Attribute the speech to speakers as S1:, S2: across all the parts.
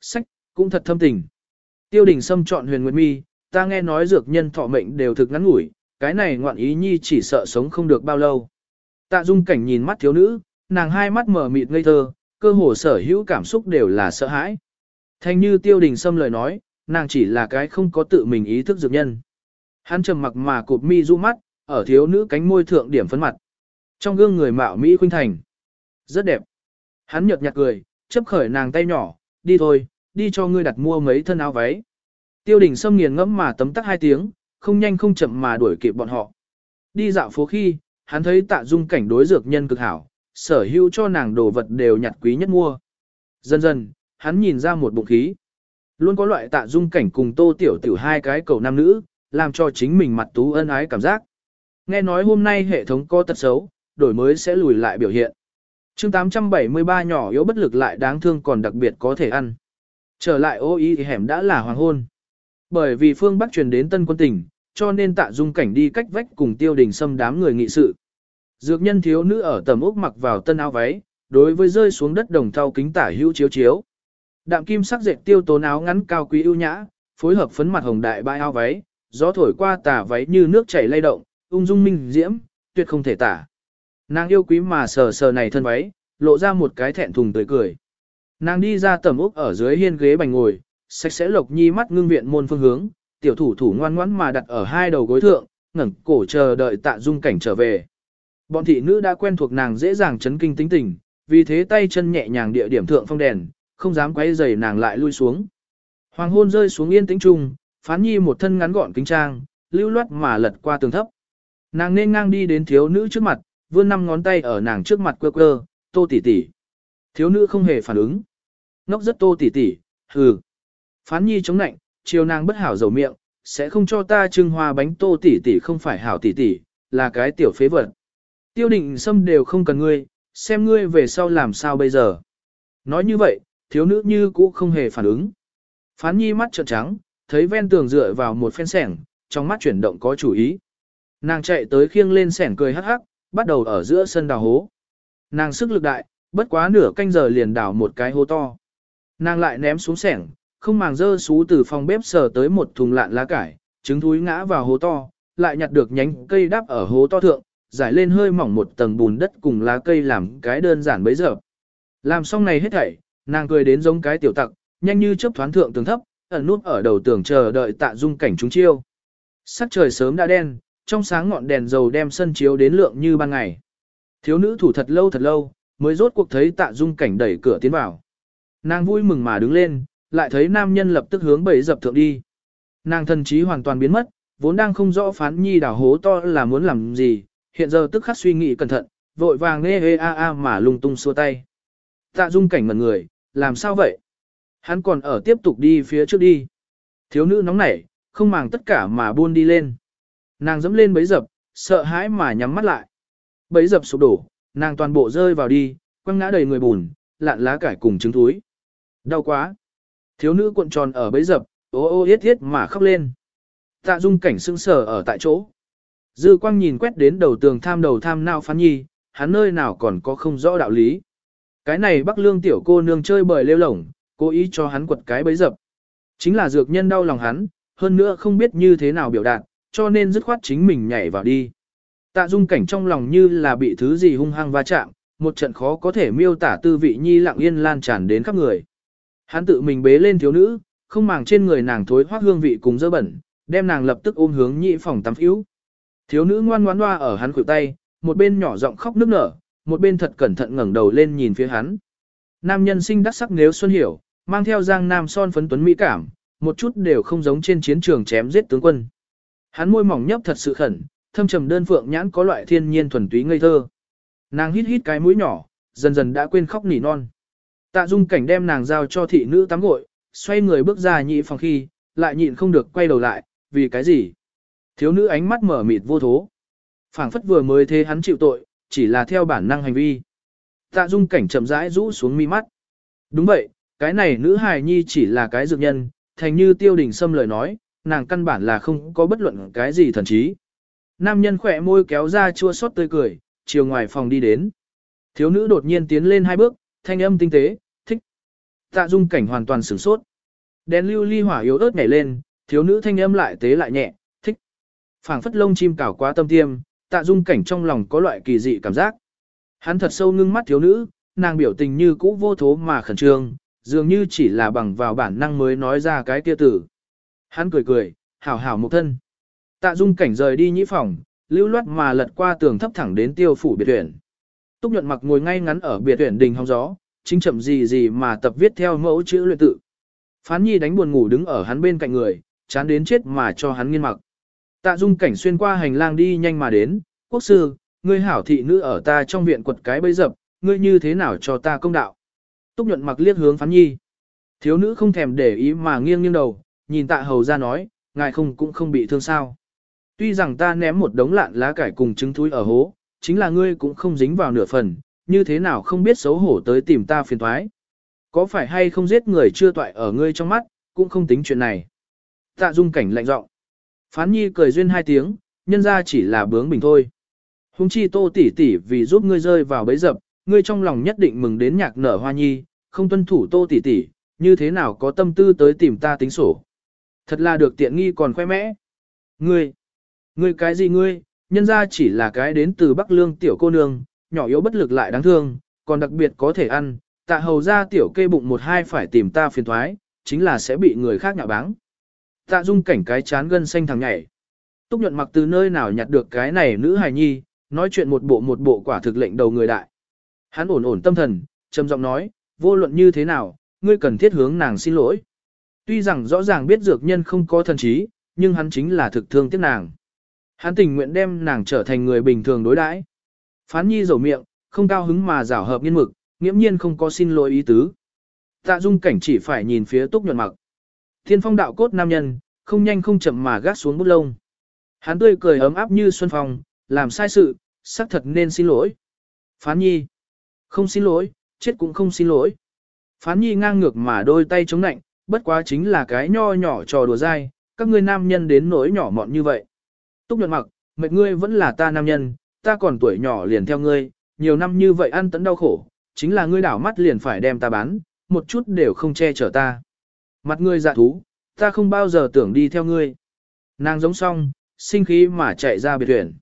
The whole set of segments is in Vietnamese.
S1: Sách, cũng thật thâm tình. Tiêu đình Sâm chọn huyền nguyệt mi, ta nghe nói dược nhân thọ mệnh đều thực ngắn ngủi, cái này ngoạn ý nhi chỉ sợ sống không được bao lâu. Tạ dung cảnh nhìn mắt thiếu nữ, nàng hai mắt mở mịt ngây thơ, cơ hồ sở hữu cảm xúc đều là sợ hãi. Thành như tiêu đình Sâm lời nói, nàng chỉ là cái không có tự mình ý thức dược nhân. Hắn trầm mặc mà cụp mi du mắt, ở thiếu nữ cánh môi thượng điểm phấn mặt. Trong gương người mạo Mỹ khuynh thành. Rất đẹp. Hắn nhợt nhạt cười, chấp khởi nàng tay nhỏ, đi thôi, đi cho ngươi đặt mua mấy thân áo váy. Tiêu đình Sâm nghiền ngẫm mà tấm tắc hai tiếng, không nhanh không chậm mà đuổi kịp bọn họ. Đi dạo phố khi, hắn thấy tạ dung cảnh đối dược nhân cực hảo, sở hữu cho nàng đồ vật đều nhặt quý nhất mua. Dần dần, hắn nhìn ra một bụng khí. Luôn có loại tạ dung cảnh cùng tô tiểu tiểu hai cái cầu nam nữ, làm cho chính mình mặt tú ân ái cảm giác. Nghe nói hôm nay hệ thống có tật xấu, đổi mới sẽ lùi lại biểu hiện chương 873 nhỏ yếu bất lực lại đáng thương còn đặc biệt có thể ăn. Trở lại ô ý thì hẻm đã là hoàng hôn. Bởi vì phương Bắc truyền đến tân quân tỉnh, cho nên tạ dung cảnh đi cách vách cùng tiêu đình xâm đám người nghị sự. Dược nhân thiếu nữ ở tầm ốc mặc vào tân áo váy, đối với rơi xuống đất đồng thau kính tả hữu chiếu chiếu. Đạm kim sắc dệt tiêu tốn áo ngắn cao quý ưu nhã, phối hợp phấn mặt hồng đại bãi áo váy, gió thổi qua tả váy như nước chảy lay động, ung dung minh diễm, tuyệt không thể tả. Nàng yêu quý mà sờ sờ này thân váy, lộ ra một cái thẹn thùng tươi cười. Nàng đi ra tầm úc ở dưới hiên ghế bành ngồi, sạch sẽ lộc nhi mắt ngưng viện môn phương hướng, tiểu thủ thủ ngoan ngoãn mà đặt ở hai đầu gối thượng, ngẩng cổ chờ đợi tạ dung cảnh trở về. Bọn thị nữ đã quen thuộc nàng dễ dàng chấn kinh tính tình, vì thế tay chân nhẹ nhàng địa điểm thượng phong đèn, không dám quấy rầy nàng lại lui xuống. Hoàng hôn rơi xuống yên tĩnh trung, phán nhi một thân ngắn gọn kính trang, lưu loát mà lật qua tường thấp. Nàng nên ngang đi đến thiếu nữ trước mặt, vươn năm ngón tay ở nàng trước mặt quơ quơ, tô tỷ tỷ. Thiếu nữ không hề phản ứng. Ngốc rất tô tỷ tỷ, hừ. Phán nhi chống nạnh, chiều nàng bất hảo dầu miệng, sẽ không cho ta trưng hoa bánh tô tỷ tỷ không phải hảo tỷ tỷ, là cái tiểu phế vật. Tiêu định xâm đều không cần ngươi, xem ngươi về sau làm sao bây giờ. Nói như vậy, thiếu nữ như cũ không hề phản ứng. Phán nhi mắt trợn trắng, thấy ven tường dựa vào một phen sẻng, trong mắt chuyển động có chủ ý. Nàng chạy tới khiêng lên sẻng cười hắc hắc, bắt đầu ở giữa sân đào hố. Nàng sức lực đại, bất quá nửa canh giờ liền đào một cái hố to. Nàng lại ném xuống sẻng, không màng dơ xú từ phòng bếp sờ tới một thùng lạn lá cải, trứng thúi ngã vào hố to, lại nhặt được nhánh cây đắp ở hố to thượng, giải lên hơi mỏng một tầng bùn đất cùng lá cây làm cái đơn giản bấy giờ. Làm xong này hết thảy, nàng cười đến giống cái tiểu tặc, nhanh như chớp thoáng thượng tường thấp, ẩn nút ở đầu tường chờ đợi tạ dung cảnh chúng chiêu. Sắc trời sớm đã đen, trong sáng ngọn đèn dầu đem sân chiếu đến lượng như ban ngày. Thiếu nữ thủ thật lâu thật lâu, mới rốt cuộc thấy tạ dung cảnh đẩy cửa tiến vào. Nàng vui mừng mà đứng lên, lại thấy nam nhân lập tức hướng bầy dập thượng đi. Nàng thần trí hoàn toàn biến mất, vốn đang không rõ phán nhi đảo hố to là muốn làm gì, hiện giờ tức khắc suy nghĩ cẩn thận, vội vàng nghe hê a a mà lung tung xua tay. Tạ dung cảnh ngẩn người, làm sao vậy? Hắn còn ở tiếp tục đi phía trước đi. Thiếu nữ nóng nảy, không màng tất cả mà buôn đi lên. Nàng dẫm lên bấy dập, sợ hãi mà nhắm mắt lại. Bấy dập sụp đổ, nàng toàn bộ rơi vào đi, quăng ngã đầy người bùn, lạn lá cải cùng trứng túi. Đau quá. Thiếu nữ cuộn tròn ở bấy dập, ô ô yết yết mà khóc lên. Tạ dung cảnh sững sờ ở tại chỗ. Dư quang nhìn quét đến đầu tường tham đầu tham nào phán nhi, hắn nơi nào còn có không rõ đạo lý. Cái này bắc lương tiểu cô nương chơi bời lêu lổng, cố ý cho hắn quật cái bấy dập. Chính là dược nhân đau lòng hắn, hơn nữa không biết như thế nào biểu đạt, cho nên dứt khoát chính mình nhảy vào đi. Tạ dung cảnh trong lòng như là bị thứ gì hung hăng va chạm, một trận khó có thể miêu tả tư vị nhi lặng yên lan tràn đến khắp người. Hắn tự mình bế lên thiếu nữ, không màng trên người nàng thối hoác hương vị cùng dơ bẩn, đem nàng lập tức ôm hướng nhị phòng tắm phiếu. Thiếu nữ ngoan ngoãn loa ở hắn khuỷu tay, một bên nhỏ giọng khóc nức nở, một bên thật cẩn thận ngẩng đầu lên nhìn phía hắn. Nam nhân sinh đắc sắc nếu xuân hiểu, mang theo giang nam son phấn tuấn mỹ cảm, một chút đều không giống trên chiến trường chém giết tướng quân. Hắn môi mỏng nhấp thật sự khẩn, thâm trầm đơn phượng nhãn có loại thiên nhiên thuần túy ngây thơ. Nàng hít hít cái mũi nhỏ, dần dần đã quên khóc nỉ non. Tạ Dung cảnh đem nàng giao cho thị nữ tắm gội, xoay người bước ra nhị phòng khi, lại nhịn không được quay đầu lại, vì cái gì? Thiếu nữ ánh mắt mở mịt vô thố. phảng phất vừa mới thế hắn chịu tội, chỉ là theo bản năng hành vi. Tạ Dung cảnh chậm rãi rũ xuống mi mắt. Đúng vậy, cái này nữ hài nhi chỉ là cái dược nhân, thành như tiêu đình xâm lời nói, nàng căn bản là không có bất luận cái gì thần trí. Nam nhân khỏe môi kéo ra chua xót tươi cười, chiều ngoài phòng đi đến. Thiếu nữ đột nhiên tiến lên hai bước, thanh âm tinh tế, thích. Tạ dung cảnh hoàn toàn sửng sốt. Đèn lưu ly hỏa yếu ớt nhảy lên, thiếu nữ thanh âm lại tế lại nhẹ, thích. phảng phất lông chim cào quá tâm tiêm, tạ dung cảnh trong lòng có loại kỳ dị cảm giác. Hắn thật sâu ngưng mắt thiếu nữ, nàng biểu tình như cũ vô thố mà khẩn trương, dường như chỉ là bằng vào bản năng mới nói ra cái kia tử. Hắn cười cười, hảo hảo một thân. Tạ dung cảnh rời đi nhĩ phòng, lưu loát mà lật qua tường thấp thẳng đến tiêu phủ biệt tuyển. Túc nhuận mặc ngồi ngay ngắn ở biệt tuyển đình hóng gió, chính chậm gì gì mà tập viết theo mẫu chữ luyện tự. Phán nhi đánh buồn ngủ đứng ở hắn bên cạnh người, chán đến chết mà cho hắn nghiên mặc. Tạ dung cảnh xuyên qua hành lang đi nhanh mà đến, quốc sư, ngươi hảo thị nữ ở ta trong viện quật cái bấy dập, ngươi như thế nào cho ta công đạo. Túc nhuận mặc liếc hướng phán nhi. Thiếu nữ không thèm để ý mà nghiêng nghiêng đầu, nhìn tạ hầu ra nói, ngài không cũng không bị thương sao. Tuy rằng ta ném một đống lạn lá cải cùng trứng thúi ở hố, chính là ngươi cũng không dính vào nửa phần, như thế nào không biết xấu hổ tới tìm ta phiền thoái. Có phải hay không giết người chưa toại ở ngươi trong mắt, cũng không tính chuyện này. Tạ dung cảnh lạnh giọng. Phán nhi cười duyên hai tiếng, nhân ra chỉ là bướng bình thôi. Hùng chi tô tỷ tỷ vì giúp ngươi rơi vào bấy dập, ngươi trong lòng nhất định mừng đến nhạc nở hoa nhi, không tuân thủ tô tỷ tỷ, như thế nào có tâm tư tới tìm ta tính sổ. Thật là được tiện nghi còn khoe mẽ. Ngươi, ngươi cái gì ngươi, nhân ra chỉ là cái đến từ Bắc Lương tiểu cô nương, nhỏ yếu bất lực lại đáng thương, còn đặc biệt có thể ăn, tạ hầu ra tiểu kê bụng một hai phải tìm ta phiền thoái, chính là sẽ bị người khác nhạo báng. Tạ dung cảnh cái chán gân xanh thằng nhảy. Túc nhuận mặc từ nơi nào nhặt được cái này nữ hài nhi, nói chuyện một bộ một bộ quả thực lệnh đầu người đại. Hắn ổn ổn tâm thần, trầm giọng nói, vô luận như thế nào, ngươi cần thiết hướng nàng xin lỗi. Tuy rằng rõ ràng biết dược nhân không có thần trí, nhưng hắn chính là thực thương tiếc nàng. Hắn tình nguyện đem nàng trở thành người bình thường đối đãi. Phán nhi rầu miệng, không cao hứng mà rảo hợp nghiên mực, nghiễm nhiên không có xin lỗi ý tứ. Tạ dung cảnh chỉ phải nhìn phía túc nhuận mặc. Thiên phong đạo cốt nam nhân, không nhanh không chậm mà gác xuống bút lông. Hắn tươi cười ấm áp như xuân phong, làm sai sự, xác thật nên xin lỗi. Phán nhi. Không xin lỗi, chết cũng không xin lỗi. Phán nhi ngang ngược mà đôi tay chống nạnh, bất quá chính là cái nho nhỏ trò đùa dai, các ngươi nam nhân đến nỗi nhỏ mọn như vậy. Túc nhuận mặc, mệt ngươi vẫn là ta nam nhân, ta còn tuổi nhỏ liền theo ngươi, nhiều năm như vậy ăn tấn đau khổ, chính là ngươi đảo mắt liền phải đem ta bán, một chút đều không che chở ta. Mặt ngươi dạ thú, ta không bao giờ tưởng đi theo ngươi. Nàng giống song, sinh khí mà chạy ra biệt tuyển.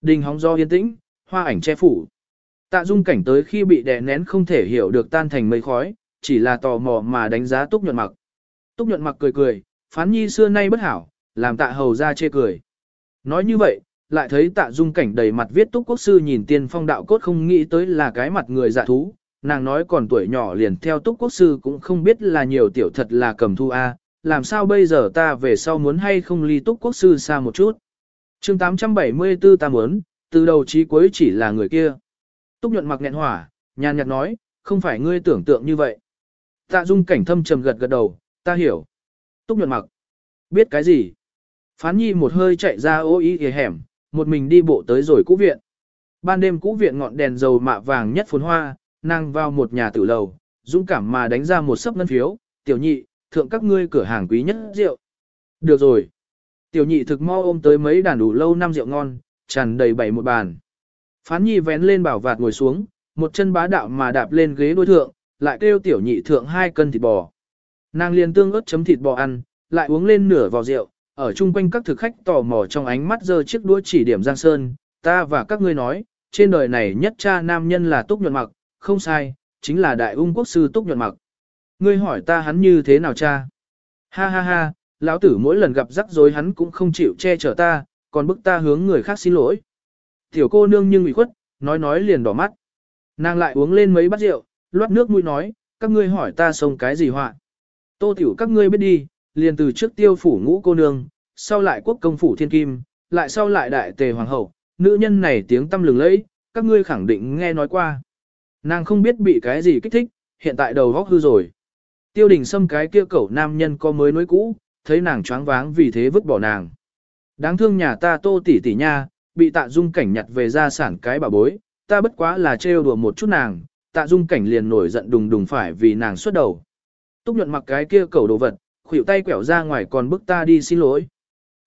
S1: Đình hóng do yên tĩnh, hoa ảnh che phủ. Tạ dung cảnh tới khi bị đè nén không thể hiểu được tan thành mây khói, chỉ là tò mò mà đánh giá túc nhuận mặc. Túc nhuận mặc cười cười, phán nhi xưa nay bất hảo, làm tạ hầu ra chê cười. Nói như vậy, lại thấy tạ dung cảnh đầy mặt viết túc quốc sư nhìn tiên phong đạo cốt không nghĩ tới là cái mặt người dạ thú. Nàng nói còn tuổi nhỏ liền theo túc quốc sư cũng không biết là nhiều tiểu thật là cầm thu A, làm sao bây giờ ta về sau muốn hay không ly túc quốc sư xa một chút. chương 874 ta muốn, từ đầu chí cuối chỉ là người kia. Túc nhuận mặc nghẹn hỏa, nhàn nhạt nói, không phải ngươi tưởng tượng như vậy. Tạ dung cảnh thâm trầm gật gật đầu, ta hiểu. Túc nhuận mặc, biết cái gì? Phán nhi một hơi chạy ra ô ý ghề hẻm, một mình đi bộ tới rồi cũ viện. Ban đêm cũ viện ngọn đèn dầu mạ vàng nhất phồn hoa, nàng vào một nhà tử lầu, dũng cảm mà đánh ra một sấp ngân phiếu, tiểu nhị, thượng các ngươi cửa hàng quý nhất rượu. Được rồi. Tiểu nhị thực mo ôm tới mấy đàn đủ lâu năm rượu ngon, tràn đầy bảy một bàn. Phán nhi vén lên bảo vạt ngồi xuống, một chân bá đạo mà đạp lên ghế đối thượng, lại kêu tiểu nhị thượng hai cân thịt bò. Nàng liền tương ớt chấm thịt bò ăn, lại uống lên nửa vò rượu, ở chung quanh các thực khách tò mò trong ánh mắt giơ chiếc đũa chỉ điểm Giang Sơn, ta và các ngươi nói, trên đời này nhất cha nam nhân là Túc Nhuận Mặc, không sai, chính là đại ung quốc sư Túc Nhuận Mặc. Ngươi hỏi ta hắn như thế nào cha? Ha ha ha, lão tử mỗi lần gặp rắc rối hắn cũng không chịu che chở ta, còn bức ta hướng người khác xin lỗi. Tiểu cô nương nhưng ủy khuất, nói nói liền đỏ mắt. Nàng lại uống lên mấy bát rượu, loát nước mũi nói, các ngươi hỏi ta sông cái gì họa. Tô tiểu các ngươi biết đi, liền từ trước tiêu phủ ngũ cô nương, sau lại quốc công phủ thiên kim, lại sau lại đại tề hoàng hậu, nữ nhân này tiếng tâm lừng lẫy, các ngươi khẳng định nghe nói qua. Nàng không biết bị cái gì kích thích, hiện tại đầu góc hư rồi. Tiêu đình xâm cái kia cẩu nam nhân có mới nối cũ, thấy nàng choáng váng vì thế vứt bỏ nàng. Đáng thương nhà ta tô tỷ tỷ nha, bị tạ dung cảnh nhặt về gia sản cái bà bối, ta bất quá là trêu đùa một chút nàng, tạ dung cảnh liền nổi giận đùng đùng phải vì nàng xuất đầu. Túc nhuận mặc cái kia cẩu đồ vật, khuỷu tay quẹo ra ngoài còn bức ta đi xin lỗi.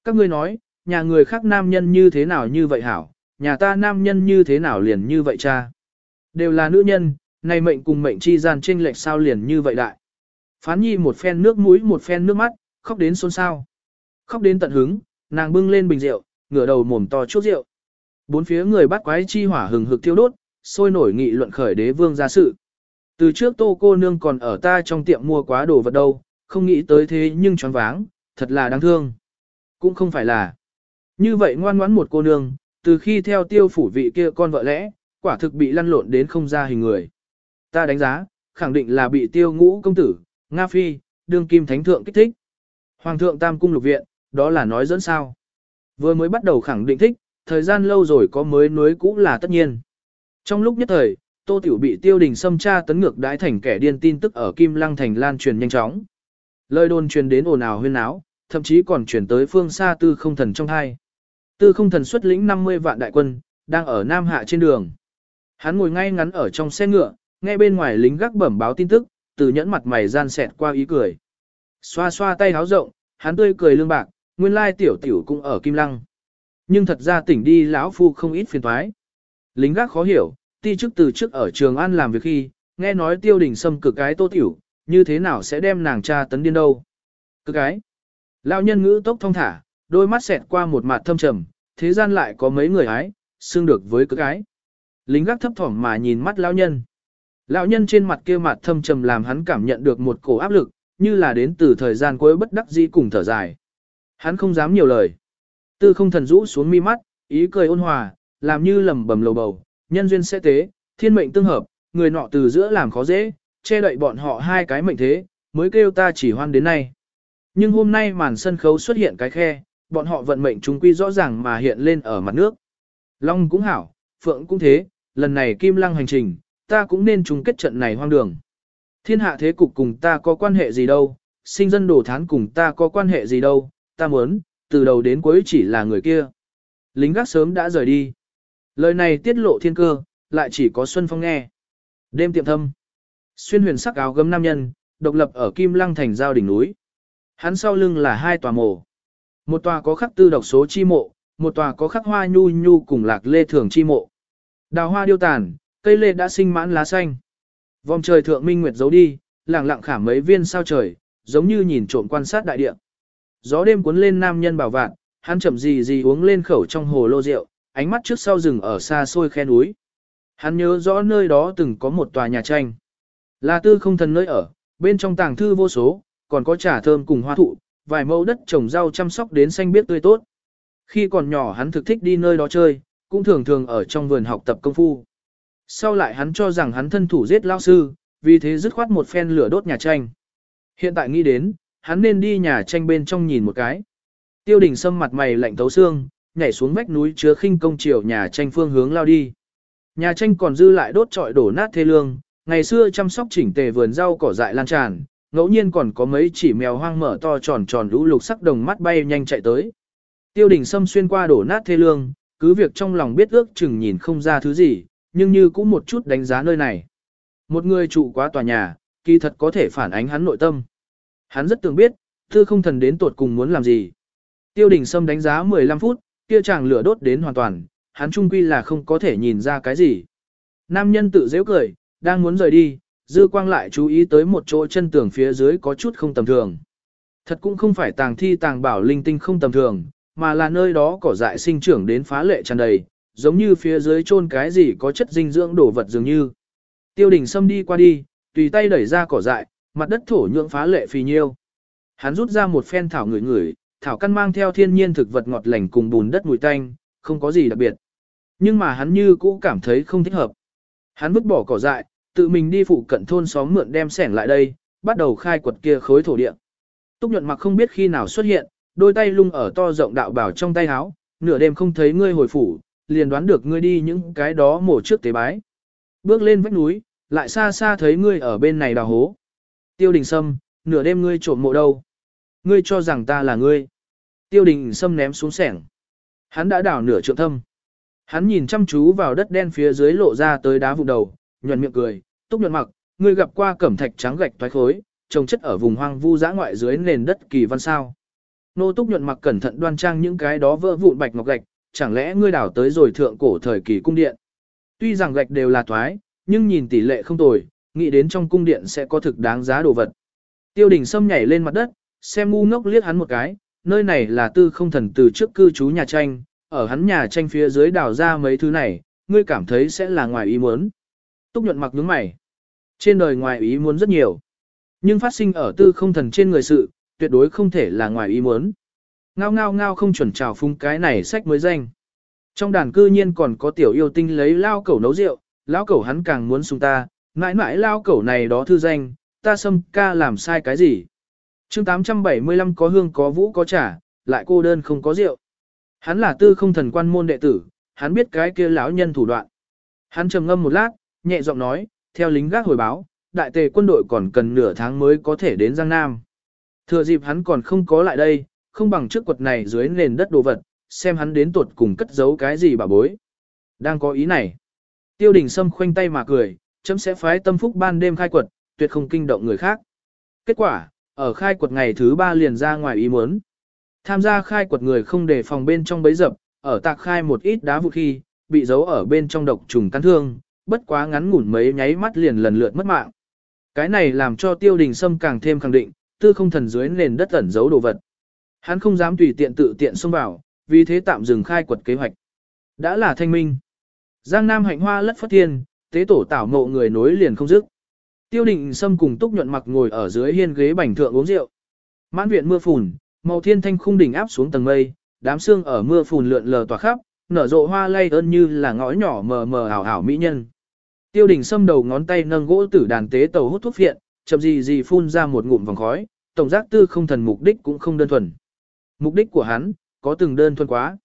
S1: Các ngươi nói, nhà người khác nam nhân như thế nào như vậy hảo, nhà ta nam nhân như thế nào liền như vậy cha. Đều là nữ nhân, này mệnh cùng mệnh chi gian chênh lệch sao liền như vậy đại. Phán nhi một phen nước mũi một phen nước mắt, khóc đến xôn xao. Khóc đến tận hứng, nàng bưng lên bình rượu, ngửa đầu mồm to chút rượu. Bốn phía người bắt quái chi hỏa hừng hực thiêu đốt, sôi nổi nghị luận khởi đế vương ra sự. Từ trước tô cô nương còn ở ta trong tiệm mua quá đồ vật đâu, không nghĩ tới thế nhưng choáng váng, thật là đáng thương. Cũng không phải là. Như vậy ngoan ngoãn một cô nương, từ khi theo tiêu phủ vị kia con vợ lẽ, quả thực bị lăn lộn đến không ra hình người. Ta đánh giá, khẳng định là bị tiêu ngũ công tử, Nga Phi, đương kim thánh thượng kích thích. Hoàng thượng tam cung lục viện, đó là nói dẫn sao. Vừa mới bắt đầu khẳng định thích, thời gian lâu rồi có mới nối cũ là tất nhiên. Trong lúc nhất thời, Tô Tiểu bị tiêu đình xâm tra tấn ngược đái thành kẻ điên tin tức ở Kim Lăng thành lan truyền nhanh chóng. Lời đồn truyền đến ồn ào huyên náo, thậm chí còn truyền tới phương xa tư không thần trong hai. Tư không thần xuất lĩnh 50 vạn đại quân, đang ở Nam Hạ trên đường. Hắn ngồi ngay ngắn ở trong xe ngựa, nghe bên ngoài lính gác bẩm báo tin tức, từ nhẫn mặt mày gian xẹt qua ý cười. Xoa xoa tay háo rộng, hắn tươi cười lương bạc, nguyên lai tiểu tiểu cũng ở Kim Lăng. Nhưng thật ra tỉnh đi lão phu không ít phiền toái. Lính gác khó hiểu, ti chức từ trước ở trường An làm việc khi, nghe nói tiêu đình xâm cực cái tô tiểu, như thế nào sẽ đem nàng cha tấn điên đâu. Cứ cái. Lão nhân ngữ tốc thông thả, đôi mắt xẹt qua một mặt thâm trầm, thế gian lại có mấy người ái, xương được với cứ cái. Lính gác thấp thỏm mà nhìn mắt lão nhân. Lão nhân trên mặt kia mặt thâm trầm làm hắn cảm nhận được một cổ áp lực, như là đến từ thời gian cuối bất đắc dĩ cùng thở dài. Hắn không dám nhiều lời. Tư không thần rũ xuống mi mắt, ý cười ôn hòa, làm như lầm bầm lầu bầu, nhân duyên sẽ tế, thiên mệnh tương hợp, người nọ từ giữa làm khó dễ, che đậy bọn họ hai cái mệnh thế, mới kêu ta chỉ hoan đến nay. Nhưng hôm nay màn sân khấu xuất hiện cái khe, bọn họ vận mệnh chúng quy rõ ràng mà hiện lên ở mặt nước. Long cũng hảo, Phượng cũng thế, lần này Kim Lăng hành trình, ta cũng nên chung kết trận này hoang đường. Thiên hạ thế cục cùng ta có quan hệ gì đâu, sinh dân đổ thán cùng ta có quan hệ gì đâu, ta muốn, từ đầu đến cuối chỉ là người kia. Lính gác sớm đã rời đi. Lời này tiết lộ thiên cơ, lại chỉ có Xuân Phong nghe. Đêm tiệm thâm. Xuyên huyền sắc áo gấm nam nhân, độc lập ở Kim Lăng thành giao đỉnh núi. Hắn sau lưng là hai tòa mộ. Một tòa có khắc tư độc số chi mộ, một tòa có khắc hoa nhu nhu cùng lạc lê thường chi mộ. Đào hoa điêu tàn, cây lê đã sinh mãn lá xanh. Vòng trời thượng minh nguyệt giấu đi, lẳng lặng khảm mấy viên sao trời, giống như nhìn trộm quan sát đại địa. Gió đêm cuốn lên nam nhân bảo vạn, hắn chậm gì gì uống lên khẩu trong hồ lô rượu, ánh mắt trước sau rừng ở xa xôi khe núi. Hắn nhớ rõ nơi đó từng có một tòa nhà tranh. Là tư không thần nơi ở, bên trong tàng thư vô số, còn có trà thơm cùng hoa thụ, vài mẫu đất trồng rau chăm sóc đến xanh biếc tươi tốt. Khi còn nhỏ hắn thực thích đi nơi đó chơi, cũng thường thường ở trong vườn học tập công phu. Sau lại hắn cho rằng hắn thân thủ giết lao sư, vì thế dứt khoát một phen lửa đốt nhà tranh. Hiện tại nghĩ đến, hắn nên đi nhà tranh bên trong nhìn một cái. Tiêu đình sâm mặt mày lạnh thấu xương, nhảy xuống vách núi chứa khinh công chiều nhà tranh phương hướng lao đi. Nhà tranh còn dư lại đốt trọi đổ nát thê lương, ngày xưa chăm sóc chỉnh tề vườn rau cỏ dại lan tràn, ngẫu nhiên còn có mấy chỉ mèo hoang mở to tròn tròn lũ lục sắc đồng mắt bay nhanh chạy tới. Tiêu đình sâm xuyên qua đổ nát thê lương, cứ việc trong lòng biết ước chừng nhìn không ra thứ gì, nhưng như cũng một chút đánh giá nơi này. Một người trụ quá tòa nhà, kỳ thật có thể phản ánh hắn nội tâm. Hắn rất tưởng biết, thư không thần đến tuột cùng muốn làm gì. Tiêu đình Sâm đánh giá 15 phút, kia chàng lửa đốt đến hoàn toàn, hắn trung quy là không có thể nhìn ra cái gì. Nam nhân tự dễ cười, đang muốn rời đi, dư quang lại chú ý tới một chỗ chân tường phía dưới có chút không tầm thường. Thật cũng không phải tàng thi tàng bảo linh tinh không tầm thường, mà là nơi đó cỏ dại sinh trưởng đến phá lệ tràn đầy, giống như phía dưới chôn cái gì có chất dinh dưỡng đổ vật dường như. Tiêu đình xâm đi qua đi, tùy tay đẩy ra cỏ dại, mặt đất thổ nhượng phá lệ phì nhiêu. Hắn rút ra một phen thảo ngửi ngửi, thảo căn mang theo thiên nhiên thực vật ngọt lành cùng bùn đất mùi tanh, không có gì đặc biệt. Nhưng mà hắn như cũ cảm thấy không thích hợp. Hắn vứt bỏ cỏ dại, tự mình đi phụ cận thôn xóm mượn đem sẻng lại đây, bắt đầu khai quật kia khối thổ địa. Túc nhuận mặc không biết khi nào xuất hiện, đôi tay lung ở to rộng đạo bảo trong tay áo, nửa đêm không thấy ngươi hồi phủ, liền đoán được ngươi đi những cái đó mổ trước tế bái. Bước lên vách núi, lại xa xa thấy ngươi ở bên này đào hố. Tiêu đình sâm, nửa đêm ngươi trộm mộ đâu? Ngươi cho rằng ta là ngươi. Tiêu đình sâm ném xuống sẻng. Hắn đã đào nửa trượng thâm. Hắn nhìn chăm chú vào đất đen phía dưới lộ ra tới đá vụ đầu, nhuận miệng cười, túc nhuận mặc, ngươi gặp qua cẩm thạch trắng gạch toái khối, trồng chất ở vùng hoang vu dã ngoại dưới nền đất kỳ văn sao. Nô túc nhuận mặc cẩn thận đoan trang những cái đó vỡ vụn bạch ngọc gạch, chẳng lẽ ngươi đào tới rồi thượng cổ thời kỳ cung điện. Tuy rằng gạch đều là toái, nhưng nhìn tỷ lệ không tồi, nghĩ đến trong cung điện sẽ có thực đáng giá đồ vật. Tiêu đình Sâm nhảy lên mặt đất, xem ngu ngốc liếc hắn một cái, nơi này là tư không thần từ trước cư trú nhà tranh, ở hắn nhà tranh phía dưới đào ra mấy thứ này, ngươi cảm thấy sẽ là ngoài ý muốn. Túc nhuận mặc nhướng mày. Trên đời ngoài ý muốn rất nhiều. Nhưng phát sinh ở tư không thần trên người sự, tuyệt đối không thể là ngoài ý muốn. Ngao ngao ngao không chuẩn trào phung cái này sách mới danh. Trong đàn cư nhiên còn có tiểu yêu tinh lấy lao cẩu nấu rượu, lao cẩu hắn càng muốn sung ta, mãi mãi lao cẩu này đó thư danh, ta xâm ca làm sai cái gì. chương 875 có hương có vũ có trả, lại cô đơn không có rượu. Hắn là tư không thần quan môn đệ tử, hắn biết cái kia lão nhân thủ đoạn. Hắn trầm ngâm một lát, nhẹ giọng nói, theo lính gác hồi báo, đại tề quân đội còn cần nửa tháng mới có thể đến Giang Nam. Thừa dịp hắn còn không có lại đây, không bằng trước quật này dưới nền đất đồ vật, xem hắn đến tuột cùng cất giấu cái gì bà bối. Đang có ý này. Tiêu đình Sâm khoanh tay mà cười, chấm sẽ phái tâm phúc ban đêm khai quật, tuyệt không kinh động người khác. Kết quả, ở khai quật ngày thứ ba liền ra ngoài ý muốn. Tham gia khai quật người không để phòng bên trong bấy dập, ở tạc khai một ít đá vụ khi, bị giấu ở bên trong độc trùng cắn thương, bất quá ngắn ngủn mấy nháy mắt liền lần lượt mất mạng. Cái này làm cho tiêu đình sâm càng thêm khẳng định, tư không thần dưới nền đất ẩn giấu đồ vật. Hắn không dám tùy tiện tự tiện xông vào, vì thế tạm dừng khai quật kế hoạch. Đã là thanh minh. Giang Nam hạnh hoa lất phất thiên, tế tổ tảo ngộ người nối liền không dứt. Tiêu định sâm cùng túc nhuận mặc ngồi ở dưới hiên ghế bành thượng uống rượu. Mãn viện mưa phùn, màu thiên thanh khung đỉnh áp xuống tầng mây, đám sương ở mưa phùn lượn lờ tỏa khắp, nở rộ hoa lay ơn như là ngõ nhỏ mờ mờ ảo ảo mỹ nhân. Tiêu đình xâm đầu ngón tay nâng gỗ tử đàn tế tàu hút thuốc phiện, chậm gì gì phun ra một ngụm vòng khói, tổng giác tư không thần mục đích cũng không đơn thuần. Mục đích của hắn, có từng đơn thuần quá.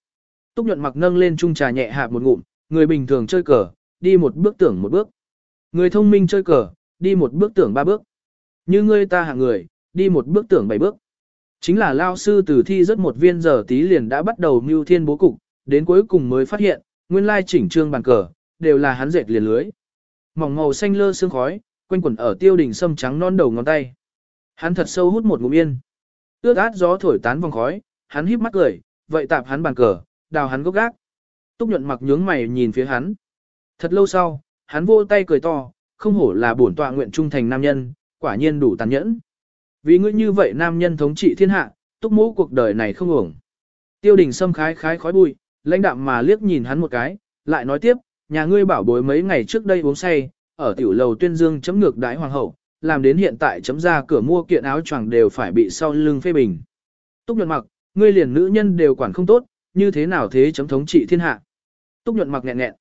S1: Túc nhuận mặc nâng lên chung trà nhẹ hạ một ngụm, người bình thường chơi cờ, đi một bước tưởng một bước. Người thông minh chơi cờ, đi một bước tưởng ba bước. Như ngươi ta hạng người, đi một bước tưởng bảy bước. Chính là lao sư từ thi rất một viên giờ tí liền đã bắt đầu mưu thiên bố cục, đến cuối cùng mới phát hiện, nguyên lai chỉnh trương bàn cờ, đều là hắn dệt liền lưới. Mỏng màu xanh lơ sương khói, quanh quẩn ở tiêu đỉnh sâm trắng non đầu ngón tay. Hắn thật sâu hút một ngụm yên. Ước át gió thổi tán vòng khói, hắn híp mắt cười, vậy tạp hắn bàn cờ, đào hắn gốc gác. Túc nhuận mặc nhướng mày nhìn phía hắn. Thật lâu sau, hắn vô tay cười to, không hổ là bổn tọa nguyện trung thành nam nhân, quả nhiên đủ tàn nhẫn. Vì ngươi như vậy nam nhân thống trị thiên hạ, túc mũ cuộc đời này không ổng. Tiêu đình sâm khái khái khói bụi, lãnh đạm mà liếc nhìn hắn một cái, lại nói tiếp, nhà ngươi bảo bối mấy ngày trước đây uống say, ở tiểu lầu tuyên dương chấm ngược đái hoàng hậu, làm đến hiện tại chấm ra cửa mua kiện áo choàng đều phải bị sau lưng phê bình. Túc nhuận mặc, ngươi liền nữ nhân đều quản không tốt, như thế nào thế chấm thống trị thiên hạ. Túc nhuận mặc nghẹn nghẹn.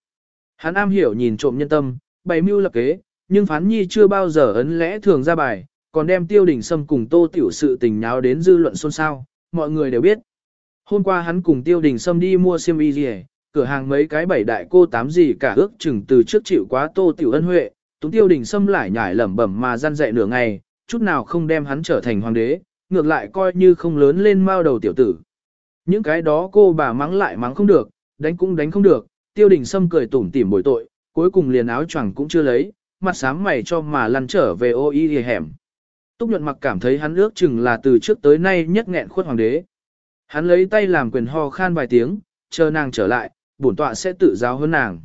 S1: Hắn am hiểu nhìn trộm nhân tâm, bày mưu lập kế, nhưng phán nhi chưa bao giờ ấn lẽ thường ra bài, còn đem tiêu đình sâm cùng tô tiểu sự tình nháo đến dư luận xôn xao, mọi người đều biết. Hôm qua hắn cùng tiêu đình sâm đi mua xiêm y gì cửa hàng mấy cái bảy đại cô tám gì cả ước chừng từ trước chịu quá tô tiểu ân huệ, túng tiêu đình sâm lại nhải lẩm bẩm mà gian dạy nửa ngày, chút nào không đem hắn trở thành hoàng đế, ngược lại coi như không lớn lên mao đầu tiểu tử. Những cái đó cô bà mắng lại mắng không được, đánh cũng đánh không được, tiêu đình sâm cười tủm tỉm bồi tội, cuối cùng liền áo choàng cũng chưa lấy, mặt sám mày cho mà lăn trở về ô y hẻm. Túc nhuận mặc cảm thấy hắn ước chừng là từ trước tới nay nhất nghẹn khuất hoàng đế. Hắn lấy tay làm quyền ho khan vài tiếng, chờ nàng trở lại, bổn tọa sẽ tự giáo hơn nàng.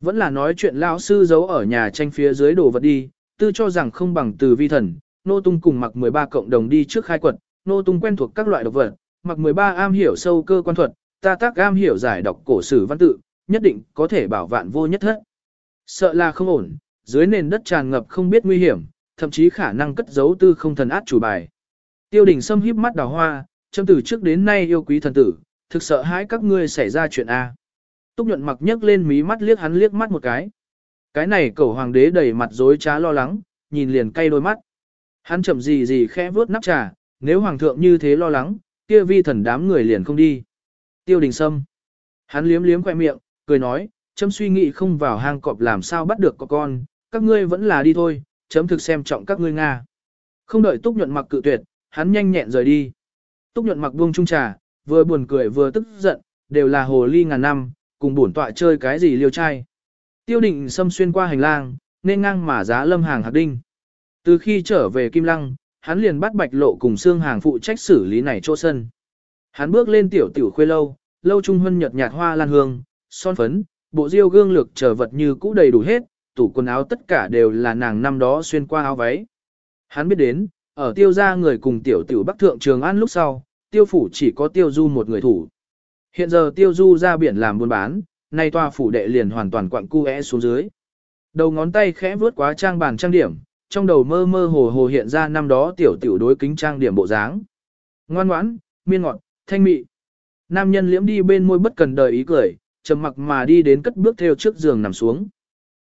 S1: Vẫn là nói chuyện lão sư giấu ở nhà tranh phía dưới đồ vật đi, tư cho rằng không bằng từ vi thần, nô tung cùng mặc 13 cộng đồng đi trước khai quật, nô tung quen thuộc các loại độc vật, mặc 13 am hiểu sâu cơ quan thuật, ta tác am hiểu giải đọc cổ sử văn tự, nhất định có thể bảo vạn vô nhất thất. Sợ là không ổn, dưới nền đất tràn ngập không biết nguy hiểm, thậm chí khả năng cất giấu tư không thần át chủ bài. Tiêu đình Sâm híp mắt đào hoa, châm từ trước đến nay yêu quý thần tử, thực sợ hãi các ngươi xảy ra chuyện A. Túc nhuận mặc nhấc lên mí mắt liếc hắn liếc mắt một cái. Cái này Cẩu hoàng đế đầy mặt dối trá lo lắng, nhìn liền cay đôi mắt. Hắn chậm gì gì khẽ vớt nắp trà, nếu hoàng thượng như thế lo lắng, kia vi thần đám người liền không đi. Tiêu đình sâm. Hắn liếm liếm khoe miệng, cười nói, chấm suy nghĩ không vào hang cọp làm sao bắt được có con, các ngươi vẫn là đi thôi, chấm thực xem trọng các ngươi Nga. Không đợi túc nhuận mặc cự tuyệt, hắn nhanh nhẹn rời đi. Túc nhuận mặc buông trung trà, vừa buồn cười vừa tức giận, đều là hồ ly ngàn năm, cùng bổn tọa chơi cái gì liêu trai. Tiêu định xâm xuyên qua hành lang, nên ngang mà giá lâm hàng hạt đinh. Từ khi trở về Kim Lăng, hắn liền bắt bạch lộ cùng xương hàng phụ trách xử lý này chỗ sân. Hắn bước lên tiểu tiểu khuê lâu, lâu trung hân nhật nhạt hoa lan hương, son phấn, bộ diêu gương lược trở vật như cũ đầy đủ hết, tủ quần áo tất cả đều là nàng năm đó xuyên qua áo váy. Hắn biết đến, ở tiêu gia người cùng tiểu tiểu bắc thượng trường an lúc sau, tiêu phủ chỉ có tiêu du một người thủ. Hiện giờ tiêu du ra biển làm buôn bán, nay tòa phủ đệ liền hoàn toàn quặng cu é xuống dưới. Đầu ngón tay khẽ vướt quá trang bàn trang điểm, trong đầu mơ mơ hồ hồ hiện ra năm đó tiểu tiểu đối kính trang điểm bộ dáng. Ngoan ngoãn, miên ngọt, thanh mị. Nam nhân liễm đi bên môi bất cần đời ý cười, trầm mặc mà đi đến cất bước theo trước giường nằm xuống.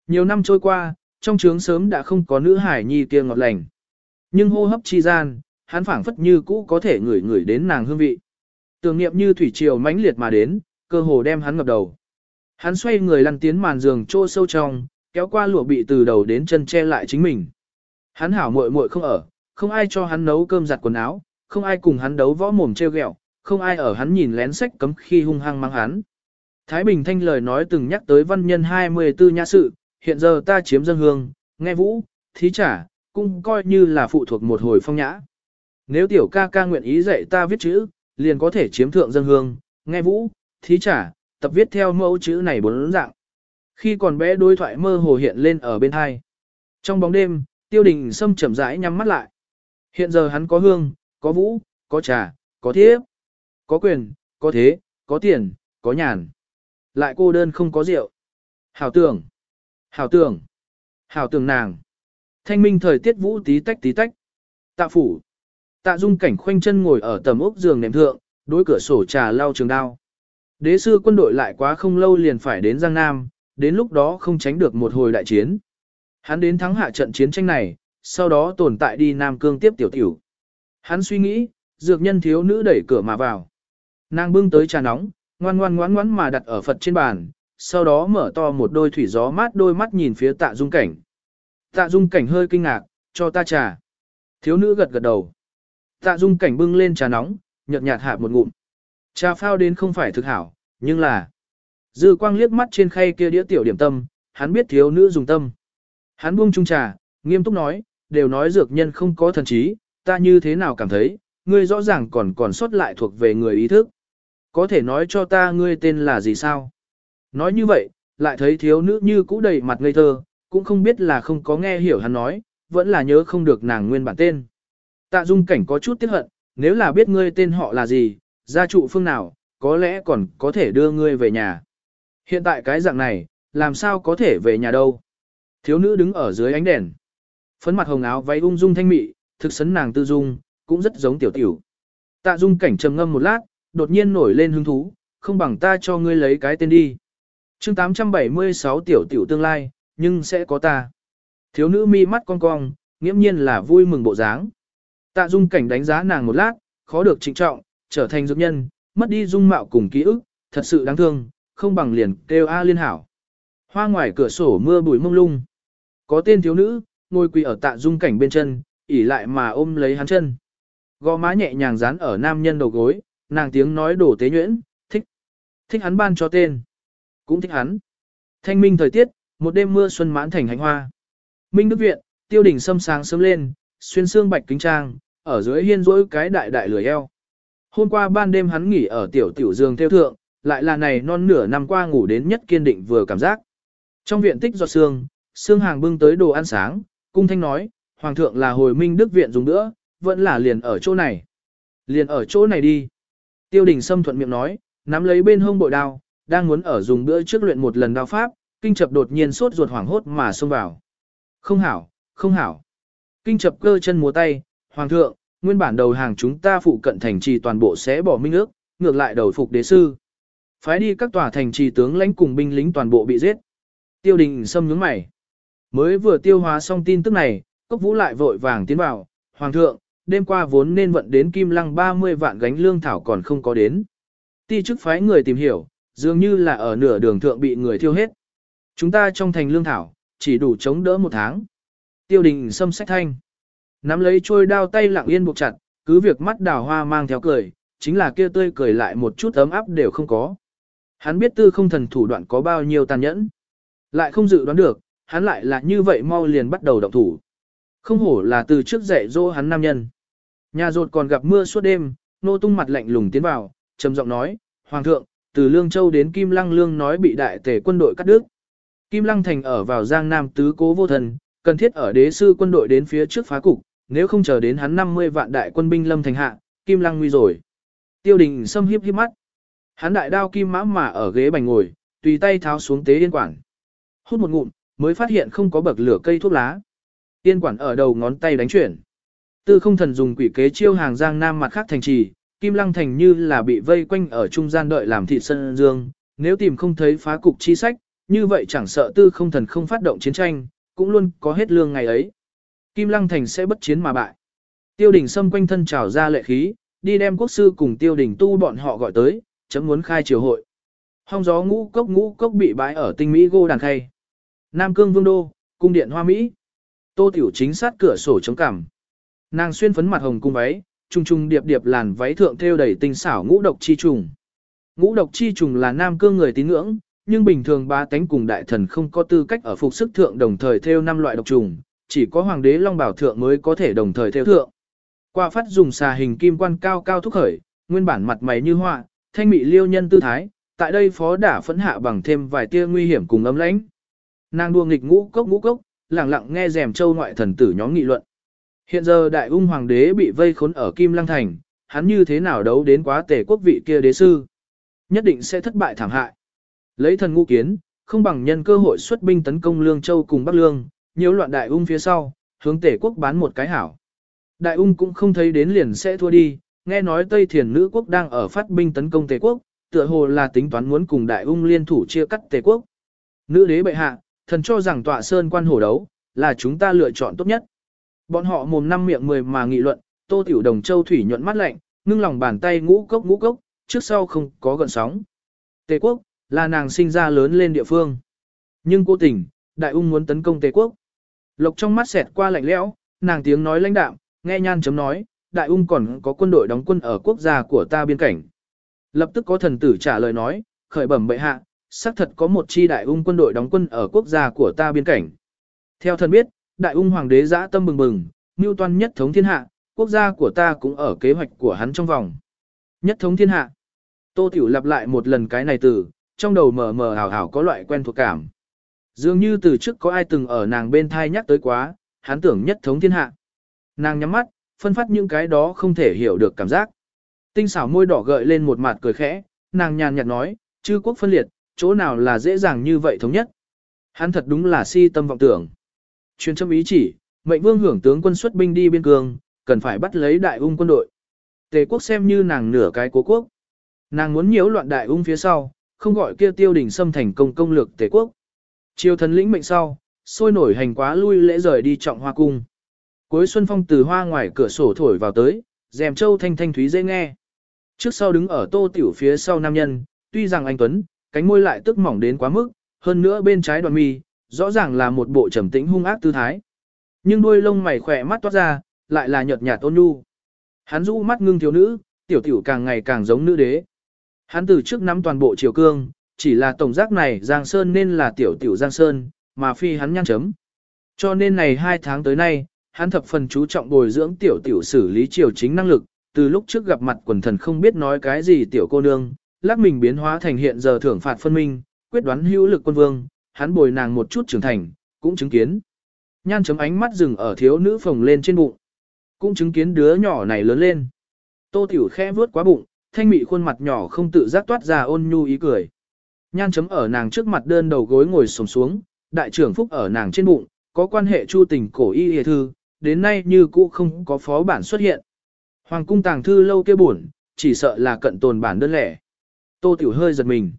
S1: Nhiều năm trôi qua, trong trướng sớm đã không có nữ hải nhi kia ngọt lành. Nhưng hô hấp chi gian, hắn phảng phất như cũ có thể ngửi ngửi đến nàng hương vị. Tưởng niệm như thủy triều mãnh liệt mà đến, cơ hồ đem hắn ngập đầu. Hắn xoay người lăn tiến màn giường trô sâu trong, kéo qua lụa bị từ đầu đến chân che lại chính mình. Hắn hảo muội muội không ở, không ai cho hắn nấu cơm giặt quần áo, không ai cùng hắn đấu võ mồm treo ghẹo, không ai ở hắn nhìn lén sách cấm khi hung hăng mang hắn. Thái Bình Thanh lời nói từng nhắc tới văn nhân 24 nhã sự, hiện giờ ta chiếm dân hương, nghe vũ, thí trả, cũng coi như là phụ thuộc một hồi phong nhã. Nếu tiểu ca ca nguyện ý dạy ta viết chữ, liền có thể chiếm thượng dân hương, nghe vũ, thí trả, tập viết theo mẫu chữ này bốn dạng. Khi còn bé đối thoại mơ hồ hiện lên ở bên hai. Trong bóng đêm, tiêu đình sâm chậm rãi nhắm mắt lại. Hiện giờ hắn có hương, có vũ, có trà, có thiếp, có quyền, có thế, có tiền, có nhàn. Lại cô đơn không có rượu. Hảo tưởng, hảo tưởng, hảo tưởng nàng. Thanh minh thời tiết vũ tí tách tí tách. Tạ phủ. Tạ dung cảnh khoanh chân ngồi ở tầm ốc giường nệm thượng, đối cửa sổ trà lau trường đao. Đế sư quân đội lại quá không lâu liền phải đến Giang Nam, đến lúc đó không tránh được một hồi đại chiến. Hắn đến thắng hạ trận chiến tranh này, sau đó tồn tại đi Nam Cương tiếp tiểu tiểu. Hắn suy nghĩ, dược nhân thiếu nữ đẩy cửa mà vào. Nàng bưng tới trà nóng, ngoan ngoan ngoan ngoan mà đặt ở Phật trên bàn, sau đó mở to một đôi thủy gió mát đôi mắt nhìn phía tạ dung cảnh. Tạ dung cảnh hơi kinh ngạc, cho ta trà. Thiếu nữ gật gật đầu. Tạ dung cảnh bưng lên trà nóng, nhợt nhạt hạ một ngụm. Trà phao đến không phải thực hảo, nhưng là... Dư quang liếc mắt trên khay kia đĩa tiểu điểm tâm, hắn biết thiếu nữ dùng tâm. Hắn buông chung trà, nghiêm túc nói, đều nói dược nhân không có thần trí, ta như thế nào cảm thấy, ngươi rõ ràng còn còn sót lại thuộc về người ý thức. Có thể nói cho ta ngươi tên là gì sao? Nói như vậy, lại thấy thiếu nữ như cũ đầy mặt ngây thơ, cũng không biết là không có nghe hiểu hắn nói, vẫn là nhớ không được nàng nguyên bản tên. Tạ dung cảnh có chút tiếc hận, nếu là biết ngươi tên họ là gì, gia trụ phương nào, có lẽ còn có thể đưa ngươi về nhà. Hiện tại cái dạng này, làm sao có thể về nhà đâu. Thiếu nữ đứng ở dưới ánh đèn. Phấn mặt hồng áo váy ung dung thanh mị, thực sấn nàng tư dung, cũng rất giống tiểu tiểu. Tạ dung cảnh trầm ngâm một lát, đột nhiên nổi lên hứng thú, không bằng ta cho ngươi lấy cái tên đi. chương 876 tiểu tiểu tương lai, nhưng sẽ có ta. Thiếu nữ mi mắt cong cong, nghiễm nhiên là vui mừng bộ dáng. Tạ dung cảnh đánh giá nàng một lát, khó được trịnh trọng, trở thành dược nhân, mất đi dung mạo cùng ký ức, thật sự đáng thương, không bằng liền kêu A liên hảo. Hoa ngoài cửa sổ mưa bụi mông lung. Có tên thiếu nữ, ngồi quỳ ở tạ dung cảnh bên chân, ỉ lại mà ôm lấy hắn chân. Gò má nhẹ nhàng dán ở nam nhân đầu gối, nàng tiếng nói đổ tế nhuyễn, thích. Thích hắn ban cho tên. Cũng thích hắn. Thanh minh thời tiết, một đêm mưa xuân mãn thành hành hoa. Minh Đức Viện, tiêu đỉnh sâm sáng sớm lên, xuyên xương bạch kính trang, ở dưới hiên rỗi cái đại đại lười eo. Hôm qua ban đêm hắn nghỉ ở tiểu tiểu giường theo thượng, lại là này non nửa năm qua ngủ đến nhất kiên định vừa cảm giác. Trong viện tích giọt xương, xương hàng bưng tới đồ ăn sáng, cung thanh nói, hoàng thượng là hồi minh đức viện dùng nữa, vẫn là liền ở chỗ này. Liền ở chỗ này đi. Tiêu đình Sâm thuận miệng nói, nắm lấy bên hông bội đao, đang muốn ở dùng bữa trước luyện một lần đao pháp, kinh chập đột nhiên sốt ruột hoảng hốt mà xông vào. Không hảo, không hảo. Kinh chập cơ chân múa tay, hoàng thượng, nguyên bản đầu hàng chúng ta phụ cận thành trì toàn bộ sẽ bỏ minh ước, ngược lại đầu phục đế sư. Phái đi các tòa thành trì tướng lãnh cùng binh lính toàn bộ bị giết. Tiêu đình xâm nhướng mày. Mới vừa tiêu hóa xong tin tức này, cốc vũ lại vội vàng tiến vào, hoàng thượng, đêm qua vốn nên vận đến Kim Lăng 30 vạn gánh lương thảo còn không có đến. Ti chức phái người tìm hiểu, dường như là ở nửa đường thượng bị người thiêu hết. Chúng ta trong thành lương thảo, chỉ đủ chống đỡ một tháng. Tiêu đình xâm sách thanh. Nắm lấy trôi đao tay lặng yên buộc chặt, cứ việc mắt đào hoa mang theo cười, chính là kia tươi cười lại một chút ấm áp đều không có. Hắn biết tư không thần thủ đoạn có bao nhiêu tàn nhẫn. Lại không dự đoán được, hắn lại là như vậy mau liền bắt đầu động thủ. Không hổ là từ trước dạy dỗ hắn nam nhân. Nhà rột còn gặp mưa suốt đêm, nô tung mặt lạnh lùng tiến vào, trầm giọng nói, Hoàng thượng, từ Lương Châu đến Kim Lăng Lương nói bị đại tể quân đội cắt đứt. Kim Lăng thành ở vào Giang Nam tứ cố vô thần, cần thiết ở đế sư quân đội đến phía trước phá cục, nếu không chờ đến hắn 50 vạn đại quân binh lâm thành hạ, Kim Lăng nguy rồi. Tiêu đình xâm hiếp hiếp mắt. Hắn đại đao kim mã mà ở ghế bành ngồi, tùy tay tháo xuống tế yên quản. Hút một ngụm, mới phát hiện không có bậc lửa cây thuốc lá. Yên quản ở đầu ngón tay đánh chuyển. Tư không thần dùng quỷ kế chiêu hàng giang nam mặt khác thành trì, Kim Lăng thành như là bị vây quanh ở trung gian đợi làm thịt sân dương, nếu tìm không thấy phá cục chi sách, như vậy chẳng sợ tư không thần không phát động chiến tranh, cũng luôn có hết lương ngày ấy. Kim Lăng thành sẽ bất chiến mà bại. Tiêu đình xâm quanh thân trào ra lệ khí, đi đem quốc sư cùng tiêu đình tu bọn họ gọi tới, chấm muốn khai triều hội. Hong gió ngũ cốc ngũ cốc bị bãi ở tinh Mỹ gô đàn khay. Nam cương vương đô, cung điện hoa Mỹ. Tô tiểu chính sát cửa sổ chống cằm. Nàng xuyên phấn mặt hồng cung váy, trung trung điệp điệp làn váy thượng thêu đầy tinh xảo ngũ độc chi trùng. Ngũ độc chi trùng là nam cương người tín ngưỡng, nhưng bình thường ba tánh cùng đại thần không có tư cách ở phục sức thượng đồng thời theo năm loại độc trùng, chỉ có hoàng đế long bảo thượng mới có thể đồng thời theo thượng. Qua phát dùng xà hình kim quan cao cao thúc khởi, nguyên bản mặt mày như họa, thanh mị liêu nhân tư thái, tại đây phó đả phẫn hạ bằng thêm vài tia nguy hiểm cùng ấm lãnh. Nàng đua nghịch ngũ cốc ngũ cốc, lặng lặng nghe rèm châu ngoại thần tử nhóm nghị luận. Hiện giờ đại ung hoàng đế bị vây khốn ở Kim Lăng Thành, hắn như thế nào đấu đến quá tề quốc vị kia đế sư. Nhất định sẽ thất bại thảm hại. Lấy thần ngũ kiến, không bằng nhân cơ hội xuất binh tấn công Lương Châu cùng Bắc Lương, nhiều loạn đại ung phía sau, hướng tề quốc bán một cái hảo. Đại ung cũng không thấy đến liền sẽ thua đi, nghe nói Tây Thiền nữ quốc đang ở phát binh tấn công tề quốc, tựa hồ là tính toán muốn cùng đại ung liên thủ chia cắt tề quốc. Nữ đế bệ hạ, thần cho rằng tọa sơn quan hổ đấu, là chúng ta lựa chọn tốt nhất. Bọn họ mồm năm miệng mười mà nghị luận, Tô Tiểu Đồng Châu thủy nhuận mắt lạnh, ngưng lòng bàn tay ngũ cốc ngũ cốc, trước sau không có gần sóng. Tề quốc, là nàng sinh ra lớn lên địa phương. Nhưng cố tình, đại ung muốn tấn công Tề quốc. Lộc trong mắt xẹt qua lạnh lẽo, nàng tiếng nói lãnh đạm, nghe nhan chấm nói, đại ung còn có quân đội đóng quân ở quốc gia của ta biên cảnh. Lập tức có thần tử trả lời nói, khởi bẩm bệ hạ, xác thật có một chi đại ung quân đội đóng quân ở quốc gia của ta biên cảnh. Theo thần biết, đại ung hoàng đế dã tâm bừng bừng, mưu toan nhất thống thiên hạ, quốc gia của ta cũng ở kế hoạch của hắn trong vòng. Nhất thống thiên hạ. Tô Tiểu lặp lại một lần cái này từ, trong đầu mờ mờ ảo ảo có loại quen thuộc cảm. Dường như từ trước có ai từng ở nàng bên thai nhắc tới quá, hắn tưởng nhất thống thiên hạ. Nàng nhắm mắt, phân phát những cái đó không thể hiểu được cảm giác. Tinh xảo môi đỏ gợi lên một mặt cười khẽ, nàng nhàn nhạt nói, chư quốc phân liệt, chỗ nào là dễ dàng như vậy thống nhất. Hắn thật đúng là si tâm vọng tưởng. chuyên châm ý chỉ, mệnh vương hưởng tướng quân xuất binh đi biên cương, cần phải bắt lấy đại ung quân đội. Tề quốc xem như nàng nửa cái cố quốc. Nàng muốn nhiễu loạn đại ung phía sau, không gọi kia tiêu đình xâm thành công công lược tề quốc. Triều thần lĩnh mệnh sau, sôi nổi hành quá lui lễ rời đi trọng hoa cung. Cuối xuân phong từ hoa ngoài cửa sổ thổi vào tới, rèm châu thanh thanh thúy dễ nghe. Trước sau đứng ở tô tiểu phía sau nam nhân, tuy rằng anh Tuấn, cánh môi lại tức mỏng đến quá mức, hơn nữa bên trái đoàn mi, rõ ràng là một bộ trầm tĩnh hung ác tư thái. Nhưng đuôi lông mày khỏe mắt toát ra, lại là nhợt nhạt ôn nhu. Hắn rũ mắt ngưng thiếu nữ, tiểu tiểu càng ngày càng giống nữ đế. Hắn từ trước nắm toàn bộ triều cương, chỉ là tổng giác này Giang Sơn nên là tiểu tiểu Giang Sơn, mà phi hắn nhăn chấm. Cho nên này hai tháng tới nay, hắn thập phần chú trọng bồi dưỡng tiểu tiểu xử lý triều chính năng lực, từ lúc trước gặp mặt quần thần không biết nói cái gì tiểu cô nương, lắc mình biến hóa thành hiện giờ thưởng phạt phân minh, quyết đoán hữu lực quân vương, hắn bồi nàng một chút trưởng thành, cũng chứng kiến. Nhan chấm ánh mắt dừng ở thiếu nữ phồng lên trên bụng. Cũng chứng kiến đứa nhỏ này lớn lên. Tô tiểu khẽ vuốt quá bụng, thanh mị khuôn mặt nhỏ không tự giác toát ra ôn nhu ý cười. Nhan chấm ở nàng trước mặt đơn đầu gối ngồi sồm xuống, đại trưởng phúc ở nàng trên bụng, có quan hệ chu tình cổ y hề thư, đến nay như cũ không có phó bản xuất hiện. Hoàng cung tàng thư lâu kia buồn, chỉ sợ là cận tồn bản đơn lẻ. Tô Tiểu hơi giật mình.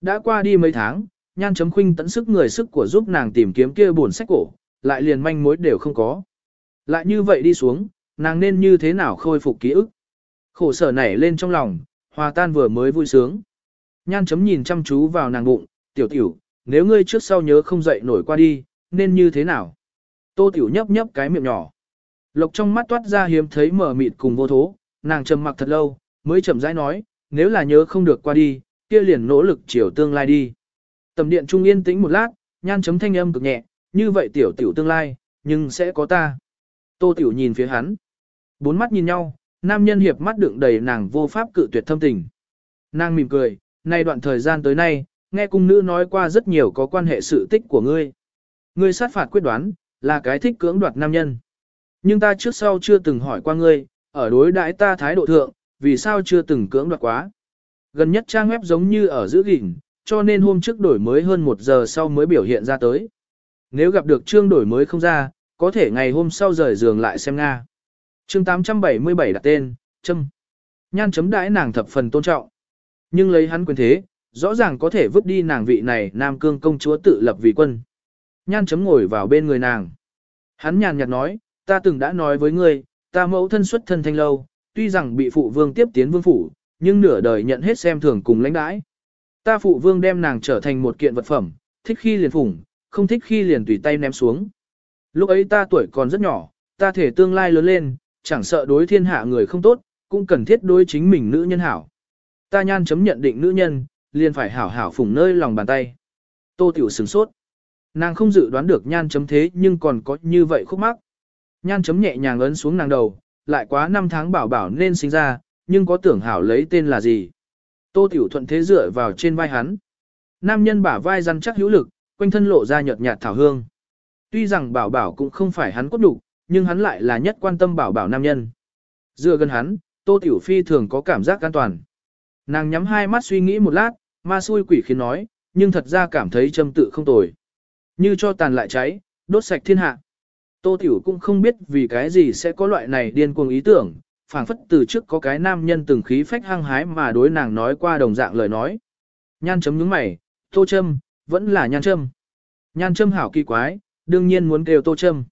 S1: Đã qua đi mấy tháng, nhan chấm khuynh tận sức người sức của giúp nàng tìm kiếm kia buồn sách cổ, lại liền manh mối đều không có. Lại như vậy đi xuống, nàng nên như thế nào khôi phục ký ức. Khổ sở nảy lên trong lòng, hòa tan vừa mới vui sướng. Nhan chấm nhìn chăm chú vào nàng bụng, tiểu tiểu, nếu ngươi trước sau nhớ không dậy nổi qua đi, nên như thế nào? Tô tiểu nhấp nhấp cái miệng nhỏ. Lộc trong mắt toát ra hiếm thấy mở mịt cùng vô thố, nàng trầm mặc thật lâu, mới chậm rãi nói, nếu là nhớ không được qua đi, kia liền nỗ lực chiều tương lai đi. Tầm điện trung yên tĩnh một lát, nhan chấm thanh âm cực nhẹ, như vậy tiểu tiểu tương lai, nhưng sẽ có ta. Tô tiểu nhìn phía hắn. Bốn mắt nhìn nhau, nam nhân hiệp mắt đựng đầy nàng vô pháp cự tuyệt thâm tình. Nàng mỉm cười, nay đoạn thời gian tới nay, nghe cung nữ nói qua rất nhiều có quan hệ sự tích của ngươi. Ngươi sát phạt quyết đoán, là cái thích cưỡng đoạt nam nhân. Nhưng ta trước sau chưa từng hỏi qua ngươi, ở đối đãi ta thái độ thượng, vì sao chưa từng cưỡng đoạt quá. Gần nhất trang web giống như ở giữ gìn, cho nên hôm trước đổi mới hơn một giờ sau mới biểu hiện ra tới. Nếu gặp được chương đổi mới không ra, có thể ngày hôm sau rời giường lại xem Nga. Chương 877 đặt tên, châm. Nhan chấm đãi nàng thập phần tôn trọng. Nhưng lấy hắn quyền thế, rõ ràng có thể vứt đi nàng vị này nam cương công chúa tự lập vì quân. Nhan chấm ngồi vào bên người nàng. Hắn nhàn nhạt nói, ta từng đã nói với ngươi, ta mẫu thân xuất thân thanh lâu, tuy rằng bị phụ vương tiếp tiến vương phủ, nhưng nửa đời nhận hết xem thường cùng lãnh đãi. Ta phụ vương đem nàng trở thành một kiện vật phẩm, thích khi liền phủng, không thích khi liền tùy tay ném xuống. Lúc ấy ta tuổi còn rất nhỏ, ta thể tương lai lớn lên, chẳng sợ đối thiên hạ người không tốt, cũng cần thiết đối chính mình nữ nhân hảo. Ta nhan chấm nhận định nữ nhân, liền phải hảo hảo phủng nơi lòng bàn tay. Tô tiểu sửng sốt. Nàng không dự đoán được nhan chấm thế nhưng còn có như vậy khúc mắc. Nhan chấm nhẹ nhàng ấn xuống nàng đầu, lại quá 5 tháng bảo bảo nên sinh ra, nhưng có tưởng hảo lấy tên là gì. Tô tiểu thuận thế dựa vào trên vai hắn. Nam nhân bả vai rắn chắc hữu lực, quanh thân lộ ra nhợt nhạt thảo hương. Tuy rằng bảo bảo cũng không phải hắn cốt đủ, nhưng hắn lại là nhất quan tâm bảo bảo nam nhân. Dựa gần hắn, Tô Tiểu Phi thường có cảm giác an toàn. Nàng nhắm hai mắt suy nghĩ một lát, ma xui quỷ khiến nói, nhưng thật ra cảm thấy châm tự không tồi. Như cho tàn lại cháy, đốt sạch thiên hạ. Tô Tiểu cũng không biết vì cái gì sẽ có loại này điên cuồng ý tưởng, phảng phất từ trước có cái nam nhân từng khí phách hăng hái mà đối nàng nói qua đồng dạng lời nói. Nhan chấm nhướng mày, Tô Trâm, vẫn là nhan trâm Nhan trâm hảo kỳ quái, đương nhiên muốn kêu Tô Trâm.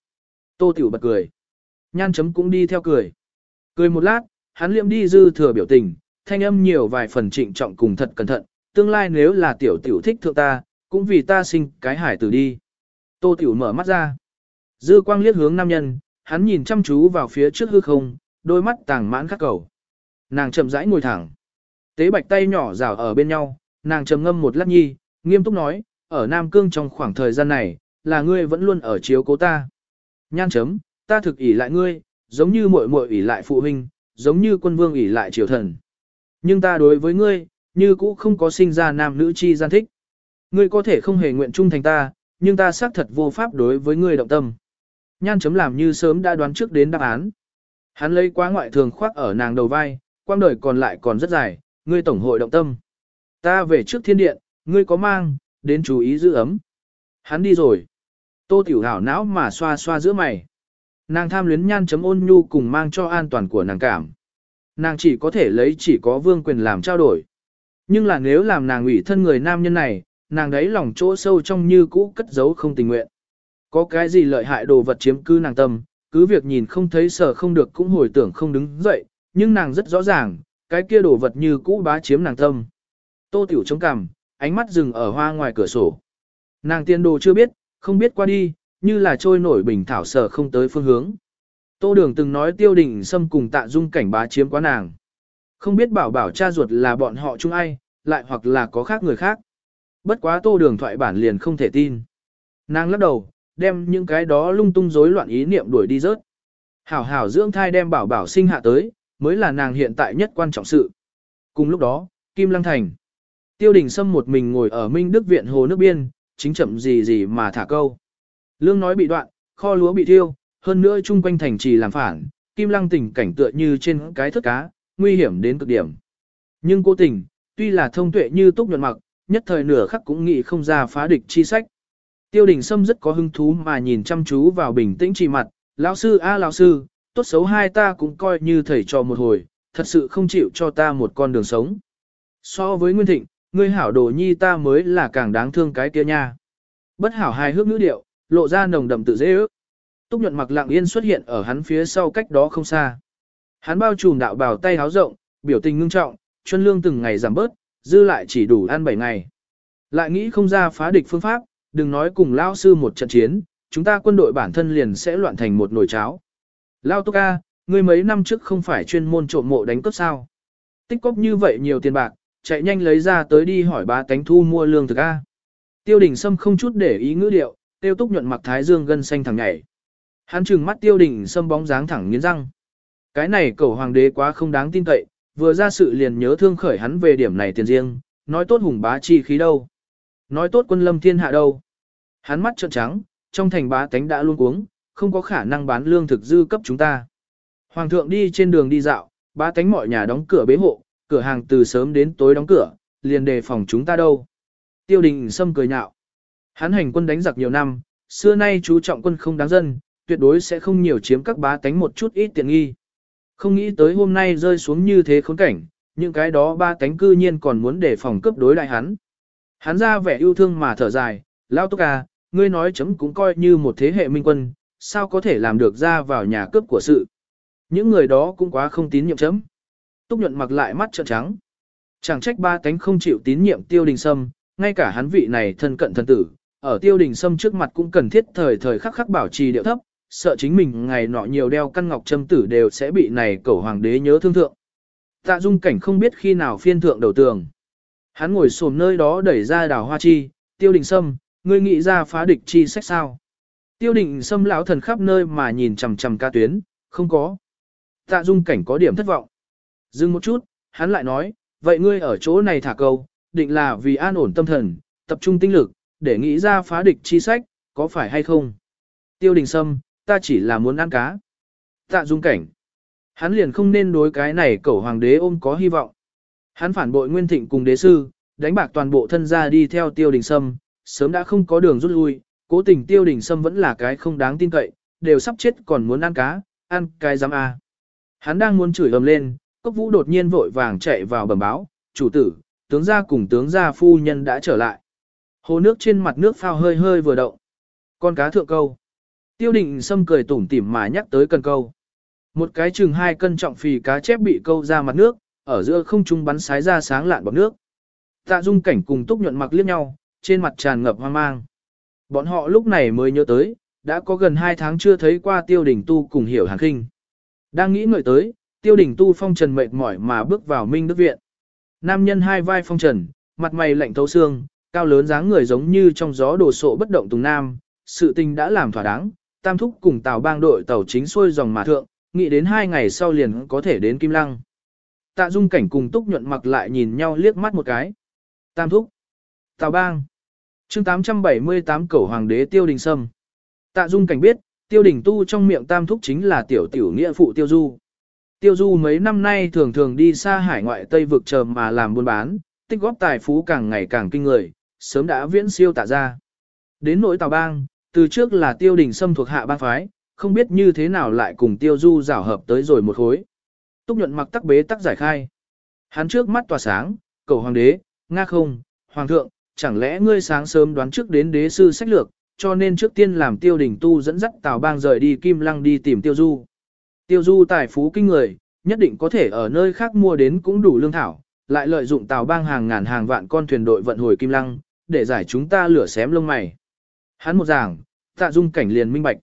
S1: Tô Tiểu bật cười. Nhan chấm cũng đi theo cười. Cười một lát, hắn liệm đi dư thừa biểu tình, thanh âm nhiều vài phần trịnh trọng cùng thật cẩn thận, tương lai nếu là tiểu tiểu thích thượng ta, cũng vì ta sinh cái hải tử đi. Tô tiểu mở mắt ra. Dư quang liếc hướng nam nhân, hắn nhìn chăm chú vào phía trước hư không, đôi mắt tàng mãn khắc cầu. Nàng chậm rãi ngồi thẳng. Tế bạch tay nhỏ rào ở bên nhau, nàng trầm ngâm một lát nhi, nghiêm túc nói, ở Nam Cương trong khoảng thời gian này, là ngươi vẫn luôn ở chiếu cố ta. Nhan chấm, ta thực ỷ lại ngươi, giống như muội muội ỷ lại phụ huynh, giống như quân vương ỷ lại triều thần. Nhưng ta đối với ngươi, như cũ không có sinh ra nam nữ chi gian thích. Ngươi có thể không hề nguyện trung thành ta, nhưng ta xác thật vô pháp đối với ngươi động tâm. Nhan chấm làm như sớm đã đoán trước đến đáp án. Hắn lấy quá ngoại thường khoác ở nàng đầu vai, quang đời còn lại còn rất dài, ngươi tổng hội động tâm. Ta về trước thiên điện, ngươi có mang, đến chú ý giữ ấm. Hắn đi rồi. Tô tiểu hảo não mà xoa xoa giữa mày. Nàng tham luyến nhan chấm ôn nhu cùng mang cho an toàn của nàng cảm. Nàng chỉ có thể lấy chỉ có vương quyền làm trao đổi. Nhưng là nếu làm nàng ủy thân người nam nhân này, nàng đấy lòng chỗ sâu trong như cũ cất giấu không tình nguyện. Có cái gì lợi hại đồ vật chiếm cứ nàng tâm, cứ việc nhìn không thấy sở không được cũng hồi tưởng không đứng dậy, nhưng nàng rất rõ ràng, cái kia đồ vật như cũ bá chiếm nàng tâm. Tô tiểu chống cằm, ánh mắt dừng ở hoa ngoài cửa sổ. Nàng tiên đồ chưa biết, không biết qua đi, như là trôi nổi bình thảo sở không tới phương hướng. Tô Đường từng nói tiêu đình Sâm cùng tạ dung cảnh bá chiếm quá nàng. Không biết bảo bảo cha ruột là bọn họ chung ai, lại hoặc là có khác người khác. Bất quá Tô Đường thoại bản liền không thể tin. Nàng lắc đầu, đem những cái đó lung tung rối loạn ý niệm đuổi đi rớt. Hảo hảo dưỡng thai đem bảo bảo sinh hạ tới, mới là nàng hiện tại nhất quan trọng sự. Cùng lúc đó, Kim Lăng Thành. Tiêu đình Sâm một mình ngồi ở Minh Đức Viện Hồ nước biên, chính chậm gì gì mà thả câu. Lương nói bị đoạn, kho lúa bị thiêu, hơn nữa chung quanh thành trì làm phản, Kim Lăng tình cảnh tựa như trên cái thất cá, nguy hiểm đến cực điểm. Nhưng cố tình, tuy là thông tuệ như túc nhuận mặc, nhất thời nửa khắc cũng nghĩ không ra phá địch chi sách. Tiêu đình Sâm rất có hứng thú mà nhìn chăm chú vào bình tĩnh trì mặt, lão sư a lão sư, tốt xấu hai ta cũng coi như thầy trò một hồi, thật sự không chịu cho ta một con đường sống. So với Nguyên Thịnh, ngươi hảo đồ nhi ta mới là càng đáng thương cái kia nha. Bất hảo hài hước ngữ điệu, lộ ra nồng đậm tự dễ ước. Túc nhuận mặc lặng yên xuất hiện ở hắn phía sau cách đó không xa. Hắn bao trùm đạo bào tay háo rộng, biểu tình ngưng trọng, Chân lương từng ngày giảm bớt, dư lại chỉ đủ ăn 7 ngày. Lại nghĩ không ra phá địch phương pháp, đừng nói cùng lao sư một trận chiến, chúng ta quân đội bản thân liền sẽ loạn thành một nồi cháo. Lao Túc A, ngươi mấy năm trước không phải chuyên môn trộm mộ đánh cướp sao. Tích cóp như vậy nhiều tiền bạc, chạy nhanh lấy ra tới đi hỏi ba tánh thu mua lương thực A. Tiêu đình Sâm không chút để ý ngữ điệu, tiêu túc nhuận mặc thái dương gân xanh thẳng nhảy. Hắn trừng mắt tiêu đình Sâm bóng dáng thẳng nghiến răng. Cái này cầu hoàng đế quá không đáng tin cậy, vừa ra sự liền nhớ thương khởi hắn về điểm này tiền riêng, nói tốt hùng bá chi khí đâu. Nói tốt quân lâm thiên hạ đâu. Hắn mắt trợn trắng, trong thành bá tánh đã luôn cuống, không có khả năng bán lương thực dư cấp chúng ta. Hoàng thượng đi trên đường đi dạo, bá tánh mọi nhà đóng cửa bế hộ, cửa hàng từ sớm đến tối đóng cửa, liền đề phòng chúng ta đâu. Tiêu đình Sâm cười nhạo. Hắn hành quân đánh giặc nhiều năm, xưa nay chú trọng quân không đáng dân, tuyệt đối sẽ không nhiều chiếm các bá tánh một chút ít tiện nghi. Không nghĩ tới hôm nay rơi xuống như thế khốn cảnh, những cái đó ba tánh cư nhiên còn muốn đề phòng cướp đối lại hắn. Hắn ra vẻ yêu thương mà thở dài, lao túc à, ngươi nói chấm cũng coi như một thế hệ minh quân, sao có thể làm được ra vào nhà cướp của sự. Những người đó cũng quá không tín nhiệm chấm. Túc nhuận mặc lại mắt trợn trắng. Chẳng trách ba tánh không chịu tín nhiệm tiêu đình sâm, ngay cả hắn vị này thân cận thần tử, ở tiêu đình sâm trước mặt cũng cần thiết thời thời khắc khắc bảo trì điệu thấp, sợ chính mình ngày nọ nhiều đeo căn ngọc châm tử đều sẽ bị này cẩu hoàng đế nhớ thương thượng. Tạ dung cảnh không biết khi nào phiên thượng đầu tường. Hắn ngồi xổm nơi đó đẩy ra đào hoa chi, tiêu đình sâm, ngươi nghĩ ra phá địch chi sách sao. Tiêu đình sâm lão thần khắp nơi mà nhìn chằm chằm ca tuyến, không có. Tạ dung cảnh có điểm thất vọng. Dừng một chút, hắn lại nói, vậy ngươi ở chỗ này thả câu, định là vì an ổn tâm thần, tập trung tinh lực, để nghĩ ra phá địch chi sách, có phải hay không? Tiêu đình sâm, ta chỉ là muốn ăn cá. Tạ dung cảnh. Hắn liền không nên đối cái này cẩu hoàng đế ôm có hy vọng. Hắn phản bội nguyên thịnh cùng đế sư, đánh bạc toàn bộ thân gia đi theo tiêu đình sâm, sớm đã không có đường rút lui, cố tình tiêu đình sâm vẫn là cái không đáng tin cậy, đều sắp chết còn muốn ăn cá, ăn cái giám a. Hắn đang muốn chửi ầm lên, cốc vũ đột nhiên vội vàng chạy vào bẩm báo, chủ tử, tướng gia cùng tướng gia phu nhân đã trở lại. Hồ nước trên mặt nước phao hơi hơi vừa động. Con cá thượng câu. Tiêu định sâm cười tủm tỉm mà nhắc tới cần câu. Một cái chừng hai cân trọng phì cá chép bị câu ra mặt nước, ở giữa không trung bắn sái ra sáng lạn bọc nước. Tạ dung cảnh cùng túc nhuận mặc liếc nhau, trên mặt tràn ngập hoang mang. Bọn họ lúc này mới nhớ tới, đã có gần hai tháng chưa thấy qua tiêu đình tu cùng hiểu hàn khinh. Đang nghĩ ngợi tới, tiêu Đỉnh tu phong trần mệt mỏi mà bước vào minh đức viện. Nam nhân hai vai phong trần, mặt mày lạnh thấu xương, cao lớn dáng người giống như trong gió đổ sộ bất động tùng nam, sự tình đã làm thỏa đáng, tam thúc cùng tàu bang đội tàu chính xuôi dòng mà thượng, nghĩ đến hai ngày sau liền có thể đến Kim Lăng. Tạ dung cảnh cùng túc nhuận mặc lại nhìn nhau liếc mắt một cái. Tam thúc. Tào bang. chương 878 cẩu hoàng đế tiêu đình sâm. Tạ dung cảnh biết, tiêu đình tu trong miệng tam thúc chính là tiểu tiểu nghĩa phụ tiêu du. Tiêu du mấy năm nay thường thường đi xa hải ngoại Tây vực chờ mà làm buôn bán, tích góp tài phú càng ngày càng kinh người, sớm đã viễn siêu tạ ra. Đến nỗi tào bang, từ trước là tiêu đình sâm thuộc hạ bang phái, không biết như thế nào lại cùng tiêu du rảo hợp tới rồi một khối. Túc nhuận mặc tắc bế tắc giải khai. Hắn trước mắt tỏa sáng, cầu hoàng đế, nga không, hoàng thượng, chẳng lẽ ngươi sáng sớm đoán trước đến đế sư sách lược, cho nên trước tiên làm tiêu đình tu dẫn dắt tào bang rời đi kim lăng đi tìm tiêu du. Tiêu du tài phú kinh người, nhất định có thể ở nơi khác mua đến cũng đủ lương thảo, lại lợi dụng tàu bang hàng ngàn hàng vạn con thuyền đội vận hồi kim lăng, để giải chúng ta lửa xém lông mày. Hắn một giảng, tạ dung cảnh liền minh bạch.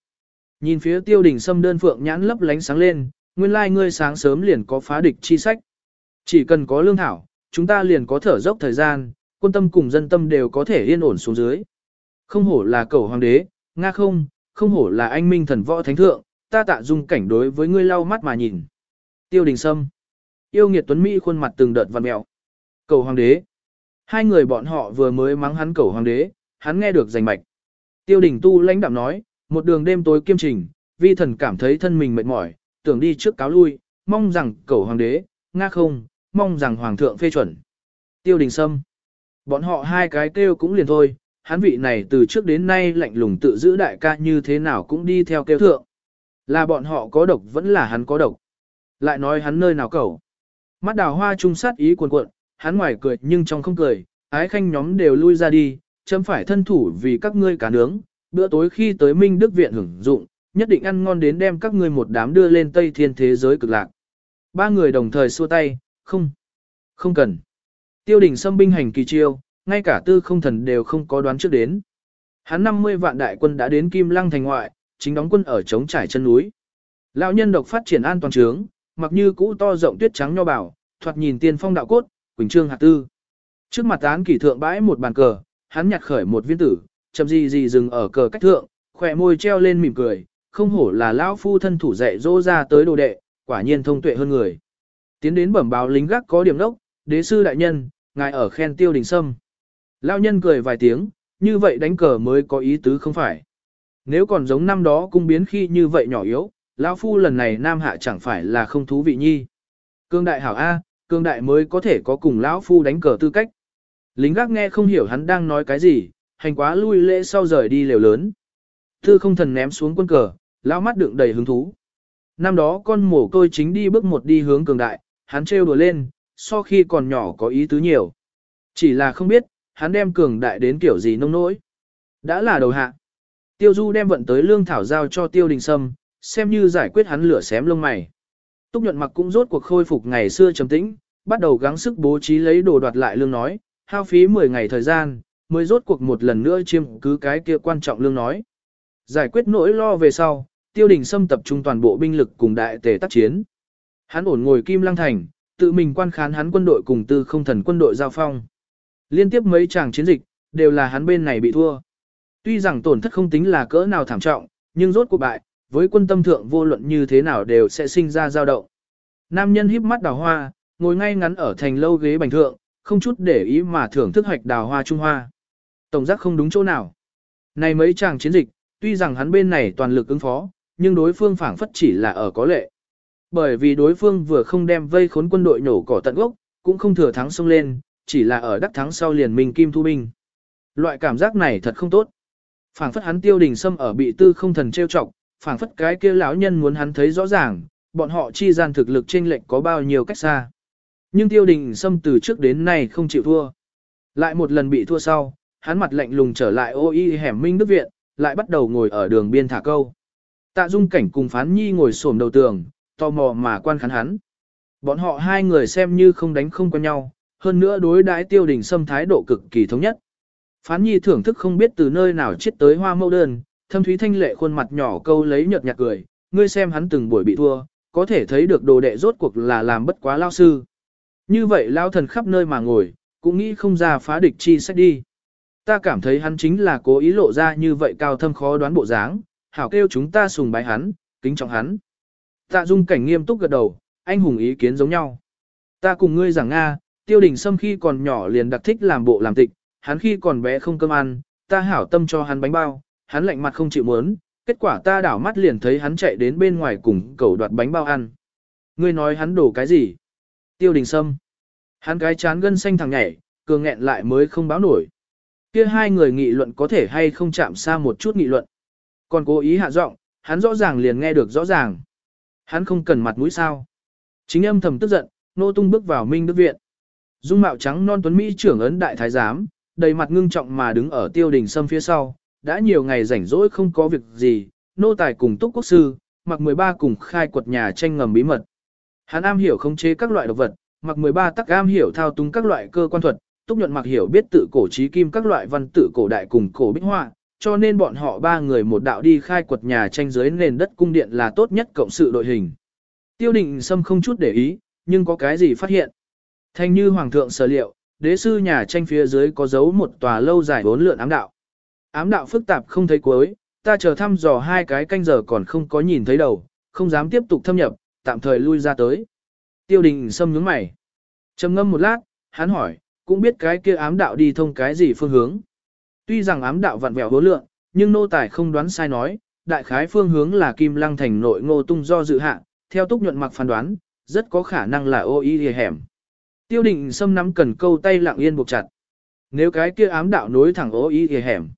S1: Nhìn phía tiêu đình sâm đơn phượng nhãn lấp lánh sáng lên, nguyên lai ngươi sáng sớm liền có phá địch chi sách. Chỉ cần có lương thảo, chúng ta liền có thở dốc thời gian, quân tâm cùng dân tâm đều có thể yên ổn xuống dưới. Không hổ là cầu hoàng đế, nga không, không hổ là anh minh thần võ thánh thượng, ta tạ dung cảnh đối với ngươi lau mắt mà nhìn. Tiêu đình sâm. Yêu nghiệt tuấn Mỹ khuôn mặt từng đợt vằn mẹo. Cầu hoàng đế. Hai người bọn họ vừa mới mắng hắn cầu hoàng đế, hắn nghe được rành mạch. Tiêu đình tu lãnh đạm nói, một đường đêm tối kiêm trình, vi thần cảm thấy thân mình mệt mỏi, tưởng đi trước cáo lui, mong rằng cầu hoàng đế, nga không, mong rằng hoàng thượng phê chuẩn. Tiêu đình sâm. Bọn họ hai cái kêu cũng liền thôi, hắn vị này từ trước đến nay lạnh lùng tự giữ đại ca như thế nào cũng đi theo kêu thượng. Là bọn họ có độc vẫn là hắn có độc. Lại nói hắn nơi nào cầu. Mắt đào hoa trung sát ý cuồn cuộn, hắn ngoài cười nhưng trong không cười, ái khanh nhóm đều lui ra đi, chấm phải thân thủ vì các ngươi cả nướng, bữa tối khi tới Minh Đức Viện hưởng dụng, nhất định ăn ngon đến đem các ngươi một đám đưa lên Tây Thiên thế giới cực lạc. Ba người đồng thời xua tay, không, không cần. Tiêu đình xâm binh hành kỳ chiêu, ngay cả tư không thần đều không có đoán trước đến. Hắn 50 vạn đại quân đã đến Kim Lăng thành ngoại, chính đóng quân ở chống trải chân núi. Lão nhân độc phát triển an toàn trướng, mặc như cũ to rộng tuyết trắng nho bảo, thoạt nhìn tiên phong đạo cốt, quỳnh trương hạt tư. Trước mặt án kỷ thượng bãi một bàn cờ, hắn nhặt khởi một viên tử, chậm gì gì dừng ở cờ cách thượng, khỏe môi treo lên mỉm cười, không hổ là lão phu thân thủ dạy dỗ ra tới đồ đệ, quả nhiên thông tuệ hơn người. Tiến đến bẩm báo lính gác có điểm đốc, đế sư đại nhân, ngài ở khen tiêu đình sâm. Lão nhân cười vài tiếng, như vậy đánh cờ mới có ý tứ không phải. Nếu còn giống năm đó cung biến khi như vậy nhỏ yếu, lão phu lần này nam hạ chẳng phải là không thú vị nhi. Cương đại hảo A, cương đại mới có thể có cùng lão phu đánh cờ tư cách. Lính gác nghe không hiểu hắn đang nói cái gì, hành quá lui lễ sau rời đi lều lớn. Tư không thần ném xuống quân cờ, lão mắt đựng đầy hứng thú. Năm đó con mổ côi chính đi bước một đi hướng cường đại, hắn trêu đùa lên, so khi còn nhỏ có ý tứ nhiều. Chỉ là không biết, hắn đem cường đại đến kiểu gì nông nỗi. Đã là đầu hạ. Tiêu Du đem vận tới lương thảo giao cho Tiêu Đình Sâm, xem như giải quyết hắn lửa xém lông mày. Túc nhuận mặc cũng rốt cuộc khôi phục ngày xưa trầm tĩnh, bắt đầu gắng sức bố trí lấy đồ đoạt lại lương nói, hao phí 10 ngày thời gian, mới rốt cuộc một lần nữa chiêm cứ cái kia quan trọng lương nói. Giải quyết nỗi lo về sau, Tiêu Đình Sâm tập trung toàn bộ binh lực cùng đại tề tác chiến. Hắn ổn ngồi Kim Lăng Thành, tự mình quan khán hắn quân đội cùng tư không thần quân đội giao phong. Liên tiếp mấy tràng chiến dịch, đều là hắn bên này bị thua. Tuy rằng tổn thất không tính là cỡ nào thảm trọng, nhưng rốt cuộc bại, với quân tâm thượng vô luận như thế nào đều sẽ sinh ra dao động. Nam nhân híp mắt đào hoa, ngồi ngay ngắn ở thành lâu ghế bành thượng, không chút để ý mà thưởng thức hoạch đào hoa trung hoa. Tổng giác không đúng chỗ nào. Này mấy chàng chiến dịch, tuy rằng hắn bên này toàn lực ứng phó, nhưng đối phương phản phất chỉ là ở có lệ. Bởi vì đối phương vừa không đem vây khốn quân đội nổ cỏ tận gốc, cũng không thừa thắng xông lên, chỉ là ở đắc thắng sau liền minh kim thu binh. Loại cảm giác này thật không tốt. Phảng phất hắn tiêu đình xâm ở bị tư không thần trêu chọc, phảng phất cái kia lão nhân muốn hắn thấy rõ ràng, bọn họ chi gian thực lực chênh lệch có bao nhiêu cách xa. Nhưng tiêu đình xâm từ trước đến nay không chịu thua. Lại một lần bị thua sau, hắn mặt lạnh lùng trở lại ô y hẻm minh đức viện, lại bắt đầu ngồi ở đường biên thả câu. Tạ dung cảnh cùng phán nhi ngồi xổm đầu tường, tò mò mà quan khán hắn. Bọn họ hai người xem như không đánh không quen nhau, hơn nữa đối đãi tiêu đình xâm thái độ cực kỳ thống nhất. Phán nhi thưởng thức không biết từ nơi nào chết tới hoa mẫu đơn, thâm thúy thanh lệ khuôn mặt nhỏ câu lấy nhợt nhạt cười, ngươi xem hắn từng buổi bị thua, có thể thấy được đồ đệ rốt cuộc là làm bất quá lao sư. Như vậy lao thần khắp nơi mà ngồi, cũng nghĩ không ra phá địch chi sách đi. Ta cảm thấy hắn chính là cố ý lộ ra như vậy cao thâm khó đoán bộ dáng, hảo kêu chúng ta sùng bái hắn, kính trọng hắn. Tạ dung cảnh nghiêm túc gật đầu, anh hùng ý kiến giống nhau. Ta cùng ngươi rằng Nga, tiêu đình sâm khi còn nhỏ liền đặc thích làm bộ làm tịch, hắn khi còn bé không cơm ăn, ta hảo tâm cho hắn bánh bao, hắn lạnh mặt không chịu muốn, kết quả ta đảo mắt liền thấy hắn chạy đến bên ngoài cùng cầu đoạt bánh bao ăn. Ngươi nói hắn đổ cái gì? Tiêu đình sâm. Hắn cái chán gân xanh thằng nhảy, cường nghẹn lại mới không báo nổi. Kia hai người nghị luận có thể hay không chạm xa một chút nghị luận. Còn cố ý hạ giọng, hắn rõ ràng liền nghe được rõ ràng. Hắn không cần mặt mũi sao. Chính âm thầm tức giận, nô tung bước vào minh đức viện. Dung mạo trắng non tuấn Mỹ trưởng ấn đại thái giám, đầy mặt ngưng trọng mà đứng ở tiêu đình sâm phía sau, đã nhiều ngày rảnh rỗi không có việc gì, nô tài cùng túc quốc sư, mặc 13 cùng khai quật nhà tranh ngầm bí mật. Hắn am hiểu khống chế các loại độc vật, mặc 13 tắc am hiểu thao túng các loại cơ quan thuật, túc nhuận mặc hiểu biết tự cổ trí kim các loại văn tự cổ đại cùng cổ bích họa, cho nên bọn họ ba người một đạo đi khai quật nhà tranh dưới nền đất cung điện là tốt nhất cộng sự đội hình. Tiêu định Sâm không chút để ý, nhưng có cái gì phát hiện. Thanh như hoàng thượng sở liệu, đế sư nhà tranh phía dưới có dấu một tòa lâu dài bốn lượn ám đạo. Ám đạo phức tạp không thấy cuối, ta chờ thăm dò hai cái canh giờ còn không có nhìn thấy đầu, không dám tiếp tục thâm nhập, tạm thời lui ra tới. Tiêu đình xâm nhướng mày. trầm ngâm một lát, hắn hỏi, cũng biết cái kia ám đạo đi thông cái gì phương hướng. Tuy rằng ám đạo vặn vẹo hố lượng, nhưng nô tài không đoán sai nói, đại khái phương hướng là Kim Lăng thành nội ngô tung do dự hạ, theo túc nhuận mặc phán đoán, rất có khả năng là ô y hẻm. Tiêu định xâm nắm cần câu tay lặng yên buộc chặt. Nếu cái kia ám đạo nối thẳng ố ý thì hẻm,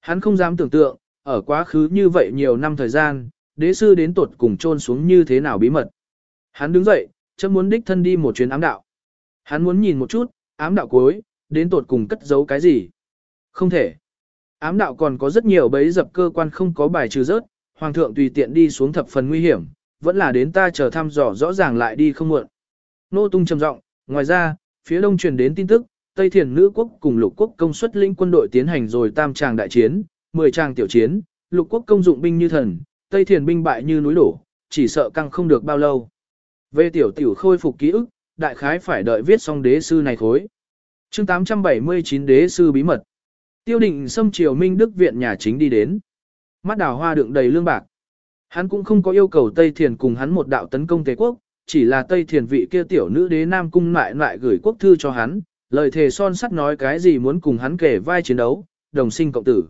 S1: hắn không dám tưởng tượng, ở quá khứ như vậy nhiều năm thời gian, đế sư đến tuột cùng trôn xuống như thế nào bí mật. Hắn đứng dậy, chấm muốn đích thân đi một chuyến ám đạo. Hắn muốn nhìn một chút, ám đạo cuối, đến tuột cùng cất giấu cái gì. Không thể. Ám đạo còn có rất nhiều bấy dập cơ quan không có bài trừ rớt, hoàng thượng tùy tiện đi xuống thập phần nguy hiểm, vẫn là đến ta chờ thăm dò rõ ràng lại đi không muộn. Nô tung trầm giọng, ngoài ra, phía đông truyền đến tin tức, Tây Thiền nữ quốc cùng lục quốc công suất lĩnh quân đội tiến hành rồi tam tràng đại chiến, 10 tràng tiểu chiến, lục quốc công dụng binh như thần, Tây Thiền binh bại như núi đổ, chỉ sợ căng không được bao lâu. Về tiểu tiểu khôi phục ký ức, đại khái phải đợi viết xong đế sư này khối. chương 879 đế sư bí mật. Tiêu định xâm triều Minh Đức viện nhà chính đi đến. Mắt đào hoa đựng đầy lương bạc. Hắn cũng không có yêu cầu Tây Thiền cùng hắn một đạo tấn công Tề quốc, chỉ là Tây Thiền vị kia tiểu nữ đế Nam Cung lại lại gửi quốc thư cho hắn, lời thề son sắt nói cái gì muốn cùng hắn kể vai chiến đấu, đồng sinh cộng tử.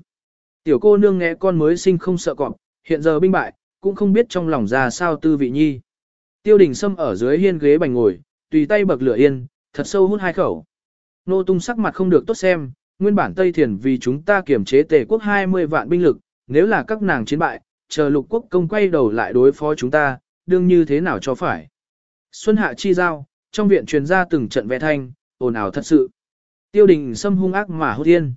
S1: Tiểu cô nương nghe con mới sinh không sợ cọp, hiện giờ binh bại, cũng không biết trong lòng ra sao tư vị nhi. Tiêu đình Sâm ở dưới hiên ghế bành ngồi, tùy tay bậc lửa yên, thật sâu hút hai khẩu. Nô tung sắc mặt không được tốt xem, nguyên bản Tây Thiền vì chúng ta kiểm chế tề quốc 20 vạn binh lực, nếu là các nàng chiến bại, chờ lục quốc công quay đầu lại đối phó chúng ta, đương như thế nào cho phải. Xuân hạ chi giao, trong viện truyền ra từng trận vẽ thanh, ồn ào thật sự. Tiêu đình xâm hung ác mà hốt thiên.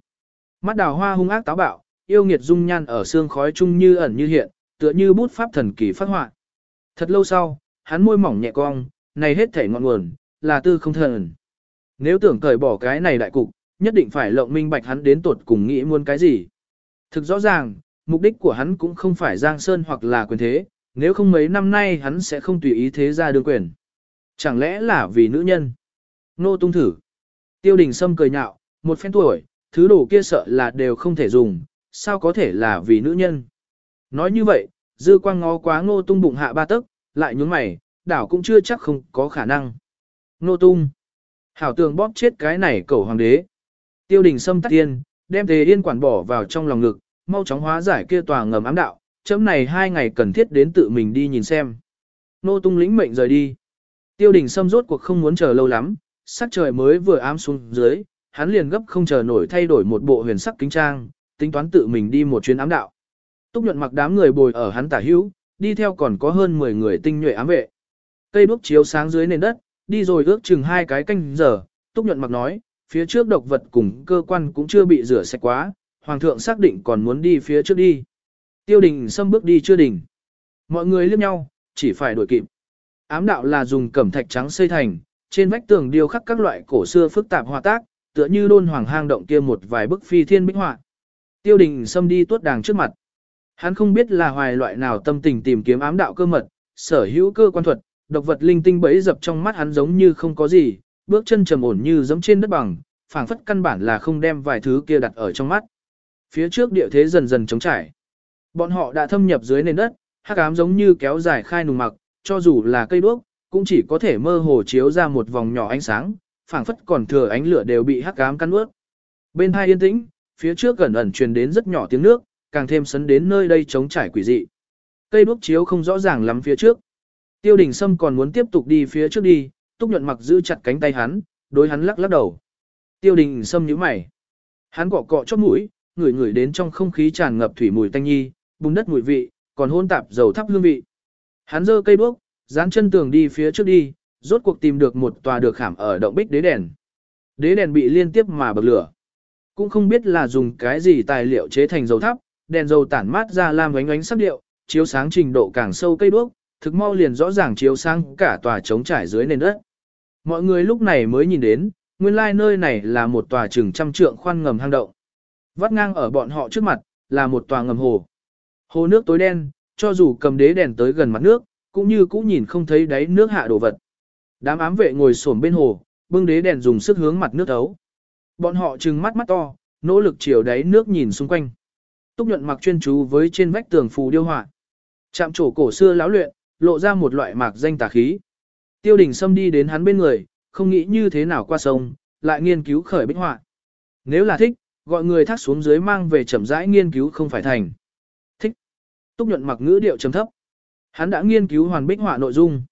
S1: Mắt đào hoa hung ác táo bạo, yêu nghiệt dung nhan ở xương khói chung như ẩn như hiện, tựa như bút pháp thần kỳ phát họa. Thật lâu sau, hắn môi mỏng nhẹ cong, này hết thể ngọn nguồn, là tư không thần. Nếu tưởng cởi bỏ cái này đại cục, nhất định phải lộng minh bạch hắn đến tột cùng nghĩ muốn cái gì. Thực rõ ràng, mục đích của hắn cũng không phải giang sơn hoặc là quyền thế, nếu không mấy năm nay hắn sẽ không tùy ý thế ra đương quyền. Chẳng lẽ là vì nữ nhân? Nô tung thử. Tiêu đình sâm cười nhạo, một phen tuổi, thứ đồ kia sợ là đều không thể dùng, sao có thể là vì nữ nhân? Nói như vậy, dư quang ngó quá ngô tung bụng hạ ba tấc, lại nhún mày, đảo cũng chưa chắc không có khả năng. Ngô tung. Hảo tường bóp chết cái này cầu hoàng đế. Tiêu đình sâm tắt tiên, đem tề yên quản bỏ vào trong lòng ngực, mau chóng hóa giải kia tòa ngầm ám đạo, chấm này hai ngày cần thiết đến tự mình đi nhìn xem. Nô tung lĩnh mệnh rời đi. Tiêu đình sâm rốt cuộc không muốn chờ lâu lắm, sắc trời mới vừa ám xuống dưới, hắn liền gấp không chờ nổi thay đổi một bộ huyền sắc kính trang, tính toán tự mình đi một chuyến ám đạo. Túc nhuận mặc đám người bồi ở hắn tả hữu, đi theo còn có hơn 10 người tinh nhuệ ám vệ. Cây đuốc chiếu sáng dưới nền đất, đi rồi ước chừng hai cái canh giờ, Túc nhuận mặc nói, phía trước độc vật cùng cơ quan cũng chưa bị rửa sạch quá, hoàng thượng xác định còn muốn đi phía trước đi. Tiêu đình xâm bước đi chưa đỉnh. Mọi người liếc nhau, chỉ phải đuổi kịp. Ám đạo là dùng cẩm thạch trắng xây thành, trên vách tường điêu khắc các loại cổ xưa phức tạp hòa tác, tựa như đôn hoàng hang động kia một vài bức phi thiên bích họa. Tiêu đình xâm đi tuốt đàng trước mặt. Hắn không biết là hoài loại nào tâm tình tìm kiếm ám đạo cơ mật, sở hữu cơ quan thuật, độc vật linh tinh bấy dập trong mắt hắn giống như không có gì, bước chân trầm ổn như giống trên đất bằng, phảng phất căn bản là không đem vài thứ kia đặt ở trong mắt. Phía trước địa thế dần dần trống trải. Bọn họ đã thâm nhập dưới nền đất, hắc ám giống như kéo dài khai nùng mặc, cho dù là cây đuốc, cũng chỉ có thể mơ hồ chiếu ra một vòng nhỏ ánh sáng, phảng phất còn thừa ánh lửa đều bị hắc ám căn ướt. Bên hai yên tĩnh, phía trước gần ẩn truyền đến rất nhỏ tiếng nước, càng thêm sấn đến nơi đây trống trải quỷ dị. Cây đuốc chiếu không rõ ràng lắm phía trước. Tiêu đình Sâm còn muốn tiếp tục đi phía trước đi, túc nhuận mặc giữ chặt cánh tay hắn, đối hắn lắc lắc đầu. Tiêu đình Sâm nhíu mày. Hắn cọ cọ chóp mũi, ngửi ngửi đến trong không khí tràn ngập thủy mùi tanh nhi, bùn đất mùi vị, còn hôn tạp dầu thắp hương vị. Hắn giơ cây đuốc, dán chân tường đi phía trước đi, rốt cuộc tìm được một tòa được khảm ở động bích đế đèn. Đế đèn bị liên tiếp mà bật lửa. Cũng không biết là dùng cái gì tài liệu chế thành dầu thắp, đèn dầu tản mát ra lam ánh ánh sắc điệu, chiếu sáng trình độ càng sâu cây đuốc, thực mau liền rõ ràng chiếu sáng cả tòa trống trải dưới nền đất. Mọi người lúc này mới nhìn đến, nguyên lai nơi này là một tòa chừng trăm trượng khoan ngầm hang động. Vắt ngang ở bọn họ trước mặt, là một tòa ngầm hồ. Hồ nước tối đen, cho dù cầm đế đèn tới gần mặt nước, cũng như cũng nhìn không thấy đáy nước hạ đồ vật. Đám ám vệ ngồi xổm bên hồ, bưng đế đèn dùng sức hướng mặt nước ấu. Bọn họ trừng mắt mắt to, nỗ lực chiều đáy nước nhìn xung quanh. Túc nhuận mặc chuyên chú với trên vách tường phù điêu họa. Chạm trổ cổ xưa lão luyện, lộ ra một loại mạc danh tà khí. Tiêu đình xâm đi đến hắn bên người, không nghĩ như thế nào qua sông, lại nghiên cứu khởi bích họa. Nếu là thích, gọi người thác xuống dưới mang về chậm rãi nghiên cứu không phải thành. Túc nhuận mặc ngữ điệu trầm thấp. Hắn đã nghiên cứu hoàn bích họa nội dung.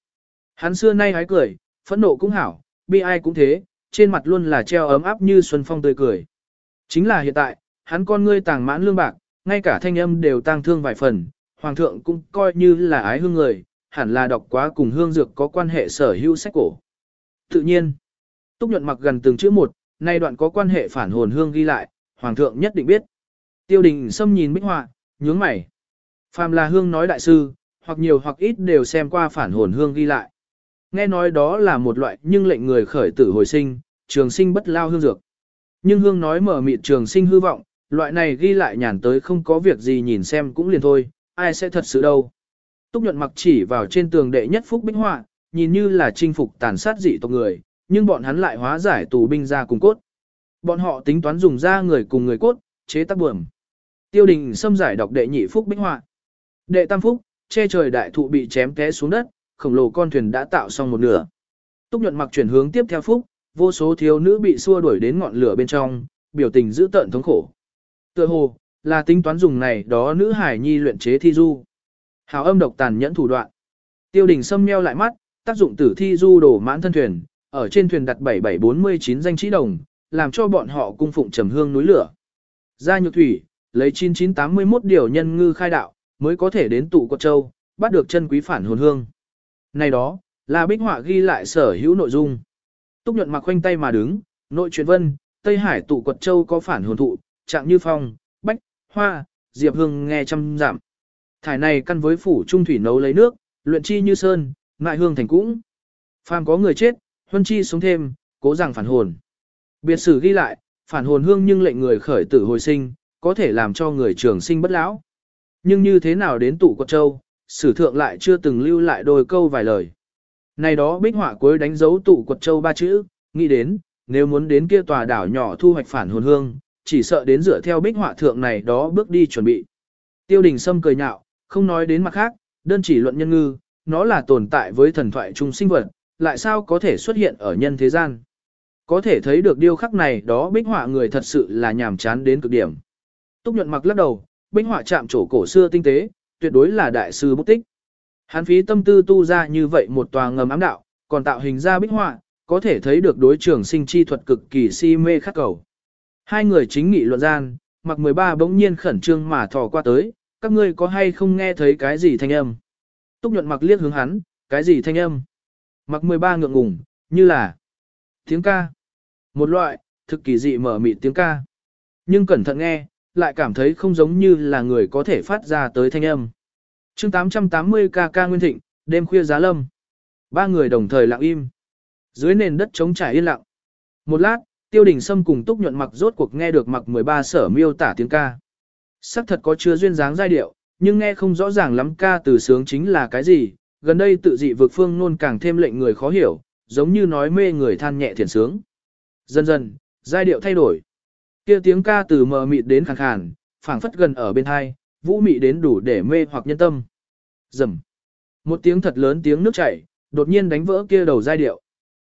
S1: Hắn xưa nay hái cười, phẫn nộ cũng hảo, bi ai cũng thế, trên mặt luôn là treo ấm áp như xuân phong tươi cười. Chính là hiện tại, hắn con ngươi tàng mãn lương bạc, ngay cả thanh âm đều tang thương vài phần, hoàng thượng cũng coi như là ái hương người, hẳn là đọc quá cùng hương dược có quan hệ sở hữu sách cổ. Tự nhiên, túc nhuận mặc gần từng chữ một, nay đoạn có quan hệ phản hồn hương ghi lại, hoàng thượng nhất định biết. Tiêu đình xâm nhìn bích họa, nhướng mày. Phàm là hương nói đại sư, hoặc nhiều hoặc ít đều xem qua phản hồn hương ghi lại. Nghe nói đó là một loại nhưng lệnh người khởi tử hồi sinh, trường sinh bất lao hương dược. Nhưng hương nói mở mịt trường sinh hư vọng, loại này ghi lại nhàn tới không có việc gì nhìn xem cũng liền thôi, ai sẽ thật sự đâu. Túc nhuận mặc chỉ vào trên tường đệ nhất phúc bích họa, nhìn như là chinh phục tàn sát dị tộc người, nhưng bọn hắn lại hóa giải tù binh ra cùng cốt. Bọn họ tính toán dùng ra người cùng người cốt, chế tác buồm. Tiêu đình xâm giải đọc đệ nhị phúc bích họa. Đệ tam phúc, che trời đại thụ bị chém té xuống đất, khổng lồ con thuyền đã tạo xong một nửa. Túc nhuận mặc chuyển hướng tiếp theo phúc, vô số thiếu nữ bị xua đuổi đến ngọn lửa bên trong, biểu tình dữ tợn thống khổ. Tựa hồ, là tính toán dùng này đó nữ hải nhi luyện chế thi du. Hào âm độc tàn nhẫn thủ đoạn. Tiêu đình xâm meo lại mắt, tác dụng tử thi du đổ mãn thân thuyền, ở trên thuyền đặt 7749 danh trí đồng, làm cho bọn họ cung phụng trầm hương núi lửa. Ra nhược thủy, lấy 9981 điều nhân ngư khai đạo, mới có thể đến tụ quật châu, bắt được chân quý phản hồn hương. Này đó, là bích họa ghi lại sở hữu nội dung. Túc nhuận mặc khoanh tay mà đứng, nội truyền vân, Tây Hải tụ quật châu có phản hồn thụ, trạng như phong, bách, hoa, diệp hương nghe trăm giảm. Thải này căn với phủ trung thủy nấu lấy nước, luyện chi như sơn, ngại hương thành cũng. Phàm có người chết, huân chi sống thêm, cố rằng phản hồn. Biệt sử ghi lại, phản hồn hương nhưng lệnh người khởi tử hồi sinh, có thể làm cho người trường sinh bất lão. Nhưng như thế nào đến tụ quật châu, sử thượng lại chưa từng lưu lại đôi câu vài lời. Này đó bích họa cuối đánh dấu tụ quật châu ba chữ, nghĩ đến, nếu muốn đến kia tòa đảo nhỏ thu hoạch phản hồn hương, chỉ sợ đến dựa theo bích họa thượng này đó bước đi chuẩn bị. Tiêu đình Sâm cười nhạo, không nói đến mặt khác, đơn chỉ luận nhân ngư, nó là tồn tại với thần thoại trung sinh vật, lại sao có thể xuất hiện ở nhân thế gian. Có thể thấy được điêu khắc này đó bích họa người thật sự là nhàm chán đến cực điểm. Túc nhuận mặc lắc đầu, bích họa chạm trổ cổ xưa tinh tế, tuyệt đối là đại sư bút tích. Hắn phí tâm tư tu ra như vậy một tòa ngầm ám đạo, còn tạo hình ra bích họa, có thể thấy được đối trường sinh chi thuật cực kỳ si mê khắc cầu. Hai người chính nghị luận gian, mặc 13 bỗng nhiên khẩn trương mà thò qua tới, các ngươi có hay không nghe thấy cái gì thanh âm? Túc nhuận mặc liếc hướng hắn, cái gì thanh âm? Mặc 13 ngượng ngùng, như là tiếng ca. Một loại, thực kỳ dị mở mịt tiếng ca. Nhưng cẩn thận nghe, lại cảm thấy không giống như là người có thể phát ra tới thanh âm. chương 880 ca ca Nguyên Thịnh, đêm khuya giá lâm. Ba người đồng thời lặng im. Dưới nền đất trống trải yên lặng. Một lát, tiêu đình sâm cùng túc nhuận mặc rốt cuộc nghe được mặc 13 sở miêu tả tiếng ca. Sắc thật có chứa duyên dáng giai điệu, nhưng nghe không rõ ràng lắm ca từ sướng chính là cái gì, gần đây tự dị vực phương nôn càng thêm lệnh người khó hiểu, giống như nói mê người than nhẹ thiền sướng. Dần dần, giai điệu thay đổi. Kia tiếng ca từ mờ mịt đến khàn khàn, phảng phất gần ở bên hai, vũ mị đến đủ để mê hoặc nhân tâm. Rầm. Một tiếng thật lớn tiếng nước chảy, đột nhiên đánh vỡ kia đầu giai điệu.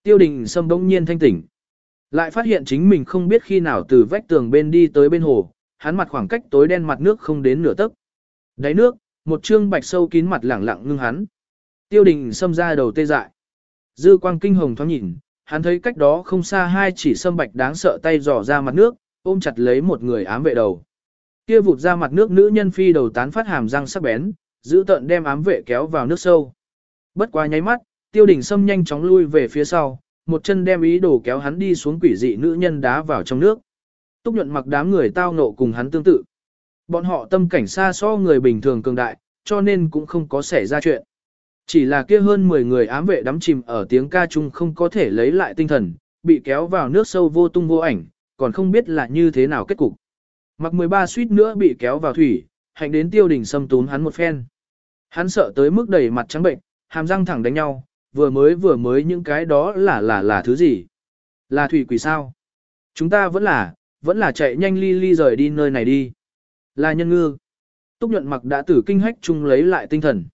S1: Tiêu đình sâm bỗng nhiên thanh tỉnh. Lại phát hiện chính mình không biết khi nào từ vách tường bên đi tới bên hồ, hắn mặt khoảng cách tối đen mặt nước không đến nửa tấc. Đáy nước, một trương bạch sâu kín mặt lẳng lặng ngưng hắn. Tiêu đình sâm ra đầu tê dại. Dư quang kinh hồng thoáng nhìn, hắn thấy cách đó không xa hai chỉ sâm bạch đáng sợ tay dò ra mặt nước, ôm chặt lấy một người ám vệ đầu. Kia vụt ra mặt nước nữ nhân phi đầu tán phát hàm răng sắc bén, giữ tận đem ám vệ kéo vào nước sâu. Bất quá nháy mắt, tiêu đình sâm nhanh chóng lui về phía sau, một chân đem ý đồ kéo hắn đi xuống quỷ dị nữ nhân đá vào trong nước. Túc nhuận mặc đám người tao nộ cùng hắn tương tự. Bọn họ tâm cảnh xa so người bình thường cường đại, cho nên cũng không có xảy ra chuyện. Chỉ là kia hơn 10 người ám vệ đắm chìm ở tiếng ca chung không có thể lấy lại tinh thần, bị kéo vào nước sâu vô tung vô ảnh, còn không biết là như thế nào kết cục. Mặc 13 suýt nữa bị kéo vào thủy, hạnh đến tiêu đình xâm tún hắn một phen. Hắn sợ tới mức đầy mặt trắng bệnh, hàm răng thẳng đánh nhau, vừa mới vừa mới những cái đó là là là thứ gì? Là thủy quỷ sao? Chúng ta vẫn là, vẫn là chạy nhanh ly ly rời đi nơi này đi. Là nhân ngư. Túc nhuận mặc đã tử kinh hách chung lấy lại tinh thần.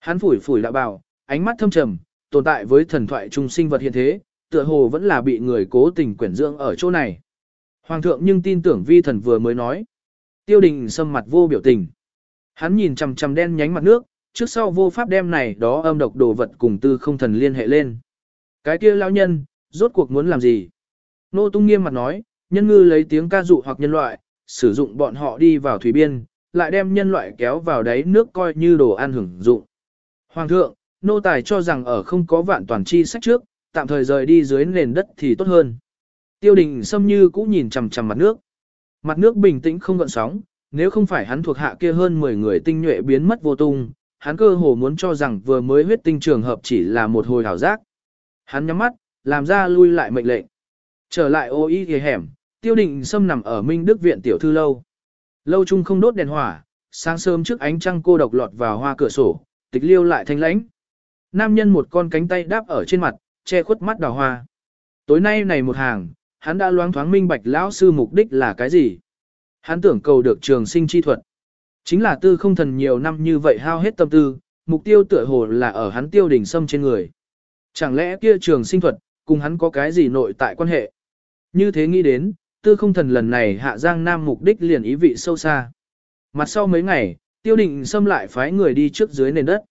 S1: Hắn phủi phủi đã bảo, ánh mắt thâm trầm, tồn tại với thần thoại trung sinh vật hiện thế, tựa hồ vẫn là bị người cố tình quyển dưỡng ở chỗ này. Hoàng thượng nhưng tin tưởng vi thần vừa mới nói. Tiêu đình sâm mặt vô biểu tình. Hắn nhìn chằm chằm đen nhánh mặt nước, trước sau vô pháp đem này đó âm độc đồ vật cùng tư không thần liên hệ lên. Cái kia lão nhân, rốt cuộc muốn làm gì? Nô tung nghiêm mặt nói, nhân ngư lấy tiếng ca dụ hoặc nhân loại, sử dụng bọn họ đi vào thủy biên, lại đem nhân loại kéo vào đáy nước coi như đồ ăn hưởng dụng. Hoàng thượng, nô tài cho rằng ở không có vạn toàn chi sách trước, tạm thời rời đi dưới nền đất thì tốt hơn. Tiêu đình xâm như cũng nhìn chằm chằm mặt nước. Mặt nước bình tĩnh không gợn sóng, nếu không phải hắn thuộc hạ kia hơn 10 người tinh nhuệ biến mất vô tung, hắn cơ hồ muốn cho rằng vừa mới huyết tinh trường hợp chỉ là một hồi hảo giác. Hắn nhắm mắt, làm ra lui lại mệnh lệnh. Trở lại ô y ghề hẻm, tiêu đình xâm nằm ở Minh Đức Viện Tiểu Thư Lâu. Lâu chung không đốt đèn hỏa, sáng sớm trước ánh trăng cô độc lọt vào hoa cửa sổ, tịch liêu lại thanh lãnh. Nam nhân một con cánh tay đáp ở trên mặt, che khuất mắt đào hoa. Tối nay này một hàng, hắn đã loáng thoáng minh bạch lão sư mục đích là cái gì. Hắn tưởng cầu được trường sinh chi thuật. Chính là tư không thần nhiều năm như vậy hao hết tâm tư, mục tiêu tựa hồ là ở hắn tiêu đỉnh sâm trên người. Chẳng lẽ kia trường sinh thuật, cùng hắn có cái gì nội tại quan hệ? Như thế nghĩ đến, tư không thần lần này hạ giang nam mục đích liền ý vị sâu xa. Mặt sau mấy ngày, tiêu định xâm lại phái người đi trước dưới nền đất.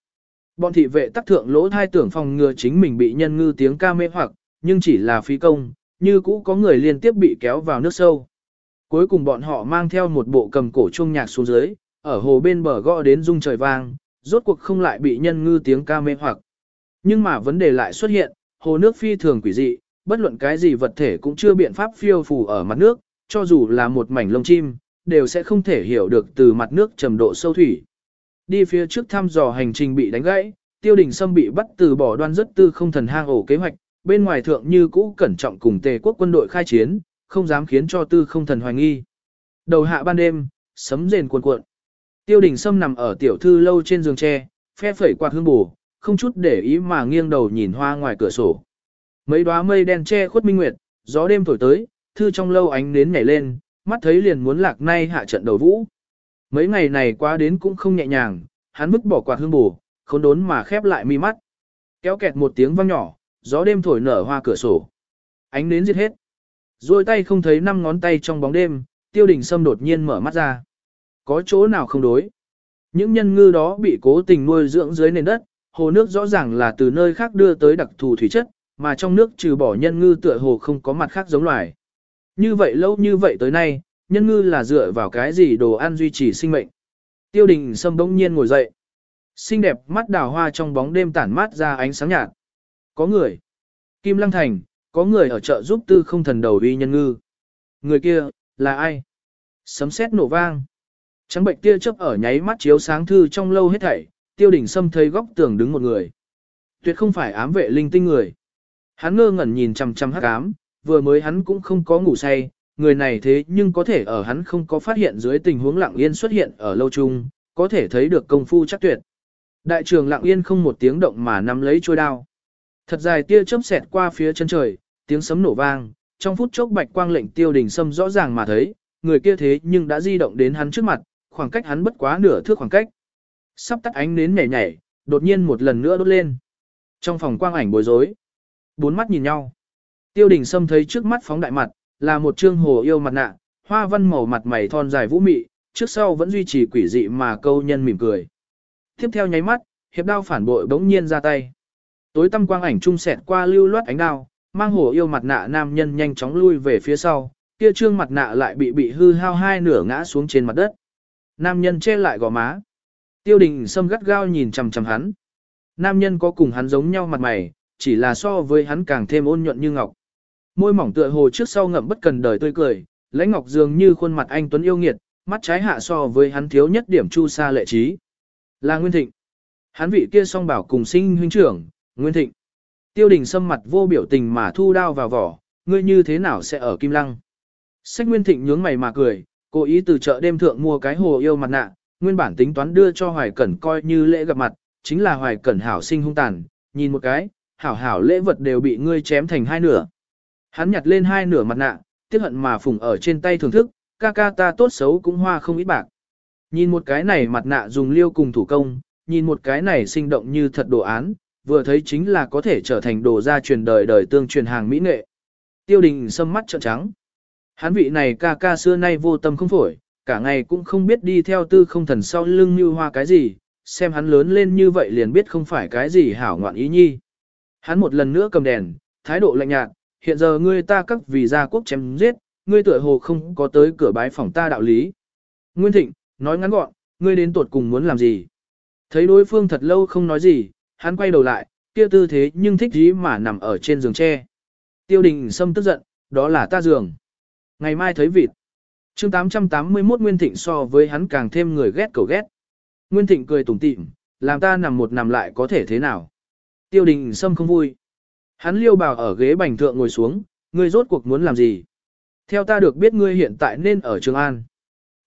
S1: Bọn thị vệ tắc thượng lỗ thai tưởng phòng ngừa chính mình bị nhân ngư tiếng ca mê hoặc, nhưng chỉ là phí công, như cũ có người liên tiếp bị kéo vào nước sâu. Cuối cùng bọn họ mang theo một bộ cầm cổ chuông nhạc xuống dưới, ở hồ bên bờ gõ đến rung trời vang, rốt cuộc không lại bị nhân ngư tiếng ca mê hoặc. Nhưng mà vấn đề lại xuất hiện, hồ nước phi thường quỷ dị, bất luận cái gì vật thể cũng chưa biện pháp phiêu phù ở mặt nước, cho dù là một mảnh lông chim, đều sẽ không thể hiểu được từ mặt nước trầm độ sâu thủy. Đi phía trước thăm dò hành trình bị đánh gãy, tiêu đình sâm bị bắt từ bỏ đoan rất tư không thần hang ổ kế hoạch, bên ngoài thượng như cũ cẩn trọng cùng tề quốc quân đội khai chiến, không dám khiến cho tư không thần hoài nghi. Đầu hạ ban đêm, sấm rền cuồn cuộn. Tiêu đình sâm nằm ở tiểu thư lâu trên giường tre, phe phẩy quạt hương bù, không chút để ý mà nghiêng đầu nhìn hoa ngoài cửa sổ. Mấy đóa mây đen che khuất minh nguyệt, gió đêm thổi tới, thư trong lâu ánh nến nhảy lên, mắt thấy liền muốn lạc nay hạ trận đầu vũ. Mấy ngày này qua đến cũng không nhẹ nhàng, hắn vứt bỏ quạt hương bù, khốn đốn mà khép lại mi mắt. Kéo kẹt một tiếng vang nhỏ, gió đêm thổi nở hoa cửa sổ. Ánh nến giết hết. Rồi tay không thấy năm ngón tay trong bóng đêm, tiêu đình sâm đột nhiên mở mắt ra. Có chỗ nào không đối. Những nhân ngư đó bị cố tình nuôi dưỡng dưới nền đất, hồ nước rõ ràng là từ nơi khác đưa tới đặc thù thủy chất, mà trong nước trừ bỏ nhân ngư tựa hồ không có mặt khác giống loài. Như vậy lâu như vậy tới nay, nhân ngư là dựa vào cái gì đồ ăn duy trì sinh mệnh. Tiêu đình sâm bỗng nhiên ngồi dậy. Xinh đẹp mắt đào hoa trong bóng đêm tản mát ra ánh sáng nhạt. Có người. Kim Lăng Thành, có người ở chợ giúp tư không thần đầu uy nhân ngư. Người kia, là ai? Sấm sét nổ vang. Trắng bệnh tia chớp ở nháy mắt chiếu sáng thư trong lâu hết thảy, tiêu đỉnh sâm thấy góc tường đứng một người. Tuyệt không phải ám vệ linh tinh người. Hắn ngơ ngẩn nhìn chằm chằm hắc ám, vừa mới hắn cũng không có ngủ say, người này thế nhưng có thể ở hắn không có phát hiện dưới tình huống lặng yên xuất hiện ở lâu chung, có thể thấy được công phu chắc tuyệt. Đại trường lặng yên không một tiếng động mà nắm lấy trôi đao. Thật dài tia chớp xẹt qua phía chân trời, tiếng sấm nổ vang, trong phút chốc bạch quang lệnh tiêu đình sâm rõ ràng mà thấy, người kia thế nhưng đã di động đến hắn trước mặt, khoảng cách hắn bất quá nửa thước khoảng cách. Sắp tắt ánh nến nhảy nhảy, đột nhiên một lần nữa đốt lên. Trong phòng quang ảnh bối rối, bốn mắt nhìn nhau. Tiêu đình sâm thấy trước mắt phóng đại mặt, là một trương hồ yêu mặt nạ, hoa văn màu mặt mày thon dài vũ mị, trước sau vẫn duy trì quỷ dị mà câu nhân mỉm cười. Tiếp theo nháy mắt, hiệp đao phản bội bỗng nhiên ra tay. Tối tăm quang ảnh trung sẹt qua lưu loát ánh đao, mang hồ yêu mặt nạ nam nhân nhanh chóng lui về phía sau, kia trương mặt nạ lại bị bị hư hao hai nửa ngã xuống trên mặt đất. Nam nhân che lại gò má. Tiêu đình sâm gắt gao nhìn chằm chằm hắn. Nam nhân có cùng hắn giống nhau mặt mày, chỉ là so với hắn càng thêm ôn nhuận như ngọc. Môi mỏng tựa hồ trước sau ngậm bất cần đời tươi cười, lãnh ngọc dường như khuôn mặt anh tuấn yêu nghiệt, mắt trái hạ so với hắn thiếu nhất điểm chu sa lệ trí. Là Nguyên Thịnh. Hắn vị kia song bảo cùng sinh huynh trưởng, Nguyên Thịnh. Tiêu đình sâm mặt vô biểu tình mà thu đao vào vỏ, ngươi như thế nào sẽ ở Kim Lăng. Sách Nguyên Thịnh nhướng mày mà cười, cố ý từ chợ đêm thượng mua cái hồ yêu mặt nạ, nguyên bản tính toán đưa cho Hoài Cẩn coi như lễ gặp mặt, chính là Hoài Cẩn hảo sinh hung tàn, nhìn một cái, hảo hảo lễ vật đều bị ngươi chém thành hai nửa. Hắn nhặt lên hai nửa mặt nạ, tiếc hận mà phùng ở trên tay thưởng thức, ca ca ta tốt xấu cũng hoa không ít bạc. Nhìn một cái này mặt nạ dùng liêu cùng thủ công, nhìn một cái này sinh động như thật đồ án, vừa thấy chính là có thể trở thành đồ gia truyền đời đời tương truyền hàng mỹ nghệ. Tiêu đình sâm mắt trợn trắng. Hắn vị này ca ca xưa nay vô tâm không phổi, cả ngày cũng không biết đi theo tư không thần sau lưng như hoa cái gì, xem hắn lớn lên như vậy liền biết không phải cái gì hảo ngoạn ý nhi. Hắn một lần nữa cầm đèn, thái độ lạnh nhạt, hiện giờ ngươi ta các vì gia quốc chém giết, ngươi tựa hồ không có tới cửa bái phòng ta đạo lý. Nguyên Thịnh, nói ngắn gọn, ngươi đến tuột cùng muốn làm gì? Thấy đối phương thật lâu không nói gì, hắn quay đầu lại, kia tư thế nhưng thích dí mà nằm ở trên giường tre. Tiêu đình Sâm tức giận, đó là ta giường. Ngày mai thấy vịt. chương 881 Nguyên Thịnh so với hắn càng thêm người ghét cầu ghét. Nguyên Thịnh cười tủm tỉm, làm ta nằm một nằm lại có thể thế nào. Tiêu đình Sâm không vui. Hắn liêu bào ở ghế bành thượng ngồi xuống, ngươi rốt cuộc muốn làm gì? Theo ta được biết ngươi hiện tại nên ở Trường An.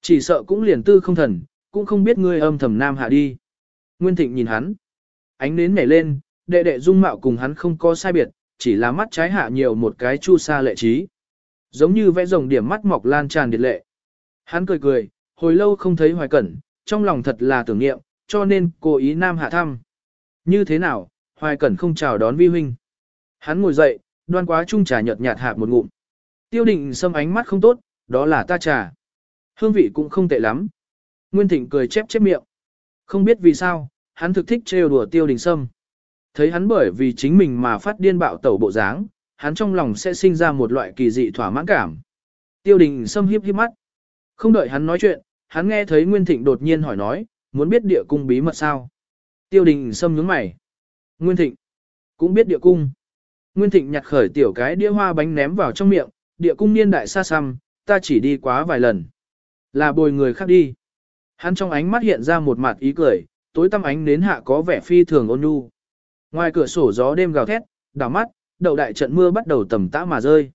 S1: Chỉ sợ cũng liền tư không thần, cũng không biết ngươi âm thầm nam hạ đi. Nguyên Thịnh nhìn hắn. Ánh nến nhảy lên, đệ đệ dung mạo cùng hắn không có sai biệt, chỉ là mắt trái hạ nhiều một cái chu sa lệ trí. Giống như vẽ rồng điểm mắt mọc lan tràn điệt lệ. Hắn cười cười, hồi lâu không thấy hoài cẩn, trong lòng thật là tưởng niệm, cho nên cố ý nam hạ thăm. Như thế nào, hoài cẩn không chào đón vi huynh. Hắn ngồi dậy, đoan quá chung trà nhợt nhạt hạ một ngụm. Tiêu định xâm ánh mắt không tốt, đó là ta trà. Hương vị cũng không tệ lắm. Nguyên Thịnh cười chép chép miệng. Không biết vì sao, hắn thực thích trêu đùa tiêu đình sâm. Thấy hắn bởi vì chính mình mà phát điên bạo tẩu bộ dáng, hắn trong lòng sẽ sinh ra một loại kỳ dị thỏa mãn cảm. Tiêu đình sâm hiếp hiếp mắt. Không đợi hắn nói chuyện, hắn nghe thấy Nguyên Thịnh đột nhiên hỏi nói, muốn biết địa cung bí mật sao? Tiêu đình sâm nhướng mày. Nguyên Thịnh, cũng biết địa cung. Nguyên Thịnh nhặt khởi tiểu cái đĩa hoa bánh ném vào trong miệng, địa cung niên đại xa xăm, ta chỉ đi quá vài lần. Là bồi người khác đi. Hắn trong ánh mắt hiện ra một mặt ý cười, tối tăm ánh nến hạ có vẻ phi thường ôn nhu. Ngoài cửa sổ gió đêm gào thét, đảo mắt, đầu đại trận mưa bắt đầu tầm tã mà rơi.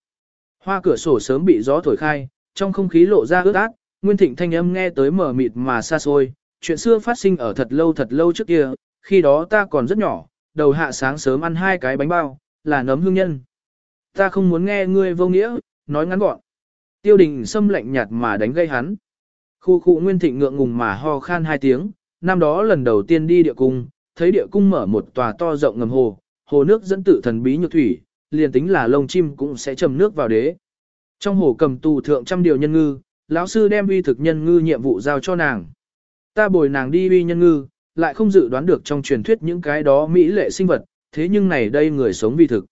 S1: Hoa cửa sổ sớm bị gió thổi khai, trong không khí lộ ra ướt át, Nguyên Thịnh thanh âm nghe tới mờ mịt mà xa xôi, chuyện xưa phát sinh ở thật lâu thật lâu trước kia, khi đó ta còn rất nhỏ, đầu hạ sáng sớm ăn hai cái bánh bao, là nấm hương nhân. Ta không muốn nghe ngươi vô nghĩa, nói ngắn gọn. Tiêu đình xâm lạnh nhạt mà đánh gây hắn. Khu khu Nguyên Thịnh ngượng ngùng mà ho khan hai tiếng, năm đó lần đầu tiên đi địa cung, thấy địa cung mở một tòa to rộng ngầm hồ, hồ nước dẫn tự thần bí nhược thủy, liền tính là lông chim cũng sẽ chầm nước vào đế. Trong hồ cầm tù thượng trăm điều nhân ngư, lão sư đem uy thực nhân ngư nhiệm vụ giao cho nàng. Ta bồi nàng đi uy nhân ngư, lại không dự đoán được trong truyền thuyết những cái đó mỹ lệ sinh vật, thế nhưng này đây người sống vi thực.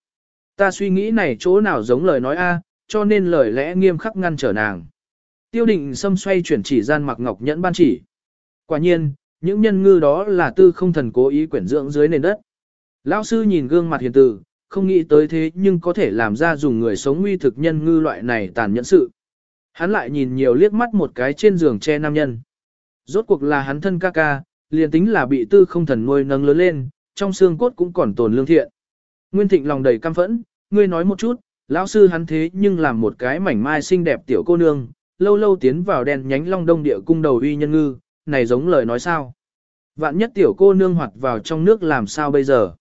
S1: Ta suy nghĩ này chỗ nào giống lời nói a, cho nên lời lẽ nghiêm khắc ngăn trở nàng. Tiêu định xâm xoay chuyển chỉ gian mặc ngọc nhẫn ban chỉ. Quả nhiên, những nhân ngư đó là tư không thần cố ý quyển dưỡng dưới nền đất. Lão sư nhìn gương mặt hiền từ, không nghĩ tới thế nhưng có thể làm ra dùng người sống nguy thực nhân ngư loại này tàn nhẫn sự. Hắn lại nhìn nhiều liếc mắt một cái trên giường che nam nhân. Rốt cuộc là hắn thân ca ca, liền tính là bị tư không thần nuôi nâng lớn lên, trong xương cốt cũng còn tồn lương thiện. Nguyên Thịnh lòng đầy căm phẫn, ngươi nói một chút, lão sư hắn thế nhưng làm một cái mảnh mai xinh đẹp tiểu cô nương, lâu lâu tiến vào đèn nhánh long đông địa cung đầu uy nhân ngư, này giống lời nói sao. Vạn nhất tiểu cô nương hoạt vào trong nước làm sao bây giờ?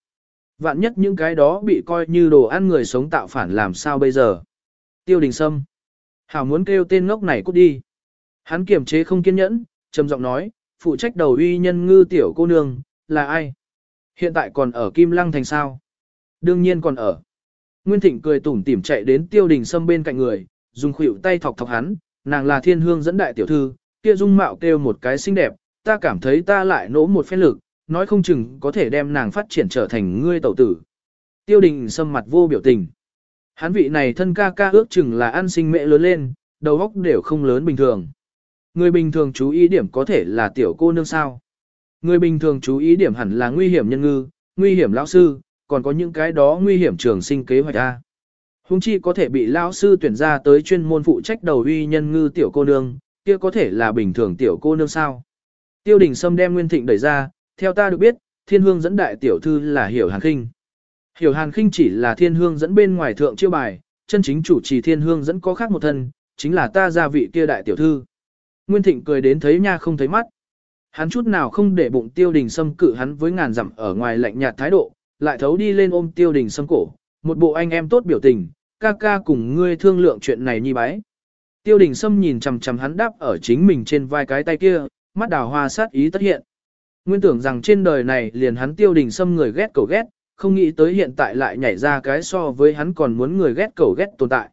S1: Vạn nhất những cái đó bị coi như đồ ăn người sống tạo phản làm sao bây giờ? Tiêu đình sâm. Hảo muốn kêu tên ngốc này cút đi. Hắn kiềm chế không kiên nhẫn, trầm giọng nói, phụ trách đầu uy nhân ngư tiểu cô nương, là ai? Hiện tại còn ở Kim Lăng thành sao? Đương nhiên còn ở. Nguyên Thịnh cười tủm tỉm chạy đến tiêu đình sâm bên cạnh người, dùng khuỷu tay thọc thọc hắn, nàng là thiên hương dẫn đại tiểu thư, kia dung mạo kêu một cái xinh đẹp, ta cảm thấy ta lại nỗ một phen lực, nói không chừng có thể đem nàng phát triển trở thành ngươi tẩu tử. Tiêu đình sâm mặt vô biểu tình. Hắn vị này thân ca ca ước chừng là ăn sinh mẹ lớn lên, đầu óc đều không lớn bình thường. Người bình thường chú ý điểm có thể là tiểu cô nương sao. Người bình thường chú ý điểm hẳn là nguy hiểm nhân ngư, nguy hiểm lão sư, còn có những cái đó nguy hiểm trường sinh kế hoạch A. Hùng chi có thể bị lão sư tuyển ra tới chuyên môn phụ trách đầu uy nhân ngư tiểu cô nương, kia có thể là bình thường tiểu cô nương sao. Tiêu đình Sâm đem Nguyên Thịnh đẩy ra, theo ta được biết, thiên hương dẫn đại tiểu thư là Hiểu Hàn Kinh. Hiểu Hàn Kinh chỉ là thiên hương dẫn bên ngoài thượng chiêu bài, chân chính chủ trì thiên hương dẫn có khác một thân, chính là ta gia vị kia đại tiểu thư. Nguyên Thịnh cười đến thấy nha không thấy mắt. Hắn chút nào không để bụng tiêu đình Sâm cự hắn với ngàn dặm ở ngoài lạnh nhạt thái độ, lại thấu đi lên ôm tiêu đình Sâm cổ, một bộ anh em tốt biểu tình, ca ca cùng ngươi thương lượng chuyện này nhi bái. Tiêu đình Sâm nhìn chằm chằm hắn đáp ở chính mình trên vai cái tay kia, mắt đào hoa sát ý tất hiện. Nguyên tưởng rằng trên đời này liền hắn tiêu đình Sâm người ghét cầu ghét, không nghĩ tới hiện tại lại nhảy ra cái so với hắn còn muốn người ghét cầu ghét tồn tại.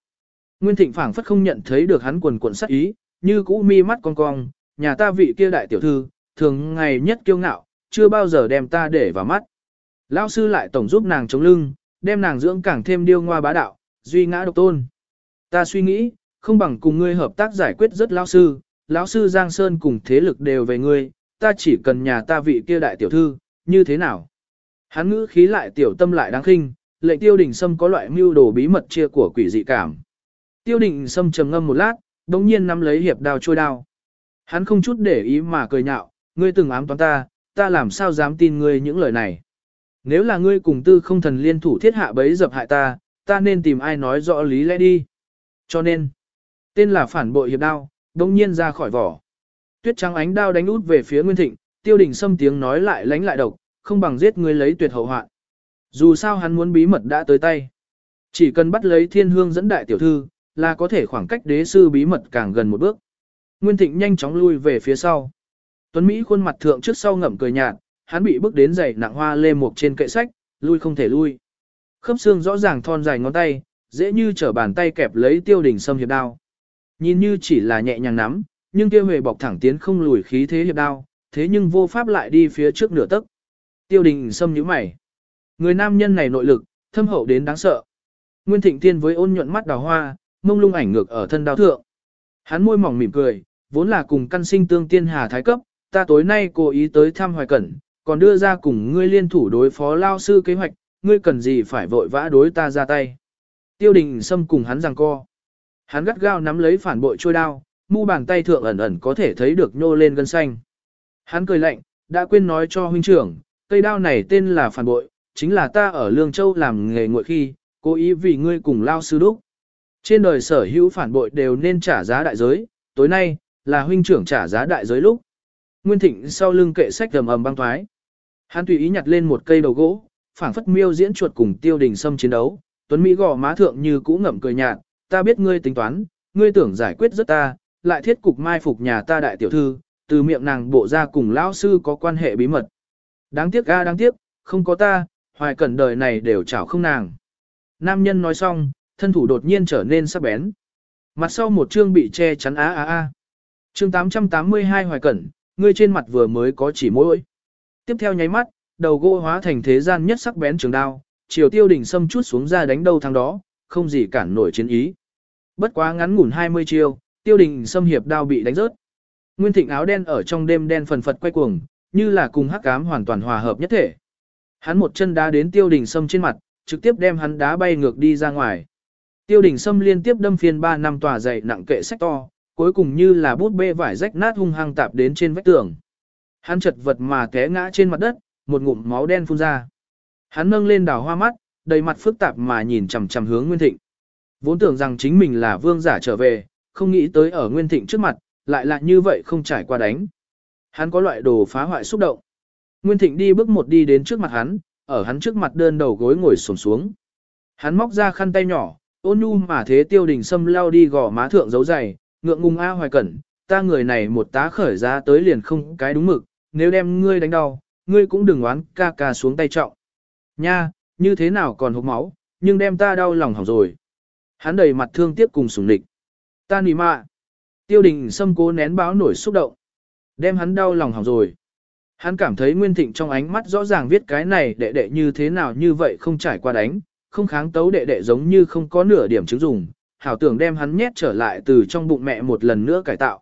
S1: Nguyên thịnh phảng phất không nhận thấy được hắn quần quần sát ý, như cũ mi mắt cong cong, nhà ta vị kia đại tiểu thư, thường ngày nhất kiêu ngạo, chưa bao giờ đem ta để vào mắt. Lão sư lại tổng giúp nàng chống lưng, đem nàng dưỡng càng thêm điêu ngoa bá đạo, duy ngã độc tôn. Ta suy nghĩ, không bằng cùng ngươi hợp tác giải quyết rất lão sư, lão sư Giang Sơn cùng thế lực đều về ngươi, ta chỉ cần nhà ta vị kia đại tiểu thư, như thế nào? Hắn ngữ khí lại tiểu tâm lại đáng khinh, lệnh tiêu đình sâm có loại mưu đồ bí mật chia của quỷ dị cảm. Tiêu đình sâm trầm ngâm một lát, đống nhiên nắm lấy hiệp đao trôi đao. Hắn không chút để ý mà cười nhạo, ngươi từng ám toán ta, ta làm sao dám tin ngươi những lời này. Nếu là ngươi cùng tư không thần liên thủ thiết hạ bấy dập hại ta, ta nên tìm ai nói rõ lý lẽ đi. Cho nên, tên là phản bội hiệp đao, đông nhiên ra khỏi vỏ. Tuyết trắng ánh đao đánh út về phía Nguyên Thịnh, tiêu đình xâm tiếng nói lại lánh lại độc, không bằng giết ngươi lấy tuyệt hậu hoạn. Dù sao hắn muốn bí mật đã tới tay. Chỉ cần bắt lấy thiên hương dẫn đại tiểu thư, là có thể khoảng cách đế sư bí mật càng gần một bước. Nguyên Thịnh nhanh chóng lui về phía sau. Tuấn Mỹ khuôn mặt thượng trước sau ngậm cười nhạt, hắn bị bước đến giày nặng hoa lê mục trên kệ sách, lui không thể lui. Khớp xương rõ ràng thon dài ngón tay, dễ như trở bàn tay kẹp lấy tiêu đình sâm hiệp đao. Nhìn như chỉ là nhẹ nhàng nắm, nhưng kia huệ bọc thẳng tiến không lùi khí thế hiệp đao, thế nhưng vô pháp lại đi phía trước nửa tấc. Tiêu đình xâm nhíu mày. Người nam nhân này nội lực, thâm hậu đến đáng sợ. Nguyên thịnh tiên với ôn nhuận mắt đào hoa, mông lung ảnh ngược ở thân đao thượng. Hắn môi mỏng mỉm cười, vốn là cùng căn sinh tương tiên hà thái cấp, ta tối nay cố ý tới thăm hoài cẩn, còn đưa ra cùng ngươi liên thủ đối phó lao sư kế hoạch, ngươi cần gì phải vội vã đối ta ra tay. Tiêu đình xâm cùng hắn rằng co. Hắn gắt gao nắm lấy phản bội trôi đao, mu bàn tay thượng ẩn ẩn có thể thấy được nhô lên gân xanh. Hắn cười lạnh, đã quên nói cho huynh trưởng, cây đao này tên là phản bội, chính là ta ở Lương Châu làm nghề nguội khi, cố ý vì ngươi cùng lao sư đúc. Trên đời sở hữu phản bội đều nên trả giá đại giới, tối nay, là huynh trưởng trả giá đại giới lúc. Nguyên Thịnh sau lưng kệ sách ầm ầm băng thoái. Hắn tùy ý nhặt lên một cây đầu gỗ, phảng phất miêu diễn chuột cùng tiêu đình xâm chiến đấu. Tuấn Mỹ gò má thượng như cũ ngậm cười nhạt, ta biết ngươi tính toán, ngươi tưởng giải quyết rất ta, lại thiết cục mai phục nhà ta đại tiểu thư, từ miệng nàng bộ ra cùng lão sư có quan hệ bí mật. Đáng tiếc ga đáng tiếc, không có ta, hoài cẩn đời này đều chảo không nàng. Nam nhân nói xong, thân thủ đột nhiên trở nên sắc bén. Mặt sau một chương bị che chắn á á á. Chương 882 hoài cẩn, ngươi trên mặt vừa mới có chỉ môi. Tiếp theo nháy mắt, đầu gỗ hóa thành thế gian nhất sắc bén trường đao, chiều tiêu đỉnh xâm chút xuống ra đánh đâu thằng đó, không gì cản nổi chiến ý. Bất quá ngắn ngủn 20 chiêu, tiêu đình xâm hiệp đao bị đánh rớt. Nguyên thịnh áo đen ở trong đêm đen phần phật quay cuồng, như là cùng hắc ám hoàn toàn hòa hợp nhất thể. Hắn một chân đá đến tiêu đình xâm trên mặt, trực tiếp đem hắn đá bay ngược đi ra ngoài. Tiêu đình xâm liên tiếp đâm phiên 3 năm tòa dày nặng kệ sách to, cuối cùng như là bút bê vải rách nát hung hăng tạp đến trên vách tường. Hắn chật vật mà té ngã trên mặt đất, một ngụm máu đen phun ra. Hắn nâng lên đảo hoa mắt, đầy mặt phức tạp mà nhìn chằm chằm hướng Nguyên Thịnh. Vốn tưởng rằng chính mình là vương giả trở về, không nghĩ tới ở Nguyên Thịnh trước mặt, lại là như vậy không trải qua đánh. Hắn có loại đồ phá hoại xúc động. Nguyên Thịnh đi bước một đi đến trước mặt hắn, ở hắn trước mặt đơn đầu gối ngồi xổm xuống. Hắn móc ra khăn tay nhỏ, ôn nhu mà thế tiêu đình sâm lao đi gò má thượng dấu dày, ngượng ngùng a hoài cẩn, ta người này một tá khởi ra tới liền không cái đúng mực, nếu đem ngươi đánh đau, ngươi cũng đừng oán ca ca xuống tay trọng. Nha, như thế nào còn hộp máu, nhưng đem ta đau lòng hỏng rồi. Hắn đầy mặt thương tiếc cùng sủng địch. Ta nỉ mạ. Tiêu đình sâm cố nén báo nổi xúc động. Đem hắn đau lòng hỏng rồi. Hắn cảm thấy Nguyên Thịnh trong ánh mắt rõ ràng viết cái này đệ đệ như thế nào như vậy không trải qua đánh, không kháng tấu đệ đệ giống như không có nửa điểm chứng dùng, hảo tưởng đem hắn nhét trở lại từ trong bụng mẹ một lần nữa cải tạo.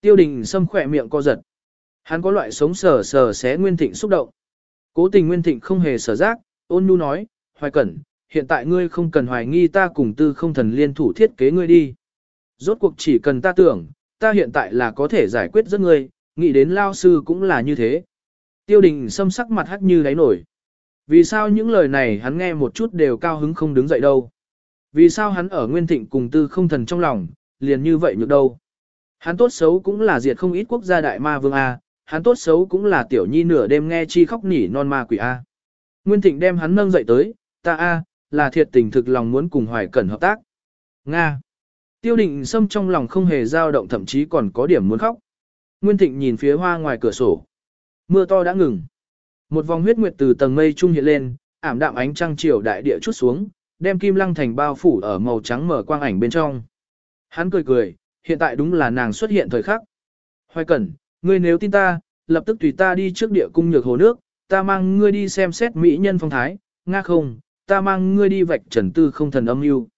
S1: Tiêu đình sâm khỏe miệng co giật. Hắn có loại sống sờ sờ xé Nguyên Thịnh xúc động. Cố tình Nguyên Thịnh không hề sở giác, ôn nhu nói, hoài cẩn, hiện tại ngươi không cần hoài nghi ta cùng tư không thần liên thủ thiết kế ngươi đi. Rốt cuộc chỉ cần ta tưởng, ta hiện tại là có thể giải quyết rất ngươi, nghĩ đến lao sư cũng là như thế. Tiêu đình xâm sắc mặt hắc như đáy nổi. Vì sao những lời này hắn nghe một chút đều cao hứng không đứng dậy đâu? Vì sao hắn ở Nguyên Thịnh cùng tư không thần trong lòng, liền như vậy nhược đâu? Hắn tốt xấu cũng là diệt không ít quốc gia đại ma vương A, hắn tốt xấu cũng là tiểu nhi nửa đêm nghe chi khóc nỉ non ma quỷ A. Nguyên Thịnh đem hắn nâng dậy tới, ta A, là thiệt tình thực lòng muốn cùng Hoài Cẩn hợp tác. Nga. Tiêu định xâm trong lòng không hề dao động thậm chí còn có điểm muốn khóc. Nguyên Thịnh nhìn phía hoa ngoài cửa sổ. Mưa to đã ngừng. Một vòng huyết nguyệt từ tầng mây trung hiện lên, ảm đạm ánh trăng chiều đại địa chút xuống, đem kim lăng thành bao phủ ở màu trắng mở quang ảnh bên trong. Hắn cười cười, hiện tại đúng là nàng xuất hiện thời khắc. Hoài cẩn, ngươi nếu tin ta, lập tức tùy ta đi trước địa cung nhược hồ nước, ta mang ngươi đi xem xét mỹ nhân phong thái, nga không, ta mang ngươi đi vạch trần tư không thần âm mưu.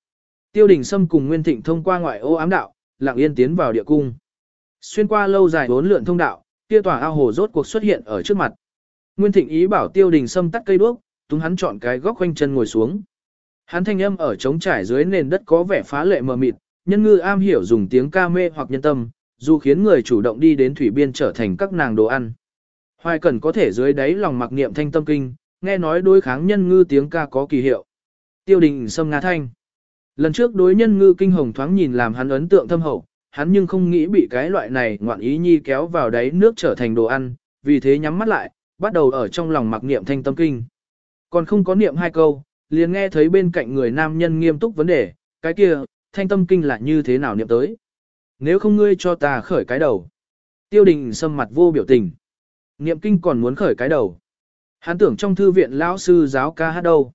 S1: Tiêu đình Sâm cùng Nguyên Thịnh thông qua ngoại ô ám đạo, lặng yên tiến vào địa cung. Xuyên qua lâu dài bốn lượn thông đạo, kia tòa ao hồ rốt cuộc xuất hiện ở trước mặt. Nguyên Thịnh ý bảo Tiêu Đình Sâm tắt cây đuốc, túng hắn chọn cái góc quanh chân ngồi xuống. Hắn thanh âm ở trống trải dưới nền đất có vẻ phá lệ mờ mịt, nhân ngư am hiểu dùng tiếng ca mê hoặc nhân tâm, dù khiến người chủ động đi đến thủy biên trở thành các nàng đồ ăn. Hoài Cẩn có thể dưới đáy lòng mặc niệm thanh tâm kinh, nghe nói đối kháng nhân ngư tiếng ca có kỳ hiệu. Tiêu đình sâm nga thanh. Lần trước đối nhân ngư kinh hồng thoáng nhìn làm hắn ấn tượng thâm hậu, hắn nhưng không nghĩ bị cái loại này ngoạn ý nhi kéo vào đáy nước trở thành đồ ăn, vì thế nhắm mắt lại, bắt đầu ở trong lòng mặc niệm thanh tâm kinh. Còn không có niệm hai câu, liền nghe thấy bên cạnh người nam nhân nghiêm túc vấn đề, cái kia, thanh tâm kinh là như thế nào niệm tới. Nếu không ngươi cho ta khởi cái đầu. Tiêu đình sâm mặt vô biểu tình. Niệm kinh còn muốn khởi cái đầu. Hắn tưởng trong thư viện lão sư giáo ca hát đâu.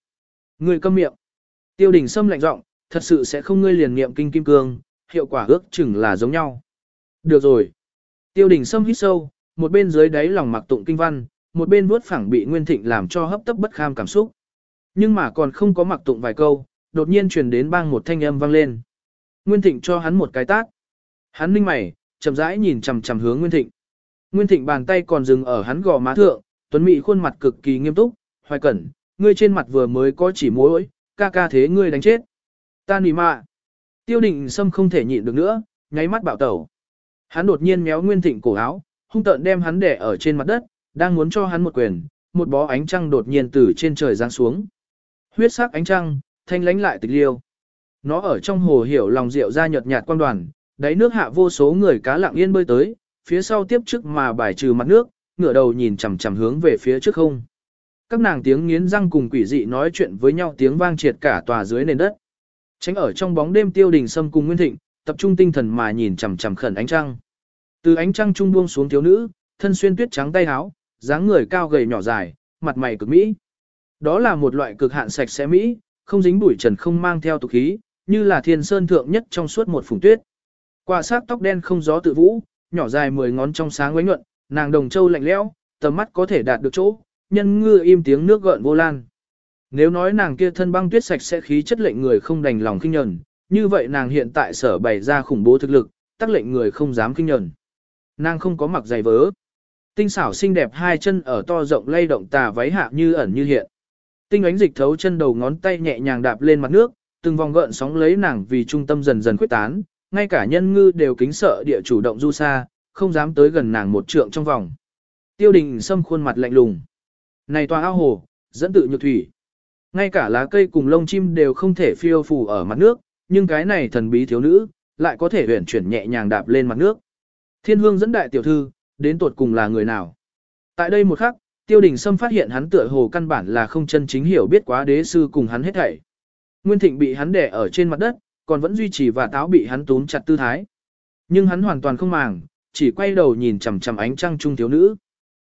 S1: người câm miệng. Tiêu đình sâm lạnh giọng, thật sự sẽ không ngươi liền niệm kinh kim cương, hiệu quả ước chừng là giống nhau. Được rồi. Tiêu đình Sâm hít sâu, một bên dưới đáy lòng mặc tụng kinh văn, một bên vuốt phẳng bị Nguyên Thịnh làm cho hấp tấp bất kham cảm xúc. Nhưng mà còn không có mặc tụng vài câu, đột nhiên truyền đến bang một thanh âm vang lên. Nguyên Thịnh cho hắn một cái tát. Hắn ninh mày, chậm rãi nhìn chằm chằm hướng Nguyên Thịnh. Nguyên Thịnh bàn tay còn dừng ở hắn gò má thượng, tuấn mỹ khuôn mặt cực kỳ nghiêm túc, hoài cẩn, ngươi trên mặt vừa mới có chỉ mối, ca ca thế ngươi đánh chết. Ta nì mạ. Tiêu định Sâm không thể nhịn được nữa, nháy mắt bảo tẩu. Hắn đột nhiên méo Nguyên Thịnh cổ áo, hung tợn đem hắn đè ở trên mặt đất, đang muốn cho hắn một quyền, một bó ánh trăng đột nhiên từ trên trời giáng xuống. Huyết sắc ánh trăng, thanh lánh lại tịch liêu. Nó ở trong hồ hiểu lòng rượu ra nhợt nhạt quan đoàn, đáy nước hạ vô số người cá lặng yên bơi tới, phía sau tiếp trước mà bài trừ mặt nước, ngửa đầu nhìn chằm chằm hướng về phía trước không. Các nàng tiếng nghiến răng cùng quỷ dị nói chuyện với nhau tiếng vang triệt cả tòa dưới nền đất. Tránh ở trong bóng đêm tiêu đình sâm cùng Nguyên Thịnh, tập trung tinh thần mà nhìn chằm chằm khẩn ánh trăng. Từ ánh trăng trung buông xuống thiếu nữ, thân xuyên tuyết trắng tay áo, dáng người cao gầy nhỏ dài, mặt mày cực mỹ. Đó là một loại cực hạn sạch sẽ mỹ, không dính bụi trần không mang theo tục khí, như là thiên sơn thượng nhất trong suốt một phùng tuyết. Quả sát tóc đen không gió tự vũ, nhỏ dài mười ngón trong sáng quánh nhuận, nàng đồng châu lạnh lẽo, tầm mắt có thể đạt được chỗ, nhân ngư im tiếng nước gợn vô lan. Nếu nói nàng kia thân băng tuyết sạch sẽ khí chất lệnh người không đành lòng kinh nhẫn, như vậy nàng hiện tại sở bày ra khủng bố thực lực, tác lệnh người không dám kinh nhẫn. Nàng không có mặc giày vớ. Tinh xảo xinh đẹp hai chân ở to rộng lay động tà váy hạ như ẩn như hiện. Tinh ánh dịch thấu chân đầu ngón tay nhẹ nhàng đạp lên mặt nước, từng vòng gợn sóng lấy nàng vì trung tâm dần dần khuếch tán, ngay cả nhân ngư đều kính sợ địa chủ động du xa, không dám tới gần nàng một trượng trong vòng. Tiêu đình xâm khuôn mặt lạnh lùng. Này tòa ao hồ, dẫn tự nhược thủy. Ngay cả lá cây cùng lông chim đều không thể phiêu phù ở mặt nước, nhưng cái này thần bí thiếu nữ, lại có thể huyển chuyển nhẹ nhàng đạp lên mặt nước. Thiên hương dẫn đại tiểu thư, đến tuột cùng là người nào? Tại đây một khắc, tiêu đình sâm phát hiện hắn tựa hồ căn bản là không chân chính hiểu biết quá đế sư cùng hắn hết thảy. Nguyên thịnh bị hắn đè ở trên mặt đất, còn vẫn duy trì và táo bị hắn túm chặt tư thái. Nhưng hắn hoàn toàn không màng, chỉ quay đầu nhìn chằm chằm ánh trăng trung thiếu nữ.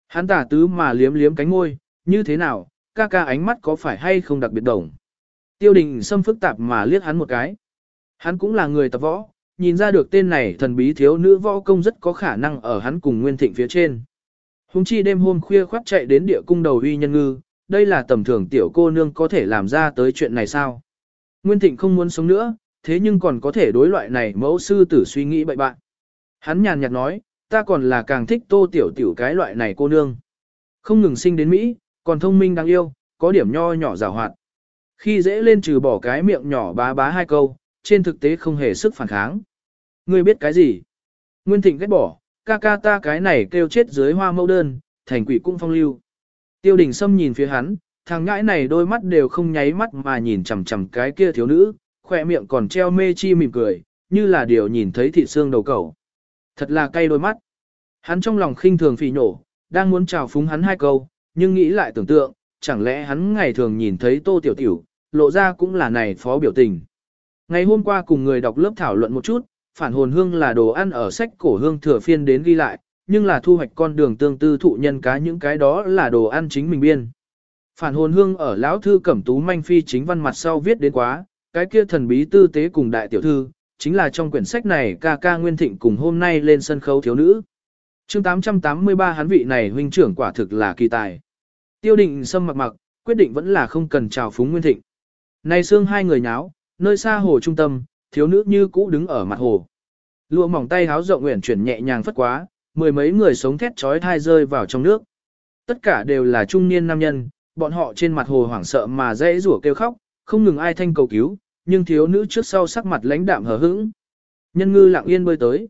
S1: Hắn tả tứ mà liếm liếm cánh môi, như thế nào, ca ca ánh mắt có phải hay không đặc biệt đồng. Tiêu đình xâm phức tạp mà liếc hắn một cái. Hắn cũng là người tập võ, nhìn ra được tên này thần bí thiếu nữ võ công rất có khả năng ở hắn cùng Nguyên Thịnh phía trên. Hùng chi đêm hôm khuya khoát chạy đến địa cung đầu uy nhân ngư, đây là tầm thường tiểu cô nương có thể làm ra tới chuyện này sao? Nguyên Thịnh không muốn sống nữa, thế nhưng còn có thể đối loại này mẫu sư tử suy nghĩ bậy bạn. Hắn nhàn nhạt nói, ta còn là càng thích tô tiểu tiểu cái loại này cô nương. Không ngừng sinh đến Mỹ, còn thông minh đáng yêu, có điểm nho nhỏ rào hoạt. Khi dễ lên trừ bỏ cái miệng nhỏ bá bá hai câu, trên thực tế không hề sức phản kháng. Ngươi biết cái gì? Nguyên Thịnh ghét bỏ, ca ca ta cái này kêu chết dưới hoa mẫu đơn, thành quỷ cung phong lưu. Tiêu đình Sâm nhìn phía hắn, thằng ngãi này đôi mắt đều không nháy mắt mà nhìn chằm chằm cái kia thiếu nữ, khỏe miệng còn treo mê chi mỉm cười, như là điều nhìn thấy thị xương đầu cầu. Thật là cay đôi mắt. Hắn trong lòng khinh thường phỉ nổ, đang muốn chào phúng hắn hai câu, nhưng nghĩ lại tưởng tượng, chẳng lẽ hắn ngày thường nhìn thấy tô tiểu tiểu, lộ ra cũng là này phó biểu tình. Ngày hôm qua cùng người đọc lớp thảo luận một chút, phản hồn hương là đồ ăn ở sách cổ hương thừa phiên đến ghi lại, nhưng là thu hoạch con đường tương tư thụ nhân cá những cái đó là đồ ăn chính mình biên. Phản hồn hương ở lão thư cẩm tú manh phi chính văn mặt sau viết đến quá, cái kia thần bí tư tế cùng đại tiểu thư, chính là trong quyển sách này ca ca Nguyên Thịnh cùng hôm nay lên sân khấu thiếu nữ. chương 883 hắn vị này huynh trưởng quả thực là kỳ tài. Tiêu định xâm mặc mặc, quyết định vẫn là không cần chào phúng Nguyên Thịnh. Này xương hai người nháo, nơi xa hồ trung tâm, thiếu nữ như cũ đứng ở mặt hồ. Lụa mỏng tay háo rộng nguyện chuyển nhẹ nhàng phất quá, mười mấy người sống thét trói thai rơi vào trong nước. Tất cả đều là trung niên nam nhân, bọn họ trên mặt hồ hoảng sợ mà dễ rủa kêu khóc, không ngừng ai thanh cầu cứu, nhưng thiếu nữ trước sau sắc mặt lãnh đạm hờ hững. Nhân ngư lặng yên bơi tới.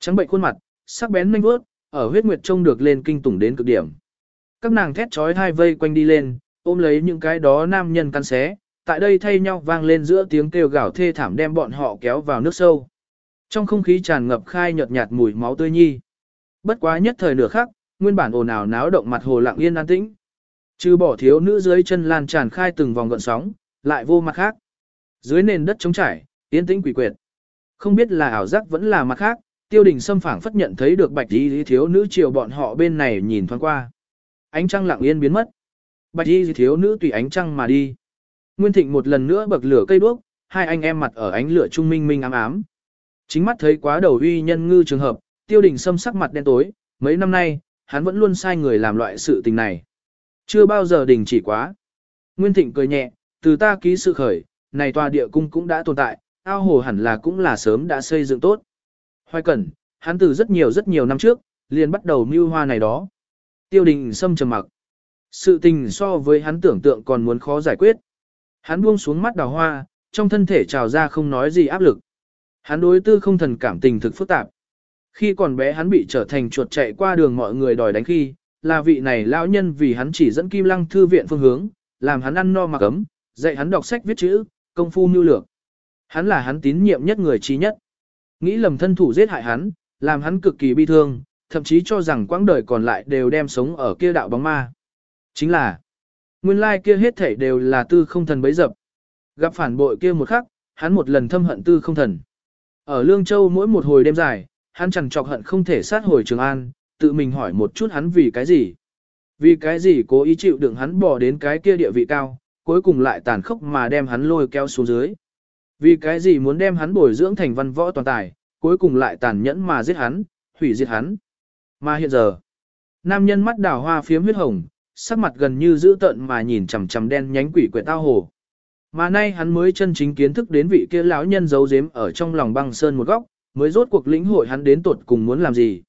S1: Trắng bệnh khuôn mặt, sắc bén nhanh vớt ở huyết nguyệt trông được lên kinh tủng đến cực điểm. Các nàng thét trói hai vây quanh đi lên, ôm lấy những cái đó nam nhân căn xé, tại đây thay nhau vang lên giữa tiếng kêu gào thê thảm đem bọn họ kéo vào nước sâu. Trong không khí tràn ngập khai nhợt nhạt mùi máu tươi nhi. Bất quá nhất thời nửa khắc, nguyên bản ồn ào náo động mặt hồ lặng yên an tĩnh. Trừ bỏ thiếu nữ dưới chân lan tràn khai từng vòng gợn sóng, lại vô mặt khác. Dưới nền đất trống trải, yên tĩnh quỷ quyệt. Không biết là ảo giác vẫn là mặt khác, tiêu đình xâm phảng phất nhận thấy được bạch y thiếu nữ chiều bọn họ bên này nhìn thoáng qua. Ánh trăng lặng yên biến mất. Bạch y thiếu nữ tùy ánh trăng mà đi. Nguyên Thịnh một lần nữa bậc lửa cây đuốc, hai anh em mặt ở ánh lửa trung minh minh ám ám. Chính mắt thấy quá đầu uy nhân ngư trường hợp, tiêu đình xâm sắc mặt đen tối, mấy năm nay, hắn vẫn luôn sai người làm loại sự tình này. Chưa bao giờ đình chỉ quá. Nguyên Thịnh cười nhẹ, từ ta ký sự khởi, này tòa địa cung cũng đã tồn tại, ao hồ hẳn là cũng là sớm đã xây dựng tốt. Hoài cẩn, hắn từ rất nhiều rất nhiều năm trước, liền bắt đầu mưu hoa này đó. Tiêu đình sâm trầm mặc. Sự tình so với hắn tưởng tượng còn muốn khó giải quyết. Hắn buông xuống mắt đào hoa, trong thân thể trào ra không nói gì áp lực. Hắn đối tư không thần cảm tình thực phức tạp. Khi còn bé hắn bị trở thành chuột chạy qua đường mọi người đòi đánh khi, là vị này lão nhân vì hắn chỉ dẫn Kim Lăng thư viện phương hướng, làm hắn ăn no mặc ấm, dạy hắn đọc sách viết chữ, công phu mưu lược. Hắn là hắn tín nhiệm nhất người trí nhất. Nghĩ lầm thân thủ giết hại hắn, làm hắn cực kỳ bi thương, thậm chí cho rằng quãng đời còn lại đều đem sống ở kia đạo bóng ma. Chính là, nguyên lai kia hết thảy đều là tư không thần bấy dập. Gặp phản bội kia một khắc, hắn một lần thâm hận tư không thần. Ở Lương Châu mỗi một hồi đêm dài, hắn chẳng chọc hận không thể sát hồi Trường An, tự mình hỏi một chút hắn vì cái gì. Vì cái gì cố ý chịu đựng hắn bỏ đến cái kia địa vị cao, cuối cùng lại tàn khốc mà đem hắn lôi kéo xuống dưới. Vì cái gì muốn đem hắn bồi dưỡng thành văn võ toàn tài, cuối cùng lại tàn nhẫn mà giết hắn, hủy diệt hắn. Mà hiện giờ, nam nhân mắt đào hoa phiếm huyết hồng, sắc mặt gần như dữ tợn mà nhìn chằm chằm đen nhánh quỷ quyệt tao hồ. Mà nay hắn mới chân chính kiến thức đến vị kia lão nhân giấu giếm ở trong lòng băng sơn một góc, mới rốt cuộc lĩnh hội hắn đến tột cùng muốn làm gì.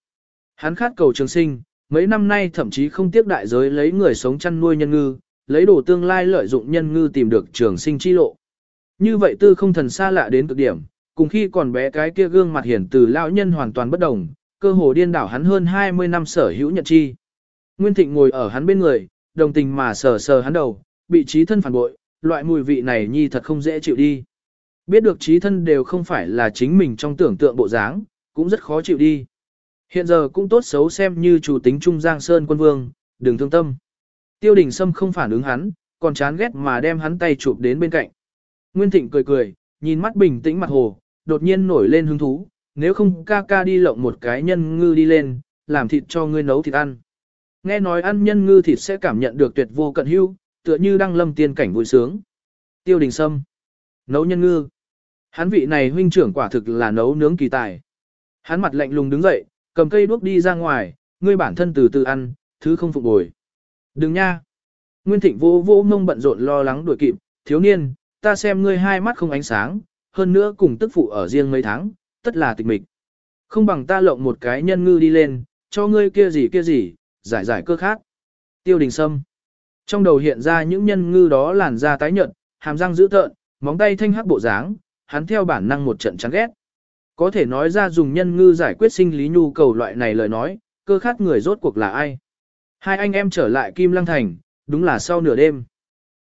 S1: Hắn khát cầu trường sinh, mấy năm nay thậm chí không tiếc đại giới lấy người sống chăn nuôi nhân ngư, lấy đồ tương lai lợi dụng nhân ngư tìm được trường sinh chi lộ. Như vậy tư không thần xa lạ đến cực điểm, cùng khi còn bé cái kia gương mặt hiển từ lão nhân hoàn toàn bất đồng, cơ hồ điên đảo hắn hơn 20 năm sở hữu nhận chi. Nguyên Thịnh ngồi ở hắn bên người, đồng tình mà sờ sờ hắn đầu, bị trí thân phản bội, loại mùi vị này nhi thật không dễ chịu đi. Biết được trí thân đều không phải là chính mình trong tưởng tượng bộ dáng, cũng rất khó chịu đi. Hiện giờ cũng tốt xấu xem như chủ tính Trung Giang Sơn quân vương, đừng thương tâm. Tiêu đình Sâm không phản ứng hắn, còn chán ghét mà đem hắn tay chụp đến bên cạnh. Nguyên Thịnh cười cười, nhìn mắt bình tĩnh mặt hồ, đột nhiên nổi lên hứng thú, nếu không ca ca đi lộng một cái nhân ngư đi lên, làm thịt cho ngươi nấu thịt ăn. Nghe nói ăn nhân ngư thịt sẽ cảm nhận được tuyệt vô cận hưu, tựa như đang lâm tiên cảnh vui sướng. Tiêu đình sâm. Nấu nhân ngư. Hắn vị này huynh trưởng quả thực là nấu nướng kỳ tài. Hắn mặt lạnh lùng đứng dậy, cầm cây đuốc đi ra ngoài, ngươi bản thân từ từ ăn, thứ không phục bồi. Đừng nha. Nguyên thịnh vô vô mông bận rộn lo lắng đuổi kịp, thiếu niên, ta xem ngươi hai mắt không ánh sáng, hơn nữa cùng tức phụ ở riêng mấy tháng, tất là tịch mịch. Không bằng ta lộng một cái nhân ngư đi lên, cho ngươi kia gì kia gì, giải giải cơ khác. Tiêu đình sâm. Trong đầu hiện ra những nhân ngư đó làn da tái nhợt, hàm răng dữ tợn, móng tay thanh hắc bộ dáng, hắn theo bản năng một trận chán ghét. Có thể nói ra dùng nhân ngư giải quyết sinh lý nhu cầu loại này lời nói, cơ khát người rốt cuộc là ai. Hai anh em trở lại Kim Lăng Thành, đúng là sau nửa đêm.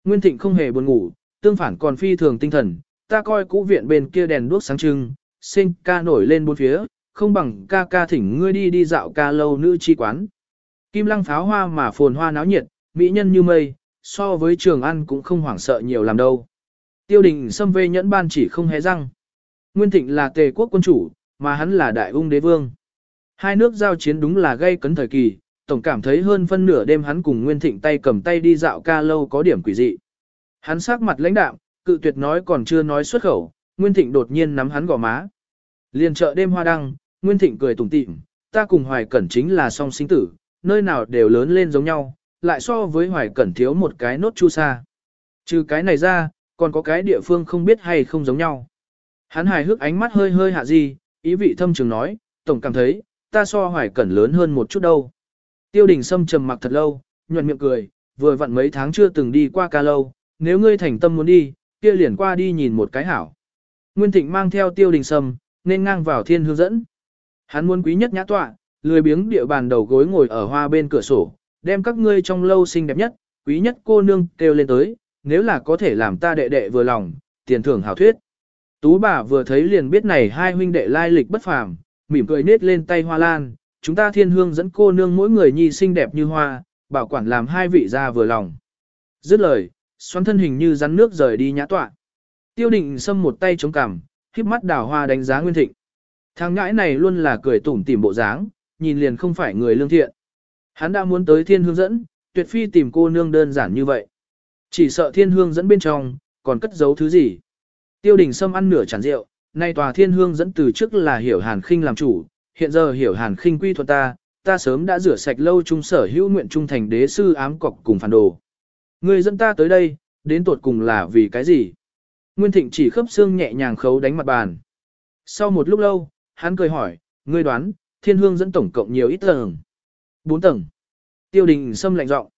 S1: Nguyên Thịnh không hề buồn ngủ, tương phản còn phi thường tinh thần, ta coi cũ viện bên kia đèn đuốc sáng trưng, sinh ca nổi lên bốn phía, không bằng ca ca thỉnh ngươi đi đi dạo ca lâu nữ chi quán. Kim lăng pháo hoa mà phồn hoa náo nhiệt, mỹ nhân như mây, so với trường ăn cũng không hoảng sợ nhiều làm đâu. Tiêu đình xâm vê nhẫn ban chỉ không hé răng. Nguyên thịnh là tề quốc quân chủ, mà hắn là đại ung đế vương. Hai nước giao chiến đúng là gây cấn thời kỳ, tổng cảm thấy hơn phân nửa đêm hắn cùng Nguyên Thịnh tay cầm tay đi dạo ca lâu có điểm quỷ dị. Hắn sắc mặt lãnh đạm, cự tuyệt nói còn chưa nói xuất khẩu, Nguyên Thịnh đột nhiên nắm hắn gò má. Liên chợ đêm hoa đăng, Nguyên Thịnh cười tủm tỉm, ta cùng Hoài Cẩn chính là song sinh tử, nơi nào đều lớn lên giống nhau, lại so với Hoài Cẩn thiếu một cái nốt chu sa. Trừ cái này ra, còn có cái địa phương không biết hay không giống nhau. Hắn hài hước ánh mắt hơi hơi hạ gì, ý vị thâm trường nói, tổng cảm thấy, ta so Hoài Cẩn lớn hơn một chút đâu. Tiêu đình Sâm trầm mặc thật lâu, nhuận miệng cười, vừa vặn mấy tháng chưa từng đi qua ca lâu, nếu ngươi thành tâm muốn đi, kia liền qua đi nhìn một cái hảo. Nguyên Thịnh mang theo tiêu đình Sâm, nên ngang vào thiên hướng dẫn. Hắn muốn quý nhất nhã tọa, lười biếng địa bàn đầu gối ngồi ở hoa bên cửa sổ, đem các ngươi trong lâu xinh đẹp nhất, quý nhất cô nương kêu lên tới, nếu là có thể làm ta đệ đệ vừa lòng, tiền thưởng hảo thuyết. Tú bà vừa thấy liền biết này hai huynh đệ lai lịch bất phàm, mỉm cười nết lên tay hoa lan, chúng ta thiên hương dẫn cô nương mỗi người nhi xinh đẹp như hoa, bảo quản làm hai vị ra vừa lòng. Dứt lời, xoắn thân hình như rắn nước rời đi nhã tọa. Tiêu định xâm một tay chống cằm, khiếp mắt đào hoa đánh giá Nguyên Thịnh. Thằng ngãi này luôn là cười tủm tỉm bộ dáng, nhìn liền không phải người lương thiện. Hắn đã muốn tới thiên hương dẫn, tuyệt phi tìm cô nương đơn giản như vậy. Chỉ sợ thiên hương dẫn bên trong, còn cất giấu thứ gì. Tiêu đình Sâm ăn nửa chản rượu, nay tòa thiên hương dẫn từ trước là hiểu hàn khinh làm chủ, hiện giờ hiểu hàn khinh quy thuật ta, ta sớm đã rửa sạch lâu trung sở hữu nguyện trung thành đế sư ám cọc cùng phản đồ. Người dẫn ta tới đây, đến tột cùng là vì cái gì? Nguyên Thịnh chỉ khớp xương nhẹ nhàng khấu đánh mặt bàn. Sau một lúc lâu, hắn cười hỏi, ngươi đoán, thiên hương dẫn tổng cộng nhiều ít tầng? Bốn tầng. Tiêu đình xâm lạnh giọng.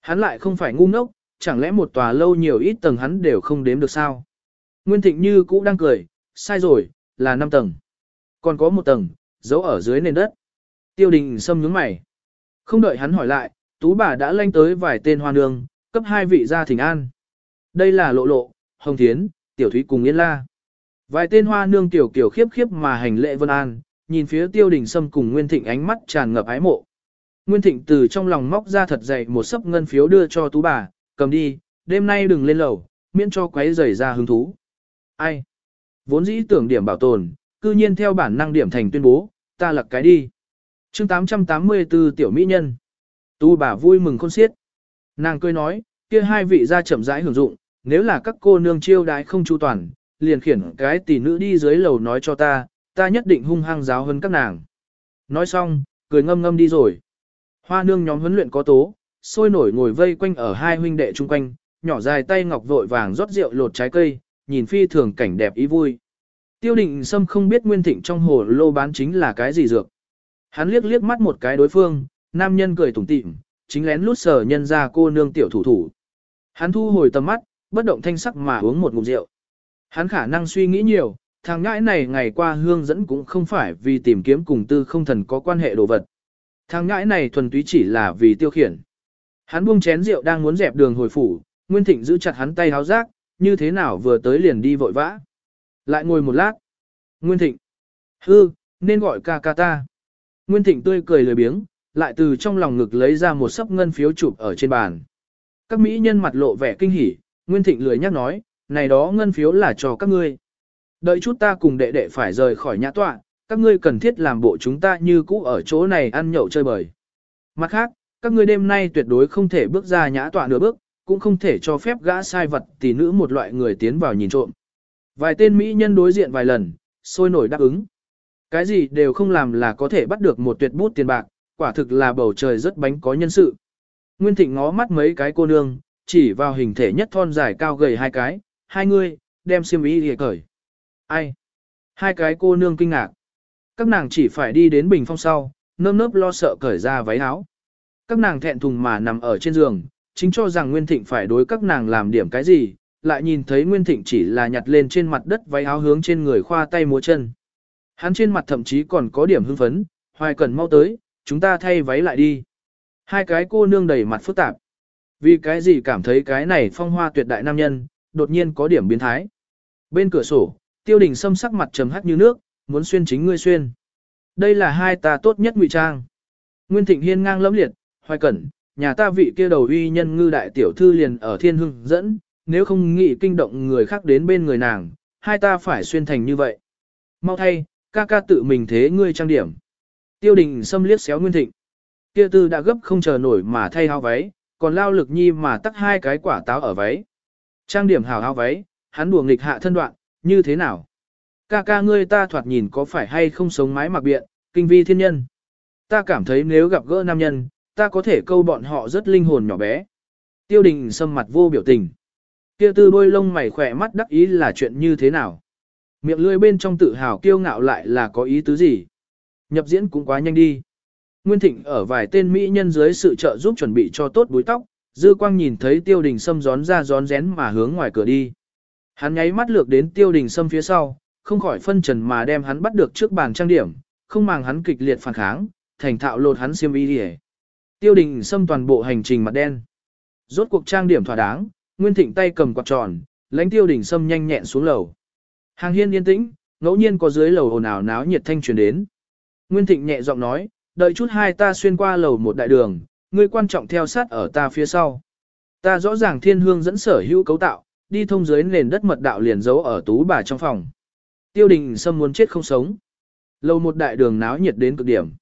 S1: Hắn lại không phải ngu ngốc, chẳng lẽ một tòa lâu nhiều ít tầng hắn đều không đếm được sao? Nguyên Thịnh như cũ đang cười, sai rồi, là năm tầng. Còn có một tầng, giấu ở dưới nền đất. Tiêu đình xâm nhướng mày. Không đợi hắn hỏi lại, tú bà đã lanh tới vài tên hoa nương, cấp hai vị gia thỉnh an. Đây là lộ lộ, hồng thiến, tiểu thúy cùng yên la. Vài tên hoa nương tiểu kiểu khiếp khiếp mà hành lệ vân an, nhìn phía tiêu đình sâm cùng Nguyên Thịnh ánh mắt tràn ngập ái mộ. Nguyên Thịnh từ trong lòng móc ra thật dày một sấp ngân phiếu đưa cho tú bà, cầm đi, đêm nay đừng lên lầu, miễn cho quấy rầy ra hứng thú. Ai? Vốn dĩ tưởng điểm bảo tồn, cư nhiên theo bản năng điểm thành tuyên bố, ta lật cái đi. chương 884 tiểu mỹ nhân. tu bà vui mừng khôn xiết. Nàng cười nói, kia hai vị ra chậm rãi hưởng dụng, nếu là các cô nương chiêu đái không chu toàn, liền khiển cái tỷ nữ đi dưới lầu nói cho ta, ta nhất định hung hăng giáo hơn các nàng. Nói xong, cười ngâm ngâm đi rồi. Hoa nương nhóm huấn luyện có tố, sôi nổi ngồi vây quanh ở hai huynh đệ chung quanh, nhỏ dài tay ngọc vội vàng rót rượu lột trái cây, nhìn phi thường cảnh đẹp ý vui. Tiêu định Sâm không biết Nguyên Thịnh trong hồ lô bán chính là cái gì dược. Hắn liếc liếc mắt một cái đối phương, nam nhân cười tủm tỉm, chính lén lút sở nhân ra cô nương tiểu thủ thủ. Hắn thu hồi tầm mắt, bất động thanh sắc mà uống một ngụm rượu. Hắn khả năng suy nghĩ nhiều, thằng ngãi này ngày qua hương dẫn cũng không phải vì tìm kiếm cùng tư không thần có quan hệ đồ vật. Thằng ngãi này thuần túy chỉ là vì tiêu khiển. Hắn buông chén rượu đang muốn dẹp đường hồi phủ, Nguyên Thịnh giữ chặt hắn tay háo giác, như thế nào vừa tới liền đi vội vã. Lại ngồi một lát. Nguyên Thịnh. Hư, nên gọi ca ca ta. Nguyên Thịnh tươi cười lười biếng, lại từ trong lòng ngực lấy ra một sấp ngân phiếu chụp ở trên bàn. Các mỹ nhân mặt lộ vẻ kinh hỉ, Nguyên Thịnh lười nhắc nói, này đó ngân phiếu là cho các ngươi. Đợi chút ta cùng đệ đệ phải rời khỏi nhã tọa, các ngươi cần thiết làm bộ chúng ta như cũ ở chỗ này ăn nhậu chơi bời. Mặt khác, các ngươi đêm nay tuyệt đối không thể bước ra nhã tọa nửa bước, cũng không thể cho phép gã sai vật tỷ nữ một loại người tiến vào nhìn trộm. Vài tên mỹ nhân đối diện vài lần, sôi nổi đáp ứng. Cái gì đều không làm là có thể bắt được một tuyệt bút tiền bạc, quả thực là bầu trời rất bánh có nhân sự. Nguyên Thịnh ngó mắt mấy cái cô nương, chỉ vào hình thể nhất thon dài cao gầy hai cái, hai người, đem xiêm y lìa cởi. Ai? Hai cái cô nương kinh ngạc. Các nàng chỉ phải đi đến bình phong sau, nơm nớp lo sợ cởi ra váy áo. Các nàng thẹn thùng mà nằm ở trên giường, chính cho rằng Nguyên Thịnh phải đối các nàng làm điểm cái gì, lại nhìn thấy Nguyên Thịnh chỉ là nhặt lên trên mặt đất váy áo hướng trên người khoa tay múa chân. Hắn trên mặt thậm chí còn có điểm hưng phấn, hoài cần mau tới, chúng ta thay váy lại đi. Hai cái cô nương đầy mặt phức tạp. Vì cái gì cảm thấy cái này phong hoa tuyệt đại nam nhân, đột nhiên có điểm biến thái. Bên cửa sổ, tiêu đình xâm sắc mặt trầm hắt như nước, muốn xuyên chính ngươi xuyên. Đây là hai ta tốt nhất ngụy trang. Nguyên Thịnh Hiên ngang lẫm liệt, hoài cẩn, nhà ta vị kia đầu uy nhân ngư đại tiểu thư liền ở thiên hưng dẫn, nếu không nghĩ kinh động người khác đến bên người nàng, hai ta phải xuyên thành như vậy. Mau thay, ca ca tự mình thế ngươi trang điểm. Tiêu đình xâm liếc xéo Nguyên Thịnh. Kia tư đã gấp không chờ nổi mà thay hao váy, còn lao lực nhi mà tắt hai cái quả táo ở váy. Trang điểm hào hao váy, hắn đùa nghịch hạ thân đoạn, như thế nào? Ca ca ngươi ta thoạt nhìn có phải hay không sống mái mặc biện, kinh vi thiên nhân. Ta cảm thấy nếu gặp gỡ nam nhân, ta có thể câu bọn họ rất linh hồn nhỏ bé. Tiêu đình sâm mặt vô biểu tình. Kia tư đôi lông mày khỏe mắt đắc ý là chuyện như thế nào? Miệng lưỡi bên trong tự hào kiêu ngạo lại là có ý tứ gì? Nhập diễn cũng quá nhanh đi. Nguyên Thịnh ở vài tên mỹ nhân dưới sự trợ giúp chuẩn bị cho tốt búi tóc, dư quang nhìn thấy tiêu đình sâm gión ra gión rén mà hướng ngoài cửa đi. Hắn nháy mắt lược đến tiêu đình sâm phía sau, không khỏi phân trần mà đem hắn bắt được trước bàn trang điểm, không màng hắn kịch liệt phản kháng, thành thạo lột hắn xiêm y đi Tiêu đình sâm toàn bộ hành trình mặt đen. Rốt cuộc trang điểm thỏa đáng, Nguyên Thịnh tay cầm quạt tròn, lãnh tiêu đình sâm nhanh nhẹn xuống lầu. Hàng hiên yên tĩnh, ngẫu nhiên có dưới lầu ồn ào náo nhiệt thanh truyền đến. Nguyên Thịnh nhẹ giọng nói, đợi chút hai ta xuyên qua lầu một đại đường, ngươi quan trọng theo sát ở ta phía sau. Ta rõ ràng thiên hương dẫn sở hữu cấu tạo, đi thông dưới nền đất mật đạo liền giấu ở tú bà trong phòng. Tiêu đình sâm muốn chết không sống. Lầu một đại đường náo nhiệt đến cực điểm.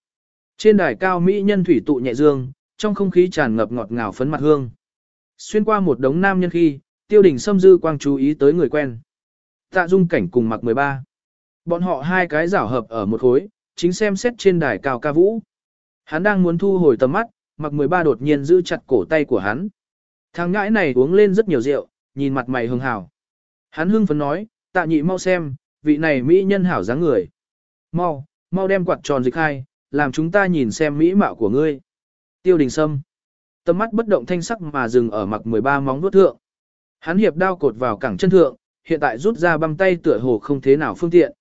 S1: Trên đài cao Mỹ nhân thủy tụ nhẹ dương, trong không khí tràn ngập ngọt ngào phấn mặt hương. Xuyên qua một đống nam nhân khi, tiêu đình sâm dư quang chú ý tới người quen. Tạ Dung Cảnh cùng mặc 13. Bọn họ hai cái rảo hợp ở một khối, chính xem xét trên đài cao ca vũ. Hắn đang muốn thu hồi tầm mắt, mặc 13 đột nhiên giữ chặt cổ tay của hắn. Thằng ngãi này uống lên rất nhiều rượu, nhìn mặt mày hưng hào. Hắn hưng phấn nói, tạ nhị mau xem, vị này mỹ nhân hảo dáng người. Mau, mau đem quạt tròn dịch hai, làm chúng ta nhìn xem mỹ mạo của ngươi. Tiêu đình sâm. Tầm mắt bất động thanh sắc mà dừng ở mặc 13 móng vuốt thượng. Hắn hiệp đao cột vào cẳng chân thượng, hiện tại rút ra băng tay tựa hồ không thế nào phương tiện.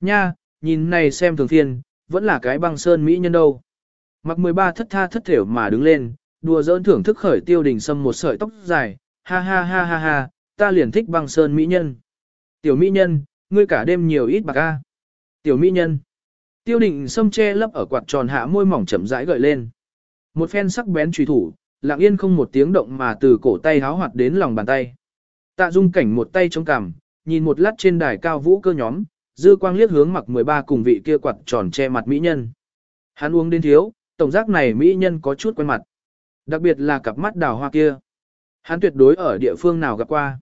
S1: Nha, nhìn này xem thường thiên, vẫn là cái băng sơn mỹ nhân đâu. Mặc 13 thất tha thất thểu mà đứng lên, đùa giỡn thưởng thức khởi tiêu đình sâm một sợi tóc dài, ha ha ha ha ha, ta liền thích băng sơn mỹ nhân. Tiểu mỹ nhân, ngươi cả đêm nhiều ít bạc a. Tiểu mỹ nhân. Tiêu đình sâm che lấp ở quạt tròn hạ môi mỏng chậm rãi gợi lên. Một phen sắc bén truy thủ, lặng yên không một tiếng động mà từ cổ tay háo hoạt đến lòng bàn tay. Tạ dung cảnh một tay chống cằm, nhìn một lát trên đài cao vũ cơ nhóm, dư quang liếc hướng mặc 13 cùng vị kia quạt tròn che mặt mỹ nhân. Hắn uống đến thiếu, tổng giác này mỹ nhân có chút quen mặt. Đặc biệt là cặp mắt đào hoa kia. Hắn tuyệt đối ở địa phương nào gặp qua.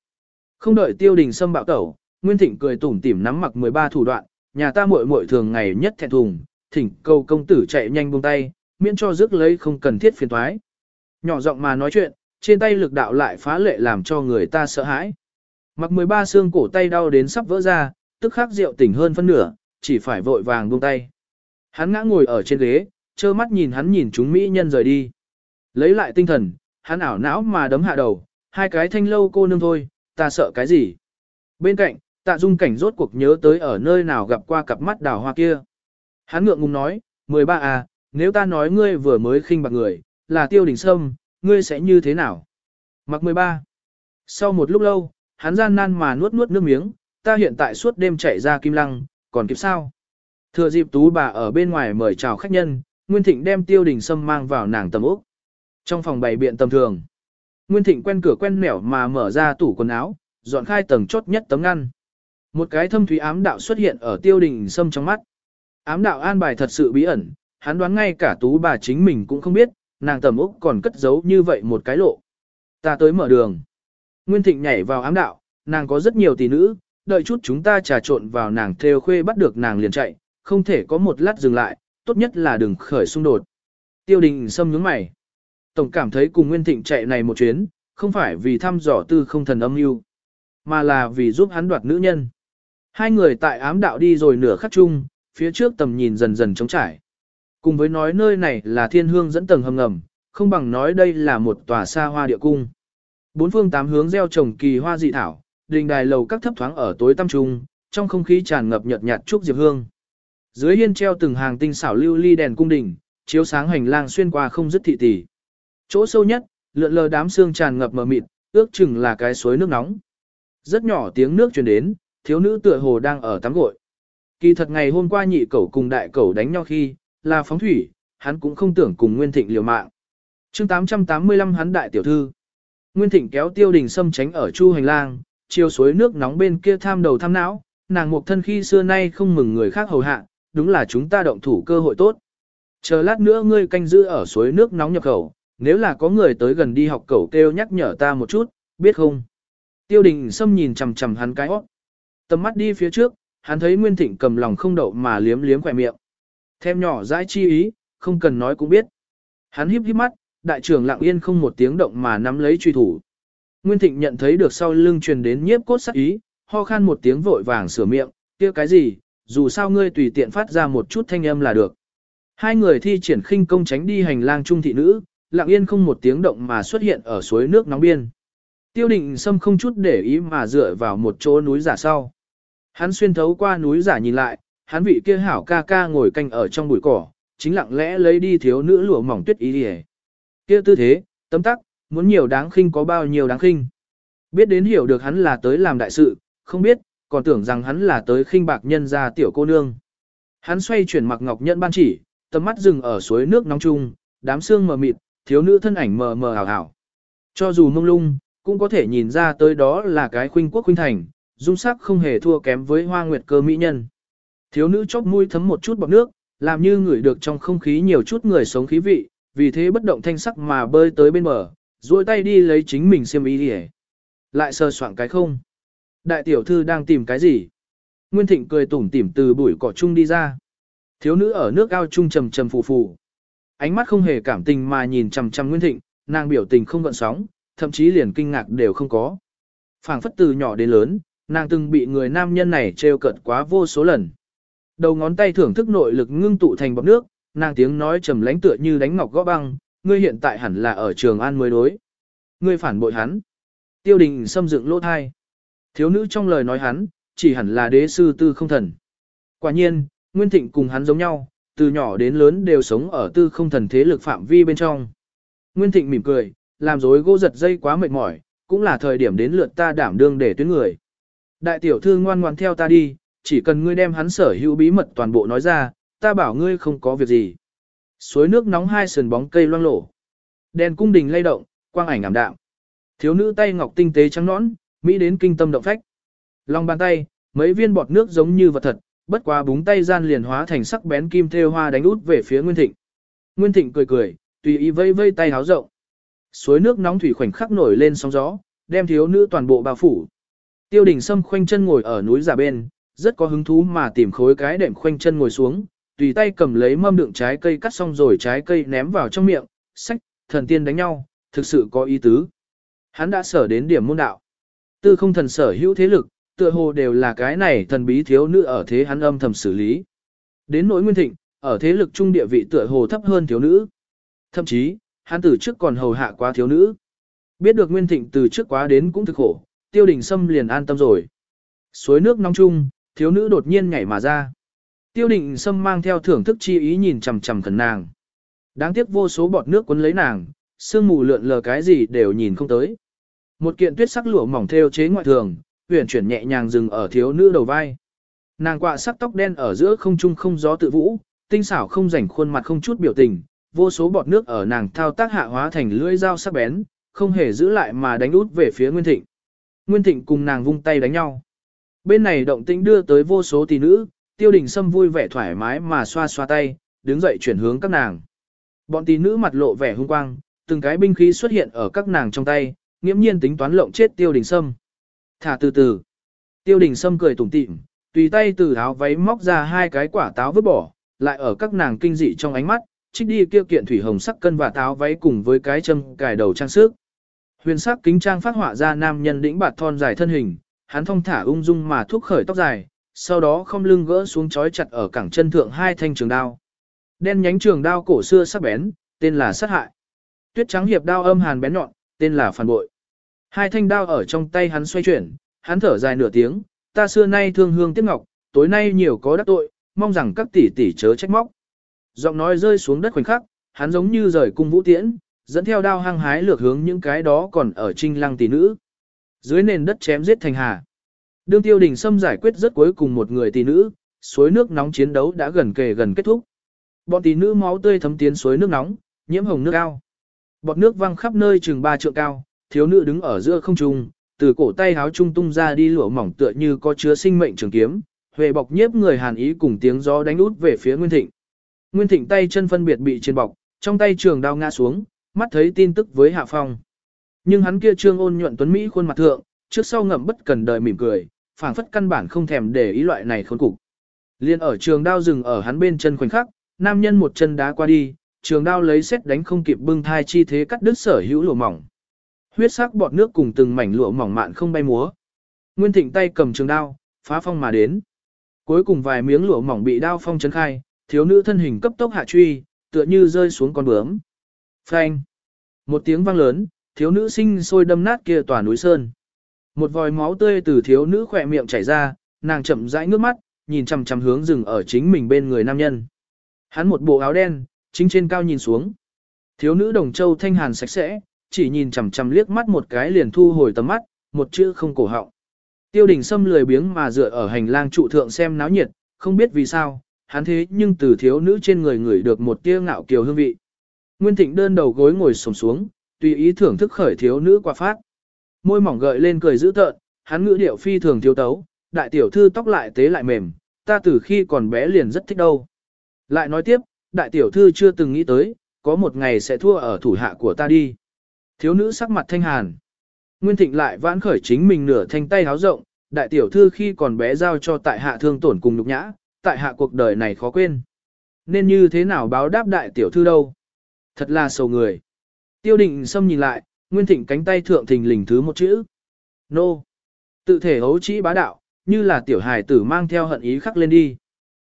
S1: Không đợi tiêu đình xâm bạo tẩu, Nguyên Thịnh cười tủm tỉm nắm mặc 13 thủ đoạn, nhà ta muội muội thường ngày nhất thẹn thùng, thỉnh câu công tử chạy nhanh buông tay, miễn cho rước lấy không cần thiết phiền toái. Nhỏ giọng mà nói chuyện, trên tay lực đạo lại phá lệ làm cho người ta sợ hãi. Mặc 13 xương cổ tay đau đến sắp vỡ ra, tức khắc rượu tỉnh hơn phân nửa, chỉ phải vội vàng buông tay. Hắn ngã ngồi ở trên ghế, trơ mắt nhìn hắn nhìn chúng mỹ nhân rời đi. Lấy lại tinh thần, hắn ảo não mà đấm hạ đầu, hai cái thanh lâu cô nương thôi, ta sợ cái gì. Bên cạnh, tạ dung cảnh rốt cuộc nhớ tới ở nơi nào gặp qua cặp mắt đào hoa kia. Hắn ngượng ngùng nói, 13 à, nếu ta nói ngươi vừa mới khinh bạc người, là tiêu đình sâm, ngươi sẽ như thế nào? Mặc 13. Sau một lúc lâu, hắn gian nan mà nuốt nuốt nước miếng, ta hiện tại suốt đêm chạy ra kim lăng, còn kịp sao? Thừa dịp tú bà ở bên ngoài mời chào khách nhân, Nguyên Thịnh đem tiêu đình sâm mang vào nàng tầm ốc. Trong phòng bày biện tầm thường, Nguyên Thịnh quen cửa quen mẻo mà mở ra tủ quần áo, dọn khai tầng chốt nhất tấm ngăn. Một cái thâm thúy ám đạo xuất hiện ở tiêu đình sâm trong mắt. Ám đạo an bài thật sự bí ẩn, hắn đoán ngay cả tú bà chính mình cũng không biết, nàng tầm úc còn cất giấu như vậy một cái lộ. Ta tới mở đường. Nguyên Thịnh nhảy vào ám đạo, nàng có rất nhiều tỷ nữ, đợi chút chúng ta trà trộn vào nàng theo khuê bắt được nàng liền chạy, không thể có một lát dừng lại, tốt nhất là đừng khởi xung đột. Tiêu đình xâm nhướng mày. Tổng cảm thấy cùng Nguyên Thịnh chạy này một chuyến, không phải vì thăm dò tư không thần âm mưu mà là vì giúp hắn đoạt nữ nhân. Hai người tại ám đạo đi rồi nửa khắc chung, phía trước tầm nhìn dần dần trống trải. Cùng với nói nơi này là thiên hương dẫn tầng hầm ngầm, không bằng nói đây là một tòa xa hoa địa cung. Bốn phương tám hướng gieo trồng kỳ hoa dị thảo, đình đài lầu các thấp thoáng ở tối tăm trung, trong không khí tràn ngập nhợt nhạt trúc diệp hương. Dưới hiên treo từng hàng tinh xảo lưu ly đèn cung đình, chiếu sáng hành lang xuyên qua không dứt thị tỷ. Chỗ sâu nhất, lượn lờ đám xương tràn ngập mờ mịt, ước chừng là cái suối nước nóng. Rất nhỏ tiếng nước truyền đến, thiếu nữ tựa hồ đang ở tắm gội. Kỳ thật ngày hôm qua nhị cẩu cùng đại cẩu đánh nhau khi, là phóng thủy, hắn cũng không tưởng cùng Nguyên Thịnh liều mạng. chương 885 hắn đại tiểu thư. Nguyên Thịnh kéo tiêu đình xâm tránh ở chu hành lang, chiều suối nước nóng bên kia tham đầu tham não, nàng một thân khi xưa nay không mừng người khác hầu hạ, đúng là chúng ta động thủ cơ hội tốt. Chờ lát nữa ngươi canh giữ ở suối nước nóng nhập khẩu, nếu là có người tới gần đi học cầu kêu nhắc nhở ta một chút, biết không? Tiêu đình xâm nhìn chằm chằm hắn cái hót. Tầm mắt đi phía trước, hắn thấy Nguyên Thịnh cầm lòng không đậu mà liếm liếm khỏe miệng. Thêm nhỏ dãi chi ý, không cần nói cũng biết. Hắn híp híp mắt, đại trưởng lặng yên không một tiếng động mà nắm lấy truy thủ. Nguyên Thịnh nhận thấy được sau lưng truyền đến nhiếp cốt sắc ý, ho khan một tiếng vội vàng sửa miệng, kia cái gì, dù sao ngươi tùy tiện phát ra một chút thanh âm là được. Hai người thi triển khinh công tránh đi hành lang trung thị nữ, lặng yên không một tiếng động mà xuất hiện ở suối nước nóng biên. Tiêu định Sâm không chút để ý mà dựa vào một chỗ núi giả sau. Hắn xuyên thấu qua núi giả nhìn lại, hắn vị kia hảo ca ca ngồi canh ở trong bụi cỏ, chính lặng lẽ lấy đi thiếu nữ lụa mỏng tuyết ý đi Kia tư thế, tấm tắc, muốn nhiều đáng khinh có bao nhiêu đáng khinh. Biết đến hiểu được hắn là tới làm đại sự, không biết, còn tưởng rằng hắn là tới khinh bạc nhân ra tiểu cô nương. Hắn xoay chuyển mặc ngọc nhẫn ban chỉ, tầm mắt dừng ở suối nước nóng chung, đám xương mờ mịt, thiếu nữ thân ảnh mờ mờ ảo ảo. Cho dù mông lung, cũng có thể nhìn ra tới đó là cái khuynh quốc khuynh thành, dung sắc không hề thua kém với hoa nguyệt cơ mỹ nhân. Thiếu nữ chóp mũi thấm một chút bọt nước, làm như ngửi được trong không khí nhiều chút người sống khí vị, vì thế bất động thanh sắc mà bơi tới bên bờ, duỗi tay đi lấy chính mình xiêm y đi Lại sơ soạn cái không. Đại tiểu thư đang tìm cái gì? Nguyên Thịnh cười tủm tỉm từ bụi cỏ chung đi ra. Thiếu nữ ở nước ao chung trầm trầm phù phù. Ánh mắt không hề cảm tình mà nhìn chằm chằm Nguyên Thịnh, nàng biểu tình không gợn sóng, thậm chí liền kinh ngạc đều không có. Phảng phất từ nhỏ đến lớn, nàng từng bị người nam nhân này trêu cợt quá vô số lần. Đầu ngón tay thưởng thức nội lực ngưng tụ thành bọt nước, nàng tiếng nói trầm lãnh tựa như đánh ngọc gõ băng, ngươi hiện tại hẳn là ở trường an mới đối. Ngươi phản bội hắn. Tiêu đình xâm dựng lỗ thai. Thiếu nữ trong lời nói hắn, chỉ hẳn là đế sư tư không thần. Quả nhiên, Nguyên Thịnh cùng hắn giống nhau, từ nhỏ đến lớn đều sống ở tư không thần thế lực phạm vi bên trong. Nguyên Thịnh mỉm cười, làm dối gỗ giật dây quá mệt mỏi, cũng là thời điểm đến lượt ta đảm đương để tuyến người. Đại tiểu thư ngoan ngoan theo ta đi, chỉ cần ngươi đem hắn sở hữu bí mật toàn bộ nói ra, ta bảo ngươi không có việc gì. Suối nước nóng hai sườn bóng cây loang lổ. Đèn cung đình lay động, quang ảnh ảm đạm. Thiếu nữ tay ngọc tinh tế trắng nõn, mỹ đến kinh tâm động phách. Lòng bàn tay, mấy viên bọt nước giống như vật thật, bất quá búng tay gian liền hóa thành sắc bén kim thêu hoa đánh út về phía Nguyên Thịnh. Nguyên Thịnh cười cười, tùy ý vây vây tay háo rộng. Suối nước nóng thủy khoảnh khắc nổi lên sóng gió, đem thiếu nữ toàn bộ bao phủ. Tiêu đình Sâm khoanh chân ngồi ở núi giả bên, rất có hứng thú mà tìm khối cái đệm khoanh chân ngồi xuống, tùy tay cầm lấy mâm đựng trái cây cắt xong rồi trái cây ném vào trong miệng, sách, thần tiên đánh nhau, thực sự có ý tứ. Hắn đã sở đến điểm môn đạo. Tư không thần sở hữu thế lực, tựa hồ đều là cái này thần bí thiếu nữ ở thế hắn âm thầm xử lý. Đến nỗi nguyên thịnh, ở thế lực trung địa vị tựa hồ thấp hơn thiếu nữ. Thậm chí, hắn từ trước còn hầu hạ quá thiếu nữ. Biết được nguyên thịnh từ trước quá đến cũng thực khổ, tiêu đình sâm liền an tâm rồi. Suối nước nóng chung, thiếu nữ đột nhiên nhảy mà ra. Tiêu định sâm mang theo thưởng thức chi ý nhìn chằm chằm khẩn nàng. Đáng tiếc vô số bọt nước cuốn lấy nàng, sương mù lượn lờ cái gì đều nhìn không tới. Một kiện tuyết sắc lụa mỏng theo chế ngoại thường, huyền chuyển nhẹ nhàng dừng ở thiếu nữ đầu vai. Nàng quạ sắc tóc đen ở giữa không trung không gió tự vũ, tinh xảo không rảnh khuôn mặt không chút biểu tình, vô số bọt nước ở nàng thao tác hạ hóa thành lưỡi dao sắc bén, không hề giữ lại mà đánh út về phía Nguyên Thịnh. Nguyên Thịnh cùng nàng vung tay đánh nhau. Bên này động tĩnh đưa tới vô số tỷ nữ, tiêu đình sâm vui vẻ thoải mái mà xoa xoa tay, đứng dậy chuyển hướng các nàng. Bọn tỷ nữ mặt lộ vẻ hung quang, từng cái binh khí xuất hiện ở các nàng trong tay, nghiễm nhiên tính toán lộng chết tiêu đình sâm. Thả từ từ. Tiêu đình sâm cười tủm tỉm, tùy tay từ áo váy móc ra hai cái quả táo vứt bỏ, lại ở các nàng kinh dị trong ánh mắt, trích đi kia kiện thủy hồng sắc cân và táo váy cùng với cái châm cài đầu trang sức. Huyền sắc kính trang phát họa ra nam nhân đĩnh bạt thon dài thân hình, hắn thong thả ung dung mà thúc khởi tóc dài, sau đó không lưng gỡ xuống chói chặt ở cẳng chân thượng hai thanh trường đao. Đen nhánh trường đao cổ xưa sắc bén, tên là sát hại. Tuyết trắng hiệp đao âm hàn bén nhọn, tên là phản bội. Hai thanh đao ở trong tay hắn xoay chuyển, hắn thở dài nửa tiếng, ta xưa nay thương hương tiếc ngọc, tối nay nhiều có đắc tội, mong rằng các tỷ tỷ chớ trách móc. Giọng nói rơi xuống đất khoảnh khắc, hắn giống như rời cung vũ tiễn, dẫn theo đao hăng hái lược hướng những cái đó còn ở trinh lăng tỷ nữ. Dưới nền đất chém giết thành hà. Đương tiêu đình xâm giải quyết rất cuối cùng một người tỷ nữ, suối nước nóng chiến đấu đã gần kề gần kết thúc. Bọn tỷ nữ máu tươi thấm tiến suối nước nóng, nhiễm hồng nước cao. Bọt nước văng khắp nơi chừng ba trượng cao, thiếu nữ đứng ở giữa không trung, từ cổ tay háo trung tung ra đi lụa mỏng tựa như có chứa sinh mệnh trường kiếm, huệ bọc nhiếp người hàn ý cùng tiếng gió đánh út về phía Nguyên Thịnh. Nguyên Thịnh tay chân phân biệt bị trên bọc, trong tay trường đao ngã xuống, mắt thấy tin tức với Hạ Phong. Nhưng hắn kia trương ôn nhuận tuấn mỹ khuôn mặt thượng, trước sau ngậm bất cần đời mỉm cười, phảng phất căn bản không thèm để ý loại này khốn cục. Liên ở trường đao dừng ở hắn bên chân khoảnh khắc, nam nhân một chân đá qua đi, trường đao lấy xét đánh không kịp bưng thai chi thế cắt đứt sở hữu lụa mỏng. Huyết sắc bọt nước cùng từng mảnh lụa mỏng mạn không bay múa. Nguyên Thịnh tay cầm trường đao, phá phong mà đến. Cuối cùng vài miếng lụa mỏng bị đao phong chấn khai, thiếu nữ thân hình cấp tốc hạ truy, tựa như rơi xuống con bướm. Phanh! Một tiếng vang lớn, thiếu nữ sinh sôi đâm nát kia tòa núi sơn. Một vòi máu tươi từ thiếu nữ khỏe miệng chảy ra, nàng chậm rãi ngước mắt, nhìn chằm chằm hướng rừng ở chính mình bên người nam nhân. Hắn một bộ áo đen, chính trên cao nhìn xuống. Thiếu nữ đồng châu thanh hàn sạch sẽ, chỉ nhìn chằm chằm liếc mắt một cái liền thu hồi tầm mắt, một chữ không cổ họng. Tiêu đình Sâm lười biếng mà dựa ở hành lang trụ thượng xem náo nhiệt, không biết vì sao, hắn thế nhưng từ thiếu nữ trên người ngửi được một tia ngạo kiều hương vị. Nguyên Thịnh đơn đầu gối ngồi xổm xuống, tùy ý thưởng thức khởi thiếu nữ qua phát. Môi mỏng gợi lên cười dữ tợn, hắn ngữ điệu phi thường thiếu tấu, đại tiểu thư tóc lại tế lại mềm, ta từ khi còn bé liền rất thích đâu. Lại nói tiếp, đại tiểu thư chưa từng nghĩ tới, có một ngày sẽ thua ở thủ hạ của ta đi. Thiếu nữ sắc mặt thanh hàn. Nguyên Thịnh lại vãn khởi chính mình nửa thanh tay háo rộng, Đại tiểu thư khi còn bé giao cho tại hạ thương tổn cùng nhục nhã, tại hạ cuộc đời này khó quên. Nên như thế nào báo đáp đại tiểu thư đâu? Thật là sầu người. Tiêu định xâm nhìn lại, Nguyên Thịnh cánh tay thượng thình lình thứ một chữ. Nô. Tự thể hấu trĩ bá đạo, như là tiểu hài tử mang theo hận ý khắc lên đi.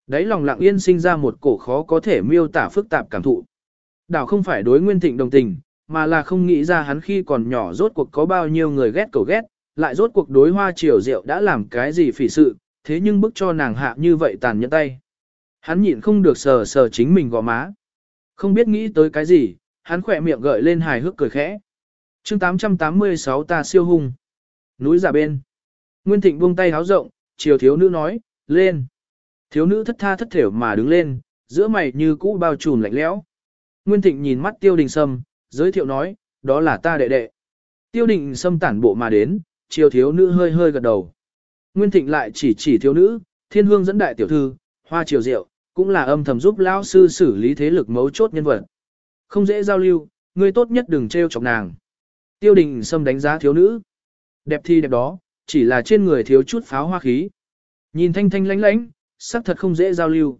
S1: Đấy lòng lặng yên sinh ra một cổ khó có thể miêu tả phức tạp cảm thụ. Đảo không phải đối Nguyên Thịnh đồng tình, mà là không nghĩ ra hắn khi còn nhỏ rốt cuộc có bao nhiêu người ghét cầu ghét, lại rốt cuộc đối hoa triều rượu đã làm cái gì phỉ sự, thế nhưng bức cho nàng hạ như vậy tàn nhẫn tay. Hắn nhịn không được sờ sờ chính mình gò má. Không biết nghĩ tới cái gì, hắn khỏe miệng gợi lên hài hước cười khẽ. chương 886 ta siêu hung. Núi giả bên. Nguyên Thịnh buông tay háo rộng, chiều thiếu nữ nói, lên. Thiếu nữ thất tha thất thểu mà đứng lên, giữa mày như cũ bao trùm lạnh lẽo. Nguyên Thịnh nhìn mắt Tiêu Đình Sâm, giới thiệu nói, đó là ta đệ đệ. Tiêu Đình Sâm tản bộ mà đến, chiều thiếu nữ hơi hơi gật đầu. Nguyên Thịnh lại chỉ chỉ thiếu nữ, thiên hương dẫn đại tiểu thư, hoa triều rượu, cũng là âm thầm giúp lão sư xử lý thế lực mấu chốt nhân vật. Không dễ giao lưu, ngươi tốt nhất đừng trêu chọc nàng. Tiêu đình Sâm đánh giá thiếu nữ. Đẹp thì đẹp đó, chỉ là trên người thiếu chút pháo hoa khí. Nhìn thanh thanh lánh lánh, sắc thật không dễ giao lưu.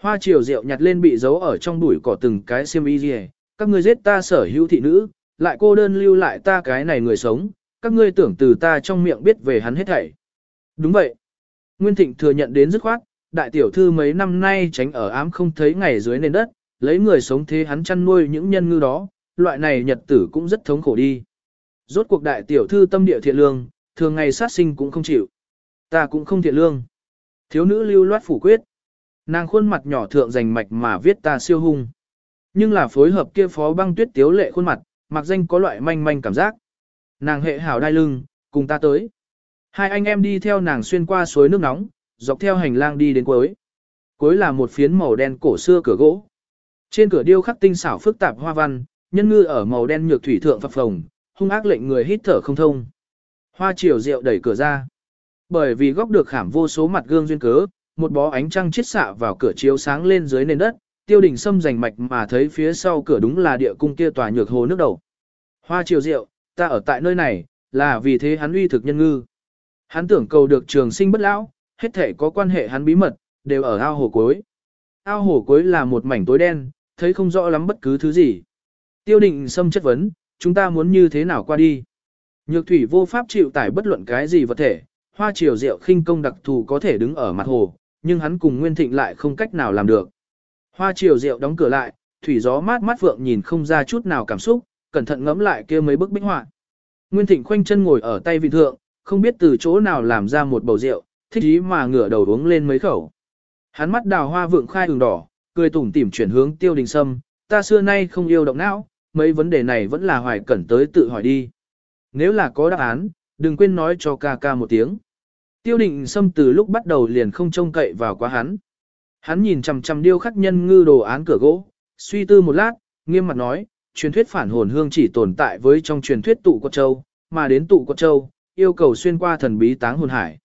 S1: Hoa triều rượu nhặt lên bị giấu ở trong bụi cỏ từng cái xiêm y gì các ngươi giết ta sở hữu thị nữ, lại cô đơn lưu lại ta cái này người sống, các ngươi tưởng từ ta trong miệng biết về hắn hết thảy. Đúng vậy. Nguyên Thịnh thừa nhận đến dứt khoát, đại tiểu thư mấy năm nay tránh ở ám không thấy ngày dưới nền đất, lấy người sống thế hắn chăn nuôi những nhân ngư đó, loại này nhật tử cũng rất thống khổ đi. Rốt cuộc đại tiểu thư tâm địa thiện lương, thường ngày sát sinh cũng không chịu. Ta cũng không thiện lương. Thiếu nữ lưu loát phủ quyết. Nàng khuôn mặt nhỏ thượng rành mạch mà viết ta siêu hung. Nhưng là phối hợp kia phó băng tuyết tiếu lệ khuôn mặt, mặc danh có loại manh manh cảm giác. Nàng hệ hảo đai lưng, cùng ta tới. Hai anh em đi theo nàng xuyên qua suối nước nóng, dọc theo hành lang đi đến cuối. Cuối là một phiến màu đen cổ xưa cửa gỗ. Trên cửa điêu khắc tinh xảo phức tạp hoa văn, nhân ngư ở màu đen nhược thủy thượng phập phồng, hung ác lệnh người hít thở không thông. Hoa chiều rượu đẩy cửa ra. Bởi vì góc được khảm vô số mặt gương duyên cớ, một bó ánh trăng chiết xạ vào cửa chiếu sáng lên dưới nền đất, tiêu đình sâm rành mạch mà thấy phía sau cửa đúng là địa cung kia tòa nhược hồ nước đầu. Hoa chiều rượu, ta ở tại nơi này, là vì thế hắn uy thực nhân ngư. Hắn tưởng cầu được trường sinh bất lão, hết thể có quan hệ hắn bí mật, đều ở ao hồ cuối. Ao hồ cuối là một mảnh tối đen, thấy không rõ lắm bất cứ thứ gì. Tiêu định xâm chất vấn, chúng ta muốn như thế nào qua đi. Nhược thủy vô pháp chịu tải bất luận cái gì vật thể, hoa triều rượu khinh công đặc thù có thể đứng ở mặt hồ, nhưng hắn cùng Nguyên Thịnh lại không cách nào làm được. Hoa triều rượu đóng cửa lại, thủy gió mát mát vượng nhìn không ra chút nào cảm xúc, cẩn thận ngẫm lại kia mấy bức bích họa. Nguyên Thịnh khoanh chân ngồi ở tay vị thượng, không biết từ chỗ nào làm ra một bầu rượu, thích ý mà ngửa đầu uống lên mấy khẩu. Hắn mắt đào hoa vượng khai ửng đỏ, cười tủm tỉm chuyển hướng tiêu đình sâm, ta xưa nay không yêu động não, mấy vấn đề này vẫn là hoài cẩn tới tự hỏi đi. Nếu là có đáp án, đừng quên nói cho ca ca một tiếng. Tiêu định sâm từ lúc bắt đầu liền không trông cậy vào quá hắn. Hắn nhìn chằm chằm điêu khắc nhân ngư đồ án cửa gỗ, suy tư một lát, nghiêm mặt nói, truyền thuyết phản hồn hương chỉ tồn tại với trong truyền thuyết tụ quật châu, mà đến tụ quật châu, yêu cầu xuyên qua thần bí táng hồn hải.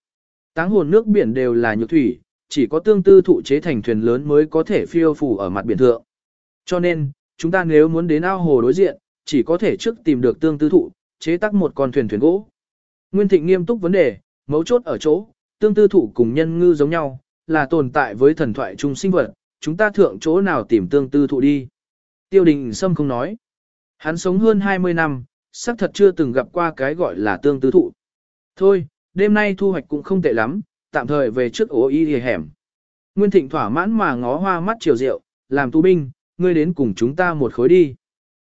S1: Táng hồn nước biển đều là nhược thủy, chỉ có tương tư thụ chế thành thuyền lớn mới có thể phiêu phù ở mặt biển thượng. Cho nên, chúng ta nếu muốn đến ao hồ đối diện, chỉ có thể trước tìm được tương tư thụ, chế tác một con thuyền thuyền gỗ. Nguyên Thịnh nghiêm túc vấn đề, mấu chốt ở chỗ, tương tư thụ cùng nhân ngư giống nhau, là tồn tại với thần thoại chung sinh vật, chúng ta thượng chỗ nào tìm tương tư thụ đi. Tiêu đình Sâm không nói. Hắn sống hơn 20 năm, xác thật chưa từng gặp qua cái gọi là tương tư thụ. Thôi, đêm nay thu hoạch cũng không tệ lắm, tạm thời về trước ố y hẻm. Nguyên Thịnh thỏa mãn mà ngó hoa mắt chiều rượu, làm tu binh, ngươi đến cùng chúng ta một khối đi.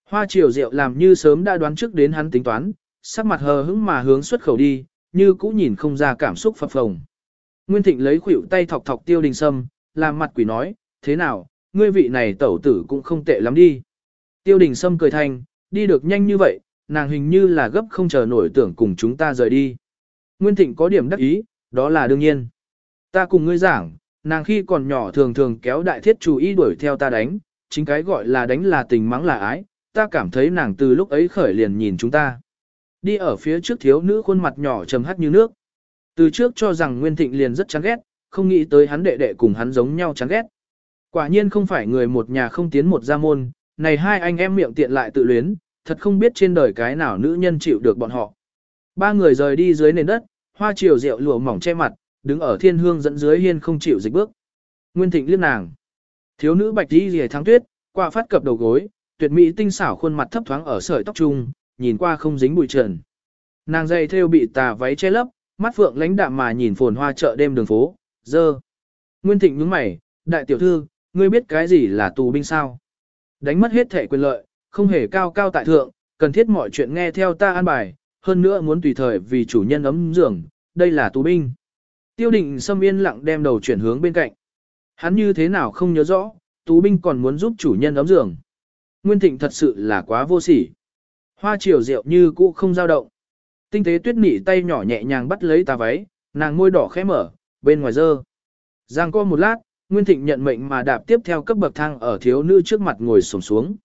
S1: Hoa chiều rượu làm như sớm đã đoán trước đến hắn tính toán, sắc mặt hờ hững mà hướng xuất khẩu đi, như cũ nhìn không ra cảm xúc phập phồng. Nguyên Thịnh lấy khuỷu tay thọc thọc tiêu đình sâm, làm mặt quỷ nói, thế nào, ngươi vị này tẩu tử cũng không tệ lắm đi. Tiêu đình sâm cười thanh, đi được nhanh như vậy, nàng hình như là gấp không chờ nổi tưởng cùng chúng ta rời đi. Nguyên Thịnh có điểm đắc ý, đó là đương nhiên. Ta cùng ngươi giảng, nàng khi còn nhỏ thường thường kéo đại thiết chú ý đuổi theo ta đánh, chính cái gọi là đánh là tình mắng là ái, ta cảm thấy nàng từ lúc ấy khởi liền nhìn chúng ta. Đi ở phía trước thiếu nữ khuôn mặt nhỏ trầm hắt như nước. Từ trước cho rằng Nguyên Thịnh liền rất chán ghét, không nghĩ tới hắn đệ đệ cùng hắn giống nhau chán ghét. Quả nhiên không phải người một nhà không tiến một gia môn, này hai anh em miệng tiện lại tự luyến, thật không biết trên đời cái nào nữ nhân chịu được bọn họ. Ba người rời đi dưới nền đất, Hoa chiều rượu lụa mỏng che mặt, đứng ở thiên hương dẫn dưới hiên không chịu dịch bước. Nguyên Thịnh liếc nàng. Thiếu nữ bạch đi rìa tháng tuyết, qua phát cập đầu gối, tuyệt mỹ tinh xảo khuôn mặt thấp thoáng ở sợi tóc trung, nhìn qua không dính bụi trần. Nàng dây thêu bị tà váy che lấp, mắt phượng lãnh đạm mà nhìn phồn hoa chợ đêm đường phố, dơ. Nguyên Thịnh nhướng mày, đại tiểu thư, ngươi biết cái gì là tù binh sao? Đánh mất hết thể quyền lợi, không hề cao cao tại thượng, cần thiết mọi chuyện nghe theo ta an bài, hơn nữa muốn tùy thời vì chủ nhân ấm giường, đây là tù binh. Tiêu định xâm yên lặng đem đầu chuyển hướng bên cạnh. Hắn như thế nào không nhớ rõ, tù binh còn muốn giúp chủ nhân ấm giường. Nguyên Thịnh thật sự là quá vô sỉ. Hoa chiều rượu như cũ không dao động. Tinh tế tuyết nỉ tay nhỏ nhẹ nhàng bắt lấy tà váy, nàng môi đỏ khẽ mở, bên ngoài dơ. Giang co một lát, Nguyên Thịnh nhận mệnh mà đạp tiếp theo cấp bậc thang ở thiếu nữ trước mặt ngồi xổm xuống.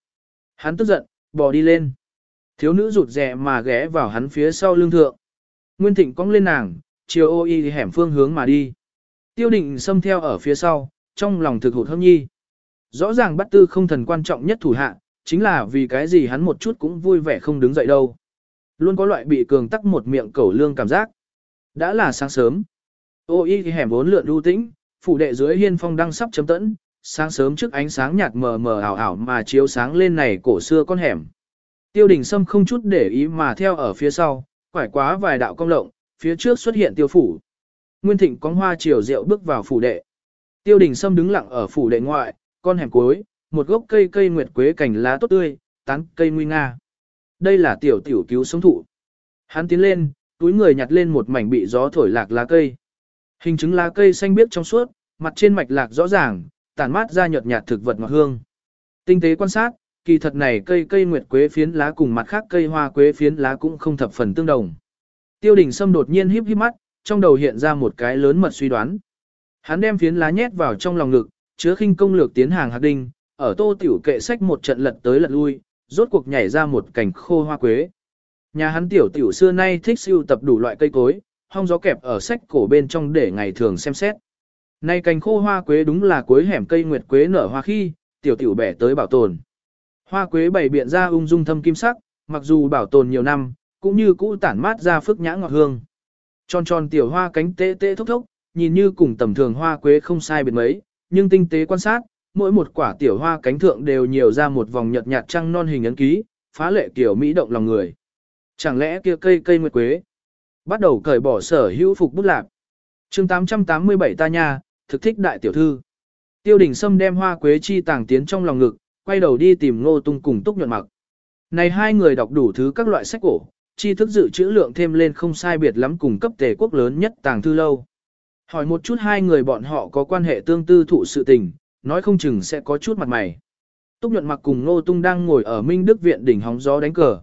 S1: Hắn tức giận, bò đi lên. Thiếu nữ rụt rè mà ghé vào hắn phía sau lưng thượng. Nguyên Thịnh cong lên nàng, chiều ô y hẻm phương hướng mà đi. Tiêu định xâm theo ở phía sau, trong lòng thực hụt hâm nhi. Rõ ràng bắt tư không thần quan trọng nhất thủ hạ, chính là vì cái gì hắn một chút cũng vui vẻ không đứng dậy đâu. Luôn có loại bị cường tắc một miệng cẩu lương cảm giác. Đã là sáng sớm. Ô y hẻm vốn lượn lưu tĩnh, phủ đệ dưới hiên phong đang sắp chấm tẫn, sáng sớm trước ánh sáng nhạt mờ mờ ảo ảo mà chiếu sáng lên này cổ xưa con hẻm. Tiêu đình Sâm không chút để ý mà theo ở phía sau, quải quá vài đạo công lộng, phía trước xuất hiện tiêu phủ. Nguyên thịnh có hoa chiều rượu bước vào phủ đệ. Tiêu đình Sâm đứng lặng ở phủ đệ ngoại, con hẻm cuối, một gốc cây cây nguyệt quế cành lá tốt tươi, tán cây nguy nga. Đây là tiểu tiểu cứu sống thụ. Hắn tiến lên, túi người nhặt lên một mảnh bị gió thổi lạc lá cây. Hình chứng lá cây xanh biếc trong suốt, mặt trên mạch lạc rõ ràng, tản mát ra nhợt nhạt thực vật ngọt hương. Tinh tế quan sát, kỳ thật này cây cây nguyệt quế phiến lá cùng mặt khác cây hoa quế phiến lá cũng không thập phần tương đồng. Tiêu đình Sâm đột nhiên híp híp mắt, trong đầu hiện ra một cái lớn mật suy đoán. Hắn đem phiến lá nhét vào trong lòng ngực, chứa khinh công lược tiến hàng hạt đinh, ở tô tiểu kệ sách một trận lật tới lật lui, rốt cuộc nhảy ra một cành khô hoa quế. Nhà hắn tiểu tiểu xưa nay thích siêu tập đủ loại cây cối, hong gió kẹp ở sách cổ bên trong để ngày thường xem xét. Nay cành khô hoa quế đúng là cuối hẻm cây nguyệt quế nở hoa khi, tiểu tiểu bẻ tới bảo tồn. Hoa quế bày biện ra ung dung thâm kim sắc, mặc dù bảo tồn nhiều năm, cũng như cũ tản mát ra phức nhã ngọt hương. Tròn tròn tiểu hoa cánh tê tê thốc thốc, nhìn như cùng tầm thường hoa quế không sai biệt mấy, nhưng tinh tế quan sát, mỗi một quả tiểu hoa cánh thượng đều nhiều ra một vòng nhợt nhạt trăng non hình ấn ký, phá lệ kiểu mỹ động lòng người. Chẳng lẽ kia cây cây nguyệt quế bắt đầu cởi bỏ sở hữu phục bút lạc. Chương 887 ta nha, thực thích đại tiểu thư. Tiêu đình Sâm đem hoa quế chi tàng tiến trong lòng ngực, quay đầu đi tìm ngô tung cùng túc nhuận mặc. Này hai người đọc đủ thứ các loại sách cổ, tri thức dự trữ lượng thêm lên không sai biệt lắm cùng cấp tề quốc lớn nhất tàng thư lâu. Hỏi một chút hai người bọn họ có quan hệ tương tư thụ sự tình, nói không chừng sẽ có chút mặt mày. Túc nhuận mặc cùng ngô tung đang ngồi ở Minh Đức Viện đỉnh hóng gió đánh cờ.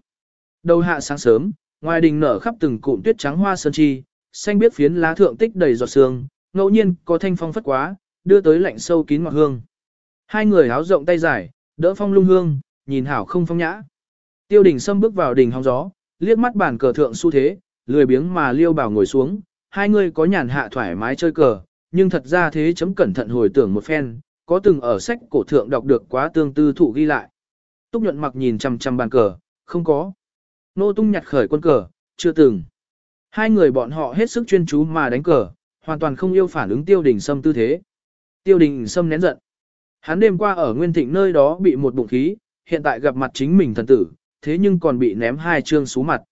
S1: Đầu hạ sáng sớm, ngoài đình nở khắp từng cụm tuyết trắng hoa sơn chi, xanh biết phiến lá thượng tích đầy giọt sương, ngẫu nhiên có thanh phong phất quá, đưa tới lạnh sâu kín ngọt hương. Hai người háo rộng tay dài, đỡ phong lung hương, nhìn hảo không phong nhã. Tiêu đình Sâm bước vào đỉnh hóng gió, liếc mắt bàn cờ thượng xu thế, lười biếng mà liêu bảo ngồi xuống, hai người có nhàn hạ thoải mái chơi cờ, nhưng thật ra thế chấm cẩn thận hồi tưởng một phen, có từng ở sách cổ thượng đọc được quá tương tư thụ ghi lại. Túc nhuận mặc nhìn chằm chằm bàn cờ, không có. Nô tung nhặt khởi quân cờ, chưa từng. Hai người bọn họ hết sức chuyên chú mà đánh cờ, hoàn toàn không yêu phản ứng tiêu đình sâm tư thế. Tiêu đình sâm nén giận. Hắn đêm qua ở Nguyên Thịnh nơi đó bị một bụng khí, hiện tại gặp mặt chính mình thần tử, thế nhưng còn bị ném hai chương xú mặt.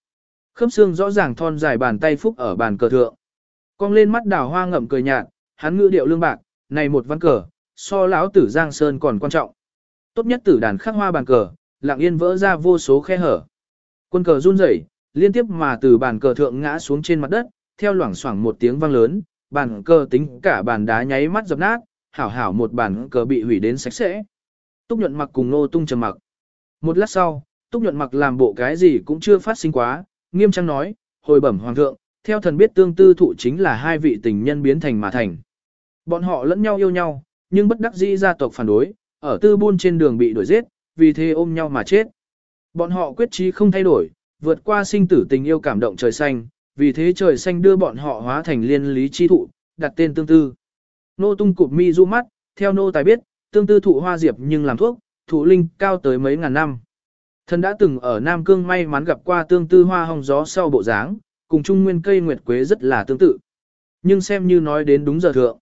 S1: Khớp xương rõ ràng thon dài bàn tay phúc ở bàn cờ thượng. Cong lên mắt đào hoa ngậm cười nhạt, hắn ngữ điệu lương bạc, này một văn cờ, so lão tử Giang Sơn còn quan trọng. Tốt nhất tử đàn khắc hoa bàn cờ, lặng yên vỡ ra vô số khe hở. Quân cờ run rẩy, liên tiếp mà từ bàn cờ thượng ngã xuống trên mặt đất, theo loảng xoảng một tiếng vang lớn, bàn cờ tính cả bàn đá nháy mắt dập nát, hảo hảo một bàn cờ bị hủy đến sạch sẽ. Túc nhuận mặc cùng nô tung trầm mặc. Một lát sau, túc nhuận mặc làm bộ cái gì cũng chưa phát sinh quá, nghiêm trang nói, hồi bẩm hoàng thượng, theo thần biết tương tư thụ chính là hai vị tình nhân biến thành mà thành. Bọn họ lẫn nhau yêu nhau, nhưng bất đắc dĩ gia tộc phản đối, ở tư buôn trên đường bị đuổi giết, vì thế ôm nhau mà chết. Bọn họ quyết chí không thay đổi, vượt qua sinh tử tình yêu cảm động trời xanh, vì thế trời xanh đưa bọn họ hóa thành liên lý chi thụ, đặt tên tương tư. Nô tung cụp mi du mắt, theo nô tài biết, tương tư thụ hoa diệp nhưng làm thuốc, thụ linh cao tới mấy ngàn năm. Thần đã từng ở Nam Cương may mắn gặp qua tương tư hoa hồng gió sau bộ dáng, cùng trung nguyên cây nguyệt quế rất là tương tự. Nhưng xem như nói đến đúng giờ thượng.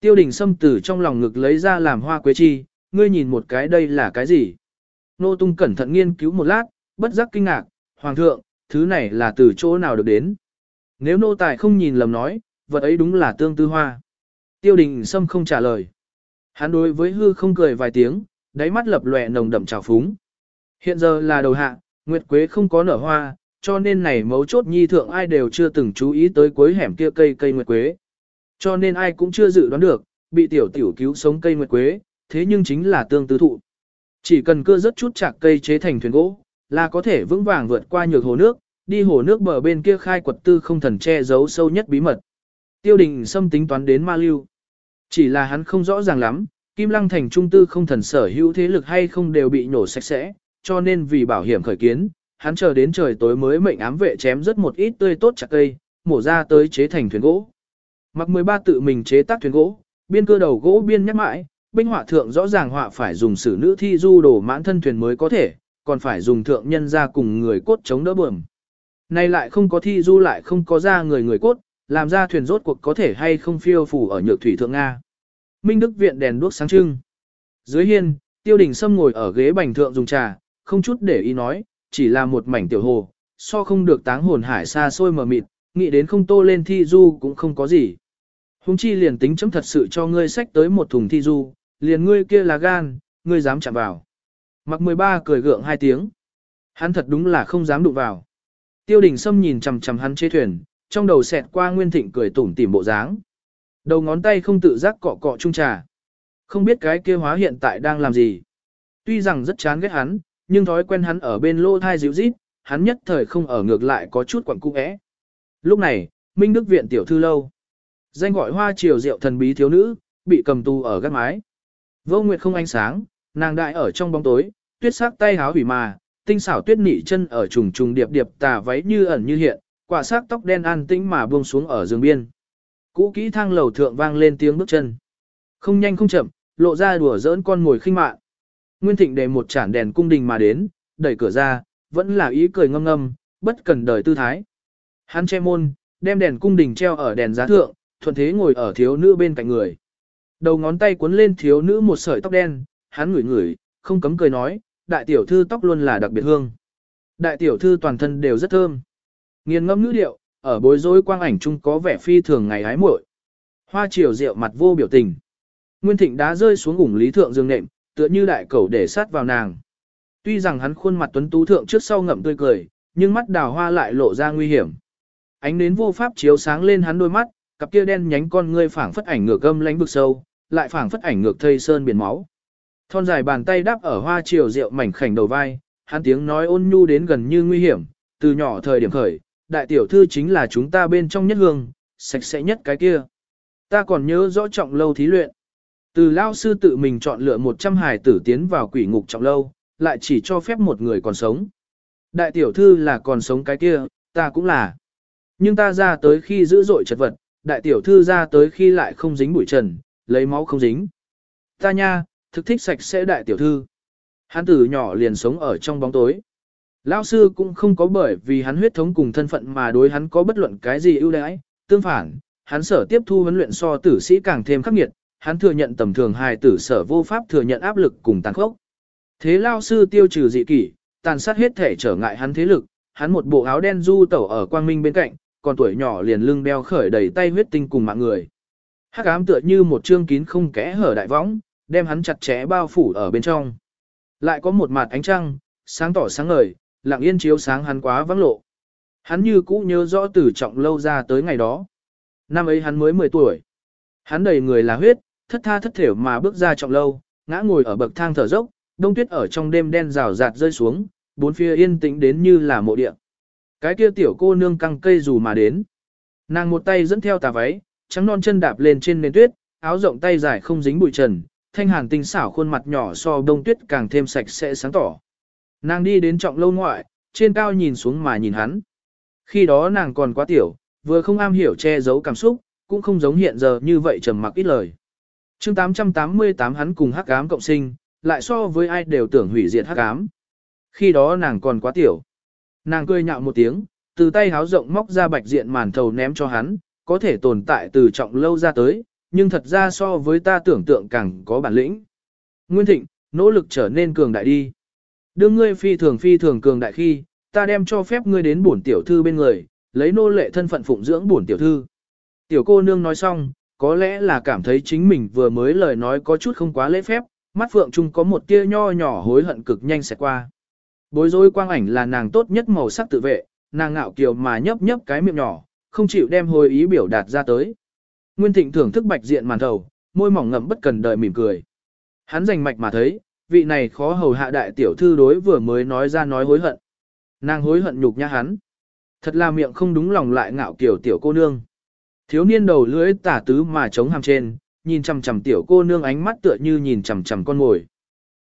S1: Tiêu đình xâm tử trong lòng ngực lấy ra làm hoa quế chi, ngươi nhìn một cái đây là cái gì? Nô tung cẩn thận nghiên cứu một lát, bất giác kinh ngạc, hoàng thượng, thứ này là từ chỗ nào được đến? Nếu nô tài không nhìn lầm nói, vật ấy đúng là tương tư hoa. Tiêu đình Sâm không trả lời. Hắn đối với hư không cười vài tiếng, đáy mắt lập lòe nồng đậm trào phúng. Hiện giờ là đầu hạ, Nguyệt Quế không có nở hoa, cho nên này mấu chốt nhi thượng ai đều chưa từng chú ý tới cuối hẻm kia cây cây Nguyệt Quế. Cho nên ai cũng chưa dự đoán được, bị tiểu tiểu cứu sống cây Nguyệt Quế, thế nhưng chính là tương tư thụ. Chỉ cần cưa rất chút chạc cây chế thành thuyền gỗ, là có thể vững vàng vượt qua nhược hồ nước, đi hồ nước bờ bên kia khai quật tư không thần che giấu sâu nhất bí mật. Tiêu đình xâm tính toán đến ma lưu. Chỉ là hắn không rõ ràng lắm, Kim Lăng thành trung tư không thần sở hữu thế lực hay không đều bị nổ sạch sẽ, cho nên vì bảo hiểm khởi kiến, hắn chờ đến trời tối mới mệnh ám vệ chém rất một ít tươi tốt chặt cây, mổ ra tới chế thành thuyền gỗ. Mặc 13 tự mình chế tác thuyền gỗ, biên cơ đầu gỗ biên nhắc mãi, binh họa thượng rõ ràng họa phải dùng sử nữ thi du đổ mãn thân thuyền mới có thể, còn phải dùng thượng nhân ra cùng người cốt chống đỡ bờm. Này lại không có thi du lại không có ra người người cốt, làm ra thuyền rốt cuộc có thể hay không phiêu phủ ở nhược thủy thượng Nga. Minh Đức viện đèn đuốc sáng trưng. Dưới hiên, tiêu đình sâm ngồi ở ghế bành thượng dùng trà, không chút để ý nói, chỉ là một mảnh tiểu hồ, so không được táng hồn hải xa xôi mờ mịt, nghĩ đến không tô lên thi du cũng không có gì. Hùng chi liền tính chấm thật sự cho ngươi sách tới một thùng thi du, liền ngươi kia là gan, ngươi dám chạm vào. Mặc 13 cười gượng hai tiếng. Hắn thật đúng là không dám đụng vào. Tiêu đình Sâm nhìn chằm chằm hắn chế thuyền, trong đầu xẹt qua Nguyên Thịnh cười tủm tỉm bộ dáng. Đầu ngón tay không tự giác cọ cọ chung trà. Không biết cái kia hóa hiện tại đang làm gì. Tuy rằng rất chán ghét hắn, nhưng thói quen hắn ở bên lô thai dịu rít, hắn nhất thời không ở ngược lại có chút quẩn cung ẽ. Lúc này, Minh Đức Viện tiểu thư lâu. Danh gọi hoa triều rượu thần bí thiếu nữ, bị cầm tù ở gác mái. Vô Nguyệt không ánh sáng, nàng đại ở trong bóng tối, tuyết sắc tay háo hủy mà, tinh xảo tuyết nị chân ở trùng trùng điệp điệp tà váy như ẩn như hiện, quả xác tóc đen an tĩnh mà buông xuống ở giường biên. Cũ kỹ thang lầu thượng vang lên tiếng bước chân. Không nhanh không chậm, lộ ra đùa giỡn con ngồi khinh mạn. Nguyên Thịnh để một chản đèn cung đình mà đến, đẩy cửa ra, vẫn là ý cười ngâm ngâm, bất cần đời tư thái. Hắn che môn, đem đèn cung đình treo ở đèn giá thượng, thuận thế ngồi ở thiếu nữ bên cạnh người. Đầu ngón tay cuốn lên thiếu nữ một sợi tóc đen, hắn ngửi ngửi, không cấm cười nói, đại tiểu thư tóc luôn là đặc biệt hương. Đại tiểu thư toàn thân đều rất thơm. Nghiền ngâm ngữ điệu, ở bối rối quang ảnh chung có vẻ phi thường ngày hái muội. Hoa chiều rượu mặt vô biểu tình. Nguyên Thịnh đá rơi xuống ủng lý thượng dương nệm, tựa như đại cẩu để sát vào nàng. Tuy rằng hắn khuôn mặt tuấn tú thượng trước sau ngậm tươi cười, nhưng mắt đào hoa lại lộ ra nguy hiểm. Ánh nến vô pháp chiếu sáng lên hắn đôi mắt, cặp kia đen nhánh con ngươi phảng phất ảnh ngược âm lánh vực sâu, lại phảng phất ảnh ngược thây sơn biển máu. Thon dài bàn tay đáp ở hoa chiều rượu mảnh khảnh đầu vai, hắn tiếng nói ôn nhu đến gần như nguy hiểm, từ nhỏ thời điểm khởi, đại tiểu thư chính là chúng ta bên trong nhất hương, sạch sẽ nhất cái kia. Ta còn nhớ rõ trọng lâu thí luyện. Từ lao sư tự mình chọn lựa 100 hài tử tiến vào quỷ ngục trọng lâu, lại chỉ cho phép một người còn sống. Đại tiểu thư là còn sống cái kia, ta cũng là. Nhưng ta ra tới khi dữ dội chật vật, đại tiểu thư ra tới khi lại không dính bụi trần, lấy máu không dính. Ta nha, thực thích sạch sẽ đại tiểu thư. Hán tử nhỏ liền sống ở trong bóng tối. Lão sư cũng không có bởi vì hắn huyết thống cùng thân phận mà đối hắn có bất luận cái gì ưu đãi, tương phản, hắn sở tiếp thu huấn luyện so tử sĩ càng thêm khắc nghiệt, hắn thừa nhận tầm thường hài tử sở vô pháp thừa nhận áp lực cùng tàn khốc. Thế lao sư tiêu trừ dị kỷ, tàn sát hết thể trở ngại hắn thế lực, hắn một bộ áo đen du tẩu ở quang minh bên cạnh, còn tuổi nhỏ liền lưng đeo khởi đầy tay huyết tinh cùng mạng người. Hắc ám tựa như một trương kín không kẽ hở đại võng, đem hắn chặt chẽ bao phủ ở bên trong. Lại có một mặt ánh trăng, sáng tỏ sáng ngời, lặng yên chiếu sáng hắn quá vắng lộ. Hắn như cũ nhớ rõ từ trọng lâu ra tới ngày đó. Năm ấy hắn mới 10 tuổi. Hắn đầy người là huyết, thất tha thất thểu mà bước ra trọng lâu, ngã ngồi ở bậc thang thở dốc, đông tuyết ở trong đêm đen rào rạt rơi xuống, bốn phía yên tĩnh đến như là mộ địa. Cái kia tiểu cô nương căng cây dù mà đến. Nàng một tay dẫn theo tà váy, trắng non chân đạp lên trên nền tuyết, áo rộng tay dài không dính bụi trần, thanh hàn tinh xảo khuôn mặt nhỏ so đông tuyết càng thêm sạch sẽ sáng tỏ. Nàng đi đến trọng lâu ngoại, trên cao nhìn xuống mà nhìn hắn. Khi đó nàng còn quá tiểu, vừa không am hiểu che giấu cảm xúc, cũng không giống hiện giờ như vậy trầm mặc ít lời. chương 888 hắn cùng hắc ám cộng sinh, lại so với ai đều tưởng hủy diệt hắc ám. Khi đó nàng còn quá tiểu. Nàng cười nhạo một tiếng, từ tay háo rộng móc ra bạch diện màn thầu ném cho hắn, có thể tồn tại từ trọng lâu ra tới, nhưng thật ra so với ta tưởng tượng càng có bản lĩnh. Nguyên Thịnh, nỗ lực trở nên cường đại đi. Đương ngươi phi thường phi thường cường đại khi, ta đem cho phép ngươi đến bổn tiểu thư bên người, lấy nô lệ thân phận phụng dưỡng bổn tiểu thư. Tiểu cô nương nói xong, có lẽ là cảm thấy chính mình vừa mới lời nói có chút không quá lễ phép, mắt phượng trung có một tia nho nhỏ hối hận cực nhanh sẽ qua. Bối rối quang ảnh là nàng tốt nhất màu sắc tự vệ, nàng ngạo kiều mà nhấp nhấp cái miệng nhỏ, không chịu đem hồi ý biểu đạt ra tới. Nguyên Thịnh thưởng thức bạch diện màn thầu, môi mỏng ngậm bất cần đời mỉm cười. Hắn rành mạch mà thấy, vị này khó hầu hạ đại tiểu thư đối vừa mới nói ra nói hối hận. Nàng hối hận nhục nhã hắn. Thật là miệng không đúng lòng lại ngạo kiểu tiểu cô nương. Thiếu niên đầu lưỡi tả tứ mà chống hàm trên, nhìn chằm chằm tiểu cô nương ánh mắt tựa như nhìn chằm chằm con ngồi.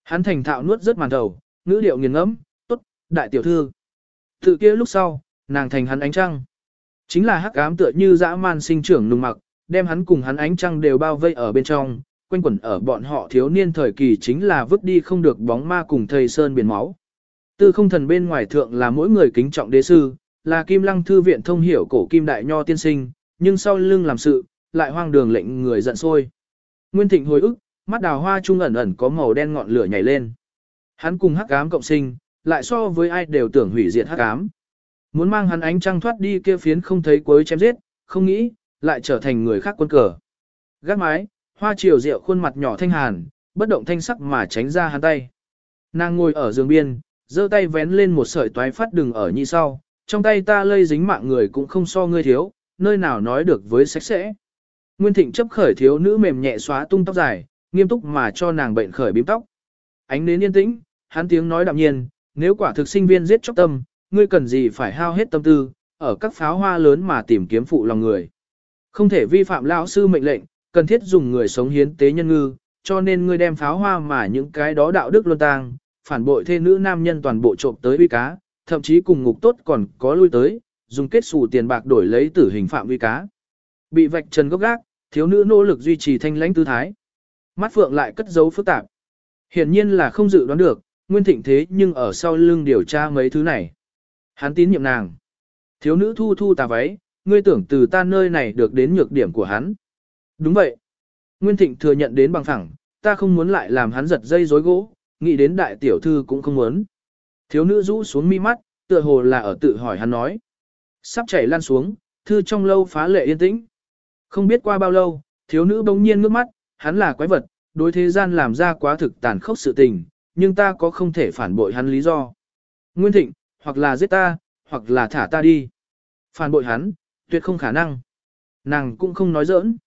S1: Hắn thành thạo nuốt rất màn đầu, ngữ điệu nghiền ngẫm, tốt, đại tiểu thư. Tự kia lúc sau, nàng thành hắn ánh trăng. Chính là hắc ám tựa như dã man sinh trưởng nùng mặc, đem hắn cùng hắn ánh trăng đều bao vây ở bên trong, quanh quẩn ở bọn họ thiếu niên thời kỳ chính là vứt đi không được bóng ma cùng thầy sơn biển máu. Tư không thần bên ngoài thượng là mỗi người kính trọng đế sư, là kim lăng thư viện thông hiểu cổ kim đại nho tiên sinh, nhưng sau lưng làm sự, lại hoang đường lệnh người giận sôi. Nguyên thịnh hồi ức, mắt đào hoa trung ẩn ẩn có màu đen ngọn lửa nhảy lên. Hắn cùng hắc ám cộng sinh, lại so với ai đều tưởng hủy diệt hắc ám. Muốn mang hắn ánh trăng thoát đi kia phiến không thấy cuối chém giết, không nghĩ, lại trở thành người khác quân cờ. Gác mái, hoa chiều rượu khuôn mặt nhỏ thanh hàn, bất động thanh sắc mà tránh ra hắn tay. Nàng ngồi ở giường biên, giơ tay vén lên một sợi toái phát đừng ở như sau, trong tay ta lây dính mạng người cũng không so ngươi thiếu, nơi nào nói được với sạch sẽ. Nguyên Thịnh chấp khởi thiếu nữ mềm nhẹ xóa tung tóc dài, nghiêm túc mà cho nàng bệnh khởi bím tóc. Ánh nến yên tĩnh, hắn tiếng nói đạm nhiên, nếu quả thực sinh viên giết chóc tâm, ngươi cần gì phải hao hết tâm tư, ở các pháo hoa lớn mà tìm kiếm phụ lòng người. Không thể vi phạm lão sư mệnh lệnh, cần thiết dùng người sống hiến tế nhân ngư, cho nên ngươi đem pháo hoa mà những cái đó đạo đức luân tang, phản bội thê nữ nam nhân toàn bộ trộm tới uy cá, thậm chí cùng ngục tốt còn có lui tới, dùng kết xù tiền bạc đổi lấy tử hình phạm uy cá. Bị vạch trần gốc gác, thiếu nữ nỗ lực duy trì thanh lãnh tư thái. Mắt phượng lại cất giấu phức tạp. Hiển nhiên là không dự đoán được, nguyên thịnh thế nhưng ở sau lưng điều tra mấy thứ này. Hắn tín nhiệm nàng. Thiếu nữ thu thu tà váy, ngươi tưởng từ ta nơi này được đến nhược điểm của hắn. Đúng vậy. Nguyên thịnh thừa nhận đến bằng phẳng, ta không muốn lại làm hắn giật dây rối gỗ, nghĩ đến đại tiểu thư cũng không muốn. Thiếu nữ rũ xuống mi mắt, tựa hồ là ở tự hỏi hắn nói. Sắp chảy lan xuống, thư trong lâu phá lệ yên tĩnh. Không biết qua bao lâu, thiếu nữ bỗng nhiên ngước mắt, hắn là quái vật, đối thế gian làm ra quá thực tàn khốc sự tình, nhưng ta có không thể phản bội hắn lý do. Nguyên Thịnh, hoặc là giết ta, hoặc là thả ta đi. Phản bội hắn, tuyệt không khả năng. Nàng cũng không nói giỡn.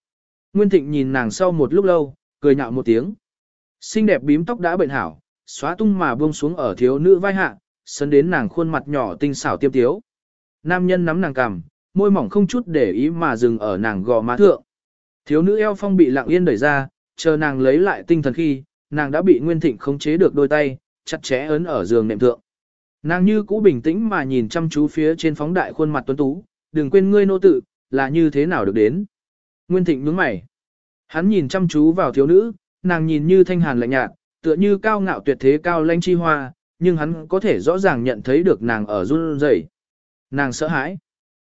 S1: Nguyên Thịnh nhìn nàng sau một lúc lâu, cười nhạo một tiếng. Xinh đẹp bím tóc đã bệnh hảo, xóa tung mà buông xuống ở thiếu nữ vai hạ, sấn đến nàng khuôn mặt nhỏ tinh xảo tiêm tiếu. Nam nhân nắm nàng cằm, môi mỏng không chút để ý mà dừng ở nàng gò má thượng. Thiếu nữ eo phong bị lặng yên đẩy ra, chờ nàng lấy lại tinh thần khi, nàng đã bị Nguyên Thịnh khống chế được đôi tay, chặt chẽ ấn ở giường nệm thượng. Nàng như cũ bình tĩnh mà nhìn chăm chú phía trên phóng đại khuôn mặt tuấn tú, đừng quên ngươi nô tự, là như thế nào được đến. Nguyên Thịnh nhướng mày. Hắn nhìn chăm chú vào thiếu nữ, nàng nhìn như thanh hàn lạnh nhạt, tựa như cao ngạo tuyệt thế cao lanh chi hoa, nhưng hắn có thể rõ ràng nhận thấy được nàng ở run rẩy. Nàng sợ hãi.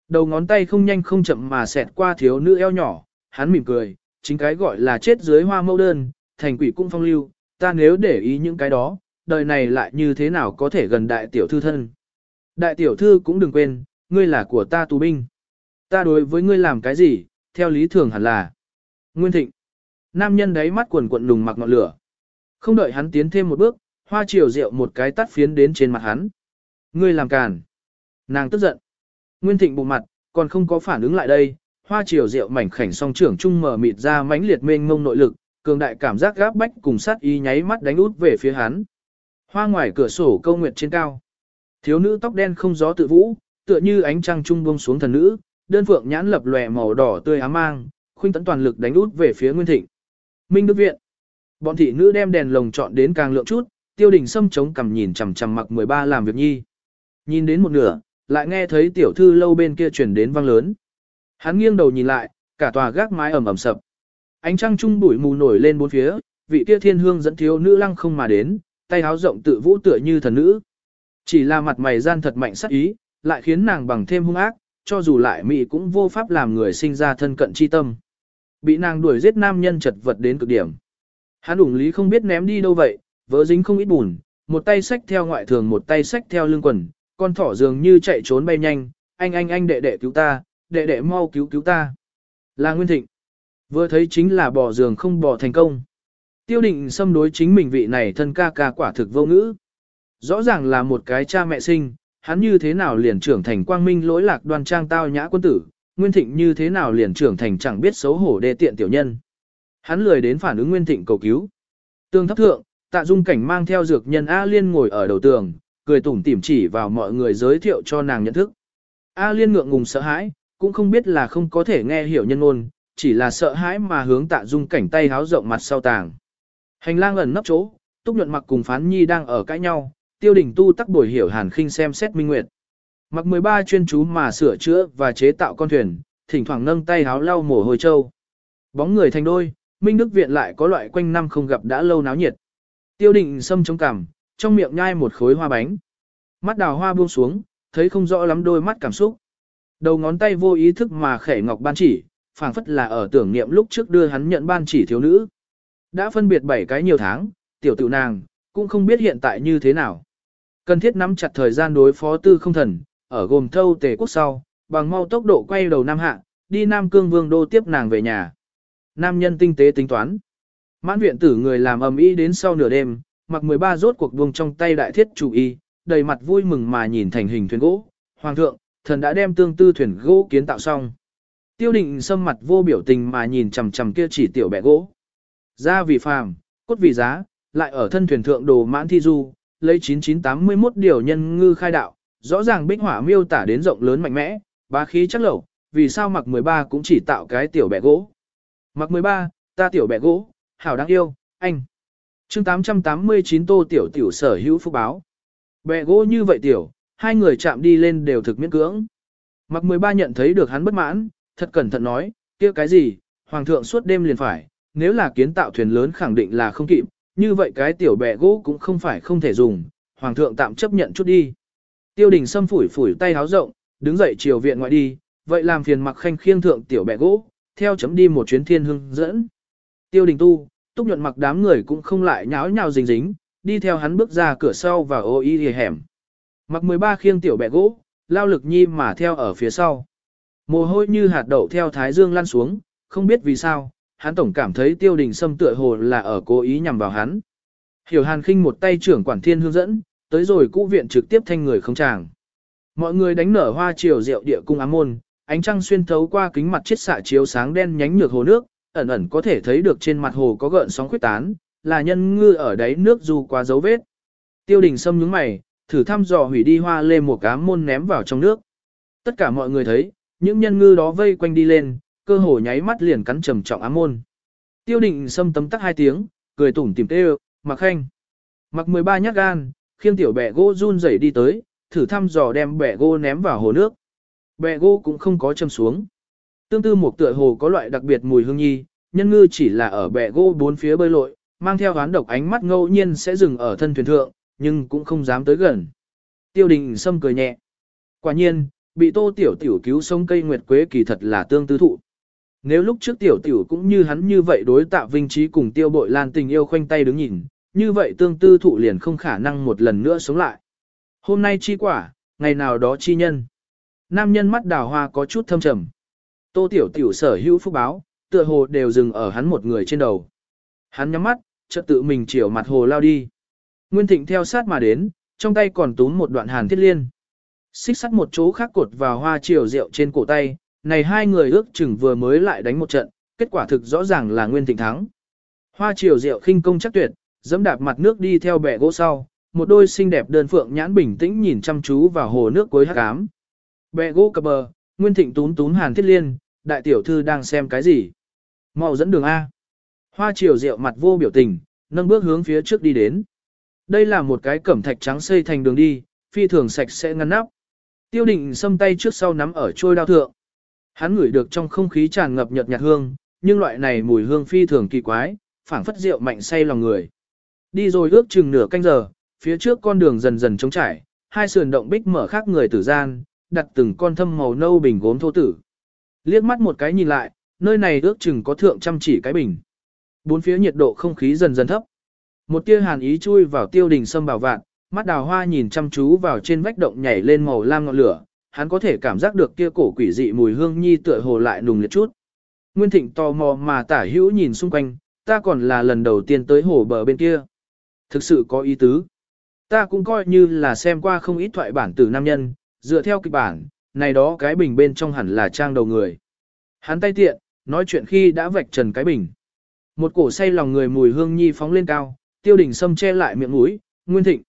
S1: Đầu ngón tay không nhanh không chậm mà xẹt qua thiếu nữ eo nhỏ, hắn mỉm cười, chính cái gọi là chết dưới hoa mẫu đơn, thành quỷ cung phong lưu, ta nếu để ý những cái đó, đời này lại như thế nào có thể gần đại tiểu thư thân. Đại tiểu thư cũng đừng quên, ngươi là của ta tù binh. Ta đối với ngươi làm cái gì, theo lý thường hẳn là. Nguyên thịnh. Nam nhân đáy mắt quần quận lùng mặc ngọn lửa. Không đợi hắn tiến thêm một bước, hoa chiều rượu một cái tắt phiến đến trên mặt hắn. Ngươi làm càn. Nàng tức giận. Nguyên thịnh bụng mặt, còn không có phản ứng lại đây. Hoa chiều rượu mảnh khảnh song trưởng trung mở mịt ra mãnh liệt mênh ngông nội lực, cường đại cảm giác gáp bách cùng sát ý nháy mắt đánh út về phía hắn. Hoa ngoài cửa sổ câu nguyệt trên cao. Thiếu nữ tóc đen không gió tự vũ, tựa như ánh trăng trung buông xuống thần nữ, đơn phượng nhãn lập lòe màu đỏ tươi ám mang, khuynh tấn toàn lực đánh út về phía Nguyên Thịnh. Minh Đức Viện. Bọn thị nữ đem đèn lồng chọn đến càng lượng chút, tiêu đình sâm chống cằm nhìn chằm chằm mặc 13 làm việc nhi. Nhìn đến một nửa, lại nghe thấy tiểu thư lâu bên kia chuyển đến vang lớn. Hắn nghiêng đầu nhìn lại, cả tòa gác mái ẩm ẩm sập. Ánh trăng trung bụi mù nổi lên bốn phía, vị kia thiên hương dẫn thiếu nữ lăng không mà đến, tay áo rộng tự vũ tựa như thần nữ. Chỉ là mặt mày gian thật mạnh sắc ý, lại khiến nàng bằng thêm hung ác, cho dù lại mỹ cũng vô pháp làm người sinh ra thân cận chi tâm. Bị nàng đuổi giết nam nhân chật vật đến cực điểm. Hắn ủng lý không biết ném đi đâu vậy, vỡ dính không ít bùn, một tay xách theo ngoại thường một tay xách theo lưng quần, con thỏ dường như chạy trốn bay nhanh, anh anh anh đệ đệ cứu ta, đệ đệ mau cứu cứu ta. Là Nguyên Thịnh. Vừa thấy chính là bỏ giường không bỏ thành công. Tiêu định xâm đối chính mình vị này thân ca ca quả thực vô ngữ. Rõ ràng là một cái cha mẹ sinh, hắn như thế nào liền trưởng thành quang minh lỗi lạc đoan trang tao nhã quân tử, Nguyên Thịnh như thế nào liền trưởng thành chẳng biết xấu hổ đê tiện tiểu nhân. Hắn lười đến phản ứng Nguyên Thịnh cầu cứu. Tương thấp thượng, tạ dung cảnh mang theo dược nhân A Liên ngồi ở đầu tường, cười tủm tỉm chỉ vào mọi người giới thiệu cho nàng nhận thức. A Liên ngượng ngùng sợ hãi, cũng không biết là không có thể nghe hiểu nhân ngôn, chỉ là sợ hãi mà hướng tạ dung cảnh tay háo rộng mặt sau tàng. Hành lang ẩn nấp chỗ, Túc nhuận mặc cùng Phán Nhi đang ở cãi nhau, tiêu đình tu tắc bồi hiểu hàn khinh xem xét minh nguyệt. Mặc 13 chuyên chú mà sửa chữa và chế tạo con thuyền, thỉnh thoảng nâng tay háo lau mồ hôi trâu. Bóng người thành đôi, Minh Đức Viện lại có loại quanh năm không gặp đã lâu náo nhiệt. Tiêu định sâm trong cằm, trong miệng nhai một khối hoa bánh. Mắt đào hoa buông xuống, thấy không rõ lắm đôi mắt cảm xúc. Đầu ngón tay vô ý thức mà khẻ ngọc ban chỉ, phảng phất là ở tưởng niệm lúc trước đưa hắn nhận ban chỉ thiếu nữ. Đã phân biệt bảy cái nhiều tháng, tiểu tự nàng, cũng không biết hiện tại như thế nào. Cần thiết nắm chặt thời gian đối phó tư không thần, ở gồm thâu tề quốc sau, bằng mau tốc độ quay đầu Nam Hạ, đi Nam Cương Vương Đô tiếp nàng về nhà. Nam nhân tinh tế tính toán. Mãn viện tử người làm ầm ĩ đến sau nửa đêm, mặc 13 rốt cuộc buông trong tay đại thiết chủ y, đầy mặt vui mừng mà nhìn thành hình thuyền gỗ. Hoàng thượng, thần đã đem tương tư thuyền gỗ kiến tạo xong. Tiêu định sâm mặt vô biểu tình mà nhìn chằm chằm kia chỉ tiểu bẻ gỗ. Ra vì phàm, cốt vì giá, lại ở thân thuyền thượng đồ mãn thi du, lấy 9981 điều nhân ngư khai đạo, rõ ràng bích hỏa miêu tả đến rộng lớn mạnh mẽ, bá khí chắc lẩu, vì sao mặc 13 cũng chỉ tạo cái tiểu bẹ gỗ. Mặc 13, ta tiểu bẹ gỗ, hảo đáng yêu, anh. chương 889 tô tiểu tiểu sở hữu phúc báo. Bẹ gỗ như vậy tiểu, hai người chạm đi lên đều thực miễn cưỡng. Mặc 13 nhận thấy được hắn bất mãn, thật cẩn thận nói, kia cái gì, hoàng thượng suốt đêm liền phải, nếu là kiến tạo thuyền lớn khẳng định là không kịp, như vậy cái tiểu bẹ gỗ cũng không phải không thể dùng, hoàng thượng tạm chấp nhận chút đi. Tiêu đình Sâm phủi phủi tay háo rộng, đứng dậy chiều viện ngoại đi, vậy làm phiền mặc khanh khiêng thượng tiểu bẹ gỗ, theo chấm đi một chuyến thiên hương dẫn. Tiêu đình tu, túc nhuận mặc đám người cũng không lại nháo nhào dính dính, đi theo hắn bước ra cửa sau và ô y hẻm. Mặc 13 khiêng tiểu bẹ gỗ, lao lực nhi mà theo ở phía sau. Mồ hôi như hạt đậu theo thái dương lăn xuống, không biết vì sao, hắn tổng cảm thấy tiêu đình sâm tựa hồ là ở cố ý nhằm vào hắn. Hiểu hàn khinh một tay trưởng quản thiên hướng dẫn, tới rồi cũ viện trực tiếp thanh người không chàng. Mọi người đánh nở hoa chiều rượu địa cung ám môn, ánh trăng xuyên thấu qua kính mặt chiết xạ chiếu sáng đen nhánh nhược hồ nước, ẩn ẩn có thể thấy được trên mặt hồ có gợn sóng khuyết tán, là nhân ngư ở đáy nước dù qua dấu vết. Tiêu đình sâm nhướng mày, thử thăm dò hủy đi hoa lê một cám môn ném vào trong nước. Tất cả mọi người thấy, những nhân ngư đó vây quanh đi lên, cơ hồ nháy mắt liền cắn trầm trọng ám môn. Tiêu định sâm tấm tắc hai tiếng, cười tủm tỉm tê mặc khanh. Mặc 13 nhát gan, khiêng tiểu bẻ gỗ run rẩy đi tới, thử thăm dò đem bẻ gỗ ném vào hồ nước. Bẻ gỗ cũng không có châm xuống. Tương tư một tựa hồ có loại đặc biệt mùi hương nhi, nhân ngư chỉ là ở bẻ gỗ bốn phía bơi lội, mang theo gán độc ánh mắt ngẫu nhiên sẽ dừng ở thân thuyền thượng, nhưng cũng không dám tới gần. Tiêu đình sâm cười nhẹ. Quả nhiên, bị tô tiểu tiểu cứu sống cây nguyệt quế kỳ thật là tương tư thụ. Nếu lúc trước tiểu tiểu cũng như hắn như vậy đối tạ vinh trí cùng tiêu bội lan tình yêu khoanh tay đứng nhìn, như vậy tương tư thụ liền không khả năng một lần nữa sống lại. Hôm nay chi quả, ngày nào đó chi nhân. Nam nhân mắt đào hoa có chút thâm trầm. Tô tiểu tiểu sở hữu phúc báo, tựa hồ đều dừng ở hắn một người trên đầu. Hắn nhắm mắt, chợt tự mình chiều mặt hồ lao đi. Nguyên Thịnh theo sát mà đến, trong tay còn túm một đoạn hàn thiết liên. Xích sắt một chỗ khác cột vào hoa chiều rượu trên cổ tay, này hai người ước chừng vừa mới lại đánh một trận, kết quả thực rõ ràng là Nguyên Thịnh thắng. Hoa triều diệu khinh công chắc tuyệt, dẫm đạp mặt nước đi theo bè gỗ sau, một đôi xinh đẹp đơn phượng nhãn bình tĩnh nhìn chăm chú vào hồ nước cuối hắc ám. Bè gỗ cập bờ, Nguyên Thịnh tún tún Hàn Thiết Liên, đại tiểu thư đang xem cái gì? Mau dẫn đường A. Hoa triều diệu mặt vô biểu tình, nâng bước hướng phía trước đi đến. Đây là một cái cẩm thạch trắng xây thành đường đi, phi thường sạch sẽ ngăn nắp. Tiêu định xâm tay trước sau nắm ở trôi đao thượng. Hắn ngửi được trong không khí tràn ngập nhợt nhạt hương, nhưng loại này mùi hương phi thường kỳ quái, phảng phất rượu mạnh say lòng người. Đi rồi ước chừng nửa canh giờ, phía trước con đường dần dần trống trải, hai sườn động bích mở khác người tử gian, đặt từng con thâm màu nâu bình gốm thô tử. Liếc mắt một cái nhìn lại, nơi này ước chừng có thượng trăm chỉ cái bình. Bốn phía nhiệt độ không khí dần dần thấp. Một tia hàn ý chui vào tiêu đình sâm bảo vạn, mắt đào hoa nhìn chăm chú vào trên vách động nhảy lên màu lam ngọn lửa, hắn có thể cảm giác được kia cổ quỷ dị mùi hương nhi tựa hồ lại nùng liệt chút. Nguyên Thịnh tò mò mà tả hữu nhìn xung quanh, ta còn là lần đầu tiên tới hồ bờ bên kia. Thực sự có ý tứ. Ta cũng coi như là xem qua không ít thoại bản từ nam nhân, dựa theo kịch bản, này đó cái bình bên trong hẳn là trang đầu người. Hắn tay tiện, nói chuyện khi đã vạch trần cái bình. Một cổ say lòng người mùi hương nhi phóng lên cao, tiêu đình sâm che lại miệng mũi, Nguyên Thịnh.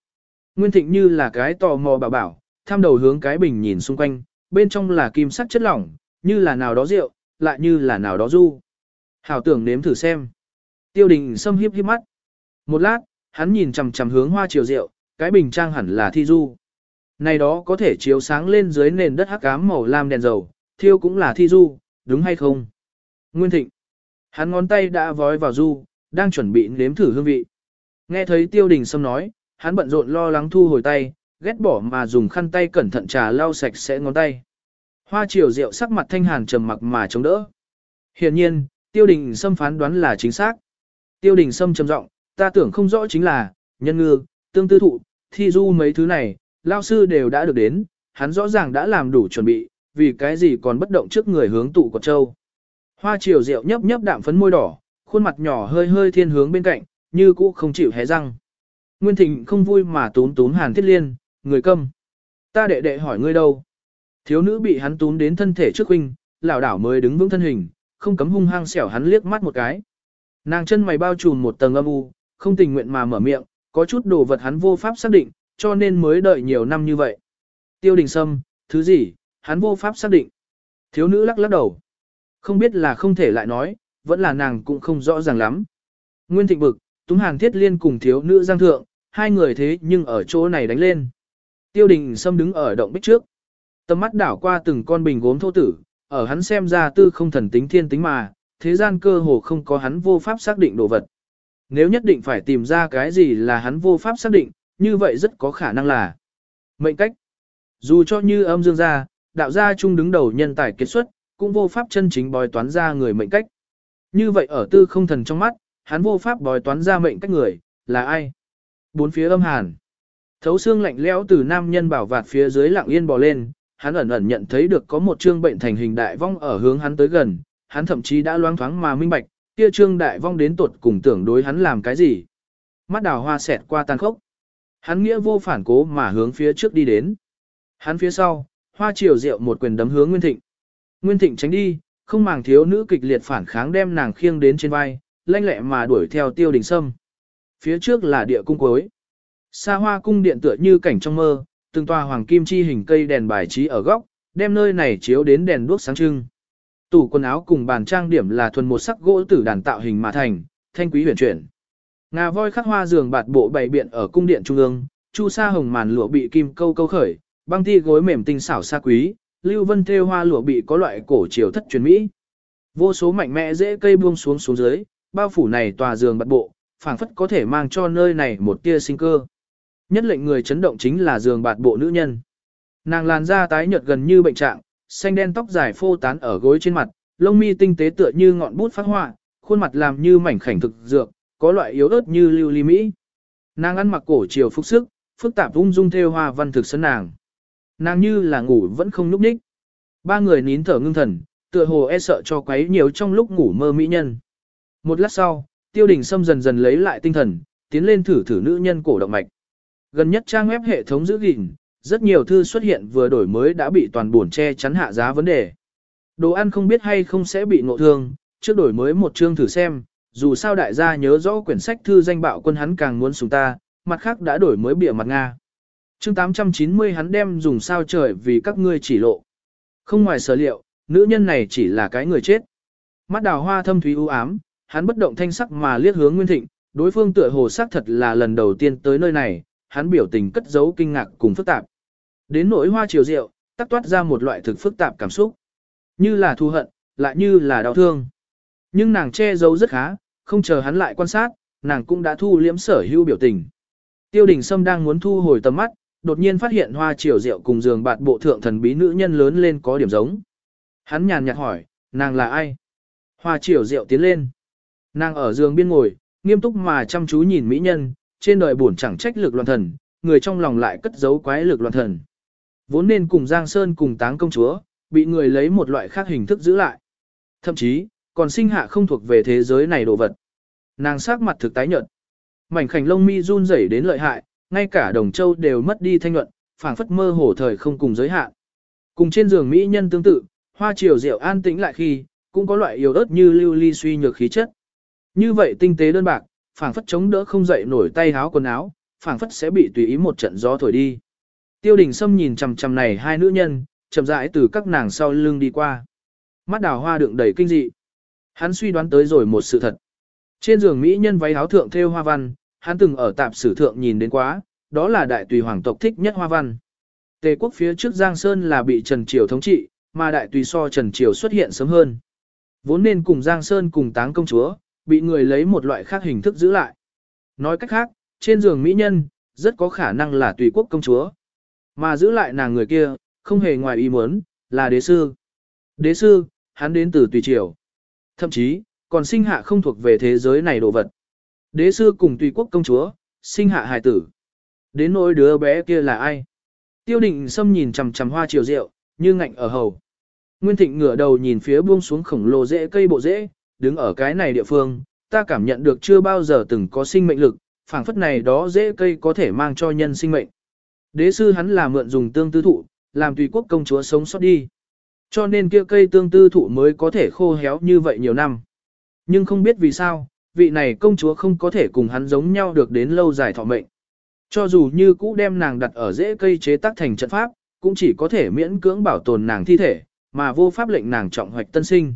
S1: Nguyên Thịnh như là cái tò mò bảo bảo, tham đầu hướng cái bình nhìn xung quanh, bên trong là kim sắc chất lỏng, như là nào đó rượu, lại như là nào đó du. Hảo tưởng nếm thử xem. Tiêu đình sâm hiếp hiếp mắt. Một lát, hắn nhìn chằm chằm hướng hoa chiều rượu, cái bình trang hẳn là thi du. Này đó có thể chiếu sáng lên dưới nền đất hắc ám màu lam đèn dầu, thiêu cũng là thi du, đúng hay không? Nguyên Thịnh. Hắn ngón tay đã vói vào du, đang chuẩn bị nếm thử hương vị. Nghe thấy tiêu đình sâm nói, hắn bận rộn lo lắng thu hồi tay, ghét bỏ mà dùng khăn tay cẩn thận trà lau sạch sẽ ngón tay. Hoa chiều rượu sắc mặt thanh hàn trầm mặc mà chống đỡ. Hiển nhiên, tiêu đình sâm phán đoán là chính xác. Tiêu đình sâm trầm giọng, ta tưởng không rõ chính là, nhân ngư, tương tư thụ, thi du mấy thứ này, lao sư đều đã được đến, hắn rõ ràng đã làm đủ chuẩn bị, vì cái gì còn bất động trước người hướng tụ của châu. Hoa chiều rượu nhấp nhấp đạm phấn môi đỏ, khuôn mặt nhỏ hơi hơi thiên hướng bên cạnh, như cũ không chịu hé răng. Nguyên Thịnh không vui mà tún tún Hàn Thiết Liên, người câm. Ta đệ đệ hỏi ngươi đâu? Thiếu nữ bị hắn tún đến thân thể trước huynh, lảo đảo mới đứng vững thân hình, không cấm hung hăng xẻo hắn liếc mắt một cái. Nàng chân mày bao trùm một tầng âm u, không tình nguyện mà mở miệng, có chút đồ vật hắn vô pháp xác định, cho nên mới đợi nhiều năm như vậy. Tiêu đình sâm, thứ gì, hắn vô pháp xác định. Thiếu nữ lắc lắc đầu. Không biết là không thể lại nói, vẫn là nàng cũng không rõ ràng lắm. Nguyên thịnh bực, Túng Hàn Thiết Liên cùng thiếu nữ giang thượng, hai người thế nhưng ở chỗ này đánh lên. Tiêu đình Sâm đứng ở động bích trước. Tầm mắt đảo qua từng con bình gốm thô tử, ở hắn xem ra tư không thần tính thiên tính mà, thế gian cơ hồ không có hắn vô pháp xác định đồ vật. Nếu nhất định phải tìm ra cái gì là hắn vô pháp xác định, như vậy rất có khả năng là mệnh cách. Dù cho như âm dương gia, đạo gia chung đứng đầu nhân tài kết xuất, cũng vô pháp chân chính bói toán ra người mệnh cách. Như vậy ở tư không thần trong mắt, hắn vô pháp bói toán ra mệnh cách người, là ai? Bốn phía âm hàn. Thấu xương lạnh lẽo từ nam nhân bảo vạt phía dưới lặng yên bò lên, hắn ẩn ẩn nhận thấy được có một trương bệnh thành hình đại vong ở hướng hắn tới gần, hắn thậm chí đã loáng thoáng mà minh bạch, kia trương đại vong đến tuột cùng tưởng đối hắn làm cái gì. Mắt đào hoa xẹt qua tàn khốc. Hắn nghĩa vô phản cố mà hướng phía trước đi đến. Hắn phía sau, hoa chiều rượu một quyền đấm hướng Nguyên Thịnh. Nguyên Thịnh tránh đi, không màng thiếu nữ kịch liệt phản kháng đem nàng khiêng đến trên vai, lanh lẹ mà đuổi theo tiêu đình sâm. Phía trước là địa cung cuối. Xa hoa cung điện tựa như cảnh trong mơ, từng tòa hoàng kim chi hình cây đèn bài trí ở góc, đem nơi này chiếu đến đèn đuốc sáng trưng. Tủ quần áo cùng bàn trang điểm là thuần một sắc gỗ tử đàn tạo hình mà thành, thanh quý huyền chuyển. Ngà voi khắc hoa giường bạt bộ bày biện ở cung điện trung ương, chu sa hồng màn lụa bị kim câu câu khởi, băng ti gối mềm tinh xảo xa quý, lưu vân thêu hoa lụa bị có loại cổ triều thất truyền mỹ. Vô số mạnh mẽ dễ cây buông xuống xuống dưới, bao phủ này tòa giường bạt bộ, phảng phất có thể mang cho nơi này một tia sinh cơ. Nhất lệnh người chấn động chính là giường bạt bộ nữ nhân. Nàng làn da tái nhợt gần như bệnh trạng, xanh đen tóc dài phô tán ở gối trên mặt, lông mi tinh tế tựa như ngọn bút phát họa, khuôn mặt làm như mảnh khảnh thực dược, có loại yếu ớt như lưu ly mỹ. Nàng ăn mặc cổ chiều phúc sức, phức tạp ung dung theo hoa văn thực sân nàng. Nàng như là ngủ vẫn không núp ních. Ba người nín thở ngưng thần, tựa hồ e sợ cho quấy nhiều trong lúc ngủ mơ mỹ nhân. Một lát sau, tiêu đình sâm dần dần lấy lại tinh thần, tiến lên thử thử nữ nhân cổ động mạch. Gần nhất trang web hệ thống giữ gìn, rất nhiều thư xuất hiện vừa đổi mới đã bị toàn buồn che chắn hạ giá vấn đề. Đồ ăn không biết hay không sẽ bị ngộ thương, trước đổi mới một chương thử xem, dù sao đại gia nhớ rõ quyển sách thư danh bạo quân hắn càng muốn sùng ta, mặt khác đã đổi mới bịa mặt Nga. Chương 890 hắn đem dùng sao trời vì các ngươi chỉ lộ. Không ngoài sở liệu, nữ nhân này chỉ là cái người chết. Mắt đào hoa thâm thúy u ám, hắn bất động thanh sắc mà liếc hướng Nguyên Thịnh, đối phương tựa hồ xác thật là lần đầu tiên tới nơi này, hắn biểu tình cất giấu kinh ngạc cùng phức tạp. Đến nỗi hoa chiều rượu, tắc toát ra một loại thực phức tạp cảm xúc. Như là thù hận, lại như là đau thương. Nhưng nàng che giấu rất khá, không chờ hắn lại quan sát, nàng cũng đã thu liễm sở hữu biểu tình. Tiêu đình Sâm đang muốn thu hồi tầm mắt, đột nhiên phát hiện hoa triều rượu cùng giường bạt bộ thượng thần bí nữ nhân lớn lên có điểm giống. Hắn nhàn nhạt hỏi, nàng là ai? Hoa triều rượu tiến lên. Nàng ở giường biên ngồi, nghiêm túc mà chăm chú nhìn mỹ nhân, trên đời buồn chẳng trách lực loạn thần, người trong lòng lại cất giấu quái lực loạn thần. Vốn nên cùng Giang Sơn cùng táng công chúa, bị người lấy một loại khác hình thức giữ lại. Thậm chí, còn sinh hạ không thuộc về thế giới này đồ vật. Nàng sắc mặt thực tái nhợt. Mảnh khảnh lông mi run rẩy đến lợi hại, ngay cả đồng châu đều mất đi thanh nhuận, phảng phất mơ hồ thời không cùng giới hạn. Cùng trên giường mỹ nhân tương tự, hoa triều rượu an tĩnh lại khi, cũng có loại yếu ớt như lưu ly suy nhược khí chất. Như vậy tinh tế đơn bạc, phảng phất chống đỡ không dậy nổi tay háo quần áo, phảng phất sẽ bị tùy ý một trận gió thổi đi. Tiêu đình Sâm nhìn chằm chằm này hai nữ nhân, chậm rãi từ các nàng sau lưng đi qua. Mắt đào hoa đựng đầy kinh dị. Hắn suy đoán tới rồi một sự thật. Trên giường mỹ nhân váy áo thượng thêu hoa văn, hắn từng ở tạp sử thượng nhìn đến quá, đó là đại tùy hoàng tộc thích nhất hoa văn. Tề quốc phía trước Giang Sơn là bị Trần Triều thống trị, mà đại tùy so Trần Triều xuất hiện sớm hơn. Vốn nên cùng Giang Sơn cùng táng công chúa, bị người lấy một loại khác hình thức giữ lại. Nói cách khác, trên giường mỹ nhân, rất có khả năng là tùy quốc công chúa. Mà giữ lại nàng người kia, không hề ngoài ý muốn, là đế sư. Đế sư, hắn đến từ tùy triều. Thậm chí, còn sinh hạ không thuộc về thế giới này đồ vật. Đế sư cùng tùy quốc công chúa, sinh hạ hài tử. Đến nỗi đứa bé kia là ai? Tiêu định xâm nhìn chằm chằm hoa triều rượu, như ngạnh ở hầu. Nguyên thịnh ngửa đầu nhìn phía buông xuống khổng lồ rễ cây bộ rễ, đứng ở cái này địa phương, ta cảm nhận được chưa bao giờ từng có sinh mệnh lực, phảng phất này đó dễ cây có thể mang cho nhân sinh mệnh. Đế sư hắn là mượn dùng tương tư thụ, làm tùy quốc công chúa sống sót đi. Cho nên kia cây tương tư thụ mới có thể khô héo như vậy nhiều năm. Nhưng không biết vì sao, vị này công chúa không có thể cùng hắn giống nhau được đến lâu dài thọ mệnh. Cho dù như cũ đem nàng đặt ở rễ cây chế tác thành trận pháp, cũng chỉ có thể miễn cưỡng bảo tồn nàng thi thể, mà vô pháp lệnh nàng trọng hoạch tân sinh.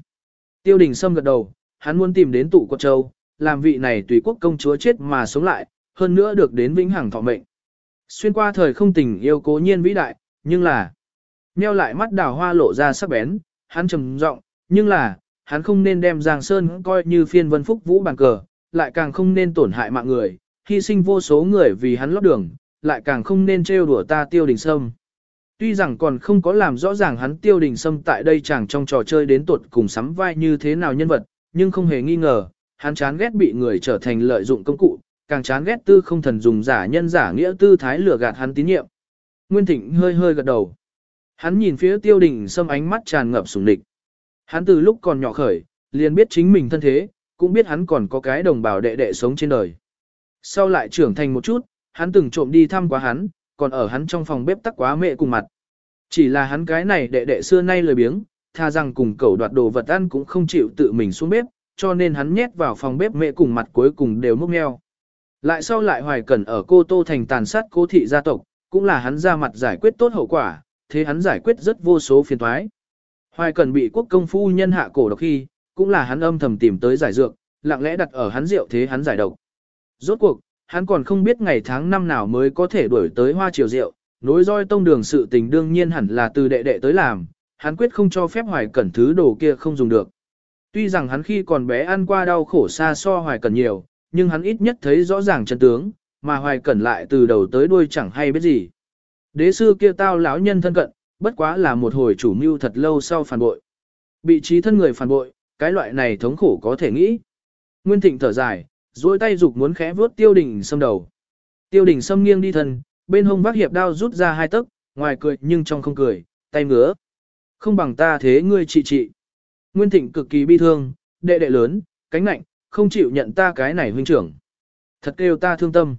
S1: Tiêu đình Sâm gật đầu, hắn muốn tìm đến tụ quật châu, làm vị này tùy quốc công chúa chết mà sống lại, hơn nữa được đến vĩnh hằng thọ mệnh. Xuyên qua thời không tình yêu cố nhiên vĩ đại, nhưng là nheo lại mắt đào hoa lộ ra sắc bén, hắn trầm giọng, nhưng là hắn không nên đem Giang Sơn coi như phiên vân phúc vũ bàn cờ, lại càng không nên tổn hại mạng người, hy sinh vô số người vì hắn lót đường, lại càng không nên trêu đùa ta tiêu đình sâm. Tuy rằng còn không có làm rõ ràng hắn tiêu đình sâm tại đây chẳng trong trò chơi đến tuột cùng sắm vai như thế nào nhân vật, nhưng không hề nghi ngờ, hắn chán ghét bị người trở thành lợi dụng công cụ, càng chán ghét tư không thần dùng giả nhân giả nghĩa tư thái lừa gạt hắn tín nhiệm. Nguyên Thịnh hơi hơi gật đầu. Hắn nhìn phía tiêu đình sâm ánh mắt tràn ngập sùng địch. Hắn từ lúc còn nhỏ khởi, liền biết chính mình thân thế, cũng biết hắn còn có cái đồng bào đệ đệ sống trên đời. Sau lại trưởng thành một chút, hắn từng trộm đi thăm qua hắn, còn ở hắn trong phòng bếp tắc quá mẹ cùng mặt. Chỉ là hắn cái này đệ đệ xưa nay lười biếng, tha rằng cùng cẩu đoạt đồ vật ăn cũng không chịu tự mình xuống bếp, cho nên hắn nhét vào phòng bếp mẹ cùng mặt cuối cùng đều múc meo. Lại sau lại hoài cẩn ở cô Tô Thành tàn sát cố thị gia tộc, cũng là hắn ra mặt giải quyết tốt hậu quả, thế hắn giải quyết rất vô số phiền toái. Hoài Cẩn bị quốc công phu nhân hạ cổ độc khi, cũng là hắn âm thầm tìm tới giải dược, lặng lẽ đặt ở hắn rượu thế hắn giải độc. Rốt cuộc, hắn còn không biết ngày tháng năm nào mới có thể đuổi tới hoa triều rượu, nối roi tông đường sự tình đương nhiên hẳn là từ đệ đệ tới làm, hắn quyết không cho phép Hoài Cẩn thứ đồ kia không dùng được. Tuy rằng hắn khi còn bé ăn qua đau khổ xa so Hoài Cẩn nhiều, nhưng hắn ít nhất thấy rõ ràng chân tướng, mà Hoài Cẩn lại từ đầu tới đuôi chẳng hay biết gì. Đế sư kia tao lão nhân thân cận, bất quá là một hồi chủ mưu thật lâu sau phản bội. Bị trí thân người phản bội, cái loại này thống khổ có thể nghĩ. Nguyên Thịnh thở dài, duỗi tay dục muốn khẽ vuốt Tiêu Đình Sâm đầu. Tiêu Đình Sâm nghiêng đi thân, bên hông vác hiệp đao rút ra hai tấc, ngoài cười nhưng trong không cười, tay ngứa. Không bằng ta thế ngươi trị trị. Nguyên Thịnh cực kỳ bi thương, đệ đệ lớn, cánh nạnh, không chịu nhận ta cái này huynh trưởng. Thật kêu ta thương tâm.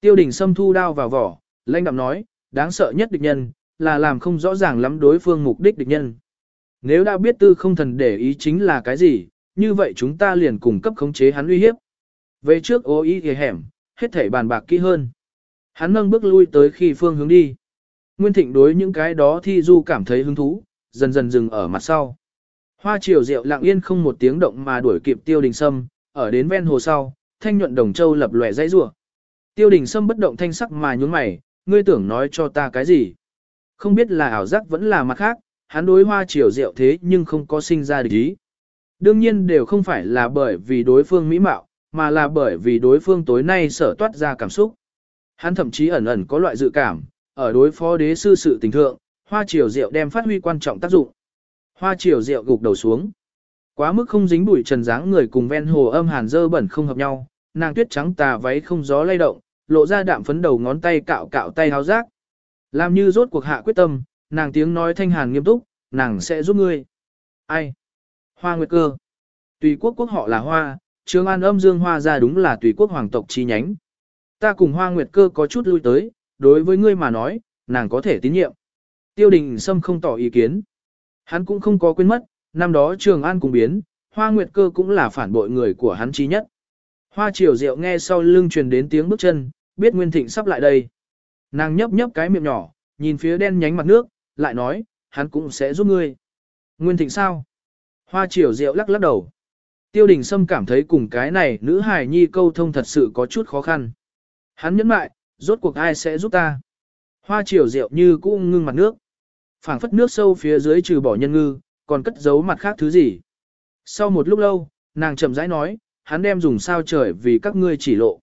S1: Tiêu Đình Sâm thu đao vào vỏ, lãnh đạm nói, đáng sợ nhất địch nhân, là làm không rõ ràng lắm đối phương mục đích địch nhân. Nếu đã biết tư không thần để ý chính là cái gì, như vậy chúng ta liền cùng cấp khống chế hắn uy hiếp. Về trước ô ý thì hẻm, hết thảy bàn bạc kỹ hơn. Hắn nâng bước lui tới khi phương hướng đi. Nguyên thịnh đối những cái đó thi du cảm thấy hứng thú, dần dần dừng ở mặt sau. Hoa triều rượu lặng yên không một tiếng động mà đuổi kịp tiêu đình sâm, ở đến ven hồ sau, thanh nhuận đồng châu lập lòe dãy rủa. Tiêu đình sâm bất động thanh sắc mà nhún mày, ngươi tưởng nói cho ta cái gì? Không biết là ảo giác vẫn là mặt khác, hắn đối hoa triều rượu thế nhưng không có sinh ra địch ý. Đương nhiên đều không phải là bởi vì đối phương mỹ mạo, mà là bởi vì đối phương tối nay sở toát ra cảm xúc. Hắn thậm chí ẩn ẩn có loại dự cảm, ở đối phó đế sư sự tình thượng, hoa triều rượu đem phát huy quan trọng tác dụng. Hoa triều rượu gục đầu xuống. Quá mức không dính bụi trần dáng người cùng ven hồ âm hàn dơ bẩn không hợp nhau, nàng tuyết trắng tà váy không gió lay động, lộ ra đạm phấn đầu ngón tay cạo cạo tay háo rác. Làm như rốt cuộc hạ quyết tâm, nàng tiếng nói thanh hàn nghiêm túc, nàng sẽ giúp ngươi. Ai? Hoa Nguyệt Cơ. Tùy quốc quốc họ là Hoa, Trường An âm dương Hoa ra đúng là tùy quốc hoàng tộc chi nhánh. Ta cùng Hoa Nguyệt Cơ có chút lui tới, đối với ngươi mà nói, nàng có thể tín nhiệm. Tiêu đình Sâm không tỏ ý kiến. Hắn cũng không có quên mất, năm đó Trường An cùng biến, Hoa Nguyệt Cơ cũng là phản bội người của hắn chí nhất. Hoa Triều Diệu nghe sau lưng truyền đến tiếng bước chân, biết Nguyên Thịnh sắp lại đây. Nàng nhấp nhấp cái miệng nhỏ, nhìn phía đen nhánh mặt nước, lại nói, hắn cũng sẽ giúp ngươi. Nguyên Thịnh sao? Hoa Triều Diệu lắc lắc đầu. Tiêu đình Sâm cảm thấy cùng cái này nữ hài nhi câu thông thật sự có chút khó khăn. Hắn nhấn mại, rốt cuộc ai sẽ giúp ta? Hoa Triều Diệu như cũ ngưng mặt nước. phảng phất nước sâu phía dưới trừ bỏ nhân ngư, còn cất giấu mặt khác thứ gì. Sau một lúc lâu, nàng chậm rãi nói, hắn đem dùng sao trời vì các ngươi chỉ lộ.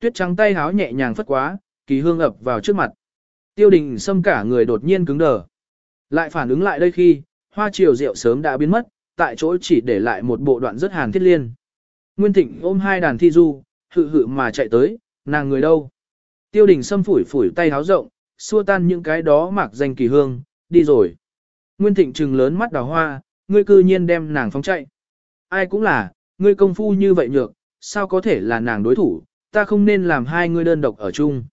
S1: Tuyết trắng tay háo nhẹ nhàng phất quá, kỳ hương ập vào trước mặt. Tiêu đình Sâm cả người đột nhiên cứng đờ. Lại phản ứng lại đây khi, hoa triều rượu sớm đã biến mất, tại chỗ chỉ để lại một bộ đoạn rất hàn thiết liên. Nguyên Thịnh ôm hai đàn thi du, hự hự mà chạy tới, nàng người đâu? Tiêu đình xâm phủi phủi tay háo rộng, xua tan những cái đó mặc danh kỳ hương, đi rồi. Nguyên Thịnh trừng lớn mắt đào hoa, ngươi cư nhiên đem nàng phóng chạy. Ai cũng là, ngươi công phu như vậy nhược, sao có thể là nàng đối thủ, ta không nên làm hai ngươi đơn độc ở chung.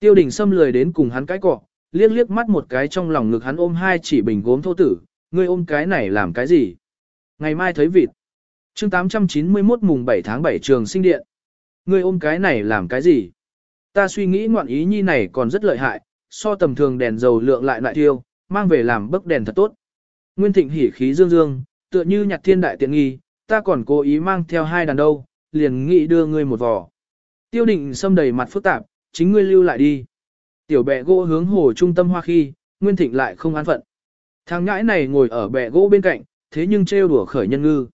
S1: Tiêu đình xâm lười đến cùng hắn cái cọ, liếc liếc mắt một cái trong lòng ngực hắn ôm hai chỉ bình gốm thô tử, ngươi ôm cái này làm cái gì? Ngày mai thấy vịt. chương 891 mùng 7 tháng 7 trường sinh điện. Ngươi ôm cái này làm cái gì? Ta suy nghĩ ngoạn ý nhi này còn rất lợi hại, so tầm thường đèn dầu lượng lại lại tiêu, mang về làm bức đèn thật tốt. Nguyên thịnh hỉ khí dương dương, tựa như nhặt thiên đại tiện nghi, ta còn cố ý mang theo hai đàn đâu, liền nghĩ đưa ngươi một vò. Tiêu định xâm đầy mặt phức tạp, chính ngươi lưu lại đi. Tiểu bẹ gỗ hướng hồ trung tâm hoa khi, Nguyên Thịnh lại không an phận. Thằng ngãi này ngồi ở bẹ gỗ bên cạnh, thế nhưng trêu đùa khởi nhân ngư.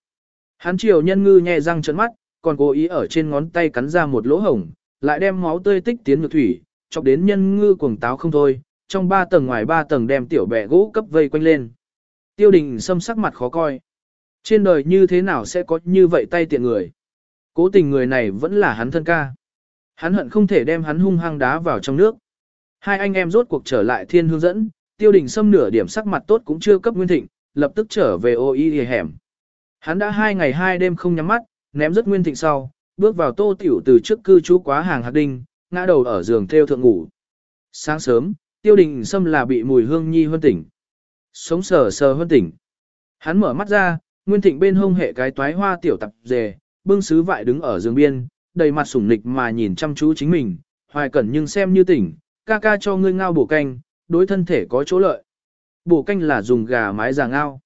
S1: Hắn chiều nhân ngư nhẹ răng trợn mắt, còn cố ý ở trên ngón tay cắn ra một lỗ hổng, lại đem máu tươi tích tiến ngược thủy, chọc đến nhân ngư cuồng táo không thôi, trong ba tầng ngoài ba tầng đem tiểu bẹ gỗ cấp vây quanh lên. Tiêu đình xâm sắc mặt khó coi. Trên đời như thế nào sẽ có như vậy tay tiện người? Cố tình người này vẫn là hắn thân ca. Hắn hận không thể đem hắn hung hăng đá vào trong nước. Hai anh em rốt cuộc trở lại thiên hướng dẫn, tiêu đình xâm nửa điểm sắc mặt tốt cũng chưa cấp nguyên thịnh, lập tức trở về ô y hề hẻm. Hắn đã hai ngày hai đêm không nhắm mắt, ném rất nguyên thịnh sau, bước vào tô tiểu từ trước cư trú quá hàng hạt đinh, ngã đầu ở giường theo thượng ngủ. Sáng sớm, tiêu đình xâm là bị mùi hương nhi hơn tỉnh. Sống sờ sờ hơn tỉnh. Hắn mở mắt ra, nguyên thịnh bên hông hệ cái toái hoa tiểu tập dề, bưng sứ vại đứng ở giường biên, đầy mặt sủng nịch mà nhìn chăm chú chính mình, hoài cẩn nhưng xem như tỉnh, ca ca cho ngươi ngao bổ canh, đối thân thể có chỗ lợi. Bổ canh là dùng gà mái già ngao.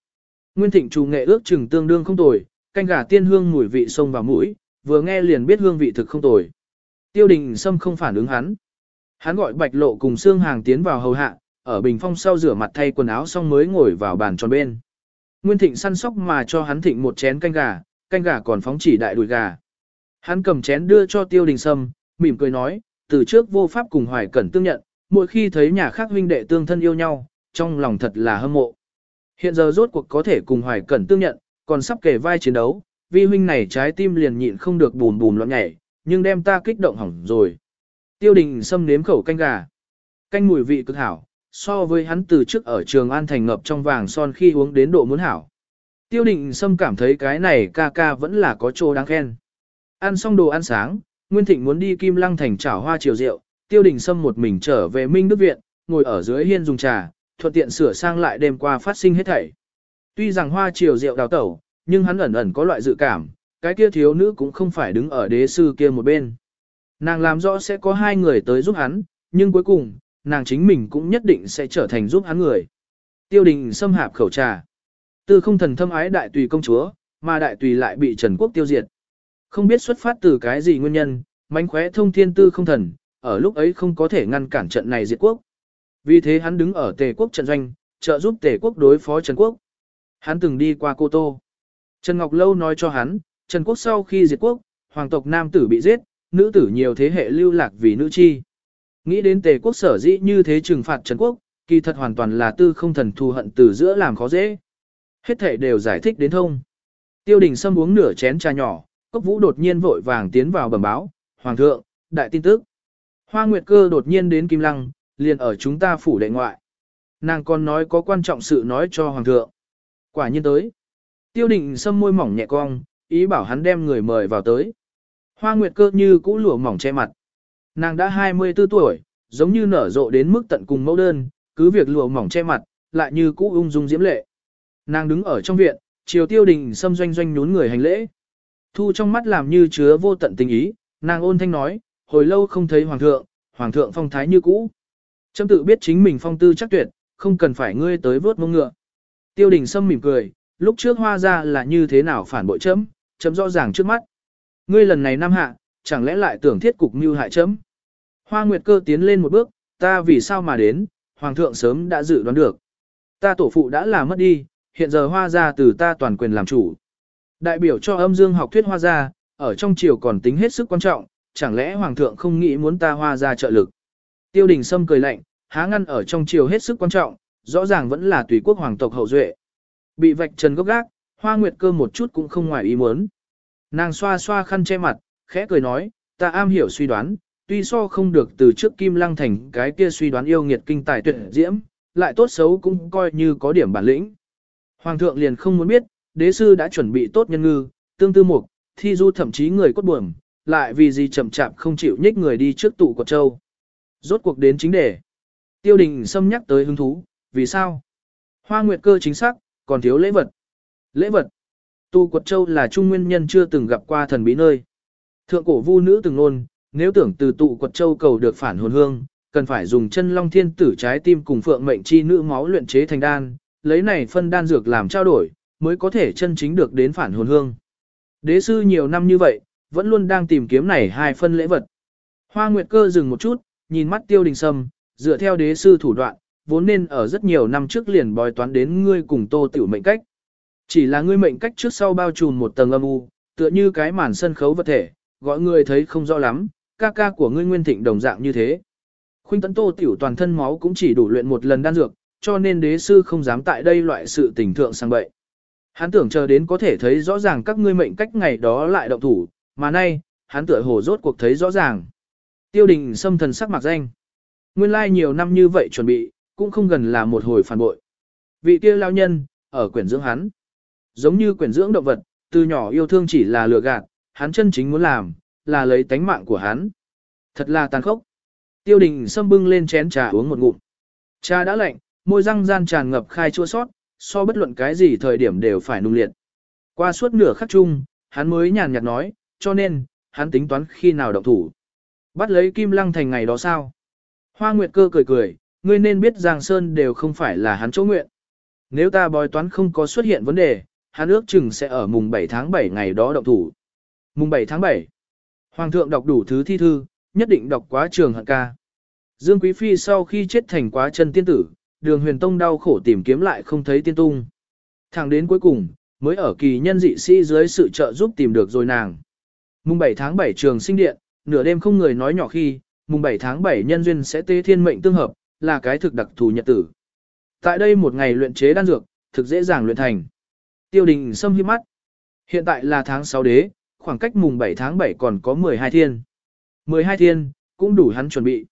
S1: Nguyên thịnh chủ nghệ ước chừng tương đương không tồi, canh gà tiên hương mùi vị sông vào mũi, vừa nghe liền biết hương vị thực không tồi. Tiêu đình Sâm không phản ứng hắn. Hắn gọi bạch lộ cùng xương hàng tiến vào hầu hạ, ở bình phong sau rửa mặt thay quần áo xong mới ngồi vào bàn tròn bên. Nguyên thịnh săn sóc mà cho hắn thịnh một chén canh gà, canh gà còn phóng chỉ đại đùi gà. Hắn cầm chén đưa cho tiêu đình sâm, mỉm cười nói, từ trước vô pháp cùng hoài cẩn tương nhận, mỗi khi thấy nhà khác huynh đệ tương thân yêu nhau, trong lòng thật là hâm mộ. Hiện giờ rốt cuộc có thể cùng hoài cẩn tương nhận, còn sắp kể vai chiến đấu, vi huynh này trái tim liền nhịn không được bùn bùn loạn nhảy, nhưng đem ta kích động hỏng rồi. Tiêu đình sâm nếm khẩu canh gà. Canh mùi vị cực hảo, so với hắn từ trước ở trường An Thành ngập trong vàng son khi uống đến độ muốn hảo. Tiêu định Sâm cảm thấy cái này ca ca vẫn là có chỗ đáng khen. Ăn xong đồ ăn sáng, Nguyên Thịnh muốn đi Kim Lăng Thành chảo hoa chiều rượu, Tiêu Đình Sâm một mình trở về Minh Đức Viện, ngồi ở dưới hiên dùng trà, thuận tiện sửa sang lại đêm qua phát sinh hết thảy. Tuy rằng hoa chiều rượu đào tẩu, nhưng hắn ẩn ẩn có loại dự cảm, cái kia thiếu nữ cũng không phải đứng ở đế sư kia một bên. Nàng làm rõ sẽ có hai người tới giúp hắn, nhưng cuối cùng, nàng chính mình cũng nhất định sẽ trở thành giúp hắn người. Tiêu đình xâm hạp khẩu trà. Tư không thần thâm ái đại tùy công chúa, mà đại tùy lại bị Trần Quốc tiêu diệt. Không biết xuất phát từ cái gì nguyên nhân, mánh khóe thông thiên tư không thần, ở lúc ấy không có thể ngăn cản trận này diệt quốc. Vì thế hắn đứng ở tề quốc trận doanh, trợ giúp tề quốc đối phó Trần Quốc. Hắn từng đi qua Cô Tô. Trần Ngọc Lâu nói cho hắn, Trần Quốc sau khi diệt quốc, hoàng tộc nam tử bị giết, nữ tử nhiều thế hệ lưu lạc vì nữ chi. Nghĩ đến tề quốc sở dĩ như thế trừng phạt Trần Quốc, kỳ thật hoàn toàn là tư không thần thù hận từ giữa làm khó dễ. Hết thể đều giải thích đến thông. Tiêu đình Sâm uống nửa chén trà nhỏ, cốc vũ đột nhiên vội vàng tiến vào bẩm báo, Hoàng thượng, đại tin tức. Hoa Nguyệt Cơ đột nhiên đến Kim Lăng, liền ở chúng ta phủ đệ ngoại. Nàng còn nói có quan trọng sự nói cho Hoàng thượng. Quả nhiên tới. Tiêu định Sâm môi mỏng nhẹ cong, ý bảo hắn đem người mời vào tới. Hoa Nguyệt Cơ như cũ lụa mỏng che mặt. Nàng đã 24 tuổi, giống như nở rộ đến mức tận cùng mẫu đơn, cứ việc lụa mỏng che mặt, lại như cũ ung dung diễm lệ. Nàng đứng ở trong viện, chiều tiêu đình xâm doanh doanh nhún người hành lễ. Thu trong mắt làm như chứa vô tận tình ý, nàng ôn thanh nói, hồi lâu không thấy hoàng thượng, hoàng thượng phong thái như cũ. Trâm tự biết chính mình phong tư chắc tuyệt, không cần phải ngươi tới vớt mông ngựa. Tiêu đình sâm mỉm cười, lúc trước hoa ra là như thế nào phản bội chấm, chấm rõ ràng trước mắt. Ngươi lần này năm hạ, chẳng lẽ lại tưởng thiết cục mưu hại chấm. Hoa Nguyệt cơ tiến lên một bước, ta vì sao mà đến, Hoàng thượng sớm đã dự đoán được. Ta tổ phụ đã là mất đi, hiện giờ hoa ra từ ta toàn quyền làm chủ. Đại biểu cho âm dương học thuyết hoa ra, ở trong triều còn tính hết sức quan trọng, chẳng lẽ Hoàng thượng không nghĩ muốn ta hoa ra trợ lực. Tiêu đình Sâm cười lạnh, há ngăn ở trong triều hết sức quan trọng, rõ ràng vẫn là tùy quốc hoàng tộc hậu duệ. Bị vạch trần gốc gác, hoa nguyệt cơ một chút cũng không ngoài ý muốn. Nàng xoa xoa khăn che mặt, khẽ cười nói, ta am hiểu suy đoán, tuy so không được từ trước Kim Lăng Thành cái kia suy đoán yêu nghiệt kinh tài tuyệt diễm, lại tốt xấu cũng coi như có điểm bản lĩnh. Hoàng thượng liền không muốn biết, đế sư đã chuẩn bị tốt nhân ngư, tương tư mục, thi du thậm chí người cốt buồm, lại vì gì chậm chạp không chịu nhích người đi trước tụ của châu. Rốt cuộc đến chính đề. Tiêu đình xâm nhắc tới hứng thú, vì sao? Hoa nguyệt cơ chính xác, còn thiếu lễ vật. Lễ vật. Tu quật châu là trung nguyên nhân chưa từng gặp qua thần bí nơi. Thượng cổ vu nữ từng nôn, nếu tưởng từ tụ quật châu cầu được phản hồn hương, cần phải dùng chân long thiên tử trái tim cùng phượng mệnh chi nữ máu luyện chế thành đan, lấy này phân đan dược làm trao đổi, mới có thể chân chính được đến phản hồn hương. Đế sư nhiều năm như vậy, vẫn luôn đang tìm kiếm này hai phân lễ vật. Hoa Nguyệt Cơ dừng một chút, nhìn mắt Tiêu Đình Sâm, dựa theo đế sư thủ đoạn, vốn nên ở rất nhiều năm trước liền bói toán đến ngươi cùng Tô Tiểu mệnh cách. Chỉ là ngươi mệnh cách trước sau bao trùm một tầng âm u, tựa như cái màn sân khấu vật thể, gọi người thấy không rõ lắm, ca ca của ngươi nguyên thịnh đồng dạng như thế. Khuynh tấn tô tiểu toàn thân máu cũng chỉ đủ luyện một lần đan dược, cho nên đế sư không dám tại đây loại sự tình thượng sang bậy. Hắn tưởng chờ đến có thể thấy rõ ràng các ngươi mệnh cách ngày đó lại động thủ, mà nay, hắn tựa hồ rốt cuộc thấy rõ ràng. Tiêu đình xâm thần sắc mặc danh. Nguyên lai nhiều năm như vậy chuẩn bị, cũng không gần là một hồi phản bội. Vị kia lao nhân, ở quyển dưỡng hắn. Giống như quyển dưỡng động vật, từ nhỏ yêu thương chỉ là lừa gạt, hắn chân chính muốn làm, là lấy tánh mạng của hắn. Thật là tàn khốc. Tiêu đình xâm bưng lên chén trà uống một ngụm. Trà đã lạnh, môi răng gian tràn ngập khai chua sót, so bất luận cái gì thời điểm đều phải nung liệt. Qua suốt nửa khắc chung, hắn mới nhàn nhạt nói, cho nên, hắn tính toán khi nào động thủ. Bắt lấy Kim Lăng thành ngày đó sao? Hoa Nguyệt cơ cười cười, ngươi nên biết Giang Sơn đều không phải là hắn chỗ nguyện. Nếu ta bói toán không có xuất hiện vấn đề, hắn ước chừng sẽ ở mùng 7 tháng 7 ngày đó động thủ. Mùng 7 tháng 7. Hoàng thượng đọc đủ thứ thi thư, nhất định đọc quá trường hận ca. Dương Quý Phi sau khi chết thành quá chân tiên tử, đường huyền tông đau khổ tìm kiếm lại không thấy tiên tung. Thẳng đến cuối cùng, mới ở kỳ nhân dị sĩ dưới sự trợ giúp tìm được rồi nàng. Mùng 7 tháng 7 trường sinh điện, nửa đêm không người nói nhỏ khi, mùng 7 tháng 7 nhân duyên sẽ tế thiên mệnh tương hợp, là cái thực đặc thù nhật tử. Tại đây một ngày luyện chế đan dược, thực dễ dàng luyện thành. Tiêu đình xâm hiếp mắt. Hiện tại là tháng 6 đế, khoảng cách mùng 7 tháng 7 còn có 12 thiên. 12 thiên, cũng đủ hắn chuẩn bị.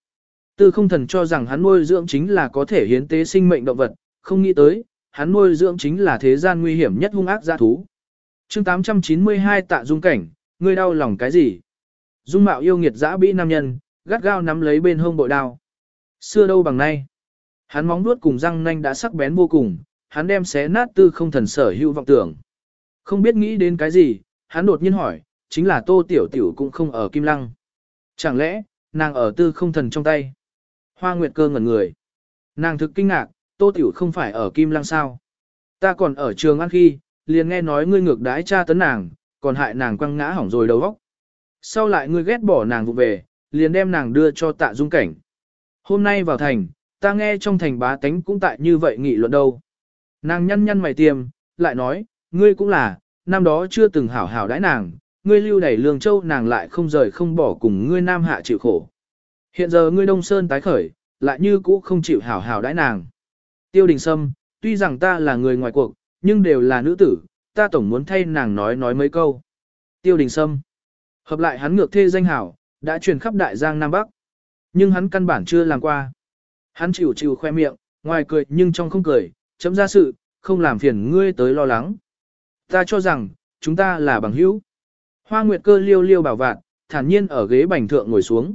S1: Tư không thần cho rằng hắn nuôi dưỡng chính là có thể hiến tế sinh mệnh động vật, không nghĩ tới, hắn nuôi dưỡng chính là thế gian nguy hiểm nhất hung ác gia thú. chương 892 tạ dung cảnh, ngươi đau lòng cái gì? Dung mạo yêu nghiệt dã bĩ nam nhân, gắt gao nắm lấy bên hông bội đao. Xưa đâu bằng nay. Hắn móng nuốt cùng răng nanh đã sắc bén vô cùng, hắn đem xé nát tư không thần sở hữu vọng tưởng. Không biết nghĩ đến cái gì, hắn đột nhiên hỏi, chính là tô tiểu tiểu cũng không ở kim lăng. Chẳng lẽ, nàng ở tư không thần trong tay? Hoa Nguyệt cơ ngẩn người. Nàng thực kinh ngạc, tô tiểu không phải ở kim lăng sao? Ta còn ở trường ăn khi, liền nghe nói ngươi ngược đái cha tấn nàng, còn hại nàng quăng ngã hỏng rồi đầu óc. Sau lại ngươi ghét bỏ nàng vụ về, liền đem nàng đưa cho tạ dung cảnh. Hôm nay vào thành, ta nghe trong thành bá tánh cũng tại như vậy nghị luận đâu. Nàng nhăn nhăn mày tiêm, lại nói, ngươi cũng là, năm đó chưa từng hảo hảo đãi nàng, ngươi lưu đẩy lương châu nàng lại không rời không bỏ cùng ngươi nam hạ chịu khổ. Hiện giờ ngươi đông sơn tái khởi, lại như cũ không chịu hảo hảo đãi nàng. Tiêu đình sâm, tuy rằng ta là người ngoài cuộc, nhưng đều là nữ tử, ta tổng muốn thay nàng nói nói mấy câu. Tiêu đình sâm, hợp lại hắn ngược thê danh hảo, đã truyền khắp đại giang Nam Bắc. Nhưng hắn căn bản chưa làm qua. Hắn chịu chịu khoe miệng, ngoài cười nhưng trong không cười, chấm ra sự, không làm phiền ngươi tới lo lắng. Ta cho rằng, chúng ta là bằng hữu. Hoa Nguyệt cơ liêu liêu bảo vạn, thản nhiên ở ghế bành thượng ngồi xuống.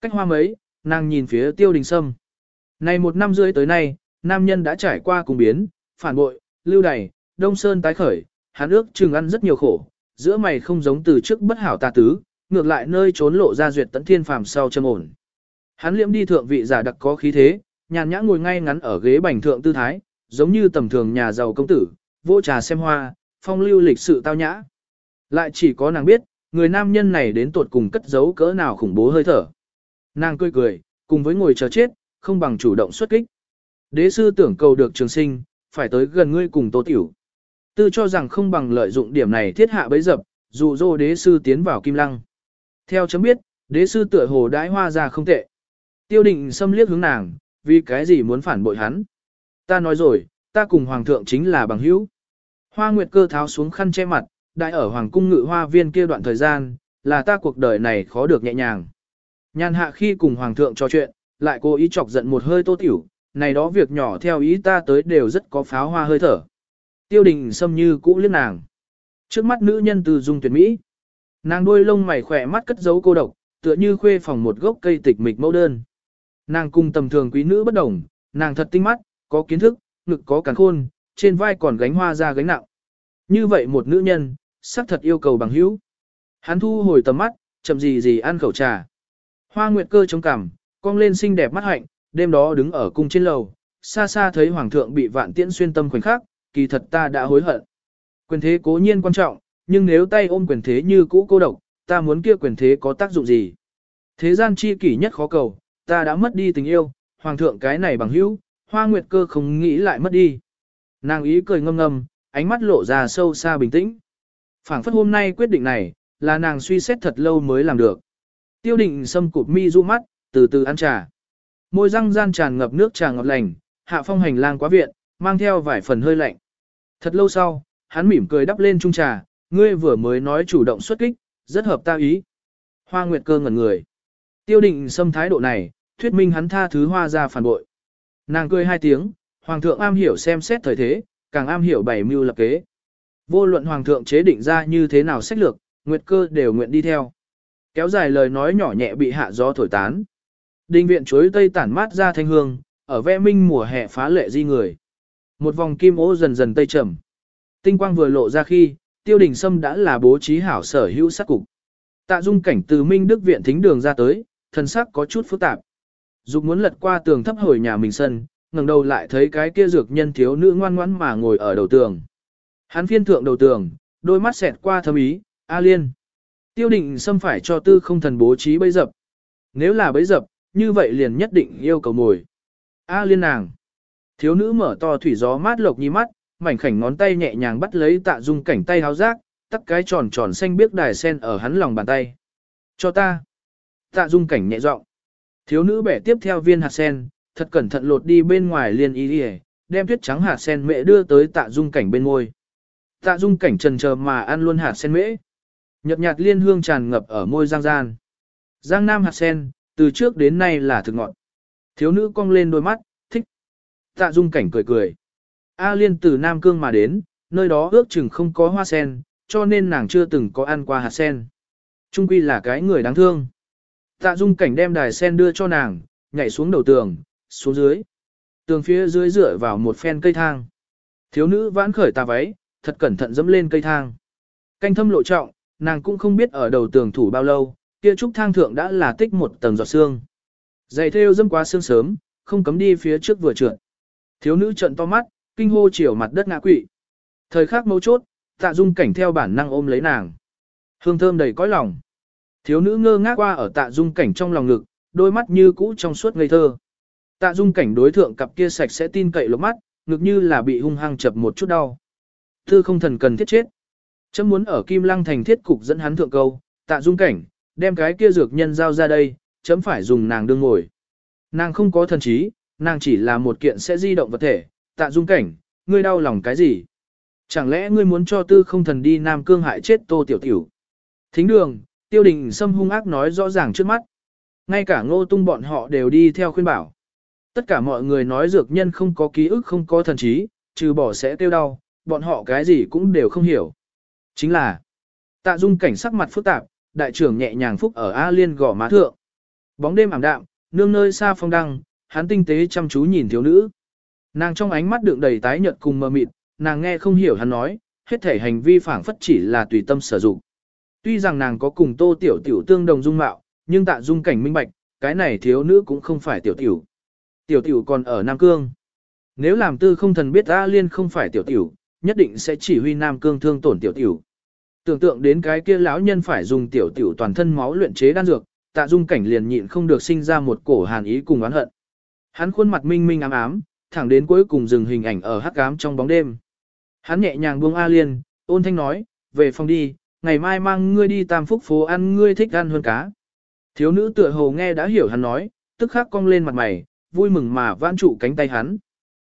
S1: Cách hoa mấy, nàng nhìn phía tiêu đình sâm. Này một năm rưỡi tới nay, nam nhân đã trải qua cùng biến, phản bội, lưu đày, đông sơn tái khởi, hắn ước chừng ăn rất nhiều khổ, giữa mày không giống từ trước bất hảo tà tứ, ngược lại nơi trốn lộ ra duyệt tận thiên phàm sau châm ổn. Hắn liễm đi thượng vị giả đặc có khí thế, nhàn nhã ngồi ngay ngắn ở ghế bành thượng tư thái, giống như tầm thường nhà giàu công tử, vô trà xem hoa, phong lưu lịch sự tao nhã. Lại chỉ có nàng biết, người nam nhân này đến tuột cùng cất giấu cỡ nào khủng bố hơi thở. Nàng cười cười, cùng với ngồi chờ chết, không bằng chủ động xuất kích. Đế sư tưởng cầu được trường sinh, phải tới gần ngươi cùng tô tiểu. Tư cho rằng không bằng lợi dụng điểm này thiết hạ bấy dập, dù dô đế sư tiến vào kim lăng. Theo chấm biết, đế sư tựa hồ đãi hoa ra không tệ. Tiêu định xâm liếc hướng nàng, vì cái gì muốn phản bội hắn. Ta nói rồi, ta cùng hoàng thượng chính là bằng hữu. Hoa Nguyệt cơ tháo xuống khăn che mặt, đại ở hoàng cung ngự hoa viên kia đoạn thời gian, là ta cuộc đời này khó được nhẹ nhàng. Nhàn hạ khi cùng hoàng thượng trò chuyện, lại cố ý chọc giận một hơi tô tiểu, này đó việc nhỏ theo ý ta tới đều rất có pháo hoa hơi thở. Tiêu đình xâm như cũ liếc nàng. Trước mắt nữ nhân từ dung tuyệt mỹ. Nàng đuôi lông mày khỏe mắt cất giấu cô độc, tựa như khuê phòng một gốc cây tịch mịch mẫu đơn. Nàng cùng tầm thường quý nữ bất đồng, nàng thật tinh mắt, có kiến thức, ngực có cắn khôn, trên vai còn gánh hoa ra gánh nặng. Như vậy một nữ nhân, xác thật yêu cầu bằng hữu. Hắn thu hồi tầm mắt, chậm gì gì ăn khẩu trà. Hoa nguyệt cơ chống cằm, cong lên xinh đẹp mắt hạnh, đêm đó đứng ở cung trên lầu, xa xa thấy hoàng thượng bị vạn tiễn xuyên tâm khoảnh khắc, kỳ thật ta đã hối hận. Quyền thế cố nhiên quan trọng, nhưng nếu tay ôm quyền thế như cũ cô độc, ta muốn kia quyền thế có tác dụng gì? Thế gian chi kỷ nhất khó cầu, ta đã mất đi tình yêu, hoàng thượng cái này bằng hữu, hoa nguyệt cơ không nghĩ lại mất đi. Nàng ý cười ngâm ngâm, ánh mắt lộ ra sâu xa bình tĩnh. phảng phất hôm nay quyết định này, là nàng suy xét thật lâu mới làm được. Tiêu định xâm cụp mi du mắt, từ từ ăn trà. Môi răng gian tràn ngập nước trà ngọt lành, hạ phong hành lang quá viện, mang theo vài phần hơi lạnh. Thật lâu sau, hắn mỉm cười đắp lên chung trà, ngươi vừa mới nói chủ động xuất kích, rất hợp ta ý. Hoa Nguyệt cơ ngẩn người. Tiêu định xâm thái độ này, thuyết minh hắn tha thứ hoa ra phản bội. Nàng cười hai tiếng, Hoàng thượng am hiểu xem xét thời thế, càng am hiểu bảy mưu lập kế. Vô luận Hoàng thượng chế định ra như thế nào sách lược, Nguyệt cơ đều nguyện đi theo. Kéo dài lời nói nhỏ nhẹ bị hạ gió thổi tán. Đình viện chuối tây tản mát ra thanh hương, ở ve minh mùa hè phá lệ di người. Một vòng kim ô dần dần tây trầm. Tinh quang vừa lộ ra khi, tiêu đình sâm đã là bố trí hảo sở hữu sát cục. Tạ dung cảnh từ minh đức viện thính đường ra tới, thần sắc có chút phức tạp. Dục muốn lật qua tường thấp hồi nhà mình sân, ngẩng đầu lại thấy cái kia dược nhân thiếu nữ ngoan ngoãn mà ngồi ở đầu tường. Hắn phiên thượng đầu tường, đôi mắt xẹt qua thâm ý, A Liên. Tiêu định xâm phải cho tư không thần bố trí bấy dập. Nếu là bấy dập, như vậy liền nhất định yêu cầu mồi. A Liên nàng. Thiếu nữ mở to thủy gió mát lộc nhi mắt, mảnh khảnh ngón tay nhẹ nhàng bắt lấy tạ dung cảnh tay háo rác, tắt cái tròn tròn xanh biếc đài sen ở hắn lòng bàn tay. Cho ta. Tạ dung cảnh nhẹ giọng. Thiếu nữ bẻ tiếp theo viên hạt sen, thật cẩn thận lột đi bên ngoài liền y đi đem tuyết trắng hạt sen mẹ đưa tới tạ dung cảnh bên ngôi. Tạ dung cảnh trần chờ mà ăn luôn hạt sen mễ. Nhật nhạt liên hương tràn ngập ở môi giang gian. Giang nam hạt sen, từ trước đến nay là thực ngọn. Thiếu nữ cong lên đôi mắt. Tạ dung cảnh cười cười. A liên từ Nam Cương mà đến, nơi đó ước chừng không có hoa sen, cho nên nàng chưa từng có ăn qua hạt sen. Trung quy là cái người đáng thương. Tạ dung cảnh đem đài sen đưa cho nàng, nhảy xuống đầu tường, xuống dưới. Tường phía dưới dựa vào một phen cây thang. Thiếu nữ vãn khởi tà váy, thật cẩn thận dẫm lên cây thang. Canh thâm lộ trọng, nàng cũng không biết ở đầu tường thủ bao lâu, kia trúc thang thượng đã là tích một tầng giọt xương. Giày thêu dâm quá xương sớm, không cấm đi phía trước vừa trượt. Thiếu nữ trận to mắt, kinh hô chiều mặt đất ngã quỵ. Thời khắc mấu chốt, tạ dung cảnh theo bản năng ôm lấy nàng. Hương thơm đầy cõi lòng. Thiếu nữ ngơ ngác qua ở tạ dung cảnh trong lòng ngực, đôi mắt như cũ trong suốt ngây thơ. Tạ dung cảnh đối thượng cặp kia sạch sẽ tin cậy lốc mắt, ngực như là bị hung hăng chập một chút đau. Thư không thần cần thiết chết. Chấm muốn ở Kim Lăng thành thiết cục dẫn hắn thượng câu, tạ dung cảnh, đem cái kia dược nhân giao ra đây, chấm phải dùng nàng đương ngồi. Nàng không có thần trí, nàng chỉ là một kiện sẽ di động vật thể, tạ dung cảnh, ngươi đau lòng cái gì? Chẳng lẽ ngươi muốn cho tư không thần đi Nam Cương hại chết tô tiểu tiểu? Thính đường, tiêu đình xâm hung ác nói rõ ràng trước mắt. Ngay cả ngô tung bọn họ đều đi theo khuyên bảo. Tất cả mọi người nói dược nhân không có ký ức không có thần trí, trừ bỏ sẽ tiêu đau, bọn họ cái gì cũng đều không hiểu. Chính là, tạ dung cảnh sắc mặt phức tạp, đại trưởng nhẹ nhàng phúc ở A Liên gò má thượng. Bóng đêm ảm đạm, nương nơi xa phong đăng, hắn tinh tế chăm chú nhìn thiếu nữ. Nàng trong ánh mắt đựng đầy tái nhợt cùng mờ mịt, nàng nghe không hiểu hắn nói, hết thể hành vi phản phất chỉ là tùy tâm sử dụng. Tuy rằng nàng có cùng tô tiểu tiểu tương đồng dung mạo, nhưng tạ dung cảnh minh bạch, cái này thiếu nữ cũng không phải tiểu tiểu. Tiểu tiểu còn ở Nam Cương. Nếu làm tư không thần biết A Liên không phải tiểu tiểu, nhất định sẽ chỉ huy Nam Cương thương tổn tiểu tiểu. Tưởng tượng đến cái kia lão nhân phải dùng tiểu tiểu toàn thân máu luyện chế đan dược, tạ dung cảnh liền nhịn không được sinh ra một cổ hàn ý cùng oán hận. Hắn khuôn mặt minh minh ám ám, thẳng đến cuối cùng dừng hình ảnh ở hắc ám trong bóng đêm. Hắn nhẹ nhàng buông A Liên, ôn thanh nói, về phòng đi, ngày mai mang ngươi đi tam phúc phố ăn ngươi thích ăn hơn cá. Thiếu nữ tựa hồ nghe đã hiểu hắn nói, tức khắc cong lên mặt mày, vui mừng mà vãn trụ cánh tay hắn.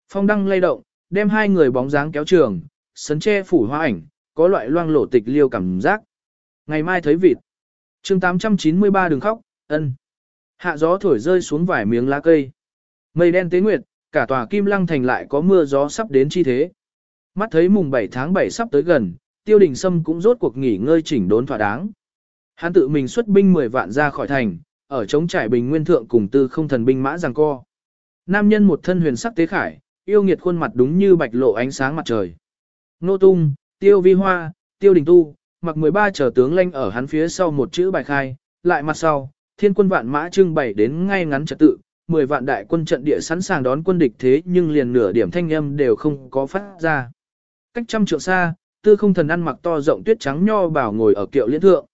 S1: Phong đăng lay động, đem hai người bóng dáng kéo trường, sấn che phủ hoa ảnh, có loại loang lổ tịch liêu cảm giác. Ngày mai thấy vịt. chương 893 đừng khóc, ân. Hạ gió thổi rơi xuống vài miếng lá cây. Mây đen tế nguyệt, cả tòa kim lăng thành lại có mưa gió sắp đến chi thế. Mắt thấy mùng 7 tháng 7 sắp tới gần, tiêu đình sâm cũng rốt cuộc nghỉ ngơi chỉnh đốn thỏa đáng. Hắn tự mình xuất binh 10 vạn ra khỏi thành, ở chống trải bình nguyên thượng cùng tư không thần binh mã giằng co. Nam nhân một thân huyền sắc tế khải, yêu nghiệt khuôn mặt đúng như bạch lộ ánh sáng mặt trời. Nô tung, tiêu vi hoa, tiêu đình tu, mặc 13 trở tướng lanh ở hắn phía sau một chữ bài khai, lại mặt sau, thiên quân vạn mã trưng bày đến ngay ngắn trật tự, 10 vạn đại quân trận địa sẵn sàng đón quân địch thế nhưng liền nửa điểm thanh âm đều không có phát ra. Cách trăm trượng xa, tư không thần ăn mặc to rộng tuyết trắng nho bảo ngồi ở kiệu liên thượng.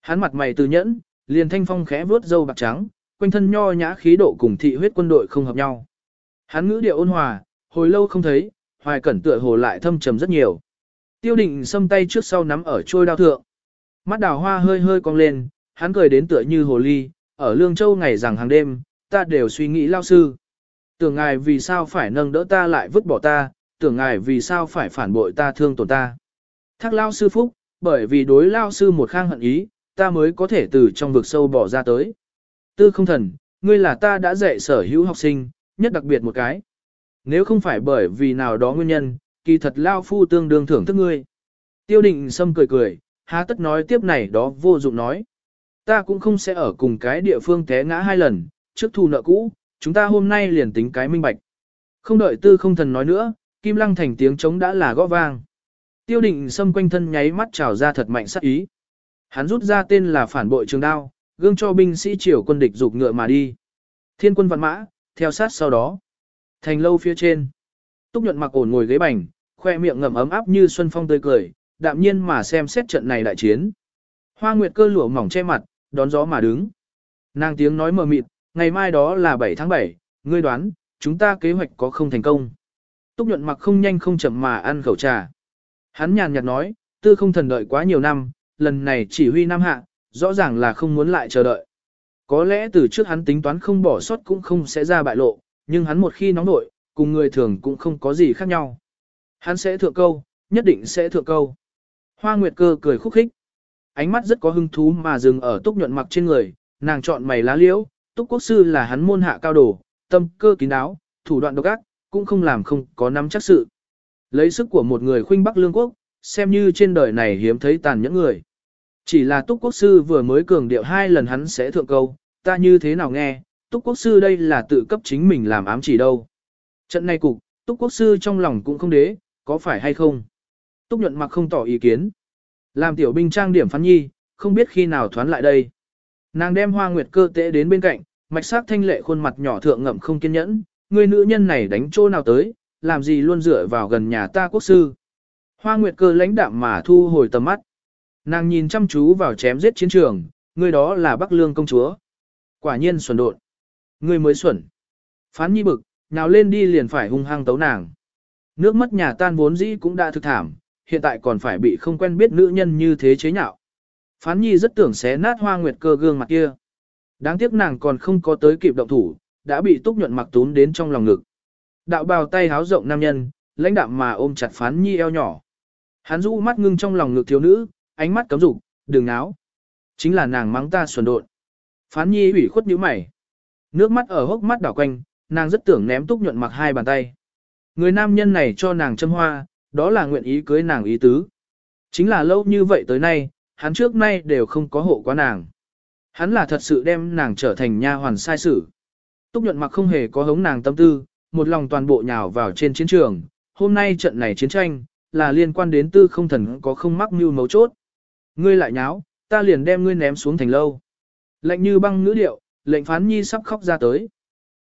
S1: Hắn mặt mày từ nhẫn, liền thanh phong khẽ vuốt râu bạc trắng, quanh thân nho nhã khí độ cùng thị huyết quân đội không hợp nhau. Hắn ngữ điệu ôn hòa, hồi lâu không thấy, hoài cẩn tựa hồ lại thâm trầm rất nhiều. Tiêu định xâm tay trước sau nắm ở trôi đao thượng. Mắt đào hoa hơi hơi cong lên, hắn cười đến tựa như hồ ly, ở Lương Châu ngày rằng hàng đêm, ta đều suy nghĩ lao sư. Tưởng ngài vì sao phải nâng đỡ ta lại vứt bỏ ta, tưởng ngài vì sao phải phản bội ta thương tổn ta. Thác lao sư phúc, bởi vì đối lao sư một khang hận ý, ta mới có thể từ trong vực sâu bỏ ra tới. Tư không thần, ngươi là ta đã dạy sở hữu học sinh, nhất đặc biệt một cái. Nếu không phải bởi vì nào đó nguyên nhân, kỳ thật lao phu tương đương thưởng thức ngươi. Tiêu định sâm cười cười, há tất nói tiếp này đó vô dụng nói. Ta cũng không sẽ ở cùng cái địa phương té ngã hai lần, trước thu nợ cũ, chúng ta hôm nay liền tính cái minh bạch. Không đợi tư không thần nói nữa, kim lăng thành tiếng trống đã là gõ vang. Tiêu định xâm quanh thân nháy mắt trào ra thật mạnh sắc ý. Hắn rút ra tên là phản bội trường đao, gương cho binh sĩ triều quân địch dục ngựa mà đi. Thiên quân vạn mã, theo sát sau đó. Thành lâu phía trên. Túc nhuận mặc ổn ngồi ghế bành, khoe miệng ngầm ấm áp như xuân phong tươi cười, đạm nhiên mà xem xét trận này đại chiến. Hoa Nguyệt cơ lụa mỏng che mặt, đón gió mà đứng. Nàng tiếng nói mờ mịt, ngày mai đó là 7 tháng 7, ngươi đoán, chúng ta kế hoạch có không thành công. Túc nhuận mặc không nhanh không chậm mà ăn khẩu trà. Hắn nhàn nhạt nói, tư không thần đợi quá nhiều năm, lần này chỉ huy Nam Hạ, rõ ràng là không muốn lại chờ đợi. Có lẽ từ trước hắn tính toán không bỏ sót cũng không sẽ ra bại lộ, nhưng hắn một khi nóng nổi, cùng người thường cũng không có gì khác nhau. Hắn sẽ thượng câu, nhất định sẽ thượng câu. Hoa Nguyệt cơ cười khúc khích. Ánh mắt rất có hứng thú mà dừng ở túc nhuận mặc trên người, nàng chọn mày lá liễu, túc quốc sư là hắn môn hạ cao đồ, tâm cơ kín đáo, thủ đoạn độc ác, cũng không làm không có nắm chắc sự. Lấy sức của một người khuynh bắc lương quốc, xem như trên đời này hiếm thấy tàn nhẫn người. Chỉ là túc quốc sư vừa mới cường điệu hai lần hắn sẽ thượng câu, ta như thế nào nghe, túc quốc sư đây là tự cấp chính mình làm ám chỉ đâu. Trận này cục, túc quốc sư trong lòng cũng không đế, có phải hay không? Túc nhuận mặc không tỏ ý kiến. Làm tiểu binh trang điểm phán nhi, không biết khi nào thoán lại đây. Nàng đem hoa nguyệt cơ tế đến bên cạnh, mạch sắc thanh lệ khuôn mặt nhỏ thượng ngậm không kiên nhẫn, người nữ nhân này đánh chỗ nào tới, làm gì luôn dựa vào gần nhà ta quốc sư. Hoa nguyệt cơ lãnh đạm mà thu hồi tầm mắt. Nàng nhìn chăm chú vào chém giết chiến trường, người đó là Bắc Lương công chúa. Quả nhiên xuẩn đột. Người mới xuẩn. Phán nhi bực, nào lên đi liền phải hung hăng tấu nàng. Nước mất nhà tan vốn dĩ cũng đã thực thảm, hiện tại còn phải bị không quen biết nữ nhân như thế chế nhạo. Phán nhi rất tưởng xé nát hoa nguyệt cơ gương mặt kia. Đáng tiếc nàng còn không có tới kịp động thủ, đã bị túc nhuận mặc tún đến trong lòng ngực. Đạo bào tay háo rộng nam nhân, lãnh đạm mà ôm chặt phán nhi eo nhỏ. Hắn rũ mắt ngưng trong lòng ngực thiếu nữ, ánh mắt cấm dục, đừng náo. Chính là nàng mắng ta xuẩn độn. Phán nhi ủy khuất nhíu mày. Nước mắt ở hốc mắt đảo quanh, nàng rất tưởng ném túc nhuận mặc hai bàn tay. Người nam nhân này cho nàng châm hoa, đó là nguyện ý cưới nàng ý tứ. Chính là lâu như vậy tới nay, hắn trước nay đều không có hộ quá nàng. Hắn là thật sự đem nàng trở thành nha hoàn sai sử. Túc nhuận mặc không hề có hống nàng tâm tư, một lòng toàn bộ nhào vào trên chiến trường. Hôm nay trận này chiến tranh, là liên quan đến tư không thần có không mắc mưu mấu chốt. Ngươi lại nháo, ta liền đem ngươi ném xuống thành lâu. Lệnh như băng ngữ điệu, lệnh phán nhi sắp khóc ra tới.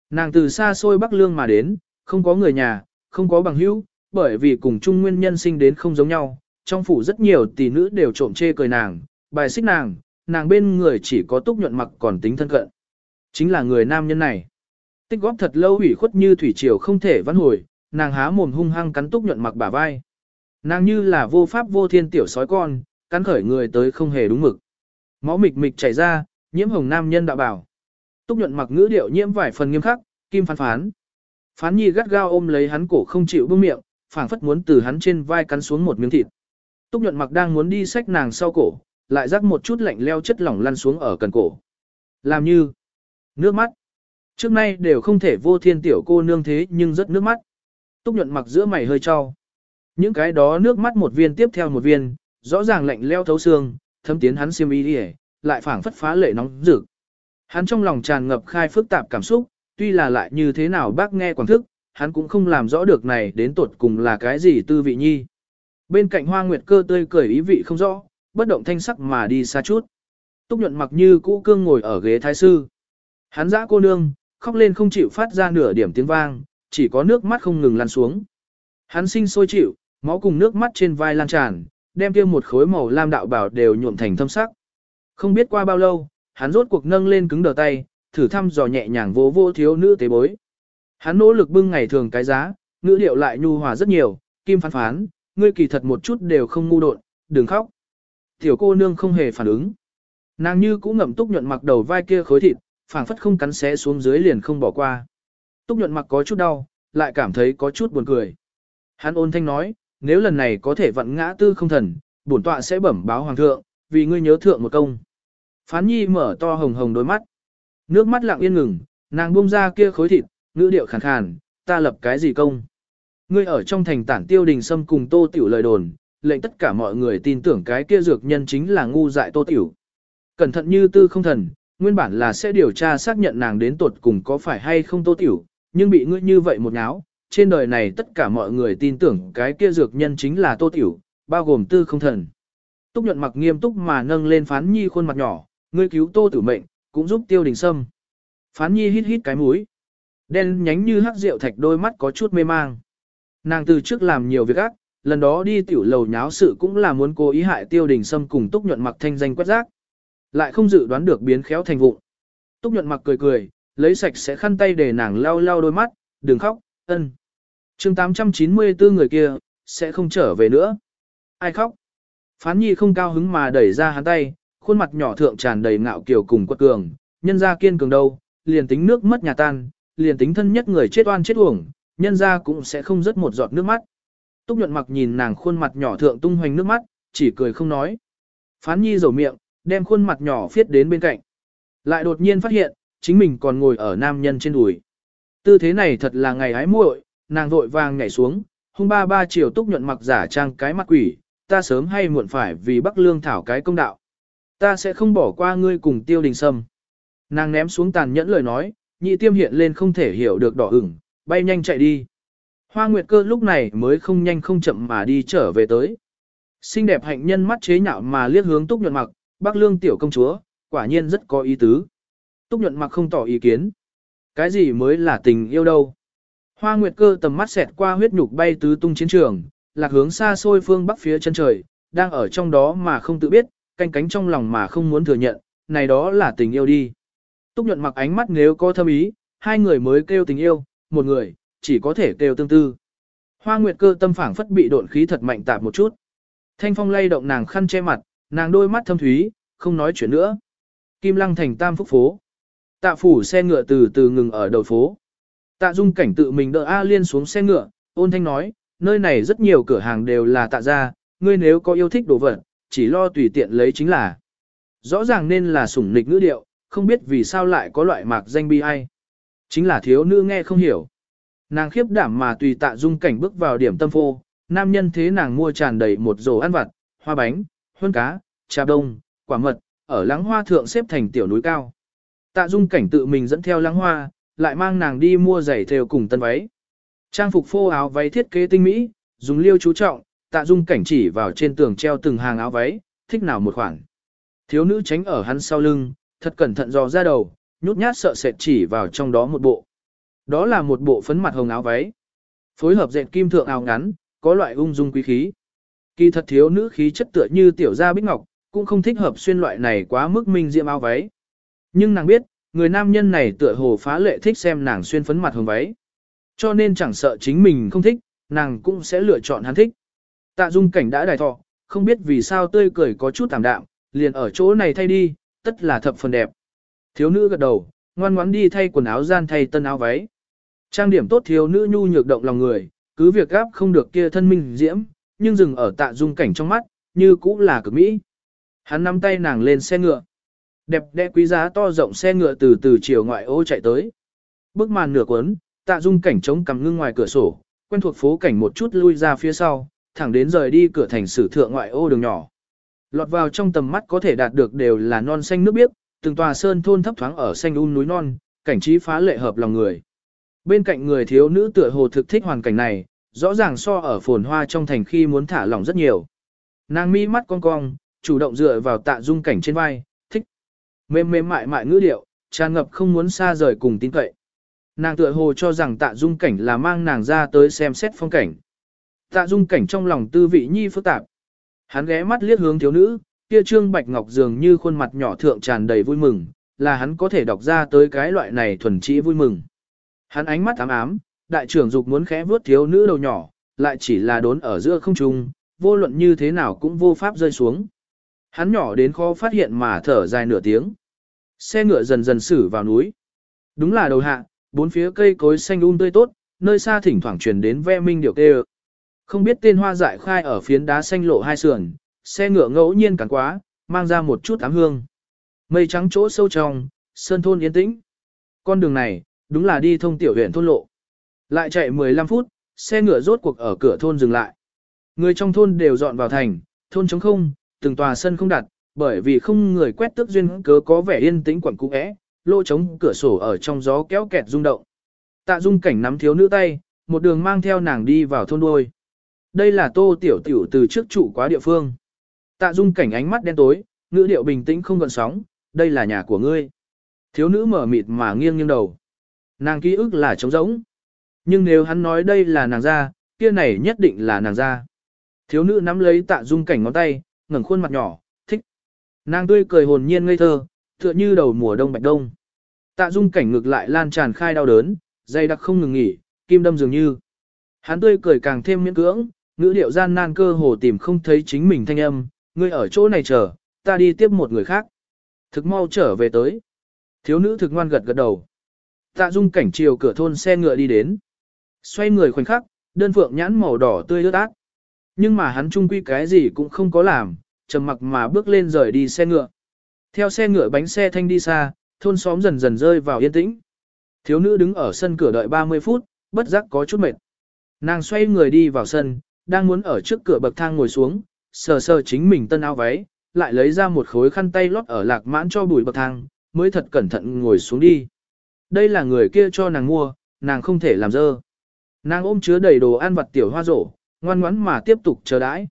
S1: Nàng từ xa xôi Bắc Lương mà đến, không có người nhà, không có bằng hữu, bởi vì cùng chung nguyên nhân sinh đến không giống nhau. Trong phủ rất nhiều tỷ nữ đều trộm chê cười nàng, bài xích nàng, nàng bên người chỉ có túc nhuận mặc còn tính thân cận. Chính là người nam nhân này. Tích góp thật lâu ủy khuất như thủy triều không thể vãn hồi, nàng há mồm hung hăng cắn túc nhuận mặc bả vai. Nàng như là vô pháp vô thiên tiểu sói con, cắn khởi người tới không hề đúng mực. Máu mịch mịch chảy ra, nhiễm hồng nam nhân đã bảo. Túc nhuận mặc ngữ điệu nhiễm vài phần nghiêm khắc, kim phán phán. Phán nhi gắt gao ôm lấy hắn cổ không chịu buông miệng, phảng phất muốn từ hắn trên vai cắn xuống một miếng thịt. Túc nhuận mặc đang muốn đi xách nàng sau cổ, lại rắc một chút lạnh leo chất lỏng lăn xuống ở cần cổ. Làm như nước mắt. Trước nay đều không thể vô thiên tiểu cô nương thế nhưng rất nước mắt. Túc nhuận mặc giữa mày hơi cho. Những cái đó nước mắt một viên tiếp theo một viên, rõ ràng lạnh leo thấu xương, thấm tiến hắn xiêm y đi lại phảng phất phá lệ nóng rực. Hắn trong lòng tràn ngập khai phức tạp cảm xúc, tuy là lại như thế nào bác nghe quảng thức, hắn cũng không làm rõ được này đến tột cùng là cái gì tư vị nhi. Bên cạnh hoa nguyệt cơ tươi cười ý vị không rõ, bất động thanh sắc mà đi xa chút. Túc nhuận mặc như cũ cương ngồi ở ghế thái sư. Hắn dã cô nương, khóc lên không chịu phát ra nửa điểm tiếng vang, chỉ có nước mắt không ngừng lan xuống. Hắn sinh sôi chịu, máu cùng nước mắt trên vai lan tràn, đem kia một khối màu lam đạo bảo đều nhuộm thành thâm sắc. Không biết qua bao lâu, hắn rốt cuộc nâng lên cứng đờ tay, thử thăm dò nhẹ nhàng vô vô thiếu nữ tế bối. Hắn nỗ lực bưng ngày thường cái giá, ngữ điệu lại nhu hòa rất nhiều, kim phán phán, ngươi kỳ thật một chút đều không ngu độn, đừng khóc. Tiểu cô nương không hề phản ứng. Nàng như cũng ngậm túc nhuận mặc đầu vai kia khối thịt, phảng phất không cắn xé xuống dưới liền không bỏ qua. Túc nhuận mặc có chút đau, lại cảm thấy có chút buồn cười. Hắn ôn thanh nói, nếu lần này có thể vặn ngã tư không thần, bổn tọa sẽ bẩm báo hoàng thượng, vì ngươi nhớ thượng một công. Phán nhi mở to hồng hồng đôi mắt. Nước mắt lặng yên ngừng, nàng buông ra kia khối thịt, ngữ điệu khàn khàn, ta lập cái gì công. Ngươi ở trong thành tản tiêu đình sâm cùng tô tiểu lời đồn, lệnh tất cả mọi người tin tưởng cái kia dược nhân chính là ngu dại tô tiểu. Cẩn thận như tư không thần, nguyên bản là sẽ điều tra xác nhận nàng đến tột cùng có phải hay không tô tiểu, nhưng bị ngươi như vậy một náo, trên đời này tất cả mọi người tin tưởng cái kia dược nhân chính là tô tiểu, bao gồm tư không thần. Túc nhuận mặc nghiêm túc mà nâng lên phán nhi khuôn mặt nhỏ, ngươi cứu tô tử mệnh, cũng giúp tiêu đình sâm. Phán nhi hít hít cái mũi. Đen nhánh như hắc rượu thạch đôi mắt có chút mê mang. Nàng từ trước làm nhiều việc ác, lần đó đi tiểu lầu nháo sự cũng là muốn cố ý hại tiêu đình sâm cùng túc nhuận mặc thanh danh quét rác. Lại không dự đoán được biến khéo thành vụng. Túc nhuận mặc cười cười, lấy sạch sẽ khăn tay để nàng lau lau đôi mắt, đừng khóc, ân. chương 894 người kia, sẽ không trở về nữa. Ai khóc? Phán nhi không cao hứng mà đẩy ra hắn tay, khuôn mặt nhỏ thượng tràn đầy ngạo kiều cùng quật cường, nhân ra kiên cường đâu, liền tính nước mất nhà tan, liền tính thân nhất người chết oan chết uổng, nhân ra cũng sẽ không rớt một giọt nước mắt. Túc nhuận mặc nhìn nàng khuôn mặt nhỏ thượng tung hoành nước mắt, chỉ cười không nói. Phán nhi rầu miệng, đem khuôn mặt nhỏ phiết đến bên cạnh. Lại đột nhiên phát hiện, chính mình còn ngồi ở nam nhân trên đùi. Tư thế này thật là ngày ái muội, nàng vội vàng nhảy xuống, hung ba ba chiều túc nhuận mặc giả trang cái mặt quỷ, ta sớm hay muộn phải vì Bắc Lương thảo cái công đạo. Ta sẽ không bỏ qua ngươi cùng tiêu đình sâm. Nàng ném xuống tàn nhẫn lời nói, nhị tiêm hiện lên không thể hiểu được đỏ ửng, bay nhanh chạy đi. Hoa Nguyệt cơ lúc này mới không nhanh không chậm mà đi trở về tới. Xinh đẹp hạnh nhân mắt chế nhạo mà liếc hướng túc nhuận mặc, Bắc Lương tiểu công chúa, quả nhiên rất có ý tứ. Túc nhuận mặc không tỏ ý kiến. Cái gì mới là tình yêu đâu. Hoa Nguyệt cơ tầm mắt xẹt qua huyết nhục bay tứ tung chiến trường, lạc hướng xa xôi phương bắc phía chân trời, đang ở trong đó mà không tự biết, canh cánh trong lòng mà không muốn thừa nhận, này đó là tình yêu đi. Túc nhuận mặc ánh mắt nếu có thâm ý, hai người mới kêu tình yêu, một người, chỉ có thể kêu tương tư. Hoa Nguyệt cơ tâm phảng phất bị độn khí thật mạnh tạp một chút. Thanh phong lay động nàng khăn che mặt, nàng đôi mắt thâm thúy, không nói chuyện nữa. Kim lăng thành tam phúc phố. Tạ phủ xe ngựa từ từ ngừng ở đầu phố. Tạ dung cảnh tự mình đỡ A Liên xuống xe ngựa, ôn thanh nói, nơi này rất nhiều cửa hàng đều là tạ gia, ngươi nếu có yêu thích đồ vật, chỉ lo tùy tiện lấy chính là. Rõ ràng nên là sủng nịch ngữ điệu, không biết vì sao lại có loại mạc danh bi ai. Chính là thiếu nữ nghe không hiểu. Nàng khiếp đảm mà tùy tạ dung cảnh bước vào điểm tâm phô, nam nhân thế nàng mua tràn đầy một rổ ăn vặt, hoa bánh, huân cá, trà đông, quả mật, ở lắng hoa thượng xếp thành tiểu núi cao. Tạ dung cảnh tự mình dẫn theo lắng hoa, lại mang nàng đi mua giày thêu cùng tân váy. Trang phục phô áo váy thiết kế tinh mỹ, dùng liêu chú trọng, tạ dung cảnh chỉ vào trên tường treo từng hàng áo váy, thích nào một khoản. Thiếu nữ tránh ở hắn sau lưng, thật cẩn thận dò ra đầu, nhút nhát sợ sệt chỉ vào trong đó một bộ. Đó là một bộ phấn mặt hồng áo váy. Phối hợp dệt kim thượng áo ngắn, có loại ung dung quý khí. Kỳ thật thiếu nữ khí chất tựa như tiểu gia bích ngọc, cũng không thích hợp xuyên loại này quá mức minh diệm áo váy. Nhưng nàng biết, người nam nhân này tựa hồ phá lệ thích xem nàng xuyên phấn mặt hồng váy. Cho nên chẳng sợ chính mình không thích, nàng cũng sẽ lựa chọn hắn thích. Tạ dung cảnh đã đài thọ, không biết vì sao tươi cười có chút tạm đạm, liền ở chỗ này thay đi, tất là thập phần đẹp. Thiếu nữ gật đầu, ngoan ngoãn đi thay quần áo gian thay tân áo váy. Trang điểm tốt thiếu nữ nhu nhược động lòng người, cứ việc gáp không được kia thân minh diễm, nhưng dừng ở tạ dung cảnh trong mắt, như cũng là cực mỹ. Hắn nắm tay nàng lên xe ngựa. Đẹp đẽ quý giá to rộng xe ngựa từ từ chiều ngoại ô chạy tới. Bức màn nửa cuốn, tạ dung cảnh trống cằm ngưng ngoài cửa sổ, quen thuộc phố cảnh một chút lui ra phía sau, thẳng đến rời đi cửa thành sử thượng ngoại ô đường nhỏ. Lọt vào trong tầm mắt có thể đạt được đều là non xanh nước biếc, từng tòa sơn thôn thấp thoáng ở xanh un um núi non, cảnh trí phá lệ hợp lòng người. Bên cạnh người thiếu nữ tựa hồ thực thích hoàn cảnh này, rõ ràng so ở phồn hoa trong thành khi muốn thả lỏng rất nhiều. Nàng mi mắt cong cong, chủ động dựa vào tạ dung cảnh trên vai, thích. Mềm mềm mại mại ngữ điệu, tràn ngập không muốn xa rời cùng tin cậy. Nàng tựa hồ cho rằng tạ dung cảnh là mang nàng ra tới xem xét phong cảnh. Tạ dung cảnh trong lòng tư vị nhi phức tạp. Hắn ghé mắt liếc hướng thiếu nữ, kia trương bạch ngọc dường như khuôn mặt nhỏ thượng tràn đầy vui mừng, là hắn có thể đọc ra tới cái loại này thuần trĩ vui mừng. Hắn ánh mắt ám ám, đại trưởng dục muốn khẽ vuốt thiếu nữ đầu nhỏ, lại chỉ là đốn ở giữa không trung, vô luận như thế nào cũng vô pháp rơi xuống. Hắn nhỏ đến khó phát hiện mà thở dài nửa tiếng. Xe ngựa dần dần xử vào núi. Đúng là đầu hạ, bốn phía cây cối xanh um tươi tốt, nơi xa thỉnh thoảng truyền đến ve minh điệu kêu. Không biết tên hoa dại khai ở phiến đá xanh lộ hai sườn, xe ngựa ngẫu nhiên cản quá, mang ra một chút ám hương. Mây trắng chỗ sâu trong, sơn thôn yên tĩnh. Con đường này, đúng là đi thông tiểu huyện thôn lộ. Lại chạy 15 phút, xe ngựa rốt cuộc ở cửa thôn dừng lại. Người trong thôn đều dọn vào thành, thôn trống không, từng tòa sân không đặt, bởi vì không người quét tước duyên cớ có vẻ yên tĩnh quẩn cũ é, lỗ trống cửa sổ ở trong gió kéo kẹt rung động. Tạ dung cảnh nắm thiếu nữ tay, một đường mang theo nàng đi vào thôn đuôi. Đây là tô tiểu tiểu từ trước trụ quá địa phương. Tạ dung cảnh ánh mắt đen tối, ngữ điệu bình tĩnh không gợn sóng, đây là nhà của ngươi. Thiếu nữ mở mịt mà nghiêng nghiêng đầu. Nàng ký ức là trống rỗng. Nhưng nếu hắn nói đây là nàng ra, kia này nhất định là nàng ra. Thiếu nữ nắm lấy tạ dung cảnh ngón tay, ngẩng khuôn mặt nhỏ, thích. Nàng tươi cười hồn nhiên ngây thơ, tựa như đầu mùa đông bạch đông. Tạ dung cảnh ngược lại lan tràn khai đau đớn, dây đặc không ngừng nghỉ, kim đâm dường như. Hắn tươi cười càng thêm miễn cưỡng, ngữ điệu gian nan cơ hồ tìm không thấy chính mình thanh âm, ngươi ở chỗ này chờ, ta đi tiếp một người khác. Thực mau trở về tới. Thiếu nữ thực ngoan gật gật đầu. Tạ dung cảnh chiều cửa thôn xe ngựa đi đến. Xoay người khoảnh khắc, đơn phượng nhãn màu đỏ tươi ướt át. Nhưng mà hắn trung quy cái gì cũng không có làm, trầm mặc mà bước lên rời đi xe ngựa. Theo xe ngựa bánh xe thanh đi xa, thôn xóm dần dần rơi vào yên tĩnh. Thiếu nữ đứng ở sân cửa đợi 30 phút, bất giác có chút mệt. Nàng xoay người đi vào sân, đang muốn ở trước cửa bậc thang ngồi xuống, sờ sờ chính mình tân áo váy, lại lấy ra một khối khăn tay lót ở lạc mãn cho bùi bậc thang, mới thật cẩn thận ngồi xuống đi. Đây là người kia cho nàng mua, nàng không thể làm dơ. Nàng ôm chứa đầy đồ ăn vặt tiểu hoa rổ, ngoan ngoãn mà tiếp tục chờ đãi.